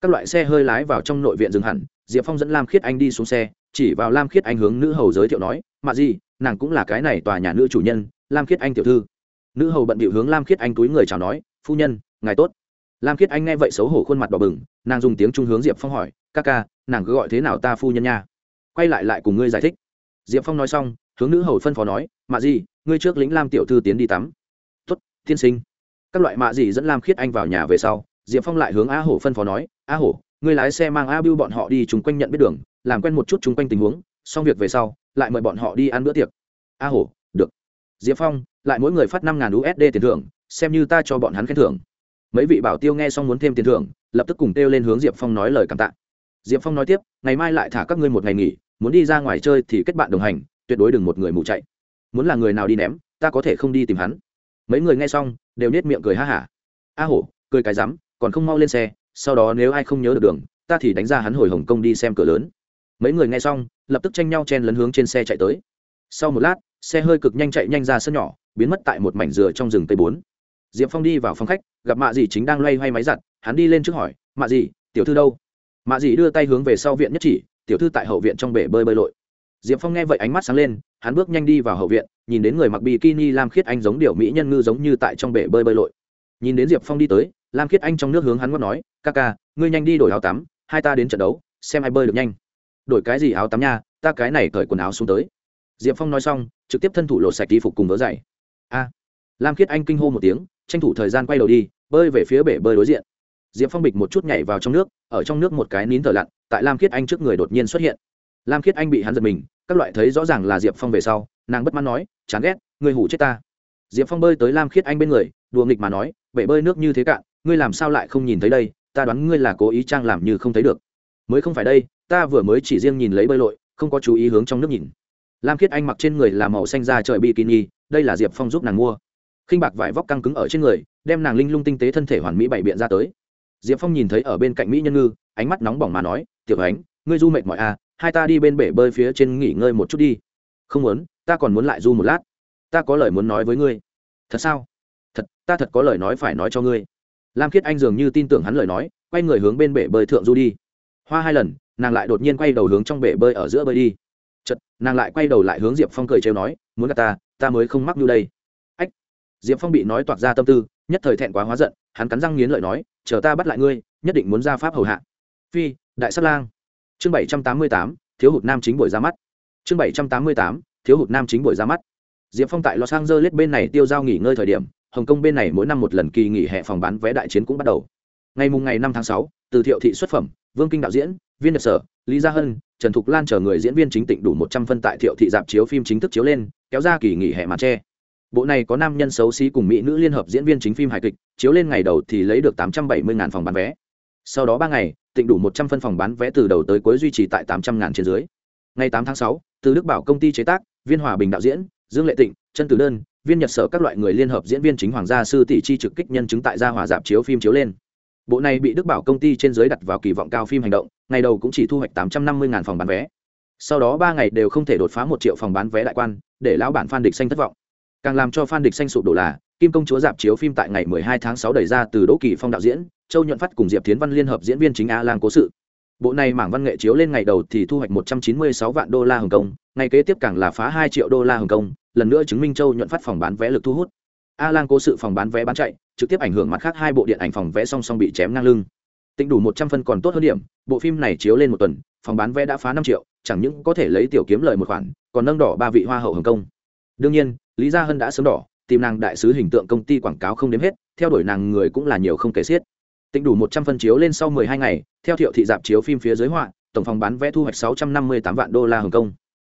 Các loại xe hơi lái vào trong nội viện dừng hẳn, diệp phong dẫn lam khiết anh đi xuống xe, chỉ vào lam khiết anh hướng nữ hầu giới thiệu nói mà gì nàng cũng là cái này tòa nhà nữ chủ nhân, lam khiết anh tiểu thư. Nữ hầu bận bịu hướng lam khiết anh túi người chào nói, phu nhân, ngài tốt lam khiết anh nghe vậy xấu hổ khuôn mặt đỏ bừng, nàng dùng tiếng trung hướng diệp phong hỏi, ca ca, nàng cứ gọi thế nào ta phu nhân nha? Quay lại lại cùng ngươi giải thích. Diệp phong nói xong, hướng nữ hầu phân phó nói, mạ gì ngươi trước lĩnh lam tiểu thư tiến đi tắm. Tuất tiên sinh. Các loại mạ gì dẫn lam khiết anh vào nhà về sau, diệp phong lại hướng a hổ phân phó nói, a hổ, ngươi lái xe mang a bưu bọn họ đi chung quanh nhận biết đường, làm quen một chút chung quanh tình huống, xong việc về sau, lại mời bọn họ đi ăn bữa tiệc. A hổ, được. Diệp phong, lại mỗi người phát năm ngàn usd tiền thưởng, xem như ta cho bọn hắn khen thưởng mấy vị bảo tiêu nghe xong muốn thêm tiền thưởng, lập tức cùng kêu lên hướng diệp phong nói lời cảm tạ. Diệp phong nói tiếp, ngày mai lại thả các ngươi một ngày nghỉ, muốn đi ra ngoài chơi thì kết bạn đồng hành, tuyệt đối đừng một người mù chạy. Muốn là người nào đi ném, ta có thể không đi tìm hắn. Mấy người nghe xong, đều nết miệng cười ha hả. A hổ, cười cái rắm, còn không mau lên xe, sau đó nếu ai không nhớ được đường, ta thì đánh ra hắn hồi hồng kông đi xem cửa lớn. Mấy người nghe xong, lập tức tranh nhau chen lấn hướng trên xe chạy tới. Sau một lát, xe hơi cực nhanh chạy nhanh ra sân nhỏ, biến mất tại một mảnh dừa trong rừng tây bốn diệp phong đi vào phòng khách, gặp mạ dì chính đang loay hoay máy giặt, hắn đi lên trước hỏi, mạ dì tiểu thư đâu? Mạ dì đưa tay hướng về sau viện nhất chỉ, tiểu thư tại hậu viện trong bể bơi bơi lội. Diệp phong nghe vậy ánh mắt sáng lên, hắn bước nhanh đi vào hậu viện, nhìn đến người mặc bikini lam khiết anh giống điệu mỹ nhân ngư giống như tại trong bể bơi bơi lội. Nhìn đến diệp phong đi tới, lam khiết anh trong nước hướng hắn ngót nói, ca ca, ngươi nhanh đi đổi áo tắm, hai ta đến trận đấu, xem ai bơi được nhanh. Đổi cái gì áo tắm nha, ta cái này cởi quần áo xuống tới. Diệp phong nói xong, trực tiếp thân thủ lột sạch đi phục cùng vớ dày. A. Lam khiết anh kinh hô một tiếng tranh thủ thời gian quay đầu đi, bơi về phía bể bơi đối diện. Diệp phong bịch một chút nhảy vào trong nước, ở trong nước một cái nín thở lặn, tại lam khiết anh trước người đột nhiên xuất hiện. Lam khiết anh bị hắn giật mình, các loại thấy rõ ràng là diệp phong về sau, nàng bất mãn nói, chán ghét người hủ chết ta. Diệp phong bơi tới lam khiết anh bên người, đùa nghịch mà nói, bể bơi nước như thế cạn, ngươi làm sao lại không nhìn thấy đây, ta đoán ngươi là cố ý trang làm như không thấy được. Mới không phải đây, ta vừa mới chỉ riêng nhìn lấy bơi lội, không có chú ý hướng trong nước nhìn. Lam khiết anh mặc trên người là màu xanh da trời bikini, đây là diệp phong giúp nàng mua khinh bạc vải vóc căng cứng ở trên người, đem nàng linh lung tinh tế thân thể hoàn mỹ bày biện ra tới. Diệp phong nhìn thấy ở bên cạnh mỹ nhân ngư, ánh mắt nóng bỏng mà nói, tiểu ánh, ngươi du mệt mỏi à hai ta đi bên bể bơi phía trên nghỉ ngơi một chút đi. Không muốn, ta còn muốn lại du một lát. Ta có lời muốn nói với ngươi. Thật sao? Thật, ta thật có lời nói phải nói cho ngươi. Lam khiết anh dường như tin tưởng hắn lời nói, quay người hướng bên bể bơi thượng du đi. Hoa hai lần, nàng lại đột nhiên quay đầu hướng trong bể bơi ở giữa bơi đi. Chật nàng lại quay đầu lại hướng diệp phong cười trêu nói, muốn gặp ta ta mới không mắc như đây diệp phong bị nói toạc ra tâm tư, nhất thời thẹn quá hóa giận, hắn cắn răng nghiến lợi nói, chờ ta bắt lại ngươi, nhất định muốn ra pháp hầu hạ. Phi, đại sát lang. Chương bảy trăm tám mươi tám, thiếu hụt nam chính buổi ra mắt. Chương bảy trăm tám mươi tám, thiếu hụt nam chính buổi ra mắt. Diệp phong tại los angeles bên này tiêu giao nghỉ ngơi thời điểm, hồng kông bên này mỗi năm một lần kỳ nghỉ hè phòng bán vé đại chiến cũng bắt đầu. Ngày mùng ngày năm tháng sáu, từ thiệu thị xuất phẩm, vương kinh đạo diễn, viên nhật sở, lý gia hân, trần thục lan chờ người diễn viên chính tịnh đủ một trăm phân tại thiệu thị dạp chiếu phim chính thức chiếu lên, kéo ra kỳ nghỉ hè màn tre bộ này có nam nhân xấu xí cùng mỹ nữ liên hợp diễn viên chính phim hài kịch, chiếu lên ngày đầu thì lấy được tám trăm bảy mươi phòng bán vé. Sau đó ba ngày, tịnh đủ một trăm phân phòng bán vé từ đầu tới cuối duy trì tại tám trăm ngàn trên dưới. Ngày tám tháng sáu, từ đức bảo công ty chế tác, viên hòa bình đạo diễn, dương lệ tịnh chân tử đơn, viên nhật sở các loại người liên hợp diễn viên chính hoàng gia sư tỷ chi trực kích nhân chứng tại gia hòa dạp chiếu phim chiếu lên. Bộ này bị đức bảo công ty trên giới đặt vào kỳ vọng cao phim hành động, ngày đầu cũng chỉ thu hoạch tám trăm năm mươi phòng bán vé. Sau đó ba ngày đều không thể đột phá một triệu phòng bán vé đại quan, để lão bản phan địch xanh thất vọng càng làm cho phan địch xanh sụp đổ là, kim công chúa dạp chiếu phim tại ngày 12 tháng 6 đẩy ra từ đỗ kỳ phong đạo diễn, châu nhuận phát cùng diệp tiến văn liên hợp diễn viên chính a lang cố sự. Bộ này mảng văn nghệ chiếu lên ngày đầu thì thu hoạch 196 vạn đô la hồng kông, ngày kế tiếp càng là phá 2 triệu đô la hồng kông, lần nữa chứng minh châu nhuận phát phòng bán vé lực thu hút. A lang cố sự phòng bán vé bán chạy, trực tiếp ảnh hưởng mặt khác hai bộ điện ảnh phòng vé song song bị chém ngang lưng. Tính đủ 100 phân còn tốt hơn điểm, bộ phim này chiếu lên một tuần, phòng bán vé đã phá 5 triệu, chẳng những có thể lấy tiểu kiếm lời một khoản, còn nâng đỏ ba vị hoa hậu hồng kông. Đương nhiên lý gia hân đã sớm đỏ, tìm nàng đại sứ hình tượng công ty quảng cáo không đếm hết, theo đuổi nàng người cũng là nhiều không kể xiết. Tính đủ một trăm phân chiếu lên sau mười hai ngày, theo thiệu thị dạp chiếu phim phía dưới họa, tổng phòng bán vé thu hoạch sáu trăm năm mươi tám vạn đô la hồng kông.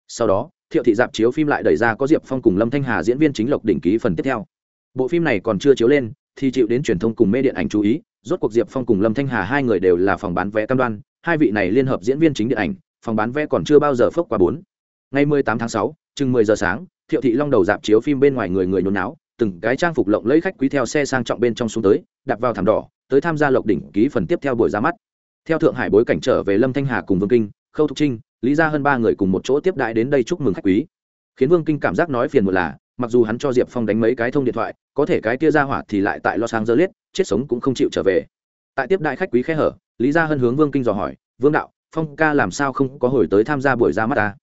Sau đó, thiệu thị dạp chiếu phim lại đẩy ra có diệp phong cùng lâm thanh hà diễn viên chính lộc đỉnh ký phần tiếp theo. Bộ phim này còn chưa chiếu lên, thì chịu đến truyền thông cùng mê điện ảnh chú ý, rốt cuộc diệp phong cùng lâm thanh hà hai người đều là phòng bán vé cam đoan, hai vị này liên hợp diễn viên chính điện ảnh, phòng bán vé còn chưa bao giờ phốc qua bốn. Ngày mười tám tháng sáu, chừng mười giờ sáng thiệu thị long đầu dạp chiếu phim bên ngoài người người nhốn náo, từng cái trang phục lộng lấy khách quý theo xe sang trọng bên trong xuống tới đặt vào thảm đỏ, tới tham gia lộc đỉnh ký phần tiếp theo buổi ra mắt. Theo thượng hải bối cảnh trở về lâm thanh hà cùng vương kinh, khâu thục trinh, lý ra hơn ba người cùng một chỗ tiếp đãi đến đây chúc mừng khách quý. Khiến vương kinh cảm giác nói phiền một là, mặc dù hắn cho diệp phong đánh mấy cái thông điện thoại, có thể cái kia ra hỏa thì lại tại lo sang dơ liết chết sống cũng không chịu trở về. Tại tiếp đại khách quý khẽ hở, lý ra hơn hướng vương kinh dò hỏi, vương đạo, phong ca làm sao không có hồi tới tham gia buổi ra mắt ta?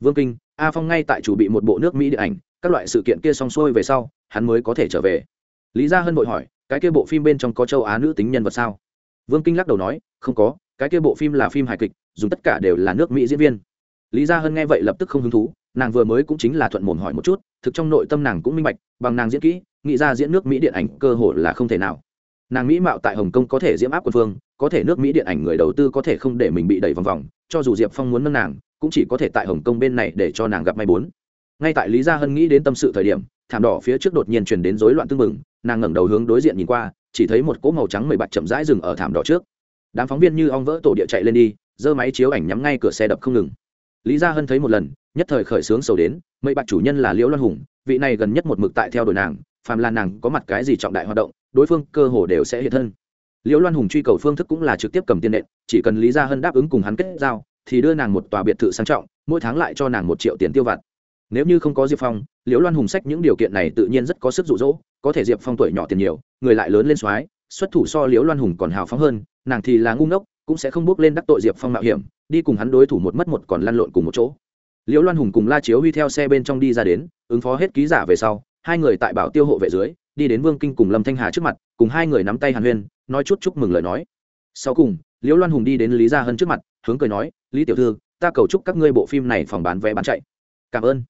Vương kinh a phong ngay tại chủ bị một bộ nước mỹ điện ảnh, các loại sự kiện kia xong xuôi về sau, hắn mới có thể trở về. Lý gia hân vội hỏi, cái kia bộ phim bên trong có châu á nữ tính nhân vật sao? Vương kinh lắc đầu nói, không có, cái kia bộ phim là phim hài kịch, dùng tất cả đều là nước mỹ diễn viên. Lý gia hân nghe vậy lập tức không hứng thú, nàng vừa mới cũng chính là thuận mồm hỏi một chút, thực trong nội tâm nàng cũng minh bạch, bằng nàng diễn kỹ, nghĩ ra diễn nước mỹ điện ảnh cơ hội là không thể nào nàng mỹ mạo tại hồng kông có thể diễm áp quân phương có thể nước mỹ điện ảnh người đầu tư có thể không để mình bị đẩy vòng vòng, cho dù diệp phong muốn nâng nàng, cũng chỉ có thể tại hồng kông bên này để cho nàng gặp may bốn. Ngay tại lý gia hân nghĩ đến tâm sự thời điểm, thảm đỏ phía trước đột nhiên truyền đến rối loạn tưng mừng nàng ngẩng đầu hướng đối diện nhìn qua, chỉ thấy một cỗ màu trắng mười bạch chậm rãi dừng ở thảm đỏ trước. Đám phóng viên như ong vỡ tổ địa chạy lên đi, giơ máy chiếu ảnh nhắm ngay cửa xe đập không ngừng. Lý gia hân thấy một lần, nhất thời khởi sướng sầu đến mây bạch chủ nhân là liễu loan hùng, vị này gần nhất một mực tại theo đuổi nàng, phàm là nàng có mặt cái gì trọng đại hoạt động đối phương cơ hồ đều sẽ hiện thân. Liễu loan hùng truy cầu phương thức cũng là trực tiếp cầm tiền nện, chỉ cần lý gia hân đáp ứng cùng hắn kết giao, thì đưa nàng một tòa biệt thự sang trọng, mỗi tháng lại cho nàng một triệu tiền tiêu vặt. Nếu như không có diệp phong, liễu loan hùng sách những điều kiện này tự nhiên rất có sức rụ rỗ có thể diệp phong tuổi nhỏ tiền nhiều, người lại lớn lên soái, xuất thủ so liễu loan hùng còn hào phóng hơn, nàng thì là ngu ngốc, cũng sẽ không bước lên đắc tội diệp phong mạo hiểm, đi cùng hắn đối thủ một mất một còn lăn lộn cùng một chỗ. Liễu loan hùng cùng la chiếu huy theo xe bên trong đi ra đến, ứng phó hết ký giả về sau, hai người tại bảo tiêu hộ vệ dưới đi đến vương kinh cùng lâm thanh hà trước mặt, cùng hai người nắm tay hàn huyên, nói chút chúc mừng lời nói. Sau cùng, liễu loan hùng đi đến lý gia hân trước mặt, hướng cười nói, lý tiểu thư, ta cầu chúc các ngươi bộ phim này phòng bán vé bán chạy. Cảm ơn.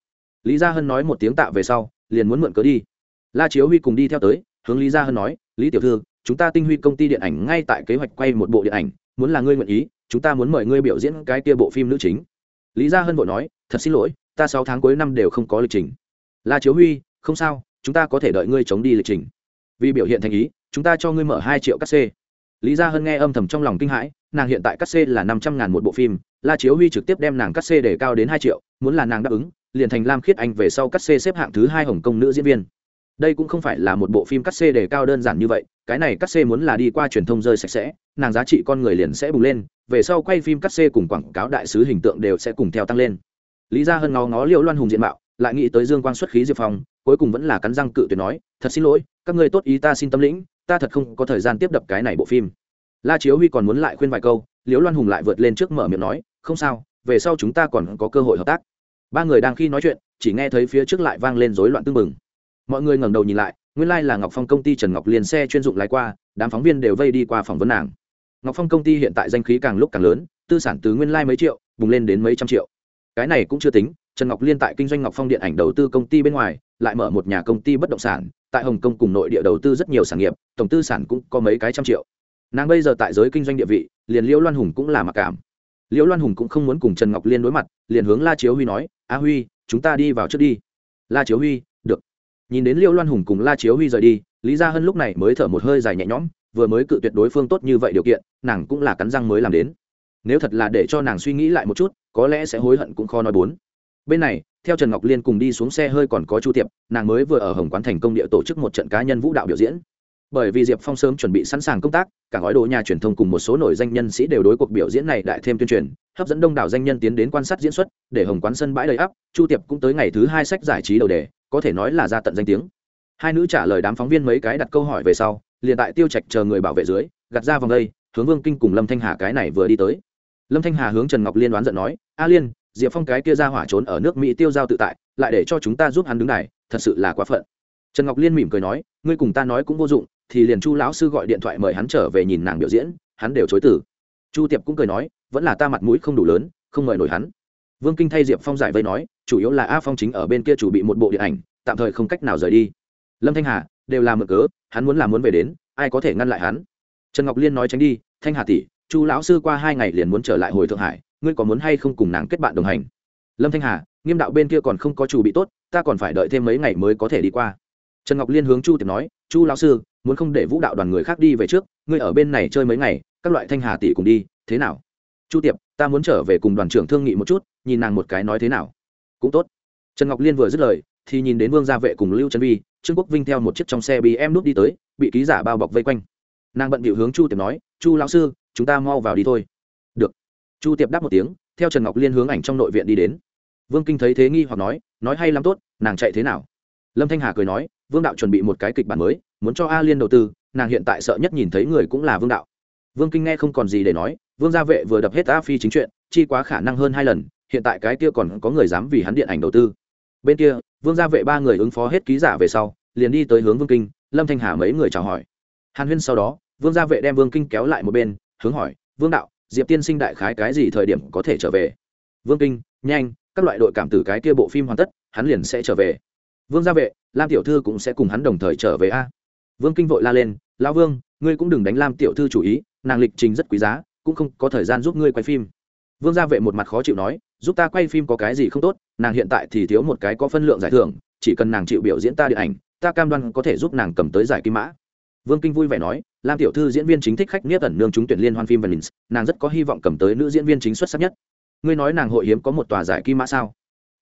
Lý gia hân nói một tiếng tạ về sau, liền muốn mượn cớ đi. La chiếu huy cùng đi theo tới, hướng lý gia hân nói, lý tiểu thư, chúng ta tinh huy công ty điện ảnh ngay tại kế hoạch quay một bộ điện ảnh, muốn là ngươi nguyện ý, chúng ta muốn mời ngươi biểu diễn cái kia bộ phim nữ chính. Lý gia hân vội nói, thật xin lỗi, ta sáu tháng cuối năm đều không có lịch trình. La chiếu huy, không sao chúng ta có thể đợi ngươi chống đi lịch trình. Vì biểu hiện thành ý, chúng ta cho ngươi mở hai triệu cắt xê. Lý gia hân nghe âm thầm trong lòng kinh hãi, nàng hiện tại cắt xê là năm trăm ngàn một bộ phim, la chiếu huy trực tiếp đem nàng cắt xê để cao đến hai triệu, muốn là nàng đáp ứng, liền thành lam khiết anh về sau cắt xê xếp hạng thứ hai hồng kông nữ diễn viên. Đây cũng không phải là một bộ phim cắt xê để cao đơn giản như vậy, cái này cắt xê muốn là đi qua truyền thông rơi sạch sẽ, nàng giá trị con người liền sẽ bùng lên, về sau quay phim cắt xê cùng quảng cáo đại sứ hình tượng đều sẽ cùng theo tăng lên. Lý gia hân ngó ngó liệu loan hùng diện mạo lại nghĩ tới dương quang xuất khí diệp phong, cuối cùng vẫn là cắn răng cự tuyệt nói, thật xin lỗi, các người tốt ý ta xin tâm lĩnh, ta thật không có thời gian tiếp đập cái này bộ phim. La chiếu huy còn muốn lại khuyên vài câu, liễu loan hùng lại vượt lên trước mở miệng nói, không sao, về sau chúng ta còn có cơ hội hợp tác. Ba người đang khi nói chuyện, chỉ nghe thấy phía trước lại vang lên rối loạn tưng bừng. Mọi người ngẩng đầu nhìn lại, nguyên lai là ngọc phong công ty trần ngọc liền xe chuyên dụng lái qua, đám phóng viên đều vây đi qua phỏng vấn nàng. Ngọc phong công ty hiện tại danh khí càng lúc càng lớn, tư sản từ nguyên lai mấy triệu, bùng lên đến mấy trăm triệu. Cái này cũng chưa tính trần ngọc liên tại kinh doanh ngọc phong điện ảnh đầu tư công ty bên ngoài, lại mở một nhà công ty bất động sản, tại hồng kông cùng nội địa đầu tư rất nhiều sản nghiệp, tổng tư sản cũng có mấy cái trăm triệu. Nàng bây giờ tại giới kinh doanh địa vị, liền liễu loan hùng cũng là mặc cảm. Liễu loan hùng cũng không muốn cùng trần ngọc liên đối mặt, liền hướng la chiếu huy nói, a huy, chúng ta đi vào trước đi. La chiếu huy, được. Nhìn đến liễu loan hùng cùng la chiếu huy rời đi, lý gia hân lúc này mới thở một hơi dài nhẹ nhõm, vừa mới cự tuyệt đối phương tốt như vậy điều kiện, nàng cũng là cắn răng mới làm đến. Nếu thật là để cho nàng suy nghĩ lại một chút, có lẽ sẽ hối hận cũng khó nói bốn bên này, theo trần ngọc liên cùng đi xuống xe hơi còn có chu tiệp, nàng mới vừa ở hồng quán thành công địa tổ chức một trận cá nhân vũ đạo biểu diễn. Bởi vì diệp phong sớm chuẩn bị sẵn sàng công tác, cả gói đồ nhà truyền thông cùng một số nổi danh nhân sĩ đều đối cuộc biểu diễn này đại thêm tuyên truyền, hấp dẫn đông đảo danh nhân tiến đến quan sát diễn xuất, để hồng quán sân bãi đầy ắp, chu tiệp cũng tới ngày thứ hai sách giải trí đầu đề, có thể nói là ra tận danh tiếng. Hai nữ trả lời đám phóng viên mấy cái đặt câu hỏi về sau, liền tại tiêu trạch chờ người bảo vệ dưới gặt ra vòng đây, hướng vương kinh cùng lâm thanh hà cái này vừa đi tới. Lâm thanh hà hướng trần ngọc liên đoán giận nói, a liên diệp phong cái kia ra hỏa trốn ở nước mỹ tiêu giao tự tại, lại để cho chúng ta giúp hắn đứng này, thật sự là quá phận. Trần ngọc liên mỉm cười nói, ngươi cùng ta nói cũng vô dụng, thì liền chu lão sư gọi điện thoại mời hắn trở về nhìn nàng biểu diễn, hắn đều chối từ. Chu tiệp cũng cười nói, vẫn là ta mặt mũi không đủ lớn, không mời nổi hắn. Vương kinh thay diệp phong giải vây nói, chủ yếu là a phong chính ở bên kia chủ bị một bộ điện ảnh, tạm thời không cách nào rời đi. Lâm thanh hà, đều là mực cớ, hắn muốn làm muốn về đến, ai có thể ngăn lại hắn? Trần ngọc liên nói tránh đi, thanh hà tỷ, chu lão sư qua hai ngày liền muốn trở lại hồi thượng hải ngươi có muốn hay không cùng nàng kết bạn đồng hành? Lâm thanh hà, nghiêm đạo bên kia còn không có chủ bị tốt, ta còn phải đợi thêm mấy ngày mới có thể đi qua. Trần ngọc liên hướng chu tiệp nói, chu lão sư, muốn không để vũ đạo đoàn người khác đi về trước, ngươi ở bên này chơi mấy ngày, các loại thanh hà tỷ cùng đi, thế nào? Chu tiệp, ta muốn trở về cùng đoàn trưởng thương nghị một chút, nhìn nàng một cái nói thế nào. Cũng tốt. Trần ngọc liên vừa dứt lời, thì nhìn đến vương gia vệ cùng lưu trần vi, trương quốc vinh theo một chiếc trong xe bị em nút đi tới, bị ký giả bao bọc vây quanh. Nàng bận bịu hướng chu tiệp nói, chu lão sư, chúng ta mau vào đi thôi chu tiệp đáp một tiếng, theo trần ngọc liên hướng ảnh trong nội viện đi đến. Vương kinh thấy thế nghi hoặc nói nói hay lắm tốt, nàng chạy thế nào? Lâm thanh hà cười nói, vương đạo chuẩn bị một cái kịch bản mới, muốn cho a liên đầu tư, nàng hiện tại sợ nhất nhìn thấy người cũng là vương đạo. Vương kinh nghe không còn gì để nói, vương gia vệ vừa đập hết a phi chính chuyện, chi quá khả năng hơn hai lần, hiện tại cái kia còn có người dám vì hắn điện ảnh đầu tư. Bên kia, vương gia vệ ba người ứng phó hết ký giả về sau, liền đi tới hướng vương kinh, lâm thanh hà mấy người chào hỏi. Hàn huyên sau đó, vương gia vệ đem vương kinh kéo lại một bên, hướng hỏi, vương đạo diệp tiên sinh đại khái cái gì thời điểm có thể trở về? Vương kinh, nhanh, các loại đội cảm tử cái kia bộ phim hoàn tất, hắn liền sẽ trở về. Vương gia vệ, lam tiểu thư cũng sẽ cùng hắn đồng thời trở về a. Vương kinh vội la lên, lão vương, ngươi cũng đừng đánh lam tiểu thư chủ ý, nàng lịch trình rất quý giá, cũng không có thời gian giúp ngươi quay phim. Vương gia vệ một mặt khó chịu nói, giúp ta quay phim có cái gì không tốt, nàng hiện tại thì thiếu một cái có phân lượng giải thưởng, chỉ cần nàng chịu biểu diễn ta điện ảnh, ta cam đoan có thể giúp nàng cầm tới giải kim mã vương kinh vui vẻ nói, lam tiểu thư diễn viên chính thích khách niết ẩn nương trúng tuyển liên hoan phim và nàng rất có hy vọng cầm tới nữ diễn viên chính xuất sắc nhất. Ngươi nói nàng hội hiếm có một tòa giải kim mã sao?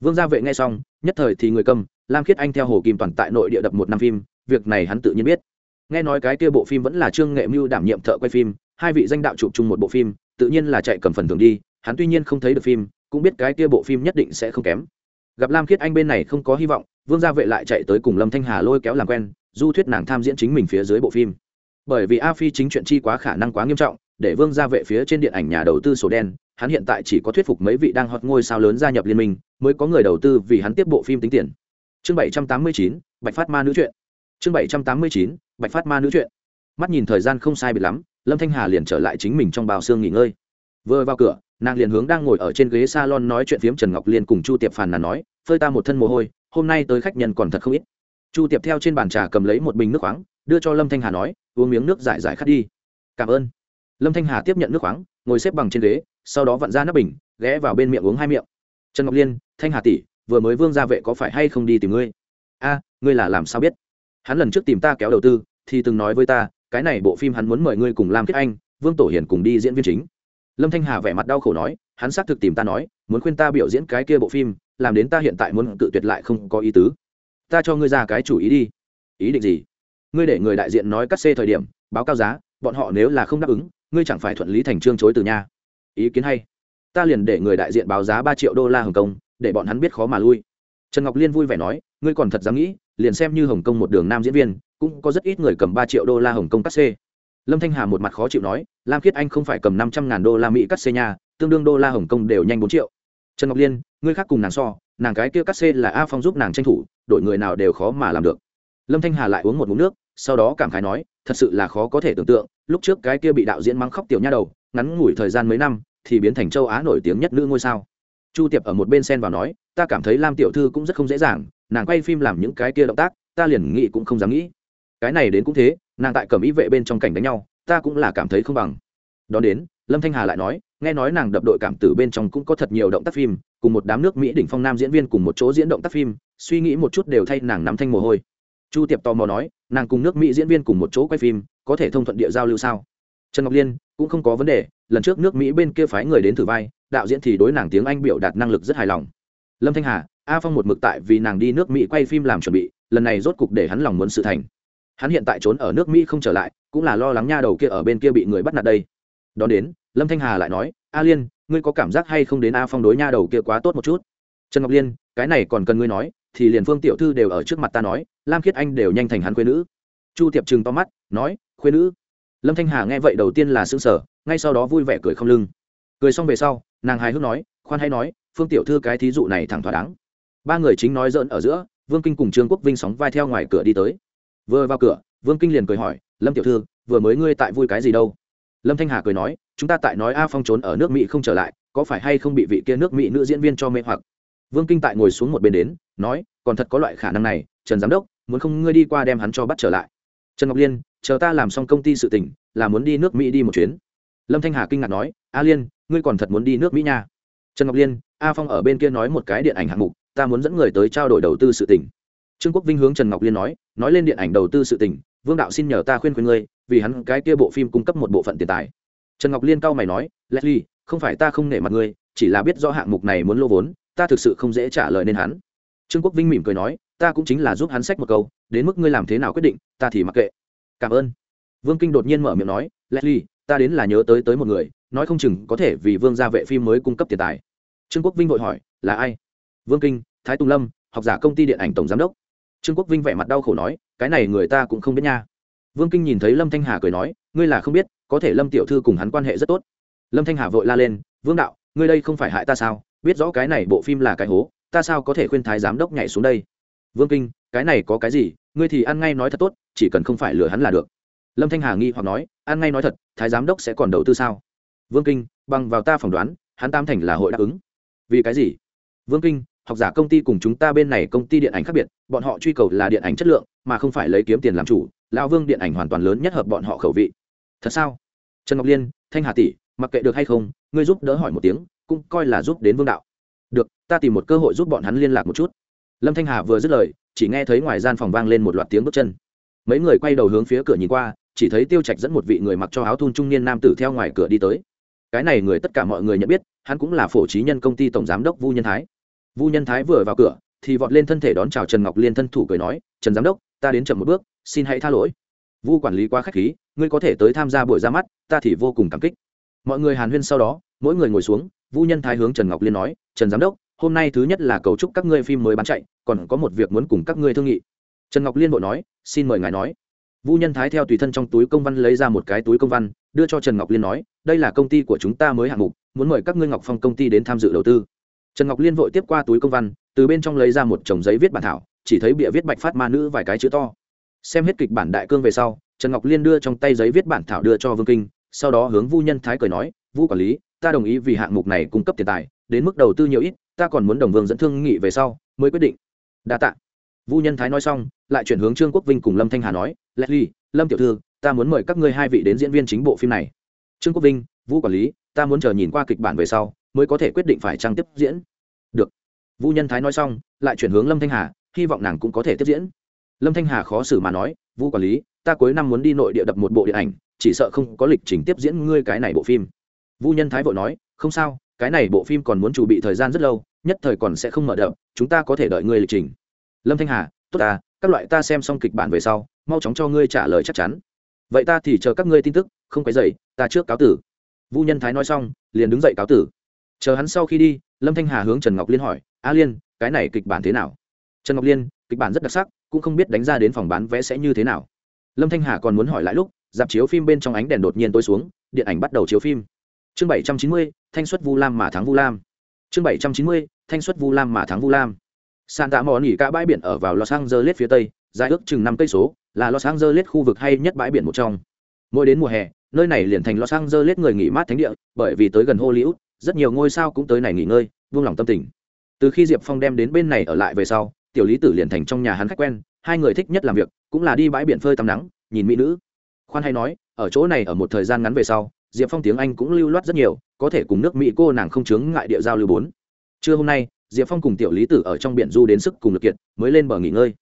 Vương gia vệ nghe xong, nhất thời thì người cầm, lam khiết anh theo hồ kim toàn tại nội địa đập một năm phim, việc này hắn tự nhiên biết. Nghe nói cái kia bộ phim vẫn là trương nghệ mưu đảm nhiệm thợ quay phim, hai vị danh đạo chụp chung một bộ phim, tự nhiên là chạy cầm phần thưởng đi, hắn tuy nhiên không thấy được phim, cũng biết cái kia bộ phim nhất định sẽ không kém. Gặp lam khiết anh bên này không có hy vọng, vương gia vệ lại chạy tới cùng lâm thanh hà lôi kéo làm quen du thuyết nàng tham diễn chính mình phía dưới bộ phim. Bởi vì a phi chính chuyện chi quá khả năng quá nghiêm trọng, để vương gia vệ phía trên điện ảnh nhà đầu tư sổ đen, hắn hiện tại chỉ có thuyết phục mấy vị đang hot ngôi sao lớn gia nhập liên minh, mới có người đầu tư vì hắn tiếp bộ phim tính tiền. Chương bảy trăm tám mươi chín, bạch phát ma nữ chuyện. Chương bảy trăm tám mươi chín, bạch phát ma nữ chuyện. Mắt nhìn thời gian không sai biệt lắm, lâm thanh hà liền trở lại chính mình trong bào xương nghỉ ngơi. Vừa vào cửa, nàng liền hướng đang ngồi ở trên ghế salon nói chuyện phiếm trần ngọc liên cùng chu tiệp phàn nàn nói, phơi ta một thân mồ hôi, hôm nay tới khách nhân còn thật không ít chu tiệp theo trên bàn trà cầm lấy một bình nước khoáng, đưa cho lâm thanh hà nói, uống miếng nước giải giải khát đi. Cảm ơn. Lâm thanh hà tiếp nhận nước khoáng, ngồi xếp bằng trên ghế, sau đó vặn ra nắp bình, ghé vào bên miệng uống hai miệng. Trần ngọc liên, thanh hà tỷ, vừa mới vương gia vệ có phải hay không đi tìm ngươi? A, ngươi là làm sao biết? Hắn lần trước tìm ta kéo đầu tư, thì từng nói với ta, cái này bộ phim hắn muốn mời ngươi cùng làm kết anh, vương tổ hiền cùng đi diễn viên chính. Lâm thanh hà vẻ mặt đau khổ nói, hắn xác thực tìm ta nói, muốn khuyên ta biểu diễn cái kia bộ phim, làm đến ta hiện tại muốn tự tuyệt lại không có ý tứ ta cho ngươi ra cái chủ ý đi. Ý định gì? Ngươi để người đại diện nói cắt xê thời điểm, báo cao giá, bọn họ nếu là không đáp ứng, ngươi chẳng phải thuận lý thành trương chối từ nhà ý kiến hay. Ta liền để người đại diện báo giá ba triệu đô la hồng kông, để bọn hắn biết khó mà lui. Trần ngọc liên vui vẻ nói, ngươi còn thật dám nghĩ, liền xem như hồng kông một đường nam diễn viên, cũng có rất ít người cầm ba triệu đô la hồng kông cắt xê. Lâm thanh hà một mặt khó chịu nói, lam khiết anh không phải cầm năm trăm ngàn đô la mỹ cắt xê nhà tương đương đô la hồng kông đều nhanh bốn triệu. Trần ngọc liên, ngươi khác cùng nàng so nàng cái kia cắt xê là a phong giúp nàng tranh thủ đội người nào đều khó mà làm được. Lâm thanh hà lại uống một mụn nước, sau đó cảm khái nói, thật sự là khó có thể tưởng tượng, lúc trước cái kia bị đạo diễn mắng khóc tiểu nha đầu, ngắn ngủi thời gian mấy năm, thì biến thành châu á nổi tiếng nhất nữ ngôi sao. Chu tiệp ở một bên sen vào nói, ta cảm thấy lam tiểu thư cũng rất không dễ dàng, nàng quay phim làm những cái kia động tác, ta liền nghĩ cũng không dám nghĩ. Cái này đến cũng thế, nàng tại cầm ý vệ bên trong cảnh đánh nhau, ta cũng là cảm thấy không bằng. Đón đến, lâm thanh hà lại nói nghe nói nàng đập đội cảm tử bên trong cũng có thật nhiều động tác phim, cùng một đám nước mỹ đỉnh phong nam diễn viên cùng một chỗ diễn động tác phim, suy nghĩ một chút đều thay nàng nắm thanh mồ hôi. Chu tiệp tò mò nói, nàng cùng nước mỹ diễn viên cùng một chỗ quay phim, có thể thông thuận địa giao lưu sao? Trần ngọc liên, cũng không có vấn đề, lần trước nước mỹ bên kia phái người đến thử vai, đạo diễn thì đối nàng tiếng anh biểu đạt năng lực rất hài lòng. Lâm thanh hà, a phong một mực tại vì nàng đi nước mỹ quay phim làm chuẩn bị, lần này rốt cục để hắn lòng muốn sự thành. Hắn hiện tại trốn ở nước mỹ không trở lại, cũng là lo lắng nha đầu kia ở bên kia bị người bắt nạt đây. Đón đến lâm thanh hà lại nói, a liên, ngươi có cảm giác hay không đến a phong đối nha đầu kia quá tốt một chút? Trần ngọc liên, cái này còn cần ngươi nói, thì liền phương tiểu thư đều ở trước mặt ta nói, lam khiết anh đều nhanh thành hắn quê nữ. Chu tiệp trừng to mắt, nói, khuê nữ? Lâm thanh hà nghe vậy đầu tiên là s ư ơ n g sở ngay sau đó vui vẻ cười không lưng. Cười xong về sau, nàng hài hước nói, khoan hay nói, phương tiểu thư cái thí dụ này thẳng thỏa đáng. Ba người chính nói dỡn ở giữa, vương kinh cùng trương quốc vinh sóng vai theo ngoài cửa đi tới. Vừa vào cửa, vương kinh liền cười hỏi, lâm tiểu thư, vừa mới ngươi tại vui cái gì đâu? Lâm thanh hà cười nói chúng ta tại nói a phong trốn ở nước mỹ không trở lại, có phải hay không bị vị kia nước mỹ nữ diễn viên cho mê hoặc? Vương kinh tại ngồi xuống một bên đến, nói, còn thật có loại khả năng này, trần giám đốc, muốn không ngươi đi qua đem hắn cho bắt trở lại. Trần ngọc liên, chờ ta làm xong công ty sự tỉnh là muốn đi nước mỹ đi một chuyến. Lâm thanh hà kinh ngạc nói, a liên, ngươi còn thật muốn đi nước mỹ nha? Trần ngọc liên, a phong ở bên kia nói một cái điện ảnh hạng mục, ta muốn dẫn người tới trao đổi đầu tư sự tỉnh trương quốc vinh hướng trần ngọc liên nói nói lên điện ảnh đầu tư sự tỉnh vương đạo xin nhờ ta khuyên khuyên ngươi, vì hắn cái kia bộ phim cung cấp một bộ phận tiền tài trần ngọc liên cau mày nói, leslie, không phải ta không nể mặt ngươi, chỉ là biết do hạng mục này muốn lô vốn, ta thực sự không dễ trả lời nên hắn. Trương quốc vinh mỉm cười nói, ta cũng chính là giúp hắn sách một câu, đến mức ngươi làm thế nào quyết định, ta thì mặc kệ. Cảm ơn. Vương kinh đột nhiên mở miệng nói, leslie, ta đến là nhớ tới tới một người, nói không chừng có thể vì vương gia vệ phim mới cung cấp tiền tài. Trương quốc vinh vội hỏi, là ai? Vương kinh, thái tùng lâm, học giả công ty điện ảnh tổng giám đốc. Trương quốc vinh vẻ mặt đau khổ nói, cái này người ta cũng không biết nha. Vương kinh nhìn thấy lâm thanh hà cười nói, ngươi là không biết có thể lâm tiểu thư cùng hắn quan hệ rất tốt. Lâm thanh hà vội la lên, vương đạo, ngươi đây không phải hại ta sao? Biết rõ cái này bộ phim là cái hố, ta sao có thể khuyên thái giám đốc nhảy xuống đây? Vương kinh, cái này có cái gì? Ngươi thì ăn ngay nói thật tốt, chỉ cần không phải lừa hắn là được. Lâm thanh hà nghi hoặc nói, ăn ngay nói thật, thái giám đốc sẽ còn đầu tư sao? Vương kinh, bằng vào ta phỏng đoán, hắn tam thành là hội đáp ứng. Vì cái gì? Vương kinh, học giả công ty cùng chúng ta bên này công ty điện ảnh khác biệt, bọn họ truy cầu là điện ảnh chất lượng, mà không phải lấy kiếm tiền làm chủ, lão vương điện ảnh hoàn toàn lớn nhất hợp bọn họ khẩu vị thật sao? Trần ngọc liên, thanh hà tỷ, mặc kệ được hay không, ngươi giúp đỡ hỏi một tiếng, cũng coi là giúp đến vương đạo. Được, ta tìm một cơ hội giúp bọn hắn liên lạc một chút. Lâm thanh hà vừa dứt lời, chỉ nghe thấy ngoài gian phòng vang lên một loạt tiếng bước chân. Mấy người quay đầu hướng phía cửa nhìn qua, chỉ thấy tiêu trạch dẫn một vị người mặc cho áo thun trung niên nam tử theo ngoài cửa đi tới. Cái này người tất cả mọi người nhận biết, hắn cũng là phổ trí nhân công ty tổng giám đốc vu nhân thái. Vu nhân thái vừa vào cửa, thì vọt lên thân thể đón chào trần ngọc liên thân thủ cười nói, trần giám đốc, ta đến chậm một bước, xin hãy tha lỗi vu quản lý quá k h á c h khí, ngươi có thể tới tham gia buổi ra mắt, ta thì vô cùng cảm kích. Mọi người hàn huyên sau đó, mỗi người ngồi xuống, vu nhân thái hướng trần ngọc liên nói, trần giám đốc, hôm nay thứ nhất là cầu chúc các ngươi phim mới bán chạy, còn có một việc muốn cùng các ngươi thương nghị. Trần ngọc liên bộ nói, xin mời ngài nói. Vu nhân thái theo tùy thân trong túi công văn lấy ra một cái túi công văn, đưa cho trần ngọc liên nói, đây là công ty của chúng ta mới hạng mục, muốn mời các ngươi ngọc phong công ty đến tham dự đầu tư. Trần ngọc liên vội tiếp qua túi công văn, từ bên trong lấy ra một chồng giấy viết bản thảo, chỉ thấy bịa viết bạch phát ma nữ vài cái chữ to xem hết kịch bản đại cương về sau, trần ngọc liên đưa trong tay giấy viết bản thảo đưa cho vương kinh, sau đó hướng vu nhân thái cười nói, vu quản lý, ta đồng ý vì hạng mục này cung cấp tiền tài, đến mức đầu tư nhiều ít, ta còn muốn đồng vương dẫn thương nghị về sau, mới quyết định. Đa tạ. Vu nhân thái nói xong, lại chuyển hướng trương quốc vinh cùng lâm thanh hà nói leslie lâm tiểu thư, ta muốn mời các ngươi hai vị đến diễn viên chính bộ phim này. Trương quốc vinh vũ quản lý, ta muốn chờ nhìn qua kịch bản về sau, mới có thể quyết định phải trang tiếp diễn. Được. Vũ nhân thái nói xong, lại chuyển hướng lâm thanh hà, hy vọng nàng cũng có thể tiếp diễn lâm thanh hà khó xử mà nói, vũ quản lý, ta cuối năm muốn đi nội địa đập một bộ điện ảnh, chỉ sợ không có lịch trình tiếp diễn ngươi cái này bộ phim. Vũ nhân thái vội nói, không sao, cái này bộ phim còn muốn chuẩn bị thời gian rất lâu, nhất thời còn sẽ không mở đập, chúng ta có thể đợi ngươi lịch trình. Lâm thanh hà, tốt ta, các loại ta xem xong kịch bản về sau, mau chóng cho ngươi trả lời chắc chắn. Vậy ta thì chờ các ngươi tin tức, không phải dậy ta trước cáo tử. Vu nhân thái nói xong, liền đứng dậy cáo tử. Chờ hắn sau khi đi, lâm thanh hà hướng trần ngọc liên hỏi, a liên, cái này kịch bản thế nào? Trần ngọc liên kịch bản rất đặc sắc, cũng không biết đánh ra đến phòng bán vé sẽ như thế nào. Lâm thanh hà còn muốn hỏi lại lúc, dạp chiếu phim bên trong ánh đèn đột nhiên tối xuống, điện ảnh bắt đầu chiếu phim. Chương bảy trăm chín mươi, thanh xuất vu lam mà thắng vu lam. Chương bảy trăm chín mươi, thanh xuất vu lam mà thắng vu lam. Sàn tạ mò nỉ cả bãi biển ở vào los angeles phía tây, dài ước chừng năm cây số, là los angeles khu vực hay nhất bãi biển một trong. Mỗi đến mùa hè, nơi này liền thành los angeles người nghỉ mát thánh địa, bởi vì tới gần hollywood, rất nhiều ngôi sao cũng tới này nghỉ ngơi, buông lòng tâm tình. Từ khi diệp phong đem đến bên này ở lại về sau tiểu lý tử liền thành trong nhà hắn khách quen, hai người thích nhất làm việc cũng là đi bãi biển phơi tắm nắng, nhìn mỹ nữ. Khoan hay nói, ở chỗ này ở một thời gian ngắn về sau, diệp phong tiếng anh cũng lưu loát rất nhiều, có thể cùng nước mỹ cô nàng không chướng ngại địa giao lưu bốn. Trưa hôm nay, diệp phong cùng tiểu lý tử ở trong biển du đến sức cùng lực kiệt, mới lên bờ nghỉ ngơi.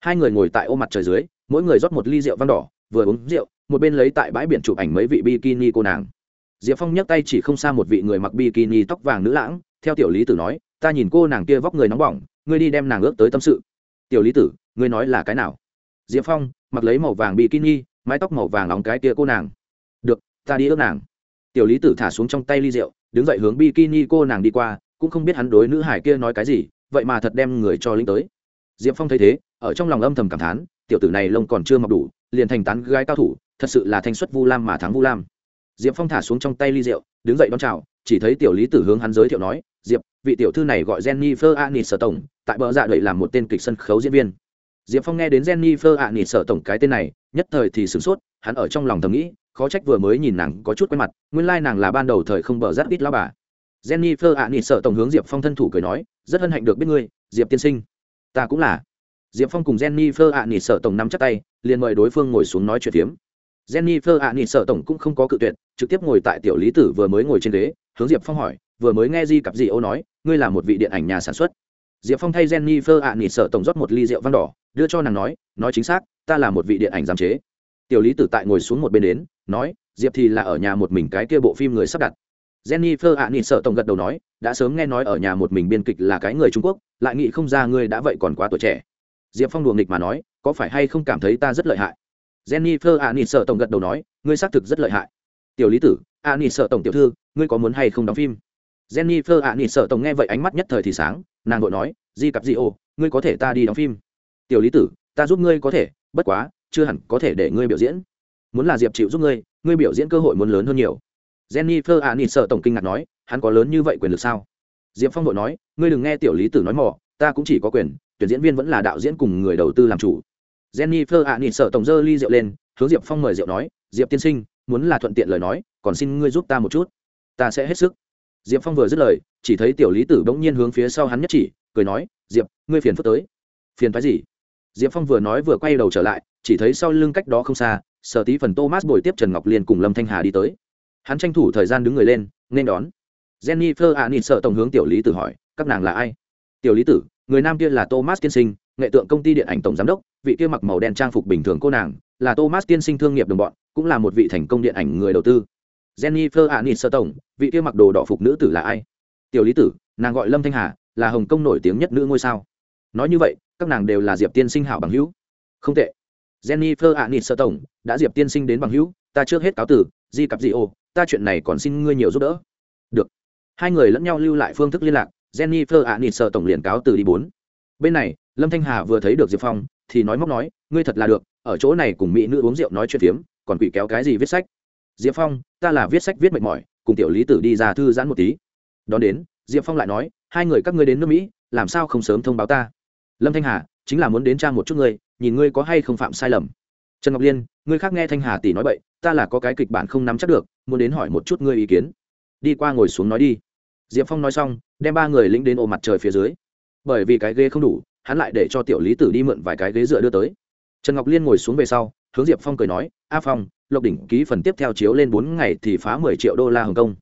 Hai người ngồi tại ô mặt trời dưới, mỗi người rót một ly rượu vang đỏ, vừa uống rượu, một bên lấy tại bãi biển chụp ảnh mấy vị bikini cô nàng. Diệp phong nhấc tay chỉ không xa một vị người mặc bikini tóc vàng nữ lãng, theo tiểu lý tử nói, ta nhìn cô nàng kia vóc người nóng bỏng ngươi đi đem nàng ước tới tâm sự. Tiểu lý tử, ngươi nói là cái nào? Diệp phong, mặc lấy màu vàng bikini, mái tóc màu vàng nóng cái kia cô nàng. Được, ta đi ước nàng. Tiểu lý tử thả xuống trong tay ly rượu, đứng dậy hướng bikini cô nàng đi qua, cũng không biết hắn đối nữ hải kia nói cái gì, vậy mà thật đem người cho linh tới. Diệp phong thấy thế, ở trong lòng âm thầm cảm thán, tiểu tử này lông còn chưa mọc đủ, liền thành tán gái cao thủ, thật sự là thanh xuất vu lam mà thắng vu lam. Diệp phong thả xuống trong tay ly rượu, đứng dậy đón chào chỉ thấy tiểu lý tử hướng hắn giới thiệu nói, diệp, vị tiểu thư này gọi jennifer anis sở tổng tại bờ dạ đợi làm một tên kịch sân khấu diễn viên. Diệp phong nghe đến jennifer anis sở tổng cái tên này, nhất thời thì sửng sốt, hắn ở trong lòng thầm nghĩ, khó trách vừa mới nhìn nàng có chút quen mặt, nguyên lai、like、nàng là ban đầu thời không bờ dạ rát ít lao bà. Jennifer anis sở tổng hướng diệp phong thân thủ cười nói, rất hân hạnh được biết ngươi, diệp tiên sinh. Ta cũng là. Diệp phong cùng jennifer anis sở tổng nắm chắc tay, liền mời đối phương ngồi xuống nói chuyện phiếm. Jennifer anis sở tổng cũng không có cự tuyệt, trực tiếp ngồi tại tiểu lý tử vừa mới ngồi trên ghế hướng diệp phong hỏi, vừa mới nghe di cặp di ô nói, ngươi là một vị điện ảnh nhà sản xuất. Diệp phong thay jennifer ạ nỉ sợ tổng rót một ly rượu văn đỏ, đưa cho nàng nói nói chính xác, ta là một vị điện ảnh giám chế. Tiểu lý tử tại ngồi xuống một bên đến, nói, diệp thì là ở nhà một mình cái kia bộ phim người sắp đặt. Jennifer ạ nỉ sợ tổng gật đầu nói, đã sớm nghe nói ở nhà một mình biên kịch là cái người trung quốc, lại nghĩ không ra ngươi đã vậy còn quá tuổi trẻ. Diệp phong đùa nghịch mà nói, có phải hay không cảm thấy ta rất lợi hại? Jennifer ạ nỉ sợ tổng gật đầu nói, ngươi xác thực rất lợi hại tiểu lý tử ạ nỉ sợ tổng tiểu thư, ngươi có muốn hay không đóng phim? Jennifer ạ nỉ sợ tổng nghe vậy ánh mắt nhất thời thì sáng, nàng vội nói, di cặp di ô, ngươi có thể ta đi đóng phim? Tiểu lý tử, ta giúp ngươi có thể, bất quá, chưa hẳn có thể để ngươi biểu diễn. Muốn là diệp chịu giúp ngươi ngươi biểu diễn cơ hội muốn lớn hơn nhiều. Jennifer ạ nỉ sợ tổng kinh ngạc nói, hắn có lớn như vậy quyền lực sao? Diệp phong vội nói, ngươi đừng nghe tiểu lý tử nói mỏ ta cũng chỉ có quyền, tuyển diễn viên vẫn là đạo diễn cùng người đầu tư làm chủ. Jennifer ạ nỉ sợ tổng dơ ly rượu lên, hướng diệp phong mời rượu nói, diệp tiên sinh muốn là thuận tiện lời nói, còn xin ngươi giúp ta một chút. Ta sẽ hết sức. Diệp phong vừa dứt lời, chỉ thấy tiểu lý tử bỗng nhiên hướng phía sau hắn nhất chỉ, cười nói, diệp, ngươi phiền phức tới. Phiền phái gì? Diệp phong vừa nói vừa quay đầu trở lại, chỉ thấy sau lưng cách đó không xa, sở tí phần thomas bồi tiếp trần ngọc liên cùng lâm thanh hà đi tới. Hắn tranh thủ thời gian đứng người lên, nên đón. Jennifer ạ nịt sợ tổng hướng tiểu lý tử hỏi, các nàng là ai? Tiểu lý tử, người nam kia là thomas tiên sinh nghệ tượng công ty điện ảnh tổng giám đốc, vị kia mặc màu đen trang phục bình thường cô nàng, là thomas tiên sinh thương nghiệp đồng bọn, cũng là một vị thành công điện ảnh người đầu tư. Jennifer anis sơ tổng vị kia mặc đồ đỏ phục nữ tử là ai? Tiểu lý tử, nàng gọi lâm thanh hà, là hồng kông nổi tiếng nhất nữ ngôi sao. Nói như vậy, các nàng đều là diệp tiên sinh hảo bằng hữu. Không tệ. Jennifer anis sơ tổng đã diệp tiên sinh đến bằng hữu, ta trước hết cáo tử di cặp di ô, ta chuyện này còn xin ngươi nhiều giúp đỡ. Được. Hai người lẫn nhau lưu lại phương thức liên lạc, jennifer anis sơ tổng liền cáo từ đi bốn. Bên này lâm thanh hà vừa thấy được diệp phong, thì nói móc nói, ngươi thật là được, ở chỗ này cùng mỹ nữ uống rượu nói chuyện phiếm, còn quỷ kéo cái gì viết sách? Diệp phong, ta là viết sách viết mệt mỏi, cùng tiểu lý tử đi ra thư giãn một tí. Đón đến, diệp phong lại nói, hai người các ngươi đến nước mỹ, làm sao không sớm thông báo ta? Lâm thanh hà, chính là muốn đến trang một chút ngươi, nhìn ngươi có hay không phạm sai lầm. Trần ngọc liên, ngươi khác nghe thanh hà tỷ nói bậy, ta là có cái kịch bản không nắm chắc được, muốn đến hỏi một chút ngươi ý kiến. Đi qua ngồi xuống nói đi. Diệp phong nói xong, đem ba người lĩnh đến ô mặt trời phía dưới. Bởi vì cái ghế không đủ hắn lại để cho tiểu lý tử đi mượn vài cái ghế dựa đưa tới. Trần ngọc liên ngồi xuống về sau, hướng diệp phong cười nói, a phong, lộc đỉnh ký phần tiếp theo chiếu lên bốn ngày thì phá mười triệu đô la hồng kông.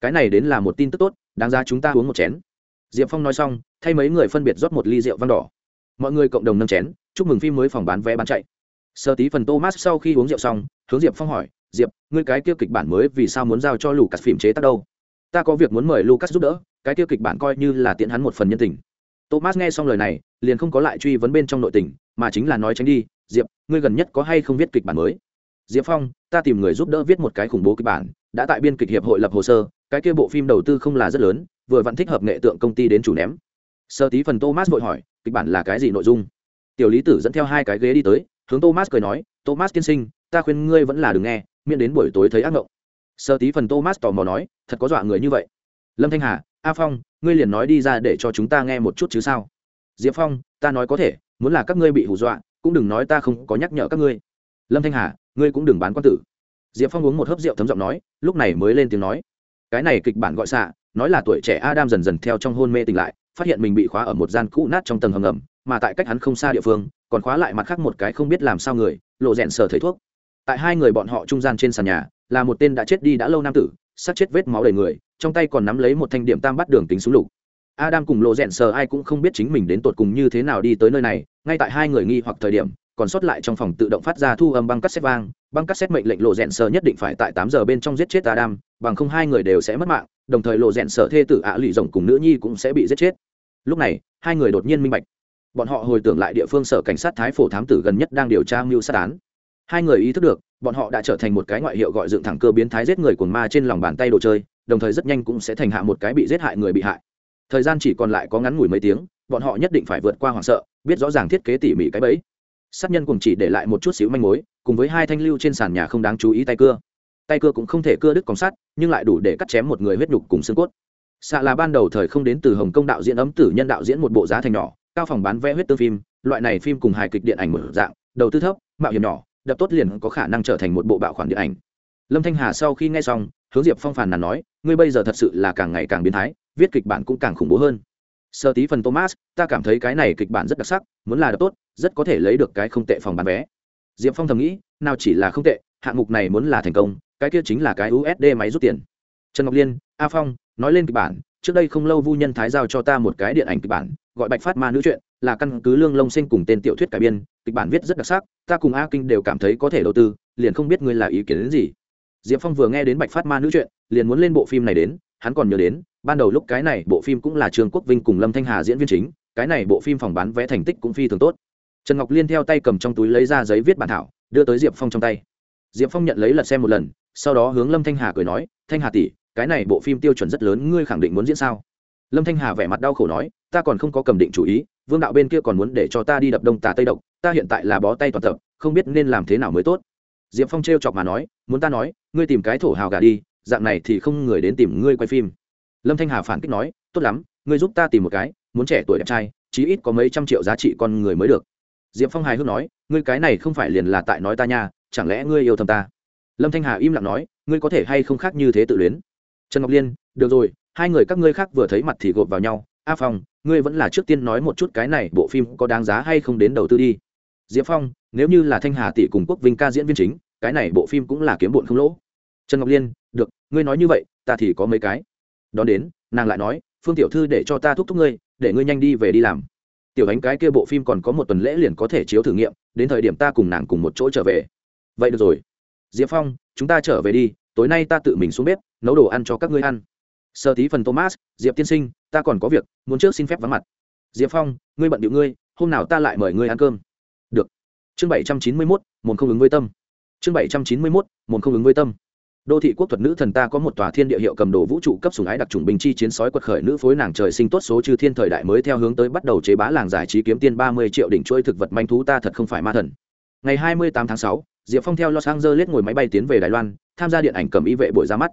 Cái này đến là một tin tức tốt, đáng ra chúng ta uống một chén. Diệp phong nói xong, thay mấy người phân biệt rót một ly rượu văn đỏ. Mọi người cộng đồng nâng chén, chúc mừng phim mới phòng bán vé bán chạy. Sơ tí phần thomas sau khi uống rượu xong, hướng diệp phong hỏi, diệp, ngươi cái kia kịch bản mới vì sao muốn giao cho lucas phim chế tác đâu? Ta có việc muốn mời lucas giúp đỡ, cái kia kịch bản coi như là tiện hắn một phần nhân tình thomas nghe xong lời này, liền không có lại truy vấn bên trong nội tình, mà chính là nói tránh đi, diệp, ngươi gần nhất có hay không viết kịch bản mới? Diệp phong, ta tìm người giúp đỡ viết một cái khủng bố kịch bản, đã tại biên kịch hiệp hội lập hồ sơ, cái kia bộ phim đầu tư không là rất lớn, vừa vẫn thích hợp nghệ tượng công ty đến chủ ném. Sơ tí phần thomas vội hỏi, kịch bản là cái gì nội dung? Tiểu lý tử dẫn theo hai cái ghế đi tới, hướng thomas cười nói, thomas tiên sinh, ta khuyên ngươi vẫn là đừng nghe, miễn đến buổi tối thấy ác mộng. Sơ tí phần thomas tò mò nói, thật có dọa người như vậy? Lâm thanh hà, a phong ngươi liền nói đi ra để cho chúng ta nghe một chút chứ sao? Diệp phong, ta nói có thể, muốn là các ngươi bị hù dọa, cũng đừng nói ta không có nhắc nhở các ngươi. Lâm thanh hà, ngươi cũng đừng bán quan tử. Diệp phong uống một hớp rượu thấm giọng nói, lúc này mới lên tiếng nói. Cái này kịch bản gọi xạ, nói là tuổi trẻ adam dần dần theo trong hôn mê tỉnh lại, phát hiện mình bị khóa ở một gian cũ nát trong tầng hầm ngầm, mà tại cách hắn không xa địa phương, còn khóa lại mặt khác một cái không biết làm sao người, lộ rẽn sở thầy thuốc. Tại hai người bọn họ trung gian trên sàn nhà, là một tên đã chết đi đã lâu nam tử sát chết vết máu đầy người, trong tay còn nắm lấy một thanh điểm tam bắt đường tính súng lục. Adam cùng lộ rẽn sờ ai cũng không biết chính mình đến tột cùng như thế nào đi tới nơi này, ngay tại hai người nghi hoặc thời điểm, còn sót lại trong phòng tự động phát ra thu âm băng cassette vang, băng cassette mệnh lệnh lộ rẽn sờ nhất định phải tại tám giờ bên trong giết chết adam, bằng không hai người đều sẽ mất mạng, đồng thời lộ rẽn sờ thê tử ạ lụy rồng cùng nữ nhi cũng sẽ bị giết chết. Lúc này, hai người đột nhiên minh bạch. Bọn họ hồi tưởng lại địa phương sở cảnh sát thái phổ thám tử gần nhất đang điều tra mưu sát án hai người ý thức được, bọn họ đã trở thành một cái ngoại hiệu gọi dựng thẳng cơ biến thái giết người của ma trên lòng bàn tay đồ chơi, đồng thời rất nhanh cũng sẽ thành hạ một cái bị giết hại người bị hại. Thời gian chỉ còn lại có ngắn ngủi mấy tiếng, bọn họ nhất định phải vượt qua hoảng sợ, biết rõ ràng thiết kế tỉ mỉ cái bẫy. Sát nhân cùng chỉ để lại một chút xíu manh mối, cùng với hai thanh lưu trên sàn nhà không đáng chú ý tay cưa. Tay cưa cũng không thể cưa đứt còng sắt, nhưng lại đủ để cắt chém một người huyết nhục cùng xương cốt. Xạ là ban đầu thời không đến từ hồng kông đạo diễn ấm tử nhân đạo diễn một bộ giá thành nhỏ, cao phòng bán vé huyết tương phim, loại này phim cùng hài kịch điện ảnh mở dạng, đầu tư thấp, mạo hiểm nhỏ đập tốt liền có khả năng trở thành một bộ bạo khoản điện ảnh. Lâm thanh hà sau khi nghe xong, hướng diệp phong phàn nàn nói, ngươi bây giờ thật sự là càng ngày càng biến thái, viết kịch bản cũng càng khủng bố hơn. Sơ tí phần thomas, ta cảm thấy cái này kịch bản rất đặc sắc, muốn là đập tốt, rất có thể lấy được cái không tệ phòng bán vé. Diệp phong thầm nghĩ, nào chỉ là không tệ, hạng mục này muốn là thành công, cái kia chính là cái usd máy rút tiền. Trần ngọc liên, a phong, nói lên kịch bản, trước đây không lâu vu nhân thái giao cho ta một cái điện ảnh kịch bản, gọi bạch phát ma nữ chuyện là căn cứ lương lông sinh cùng tên tiểu thuyết cải biên, kịch bản viết rất đặc sắc, ta cùng a kinh đều cảm thấy có thể đầu tư, liền không biết ngươi là ý kiến đến gì. Diệp phong vừa nghe đến bạch phát ma nữ chuyện, liền muốn lên bộ phim này đến, hắn còn nhớ đến, ban đầu lúc cái này bộ phim cũng là trương quốc vinh cùng lâm thanh hà diễn viên chính, cái này bộ phim phòng bán vé thành tích cũng phi thường tốt. Trần ngọc liên theo tay cầm trong túi lấy ra giấy viết bản thảo, đưa tới diệp phong trong tay. Diệp phong nhận lấy lật xem một lần, sau đó hướng lâm thanh hà cười nói, thanh hà tỷ, cái này bộ phim tiêu chuẩn rất lớn, ngươi khẳng định muốn diễn sao? Lâm thanh hà vẻ mặt đau khổ nói, ta còn không có cầm định chủ ý, vương đạo bên kia còn muốn để cho ta đi đập đông tà tây độc, ta hiện tại là bó tay toàn tập, không biết nên làm thế nào mới tốt. Diệp phong t chọc mà nói, muốn ta nói, ngươi tìm cái thổ hào gà đi, dạng này thì không người đến tìm ngươi quay phim. Lâm thanh hà phản kích nói, tốt lắm, ngươi giúp ta tìm một cái, muốn trẻ tuổi đẹp trai, chí ít có mấy trăm triệu giá trị con người mới được. Diệp phong hài hước nói, ngươi cái này không phải liền là tại nói ta nha, chẳng lẽ ngươi yêu thầm ta? Lâm thanh hà im lặng nói, ngươi có thể hay không khác như thế tự luyến? Trần ngọc liên, được rồi hai người các ngươi khác vừa thấy mặt thì gộp vào nhau. A phong, ngươi vẫn là trước tiên nói một chút cái này bộ phim có đáng giá hay không đến đầu tư đi. Diệp phong, nếu như là thanh hà tỷ cùng quốc vinh ca diễn viên chính, cái này bộ phim cũng là kiếm bụn không lỗ. Trần ngọc liên, được, ngươi nói như vậy, ta thì có mấy cái. Đón đến, nàng lại nói, phương tiểu thư để cho ta thúc thúc ngươi, để ngươi nhanh đi về đi làm. Tiểu ánh cái kia bộ phim còn có một tuần lễ liền có thể chiếu thử nghiệm, đến thời điểm ta cùng nàng cùng một chỗ trở về. Vậy được rồi. Diệp phong, chúng ta trở về đi, tối nay ta tự mình xuống bếp, nấu đồ ăn cho các ngươi ăn sơ tí phần thomas, diệp tiên sinh, ta còn có việc, muốn trước xin phép vắng mặt. Diệp phong, ngươi bận điệu ngươi, hôm nào ta lại mời ngươi ăn cơm. Được. Chương bảy trăm chín mươi mốt môn không ứng với tâm. Chương bảy trăm chín mươi mốt môn không ứng với tâm. Đô thị quốc thuật nữ thần ta có một tòa thiên địa hiệu cầm đồ vũ trụ cấp sùng ái đặc trùng bình chi chiến sói quật khởi nữ phối nàng trời sinh tốt số chư thiên thời đại mới theo hướng tới bắt đầu chế bá làng giải trí kiếm tiên ba mươi triệu đỉnh chuỗi thực vật manh thú ta thật không phải ma thần. Ngày hai mươi tám tháng sáu, diệp phong theo los angeles ngồi máy bay tiến về đài loan, tham gia điện ảnh cầm y vệ buổi ra mắt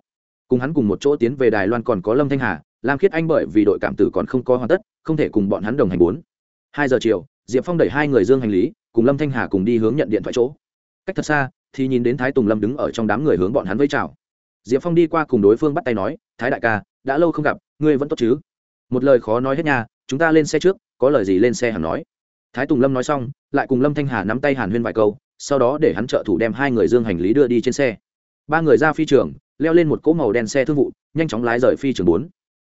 cùng hắn cùng một chỗ tiến về đài loan còn có lâm thanh hà, lam khiết anh bởi vì đội cảm tử còn không có hoàn tất, không thể cùng bọn hắn đồng hành bốn. Hai giờ chiều, diệp phong đẩy hai người dương hành lý, cùng lâm thanh hà cùng đi hướng nhận điện thoại chỗ. Cách thật xa, thì nhìn đến thái tùng lâm đứng ở trong đám người hướng bọn hắn với chào. Diệp phong đi qua cùng đối phương bắt tay nói, thái đại ca, đã lâu không gặp, ngươi vẫn tốt chứ? Một lời khó nói hết nhà chúng ta lên xe trước, có lời gì lên xe hẳn nói. Thái tùng lâm nói xong, lại cùng lâm thanh hà nắm tay hàn huyên vài câu, sau đó để hắn trợ thủ đem hai người dương hành lý đưa đi trên xe. Ba người ra phi trường leo lên một cỗ màu đen xe thương vụ, nhanh chóng lái rời phi trường bốn.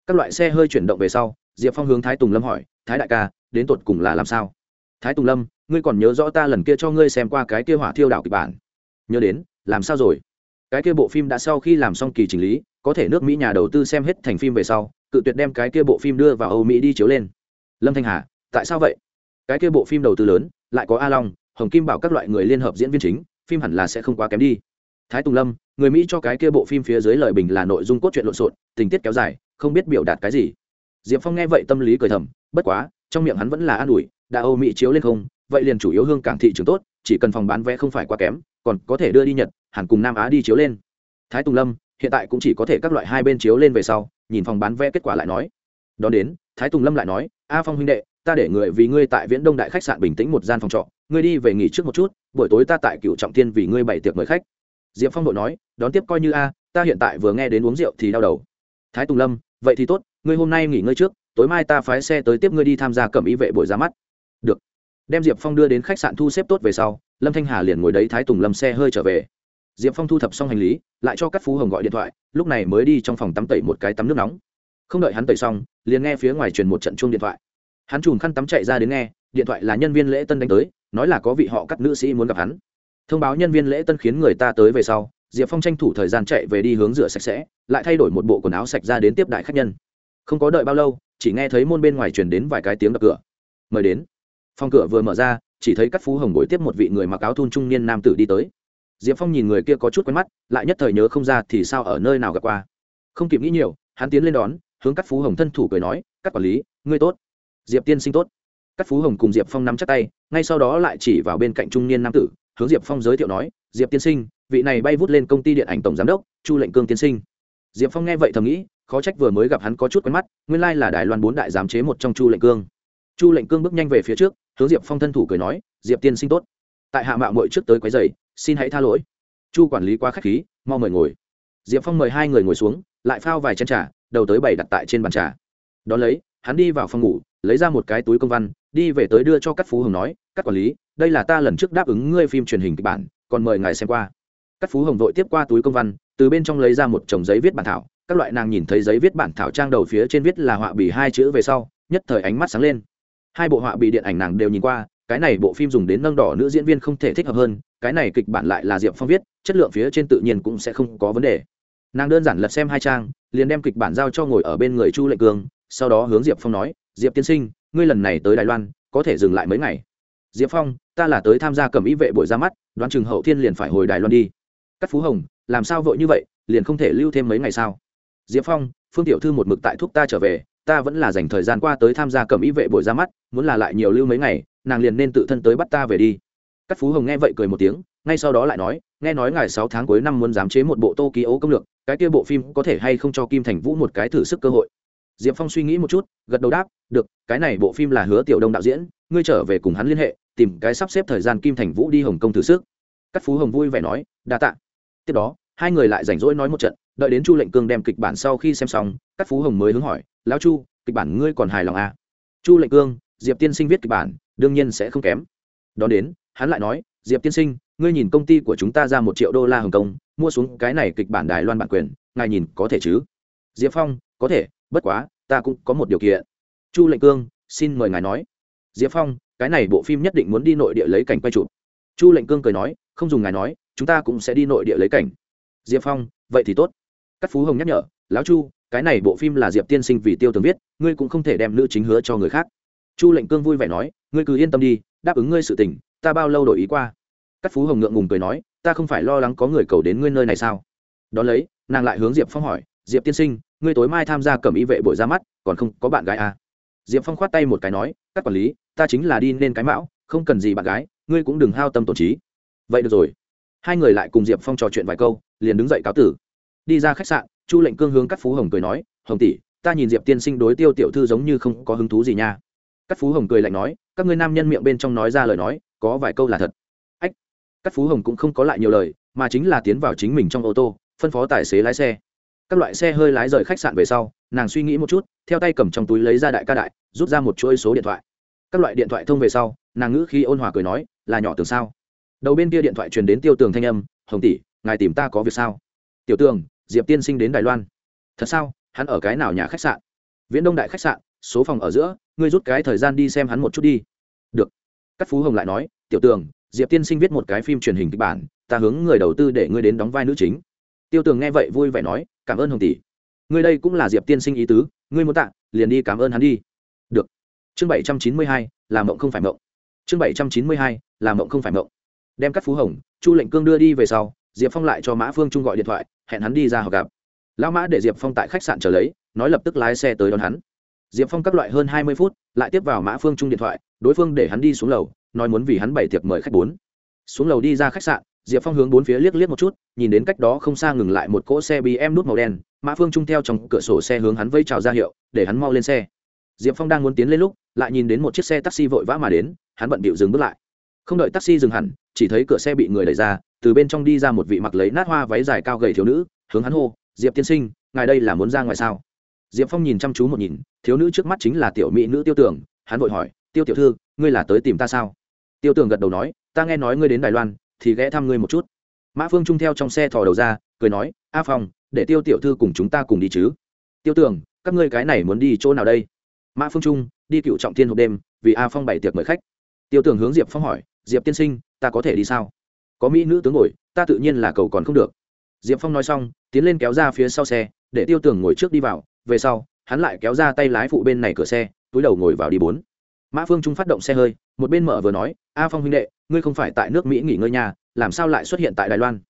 Các loại xe hơi chuyển động về sau, diệp phong hướng thái tùng lâm hỏi, thái đại ca, đến tột cùng là làm sao? Thái tùng lâm, ngươi còn nhớ rõ ta lần kia cho ngươi xem qua cái kia hỏa thiêu đảo kịch bản? Nhớ đến, làm sao rồi? Cái kia bộ phim đã sau khi làm xong kỳ chỉnh lý, có thể nước mỹ nhà đầu tư xem hết thành phim về sau, cự tuyệt đem cái kia bộ phim đưa vào âu mỹ đi chiếu lên. Lâm thanh hà, tại sao vậy? Cái kia bộ phim đầu tư lớn, lại có a long, hồng kim bảo các loại người liên hợp diễn viên chính, phim hẳn là sẽ không quá kém đi. Thái tùng lâm người mỹ cho cái kia bộ phim phía dưới lời bình là nội dung cốt truyện lộn xộn, tình tiết kéo dài, không biết biểu đạt cái gì. Diệp phong nghe vậy tâm lý cười thầm, bất quá, trong miệng hắn vẫn là an ủi, đã âu mỹ chiếu lên không, vậy liền chủ yếu hương cảng thị trường tốt, chỉ cần phòng bán vé không phải quá kém, còn có thể đưa đi nhật hẳn cùng nam á đi chiếu lên. Thái tùng lâm, hiện tại cũng chỉ có thể các loại hai bên chiếu lên về sau, nhìn phòng bán vé kết quả lại nói. Đón đến, thái tùng lâm lại nói, a phong huynh đệ, ta để người vì ngươi tại viễn đông đại khách sạn bình tĩnh một gian phòng trọ, ngươi đi về nghỉ trước một chút, buổi tối ta tại cựu trọng thiên vì ngươi bày tiệc mời khách diệp phong đội nói, đón tiếp coi như a, ta hiện tại vừa nghe đến uống rượu thì đau đầu. Thái tùng lâm, vậy thì tốt, ngươi hôm nay nghỉ ngơi trước, tối mai ta phái xe tới tiếp ngươi đi tham gia cầm ý vệ buổi ra mắt. Được. Đem diệp phong đưa đến khách sạn thu xếp tốt về sau, lâm thanh hà liền ngồi đấy thái tùng lâm xe hơi trở về. Diệp phong thu thập xong hành lý, lại cho các phú hồng gọi điện thoại, lúc này mới đi trong phòng tắm tẩy một cái tắm nước nóng. Không đợi hắn tẩy xong, liền nghe phía ngoài truyền một trận chuông điện thoại. Hắn chùm khăn tắm chạy ra đến nghe, điện thoại là nhân viên lễ tân đánh tới, nói là có vị họ cắt nữ sĩ muốn gặp hắn thông báo nhân viên lễ tân khiến người ta tới về sau, diệp phong tranh thủ thời gian chạy về đi hướng rửa sạch sẽ, lại thay đổi một bộ quần áo sạch ra đến tiếp đại khách nhân. Không có đợi bao lâu, chỉ nghe thấy môn bên ngoài truyền đến vài cái tiếng đập cửa. Mời đến. Phòng cửa vừa mở ra, chỉ thấy các phú hồng bối tiếp một vị người mặc áo thun trung niên nam tử đi tới. Diệp phong nhìn người kia có chút quen mắt, lại nhất thời nhớ không ra thì sao ở nơi nào gặp qua. Không kịp nghĩ nhiều, hắn tiến lên đón, hướng các phú hồng thân thủ cười nói, các quản lý, ngươi tốt. Diệp tiên sinh tốt. Các phú hồng cùng diệp phong nắm chắc tay, ngay sau đó lại chỉ vào bên cạnh trung niên nam tử hướng diệp phong giới thiệu nói, diệp tiên sinh, vị này bay vút lên công ty điện ảnh tổng giám đốc, chu lệnh cương tiên sinh. Diệp phong nghe vậy thầm nghĩ, khó trách vừa mới gặp hắn có chút quen mắt, nguyên lai là đài loan bốn đại giám chế một trong chu lệnh cương. Chu lệnh cương bước nhanh về phía trước, hướng diệp phong thân thủ cười nói, diệp tiên sinh tốt. Tại hạ mạo mội trước tới quấy dày xin hãy tha lỗi. Chu quản lý quá k h á c h khí, mau mời ngồi. Diệp phong mời hai người ngồi xuống, lại phao vài chân trà, đầu tới bảy đặt tại trên bàn trà. Đón lấy, hắn đi vào phòng ngủ, lấy ra một cái túi công văn, đi về tới đưa cho các phú hồng nói các quản lý đây là ta lần trước đáp ứng ngươi phim truyền hình kịch bản, còn mời ngài xem qua. Các phú hồng vội tiếp qua túi công văn, từ bên trong lấy ra một chồng giấy viết bản thảo. Các loại nàng nhìn thấy giấy viết bản thảo trang đầu phía trên viết là họa bì hai chữ về sau, nhất thời ánh mắt sáng lên. Hai bộ họa bì điện ảnh nàng đều nhìn qua, cái này bộ phim dùng đến nâng đỏ nữ diễn viên không thể thích hợp hơn, cái này kịch bản lại là diệp phong viết, chất lượng phía trên tự nhiên cũng sẽ không có vấn đề. Nàng đơn giản lật xem hai trang, liền đem kịch bản giao cho ngồi ở bên người chu lệ cương sau đó hướng diệp phong nói, diệp tiên sinh, ngươi lần này tới đài loan, có thể dừng lại mấy ngày? Diệp phong, ta là tới tham gia cầm ý vệ buổi ra mắt, đoán chừng hậu thiên liền phải hồi đài loan đi. Cắt phú hồng, làm sao vội như vậy, liền không thể lưu thêm mấy ngày sao? Diệp phong, phương tiểu thư một mực tại thúc ta trở về, ta vẫn là dành thời gian qua tới tham gia cầm ý vệ buổi ra mắt, muốn là lại nhiều lưu mấy ngày, nàng liền nên tự thân tới bắt ta về đi. Cắt phú hồng nghe vậy cười một tiếng, ngay sau đó lại nói, nghe nói ngài sáu tháng cuối năm muốn giám chế một bộ tô ký ấu công lược, cái kia bộ phim có thể hay không cho kim thành vũ một cái thử sức cơ hội? Diệp phong suy nghĩ một chút, gật đầu đáp, được, cái này bộ phim là hứa tiểu đông đạo diễn, ngươi trở về cùng hắn liên hệ, tìm cái sắp xếp thời gian kim thành vũ đi hồng kông thử sức. Cắt phú hồng vui vẻ nói, đa tạ. Tiếp đó, hai người lại rảnh rỗi nói một trận, đợi đến chu lệnh cương đem kịch bản sau khi xem xong cắt phú hồng mới hướng hỏi, lão chu, kịch bản ngươi còn hài lòng à? chu lệnh cương, diệp tiên sinh viết kịch bản, đương nhiên sẽ không kém. Đón đến, hắn lại nói, diệp tiên sinh, ngươi nhìn công ty của chúng ta ra một triệu đô la hồng kông, mua xuống cái này kịch bản đài loan bản quyền, ngài nhìn có thể chứ? Diệp phong, có thể bất quá, ta cũng có một điều kiện. Chu lệnh cương, xin mời ngài nói. Diệp phong, cái này bộ phim nhất định muốn đi nội địa lấy cảnh quay chụp. Chu lệnh cương cười nói, không dùng ngài nói, chúng ta cũng sẽ đi nội địa lấy cảnh. Diệp phong, vậy thì tốt. Các phú hồng nhắc nhở, lão chu, cái này bộ phim là diệp tiên sinh vì tiêu tường viết, ngươi cũng không thể đem nữ chính hứa cho người khác. Chu lệnh cương vui vẻ nói, ngươi cứ yên tâm đi, đáp ứng ngươi sự tình, ta bao lâu đổi ý qua? Các phú hồng ngượng ngùng cười nói, ta không phải lo lắng có người cầu đến ngươi nơi này sao? Đón lấy, nàng lại hướng diệp phong hỏi, diệp tiên sinh ngươi tối mai tham gia cẩm y vệ buổi ra mắt, còn không có bạn gái à? diệp phong khoát tay một cái nói, các quản lý, ta chính là đi nên cái mão, không cần gì bạn gái, ngươi cũng đừng hao tâm tổn trí. Vậy được rồi. Hai người lại cùng diệp phong trò chuyện vài câu, liền đứng dậy cáo tử. Đi ra khách sạn, chu lệnh cương hướng các phú hồng cười nói, hồng tỷ, ta nhìn diệp tiên sinh đối tiêu tiểu thư giống như không có hứng thú gì nha. Các phú hồng cười lạnh nói, các ngươi nam nhân miệng bên trong nói ra lời nói, có vài câu là thật. Ách các phú hồng cũng không có lại nhiều lời, mà chính là tiến vào chính mình trong ô tô, phân phó tài xế lái xe các loại xe hơi lái rời khách sạn về sau, nàng suy nghĩ một chút, theo tay cầm trong túi lấy ra đại ca đại, rút ra một chuỗi số điện thoại. Các loại điện thoại thông về sau, nàng ngữ khi ôn hòa cười nói, là nhỏ tường sao? Đầu bên kia điện thoại truyền đến tiêu tường thanh âm, hồng tỷ, ngài tìm ta có việc sao? Tiểu tường, diệp tiên sinh đến đài loan. Thật sao? Hắn ở cái nào nhà khách sạn? Viễn đông đại khách sạn, số phòng ở giữa, ngươi rút cái thời gian đi xem hắn một chút đi. Được. Cắt phú hồng lại nói, tiểu tường, diệp tiên sinh viết một cái phim truyền hình kịch bản, ta hướng người đầu tư để ngươi đến đóng vai nữ chính. Tiêu tường nghe vậy vui vẻ nói cảm ơn hồng tỷ. Ngươi đây cũng là diệp tiên sinh ý tứ, ngươi muốn tạ, liền đi cảm ơn hắn đi. Được. Chương bảy trăm chín mươi hai, là mộng không phải mộng. Chương bảy trăm chín mươi hai, là mộng không phải mộng. Đem cắt phú hồng, chu lệnh cương đưa đi về sau, diệp phong lại cho mã phương trung gọi điện thoại, hẹn hắn đi ra họ gặp. Lão mã để diệp phong tại khách sạn chờ lấy, nói lập tức lái xe tới đón hắn. Diệp phong các loại hơn hai mươi phút, lại tiếp vào mã phương trung điện thoại, đối phương để hắn đi xuống lầu, nói muốn vì hắn bày tiệc mời khách bốn. Xuống lầu đi ra khách sạn diệp phong hướng bốn phía liếc liếc một chút, nhìn đến cách đó không xa ngừng lại một cỗ xe BMW nút màu đen, mã phương trung theo trong cửa sổ xe hướng hắn vây trào ra hiệu, để hắn mau lên xe. Diệp phong đang muốn tiến lên lúc, lại nhìn đến một chiếc xe taxi vội vã mà đến, hắn bận bịu dừng bước lại. Không đợi taxi dừng hẳn, chỉ thấy cửa xe bị người đẩy ra, từ bên trong đi ra một vị mặc lấy nát hoa váy dài cao gầy thiếu nữ, hướng hắn hô, diệp tiên sinh, ngài đây là muốn ra ngoài sao? Diệp phong nhìn chăm chú một nhìn, thiếu nữ trước mắt chính là tiểu mỹ nữ tiêu tưởng, hắn vội hỏi, tiêu tiểu thư, ngươi là tới tìm ta sao? Tiêu Tưởng gật đầu nói, ta nghe nói ngươi đến đài loan thì ghé thăm ngươi một chút. Mã phương trung theo trong xe thò đầu ra cười nói a phong để tiêu tiểu thư cùng chúng ta cùng đi chứ. Tiêu Tưởng, các ngươi cái này muốn đi chỗ nào đây? Mã phương trung đi cựu trọng thiên hộp đêm vì a phong bày tiệc mời khách. Tiêu Tưởng hướng diệp phong hỏi diệp tiên sinh ta có thể đi sao? Có mỹ nữ tướng ngồi ta tự nhiên là cầu còn không được. Diệp phong nói xong tiến lên kéo ra phía sau xe để tiêu Tưởng ngồi trước đi vào về sau hắn lại kéo ra tay lái phụ bên này cửa xe túi đầu ngồi vào đi bốn mã phương trung phát động xe hơi, một bên mở vừa nói, a phong huynh đệ, ngươi không phải tại nước mỹ nghỉ ngơi nhà, làm sao lại xuất hiện tại đài loan?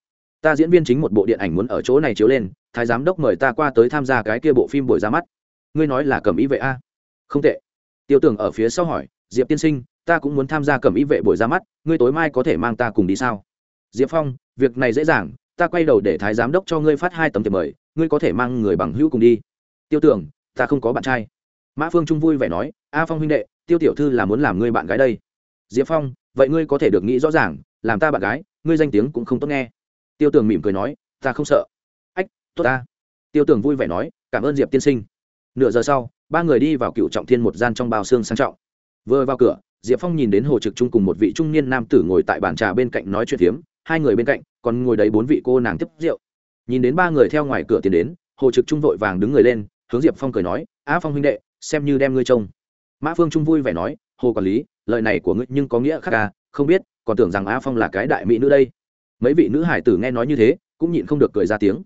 Ta diễn viên chính một bộ điện ảnh muốn ở chỗ này chiếu lên, thái giám đốc mời ta qua tới tham gia cái kia bộ phim buổi ra mắt. Ngươi nói là cầm ý vệ a? Không tệ. Tiêu tưởng ở phía sau hỏi, diệp tiên sinh, ta cũng muốn tham gia cầm ý vệ buổi ra mắt, ngươi tối mai có thể mang ta cùng đi sao? Diệp phong, việc này dễ dàng, ta quay đầu để thái giám đốc cho ngươi phát hai tấm tiền mời, ngươi có thể mang người bằng hữu cùng đi. Tiêu tưởng ta không có bạn trai. Mã phương trung vui vẻ nói, a phong huynh đệ tiêu tiểu thư là muốn làm ngươi bạn gái đây. Diệp phong, vậy ngươi có thể được nghĩ rõ ràng, làm ta bạn gái, ngươi danh tiếng cũng không tốt nghe. Tiêu tường mỉm cười nói, ta không sợ. Ách, tốt ta. Tiêu tường vui vẻ nói, cảm ơn diệp tiên sinh. Nửa giờ sau, ba người đi vào cựu trọng thiên một gian trong bao xương sang trọng. Vừa vào cửa, diệp phong nhìn đến hồ trực trung cùng một vị trung niên nam tử ngồi tại bàn trà bên cạnh nói chuyện phiếm, hai người bên cạnh còn ngồi đấy bốn vị cô nàng tiếp rượu. Nhìn đến ba người theo ngoài cửa tiến đến, hồ trực trung vội vàng đứng người lên, hướng diệp phong cười nói, á phong huynh đệ, xem như đem ngươi trông mã phương trung vui vẻ nói, hồ quản lý, lời này của ngươi nhưng có nghĩa khác à? Không biết, còn tưởng rằng A phong là cái đại mỹ nữ đây. Mấy vị nữ hải tử nghe nói như thế, cũng nhịn không được cười ra tiếng.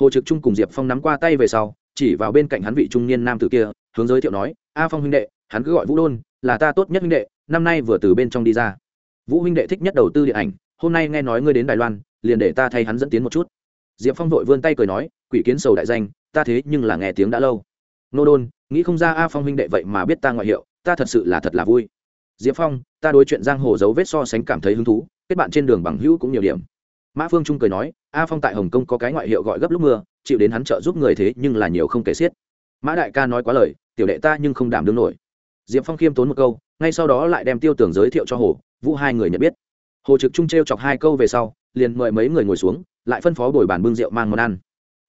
Hồ trực trung cùng diệp phong nắm qua tay về sau, chỉ vào bên cạnh hắn vị trung niên nam tử kia, hướng giới thiệu nói, a phong huynh đệ, hắn cứ gọi vũ đôn, là ta tốt nhất huynh đệ, năm nay vừa từ bên trong đi ra. Vũ huynh đệ thích nhất đầu tư điện ảnh, hôm nay nghe nói ngươi đến đài loan, liền để ta thay hắn dẫn tiến một chút. Diệp phong vội vươn tay cười nói, quỷ kiến sầu đại danh, ta thế nhưng là nghe tiếng đã lâu nô đôn, nghĩ không ra a phong huynh đệ vậy mà biết ta ngoại hiệu, ta thật sự là thật là vui. Diệp phong, ta đối chuyện giang hồ dấu vết so sánh cảm thấy hứng thú, kết bạn trên đường bằng hữu cũng nhiều điểm. Mã phương trung cười nói, a phong tại hồng kông có cái ngoại hiệu gọi gấp lúc mưa, chịu đến hắn trợ giúp người thế nhưng là nhiều không kể xiết. Mã đại ca nói quá lời, tiểu đệ ta nhưng không đảm đương nổi. Diệp phong khiêm tốn một câu, ngay sau đó lại đem tiêu tưởng giới thiệu cho hồ, vũ hai người nhận biết. Hồ trực trung t r e o chọc hai câu về sau, liền mời mấy người ngồi xuống, lại phân phó bồi bàn bưng rượu mang món ăn.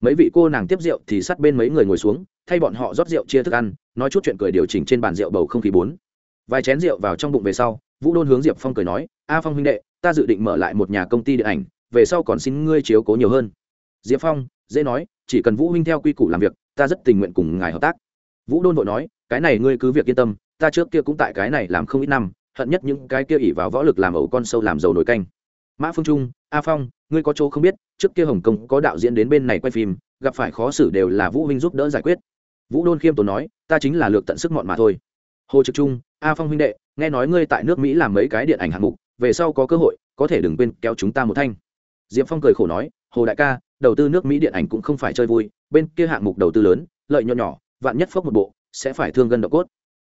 Mấy vị cô nàng tiếp rượu thì sát bên mấy người ngồi xuống thay bọn họ rót rượu chia thức ăn, nói chút chuyện cười điều chỉnh trên bàn rượu bầu không khí bốn. Vài chén rượu vào trong bụng về sau, vũ đôn hướng diệp phong cười nói, a phong huynh đệ, ta dự định mở lại một nhà công ty điện ảnh, về sau còn xin ngươi chiếu cố nhiều hơn. Diệp phong, dễ nói, chỉ cần vũ huynh theo quy củ làm việc, ta rất tình nguyện cùng ngài hợp tác. Vũ đôn vội nói, cái này ngươi cứ việc yên tâm, ta trước kia cũng tại cái này làm không ít năm, hận nhất những cái kia ỉ vào võ lực làm ẩu con sâu làm dầu nổi canh. Mã phương trung, a phong, ngươi có chỗ không biết, trước kia hồng kông có đạo diễn đến bên này quay phim, gặp phải khó xử đều là vũ huynh giúp đỡ giải quyết vũ đôn khiêm tốn nói, ta chính là lược tận sức mọn mà thôi. Hồ trực trung, a phong huynh đệ, nghe nói ngươi tại nước mỹ làm mấy cái điện ảnh hạng mục, về sau có cơ hội, có thể đừng quên kéo chúng ta một thanh. Diệp phong cười khổ nói, hồ đại ca, đầu tư nước mỹ điện ảnh cũng không phải chơi vui, bên kia hạng mục đầu tư lớn, lợi nhuận nhỏ, vạn nhất phốc một bộ, sẽ phải thương gân độ cốt.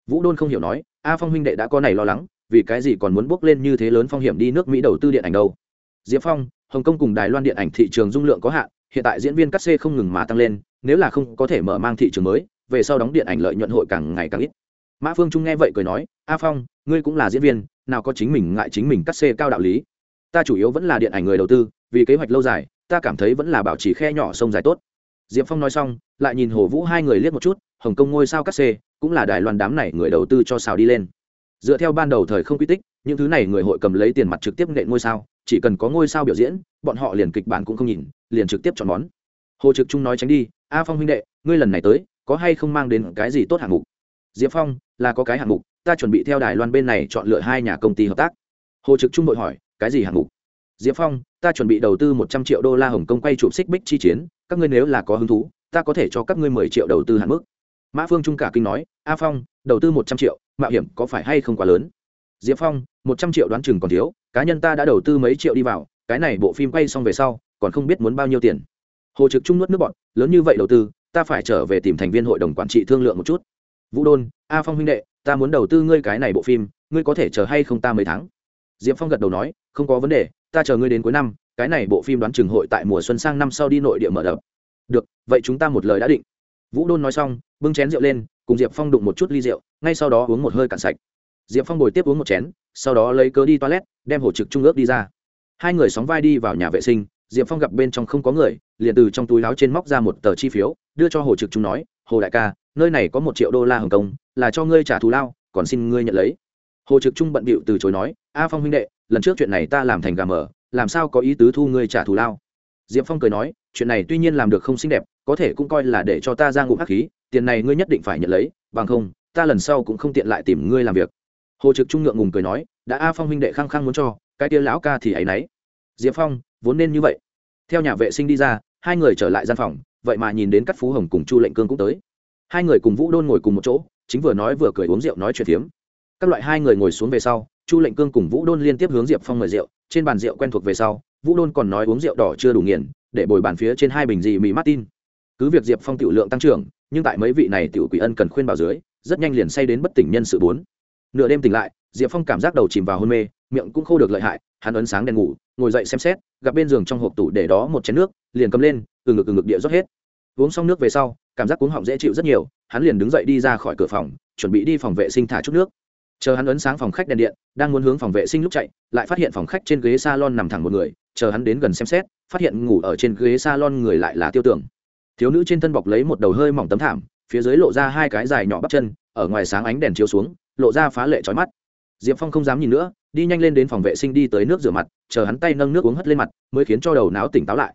Vũ đôn không hiểu nói, a phong huynh đệ đã có này lo lắng, vì cái gì còn muốn bước lên như thế lớn phong hiểm đi nước mỹ đầu tư điện ảnh đâu? Diệp phong, hồng kông cùng đài loan điện ảnh thị trường dung lượng có hạn, hiện tại diễn viên cắt xê không ngừng mà tăng lên nếu là không có thể mở mang thị trường mới, về sau đóng điện ảnh lợi nhuận hội càng ngày càng ít. Mã phương trung nghe vậy cười nói, a phong, ngươi cũng là diễn viên, nào có chính mình ngại chính mình cắt xê cao đạo lý. Ta chủ yếu vẫn là điện ảnh người đầu tư, vì kế hoạch lâu dài, ta cảm thấy vẫn là bảo trì khe nhỏ sông dài tốt. Diệp phong nói xong, lại nhìn hồ vũ hai người liếc một chút, hồng kông ngôi sao cắt xê, cũng là đài loan đám này người đầu tư cho xào đi lên. Dựa theo ban đầu thời không quy tích, những thứ này người hội cầm lấy tiền mặt trực tiếp nệ ngôi sao, chỉ cần có ngôi sao biểu diễn, bọn họ liền kịch bản cũng không nhìn, liền trực tiếp chọn món hồ trực trung nói tránh đi, a phong huynh đệ, ngươi lần này tới, có hay không mang đến cái gì tốt hạng mục? Diệp phong, là có cái hạng mục, ta chuẩn bị theo đài loan bên này chọn lựa hai nhà công ty hợp tác. Hồ trực trung đội hỏi, cái gì hạng mục? Diệp phong, ta chuẩn bị đầu tư một trăm triệu đô la hồng kông quay chụp xích bích chi chiến, các ngươi nếu là có hứng thú, ta có thể cho các ngươi mười triệu đầu tư hạn mức. Mã phương trung cả kinh nói, a phong, đầu tư một trăm triệu, mạo hiểm có phải hay không quá lớn? Diệp phong, một trăm triệu đoán chừng còn thiếu, cá nhân ta đã đầu tư mấy triệu đi vào, cái này bộ phim quay xong về sau, còn không biết muốn bao nhiêu tiền hồ trực trung nuốt nước bọn lớn như vậy đầu tư, ta phải trở về tìm thành viên hội đồng quản trị thương lượng một chút. Vũ đôn, a phong huynh đệ, ta muốn đầu tư ngươi cái này bộ phim, ngươi có thể chờ hay không ta mấy tháng? Diệp phong gật đầu nói, không có vấn đề, ta chờ ngươi đến cuối năm, cái này bộ phim đoán trường hội tại mùa xuân sang năm sau đi nội địa mở đập được, vậy chúng ta một lời đã định. Vũ đôn nói xong, bưng chén rượu lên, cùng diệp phong đụng một chút ly rượu, ngay sau đó uống một hơi cạn sạch. Diệp phong bồi tiếp uống một chén, sau đó lấy cớ đi toilet, đem hồ trực trung ước đi ra. Hai người sóng vai đi vào nhà vệ sinh diệp phong gặp bên trong không có người, liền từ trong túi láo trên móc ra một tờ chi phiếu, đưa cho hồ trực trung nói, hồ đại ca, nơi này có một triệu đô la hồng kông, là cho ngươi trả thù lao, còn xin ngươi nhận lấy. Hồ trực trung bận bịu từ chối nói, a phong huynh đệ, lần trước chuyện này ta làm thành gà mờ, làm sao có ý tứ thu ngươi trả thù lao? Diệp phong cười nói, chuyện này tuy nhiên làm được không xinh đẹp, có thể cũng coi là để cho ta ra ngụm hắc khí, tiền này ngươi nhất định phải nhận lấy, bằng không, ta lần sau cũng không tiện lại tìm ngươi làm việc. Hồ trực trung ngượng ngùng cười nói, đã a phong huynh đệ khăng khăng muốn cho, cái tia lão ca thì ấ y n ấ y diệp phong, vốn nên như vậy. Theo nhà vệ sinh đi ra, hai người trở lại gian phòng, vậy mà nhìn đến các phú hồng cùng chu lệnh cương cũng tới. Hai người cùng vũ đôn ngồi cùng một chỗ, chính vừa nói vừa cười uống rượu nói chuyện phiếm. Các loại hai người ngồi xuống về sau, chu lệnh cương cùng vũ đôn liên tiếp hướng diệp phong mời rượu, trên bàn rượu quen thuộc về sau, vũ đôn còn nói uống rượu đỏ chưa đủ nghiền, để bồi bàn phía trên hai bình dị mì martin. Cứ việc diệp phong tiểu lượng tăng trưởng, nhưng tại mấy vị này tiểu quỷ ân cần khuyên bảo dưới, rất nhanh liền say đến bất tỉnh nhân sự bốn. Nửa đêm tỉnh lại diệp phong cảm giác đầu chìm vào hôn mê, miệng cũng khô được lợi hại, hắn ấn sáng đèn ngủ, ngồi dậy xem xét, gặp bên giường trong hộp tủ để đó một chén nước, liền cầm lên, từ ngực từ ngực địa rót hết. Uống xong nước về sau, cảm giác cuống họng dễ chịu rất nhiều, hắn liền đứng dậy đi ra khỏi cửa phòng, chuẩn bị đi phòng vệ sinh thả chút nước. Chờ hắn ấn sáng phòng khách đèn điện, đang muốn hướng phòng vệ sinh lúc chạy, lại phát hiện phòng khách trên ghế salon nằm thẳng một người, chờ hắn đến gần xem xét, phát hiện ngủ ở trên ghế salon người lại là tiêu tưởng. Thiếu nữ trên thân bọc lấy một đầu hơi mỏng tấm thảm, phía dưới lộ ra hai cái dài nhỏ bắp chân, ở ngoài sáng ánh đèn chiếu xuống, lộ ra phá lệ trói mắt diệp phong không dám nhìn nữa, đi nhanh lên đến phòng vệ sinh đi tới nước rửa mặt, chờ hắn tay nâng nước uống hất lên mặt, mới khiến cho đầu não tỉnh táo lại.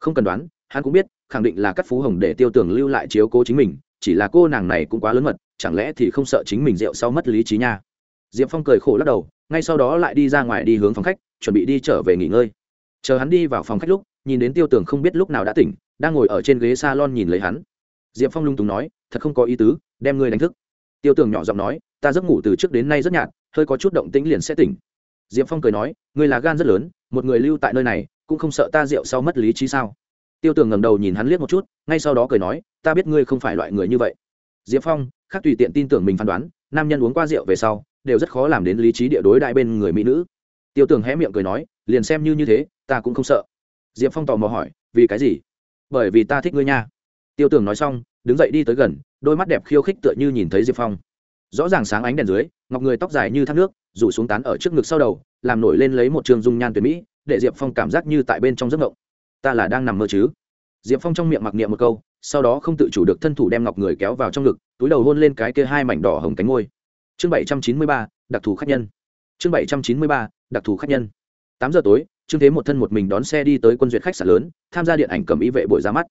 Không cần đoán, hắn cũng biết, khẳng định là Cát phú hồng để tiêu tưởng lưu lại chiếu cố chính mình, chỉ là cô nàng này cũng quá lớn mật, chẳng lẽ thì không sợ chính mình rượu sau mất lý trí nha? Diệp phong cười khổ lắc đầu, ngay sau đó lại đi ra ngoài đi hướng phòng khách, chuẩn bị đi trở về nghỉ ngơi. Chờ hắn đi vào phòng khách lúc, nhìn đến tiêu tưởng không biết lúc nào đã tỉnh, đang ngồi ở trên ghế s a lon nhìn lấy hắn. Diệp phong lung túng nói, thật không có ý tứ, đem ngươi đánh thức. Tiêu tưởng nhỏ giọng nói, ta giấc ngủ từ trước đến nay rất nhạt hơi có chút động tĩnh liền sẽ tỉnh. Diệp phong cười nói ngươi là gan rất lớn, một người lưu tại nơi này, cũng không sợ ta rượu sau mất lý trí sao? Tiêu tường ngầm đầu nhìn hắn liếc một chút, ngay sau đó cười nói, ta biết ngươi không phải loại người như vậy. Diệp phong, khác tùy tiện tin tưởng mình phán đoán, nam nhân uống qua rượu về sau, đều rất khó làm đến lý trí địa đối đại bên người mỹ nữ. Tiêu tường hé miệng cười nói, liền xem như như thế, ta cũng không sợ. Diệp phong tò mò hỏi, vì cái gì? Bởi vì ta thích ngươi nha. Tiêu tường nói xong, đứng dậy đi tới gần, đôi mắt đẹp khiêu khích tựa như nhìn thấy diệp phong rõ ràng sáng ánh đèn dưới, ngọc người tóc dài như thác nước, rủ xuống tán ở trước ngực sau đầu, làm nổi lên lấy một trường dung nhan tuyệt mỹ, để diệp phong cảm giác như tại bên trong giấc ngộng ta là đang nằm mơ chứ? Diệp phong trong miệng mặc niệm một câu, sau đó không tự chủ được thân thủ đem ngọc người kéo vào trong ngực, túi đầu hôn lên cái kia hai mảnh đỏ hồng cánh ngôi chương bảy trăm chín mươi ba, đặc thù khách nhân. Chương bảy trăm chín mươi ba, đặc thù khách nhân. Tám giờ tối, trương thế một thân một mình đón xe đi tới quân duyệt khách sạn lớn, tham gia điện ảnh cầm ý vệ buổi ra mắt.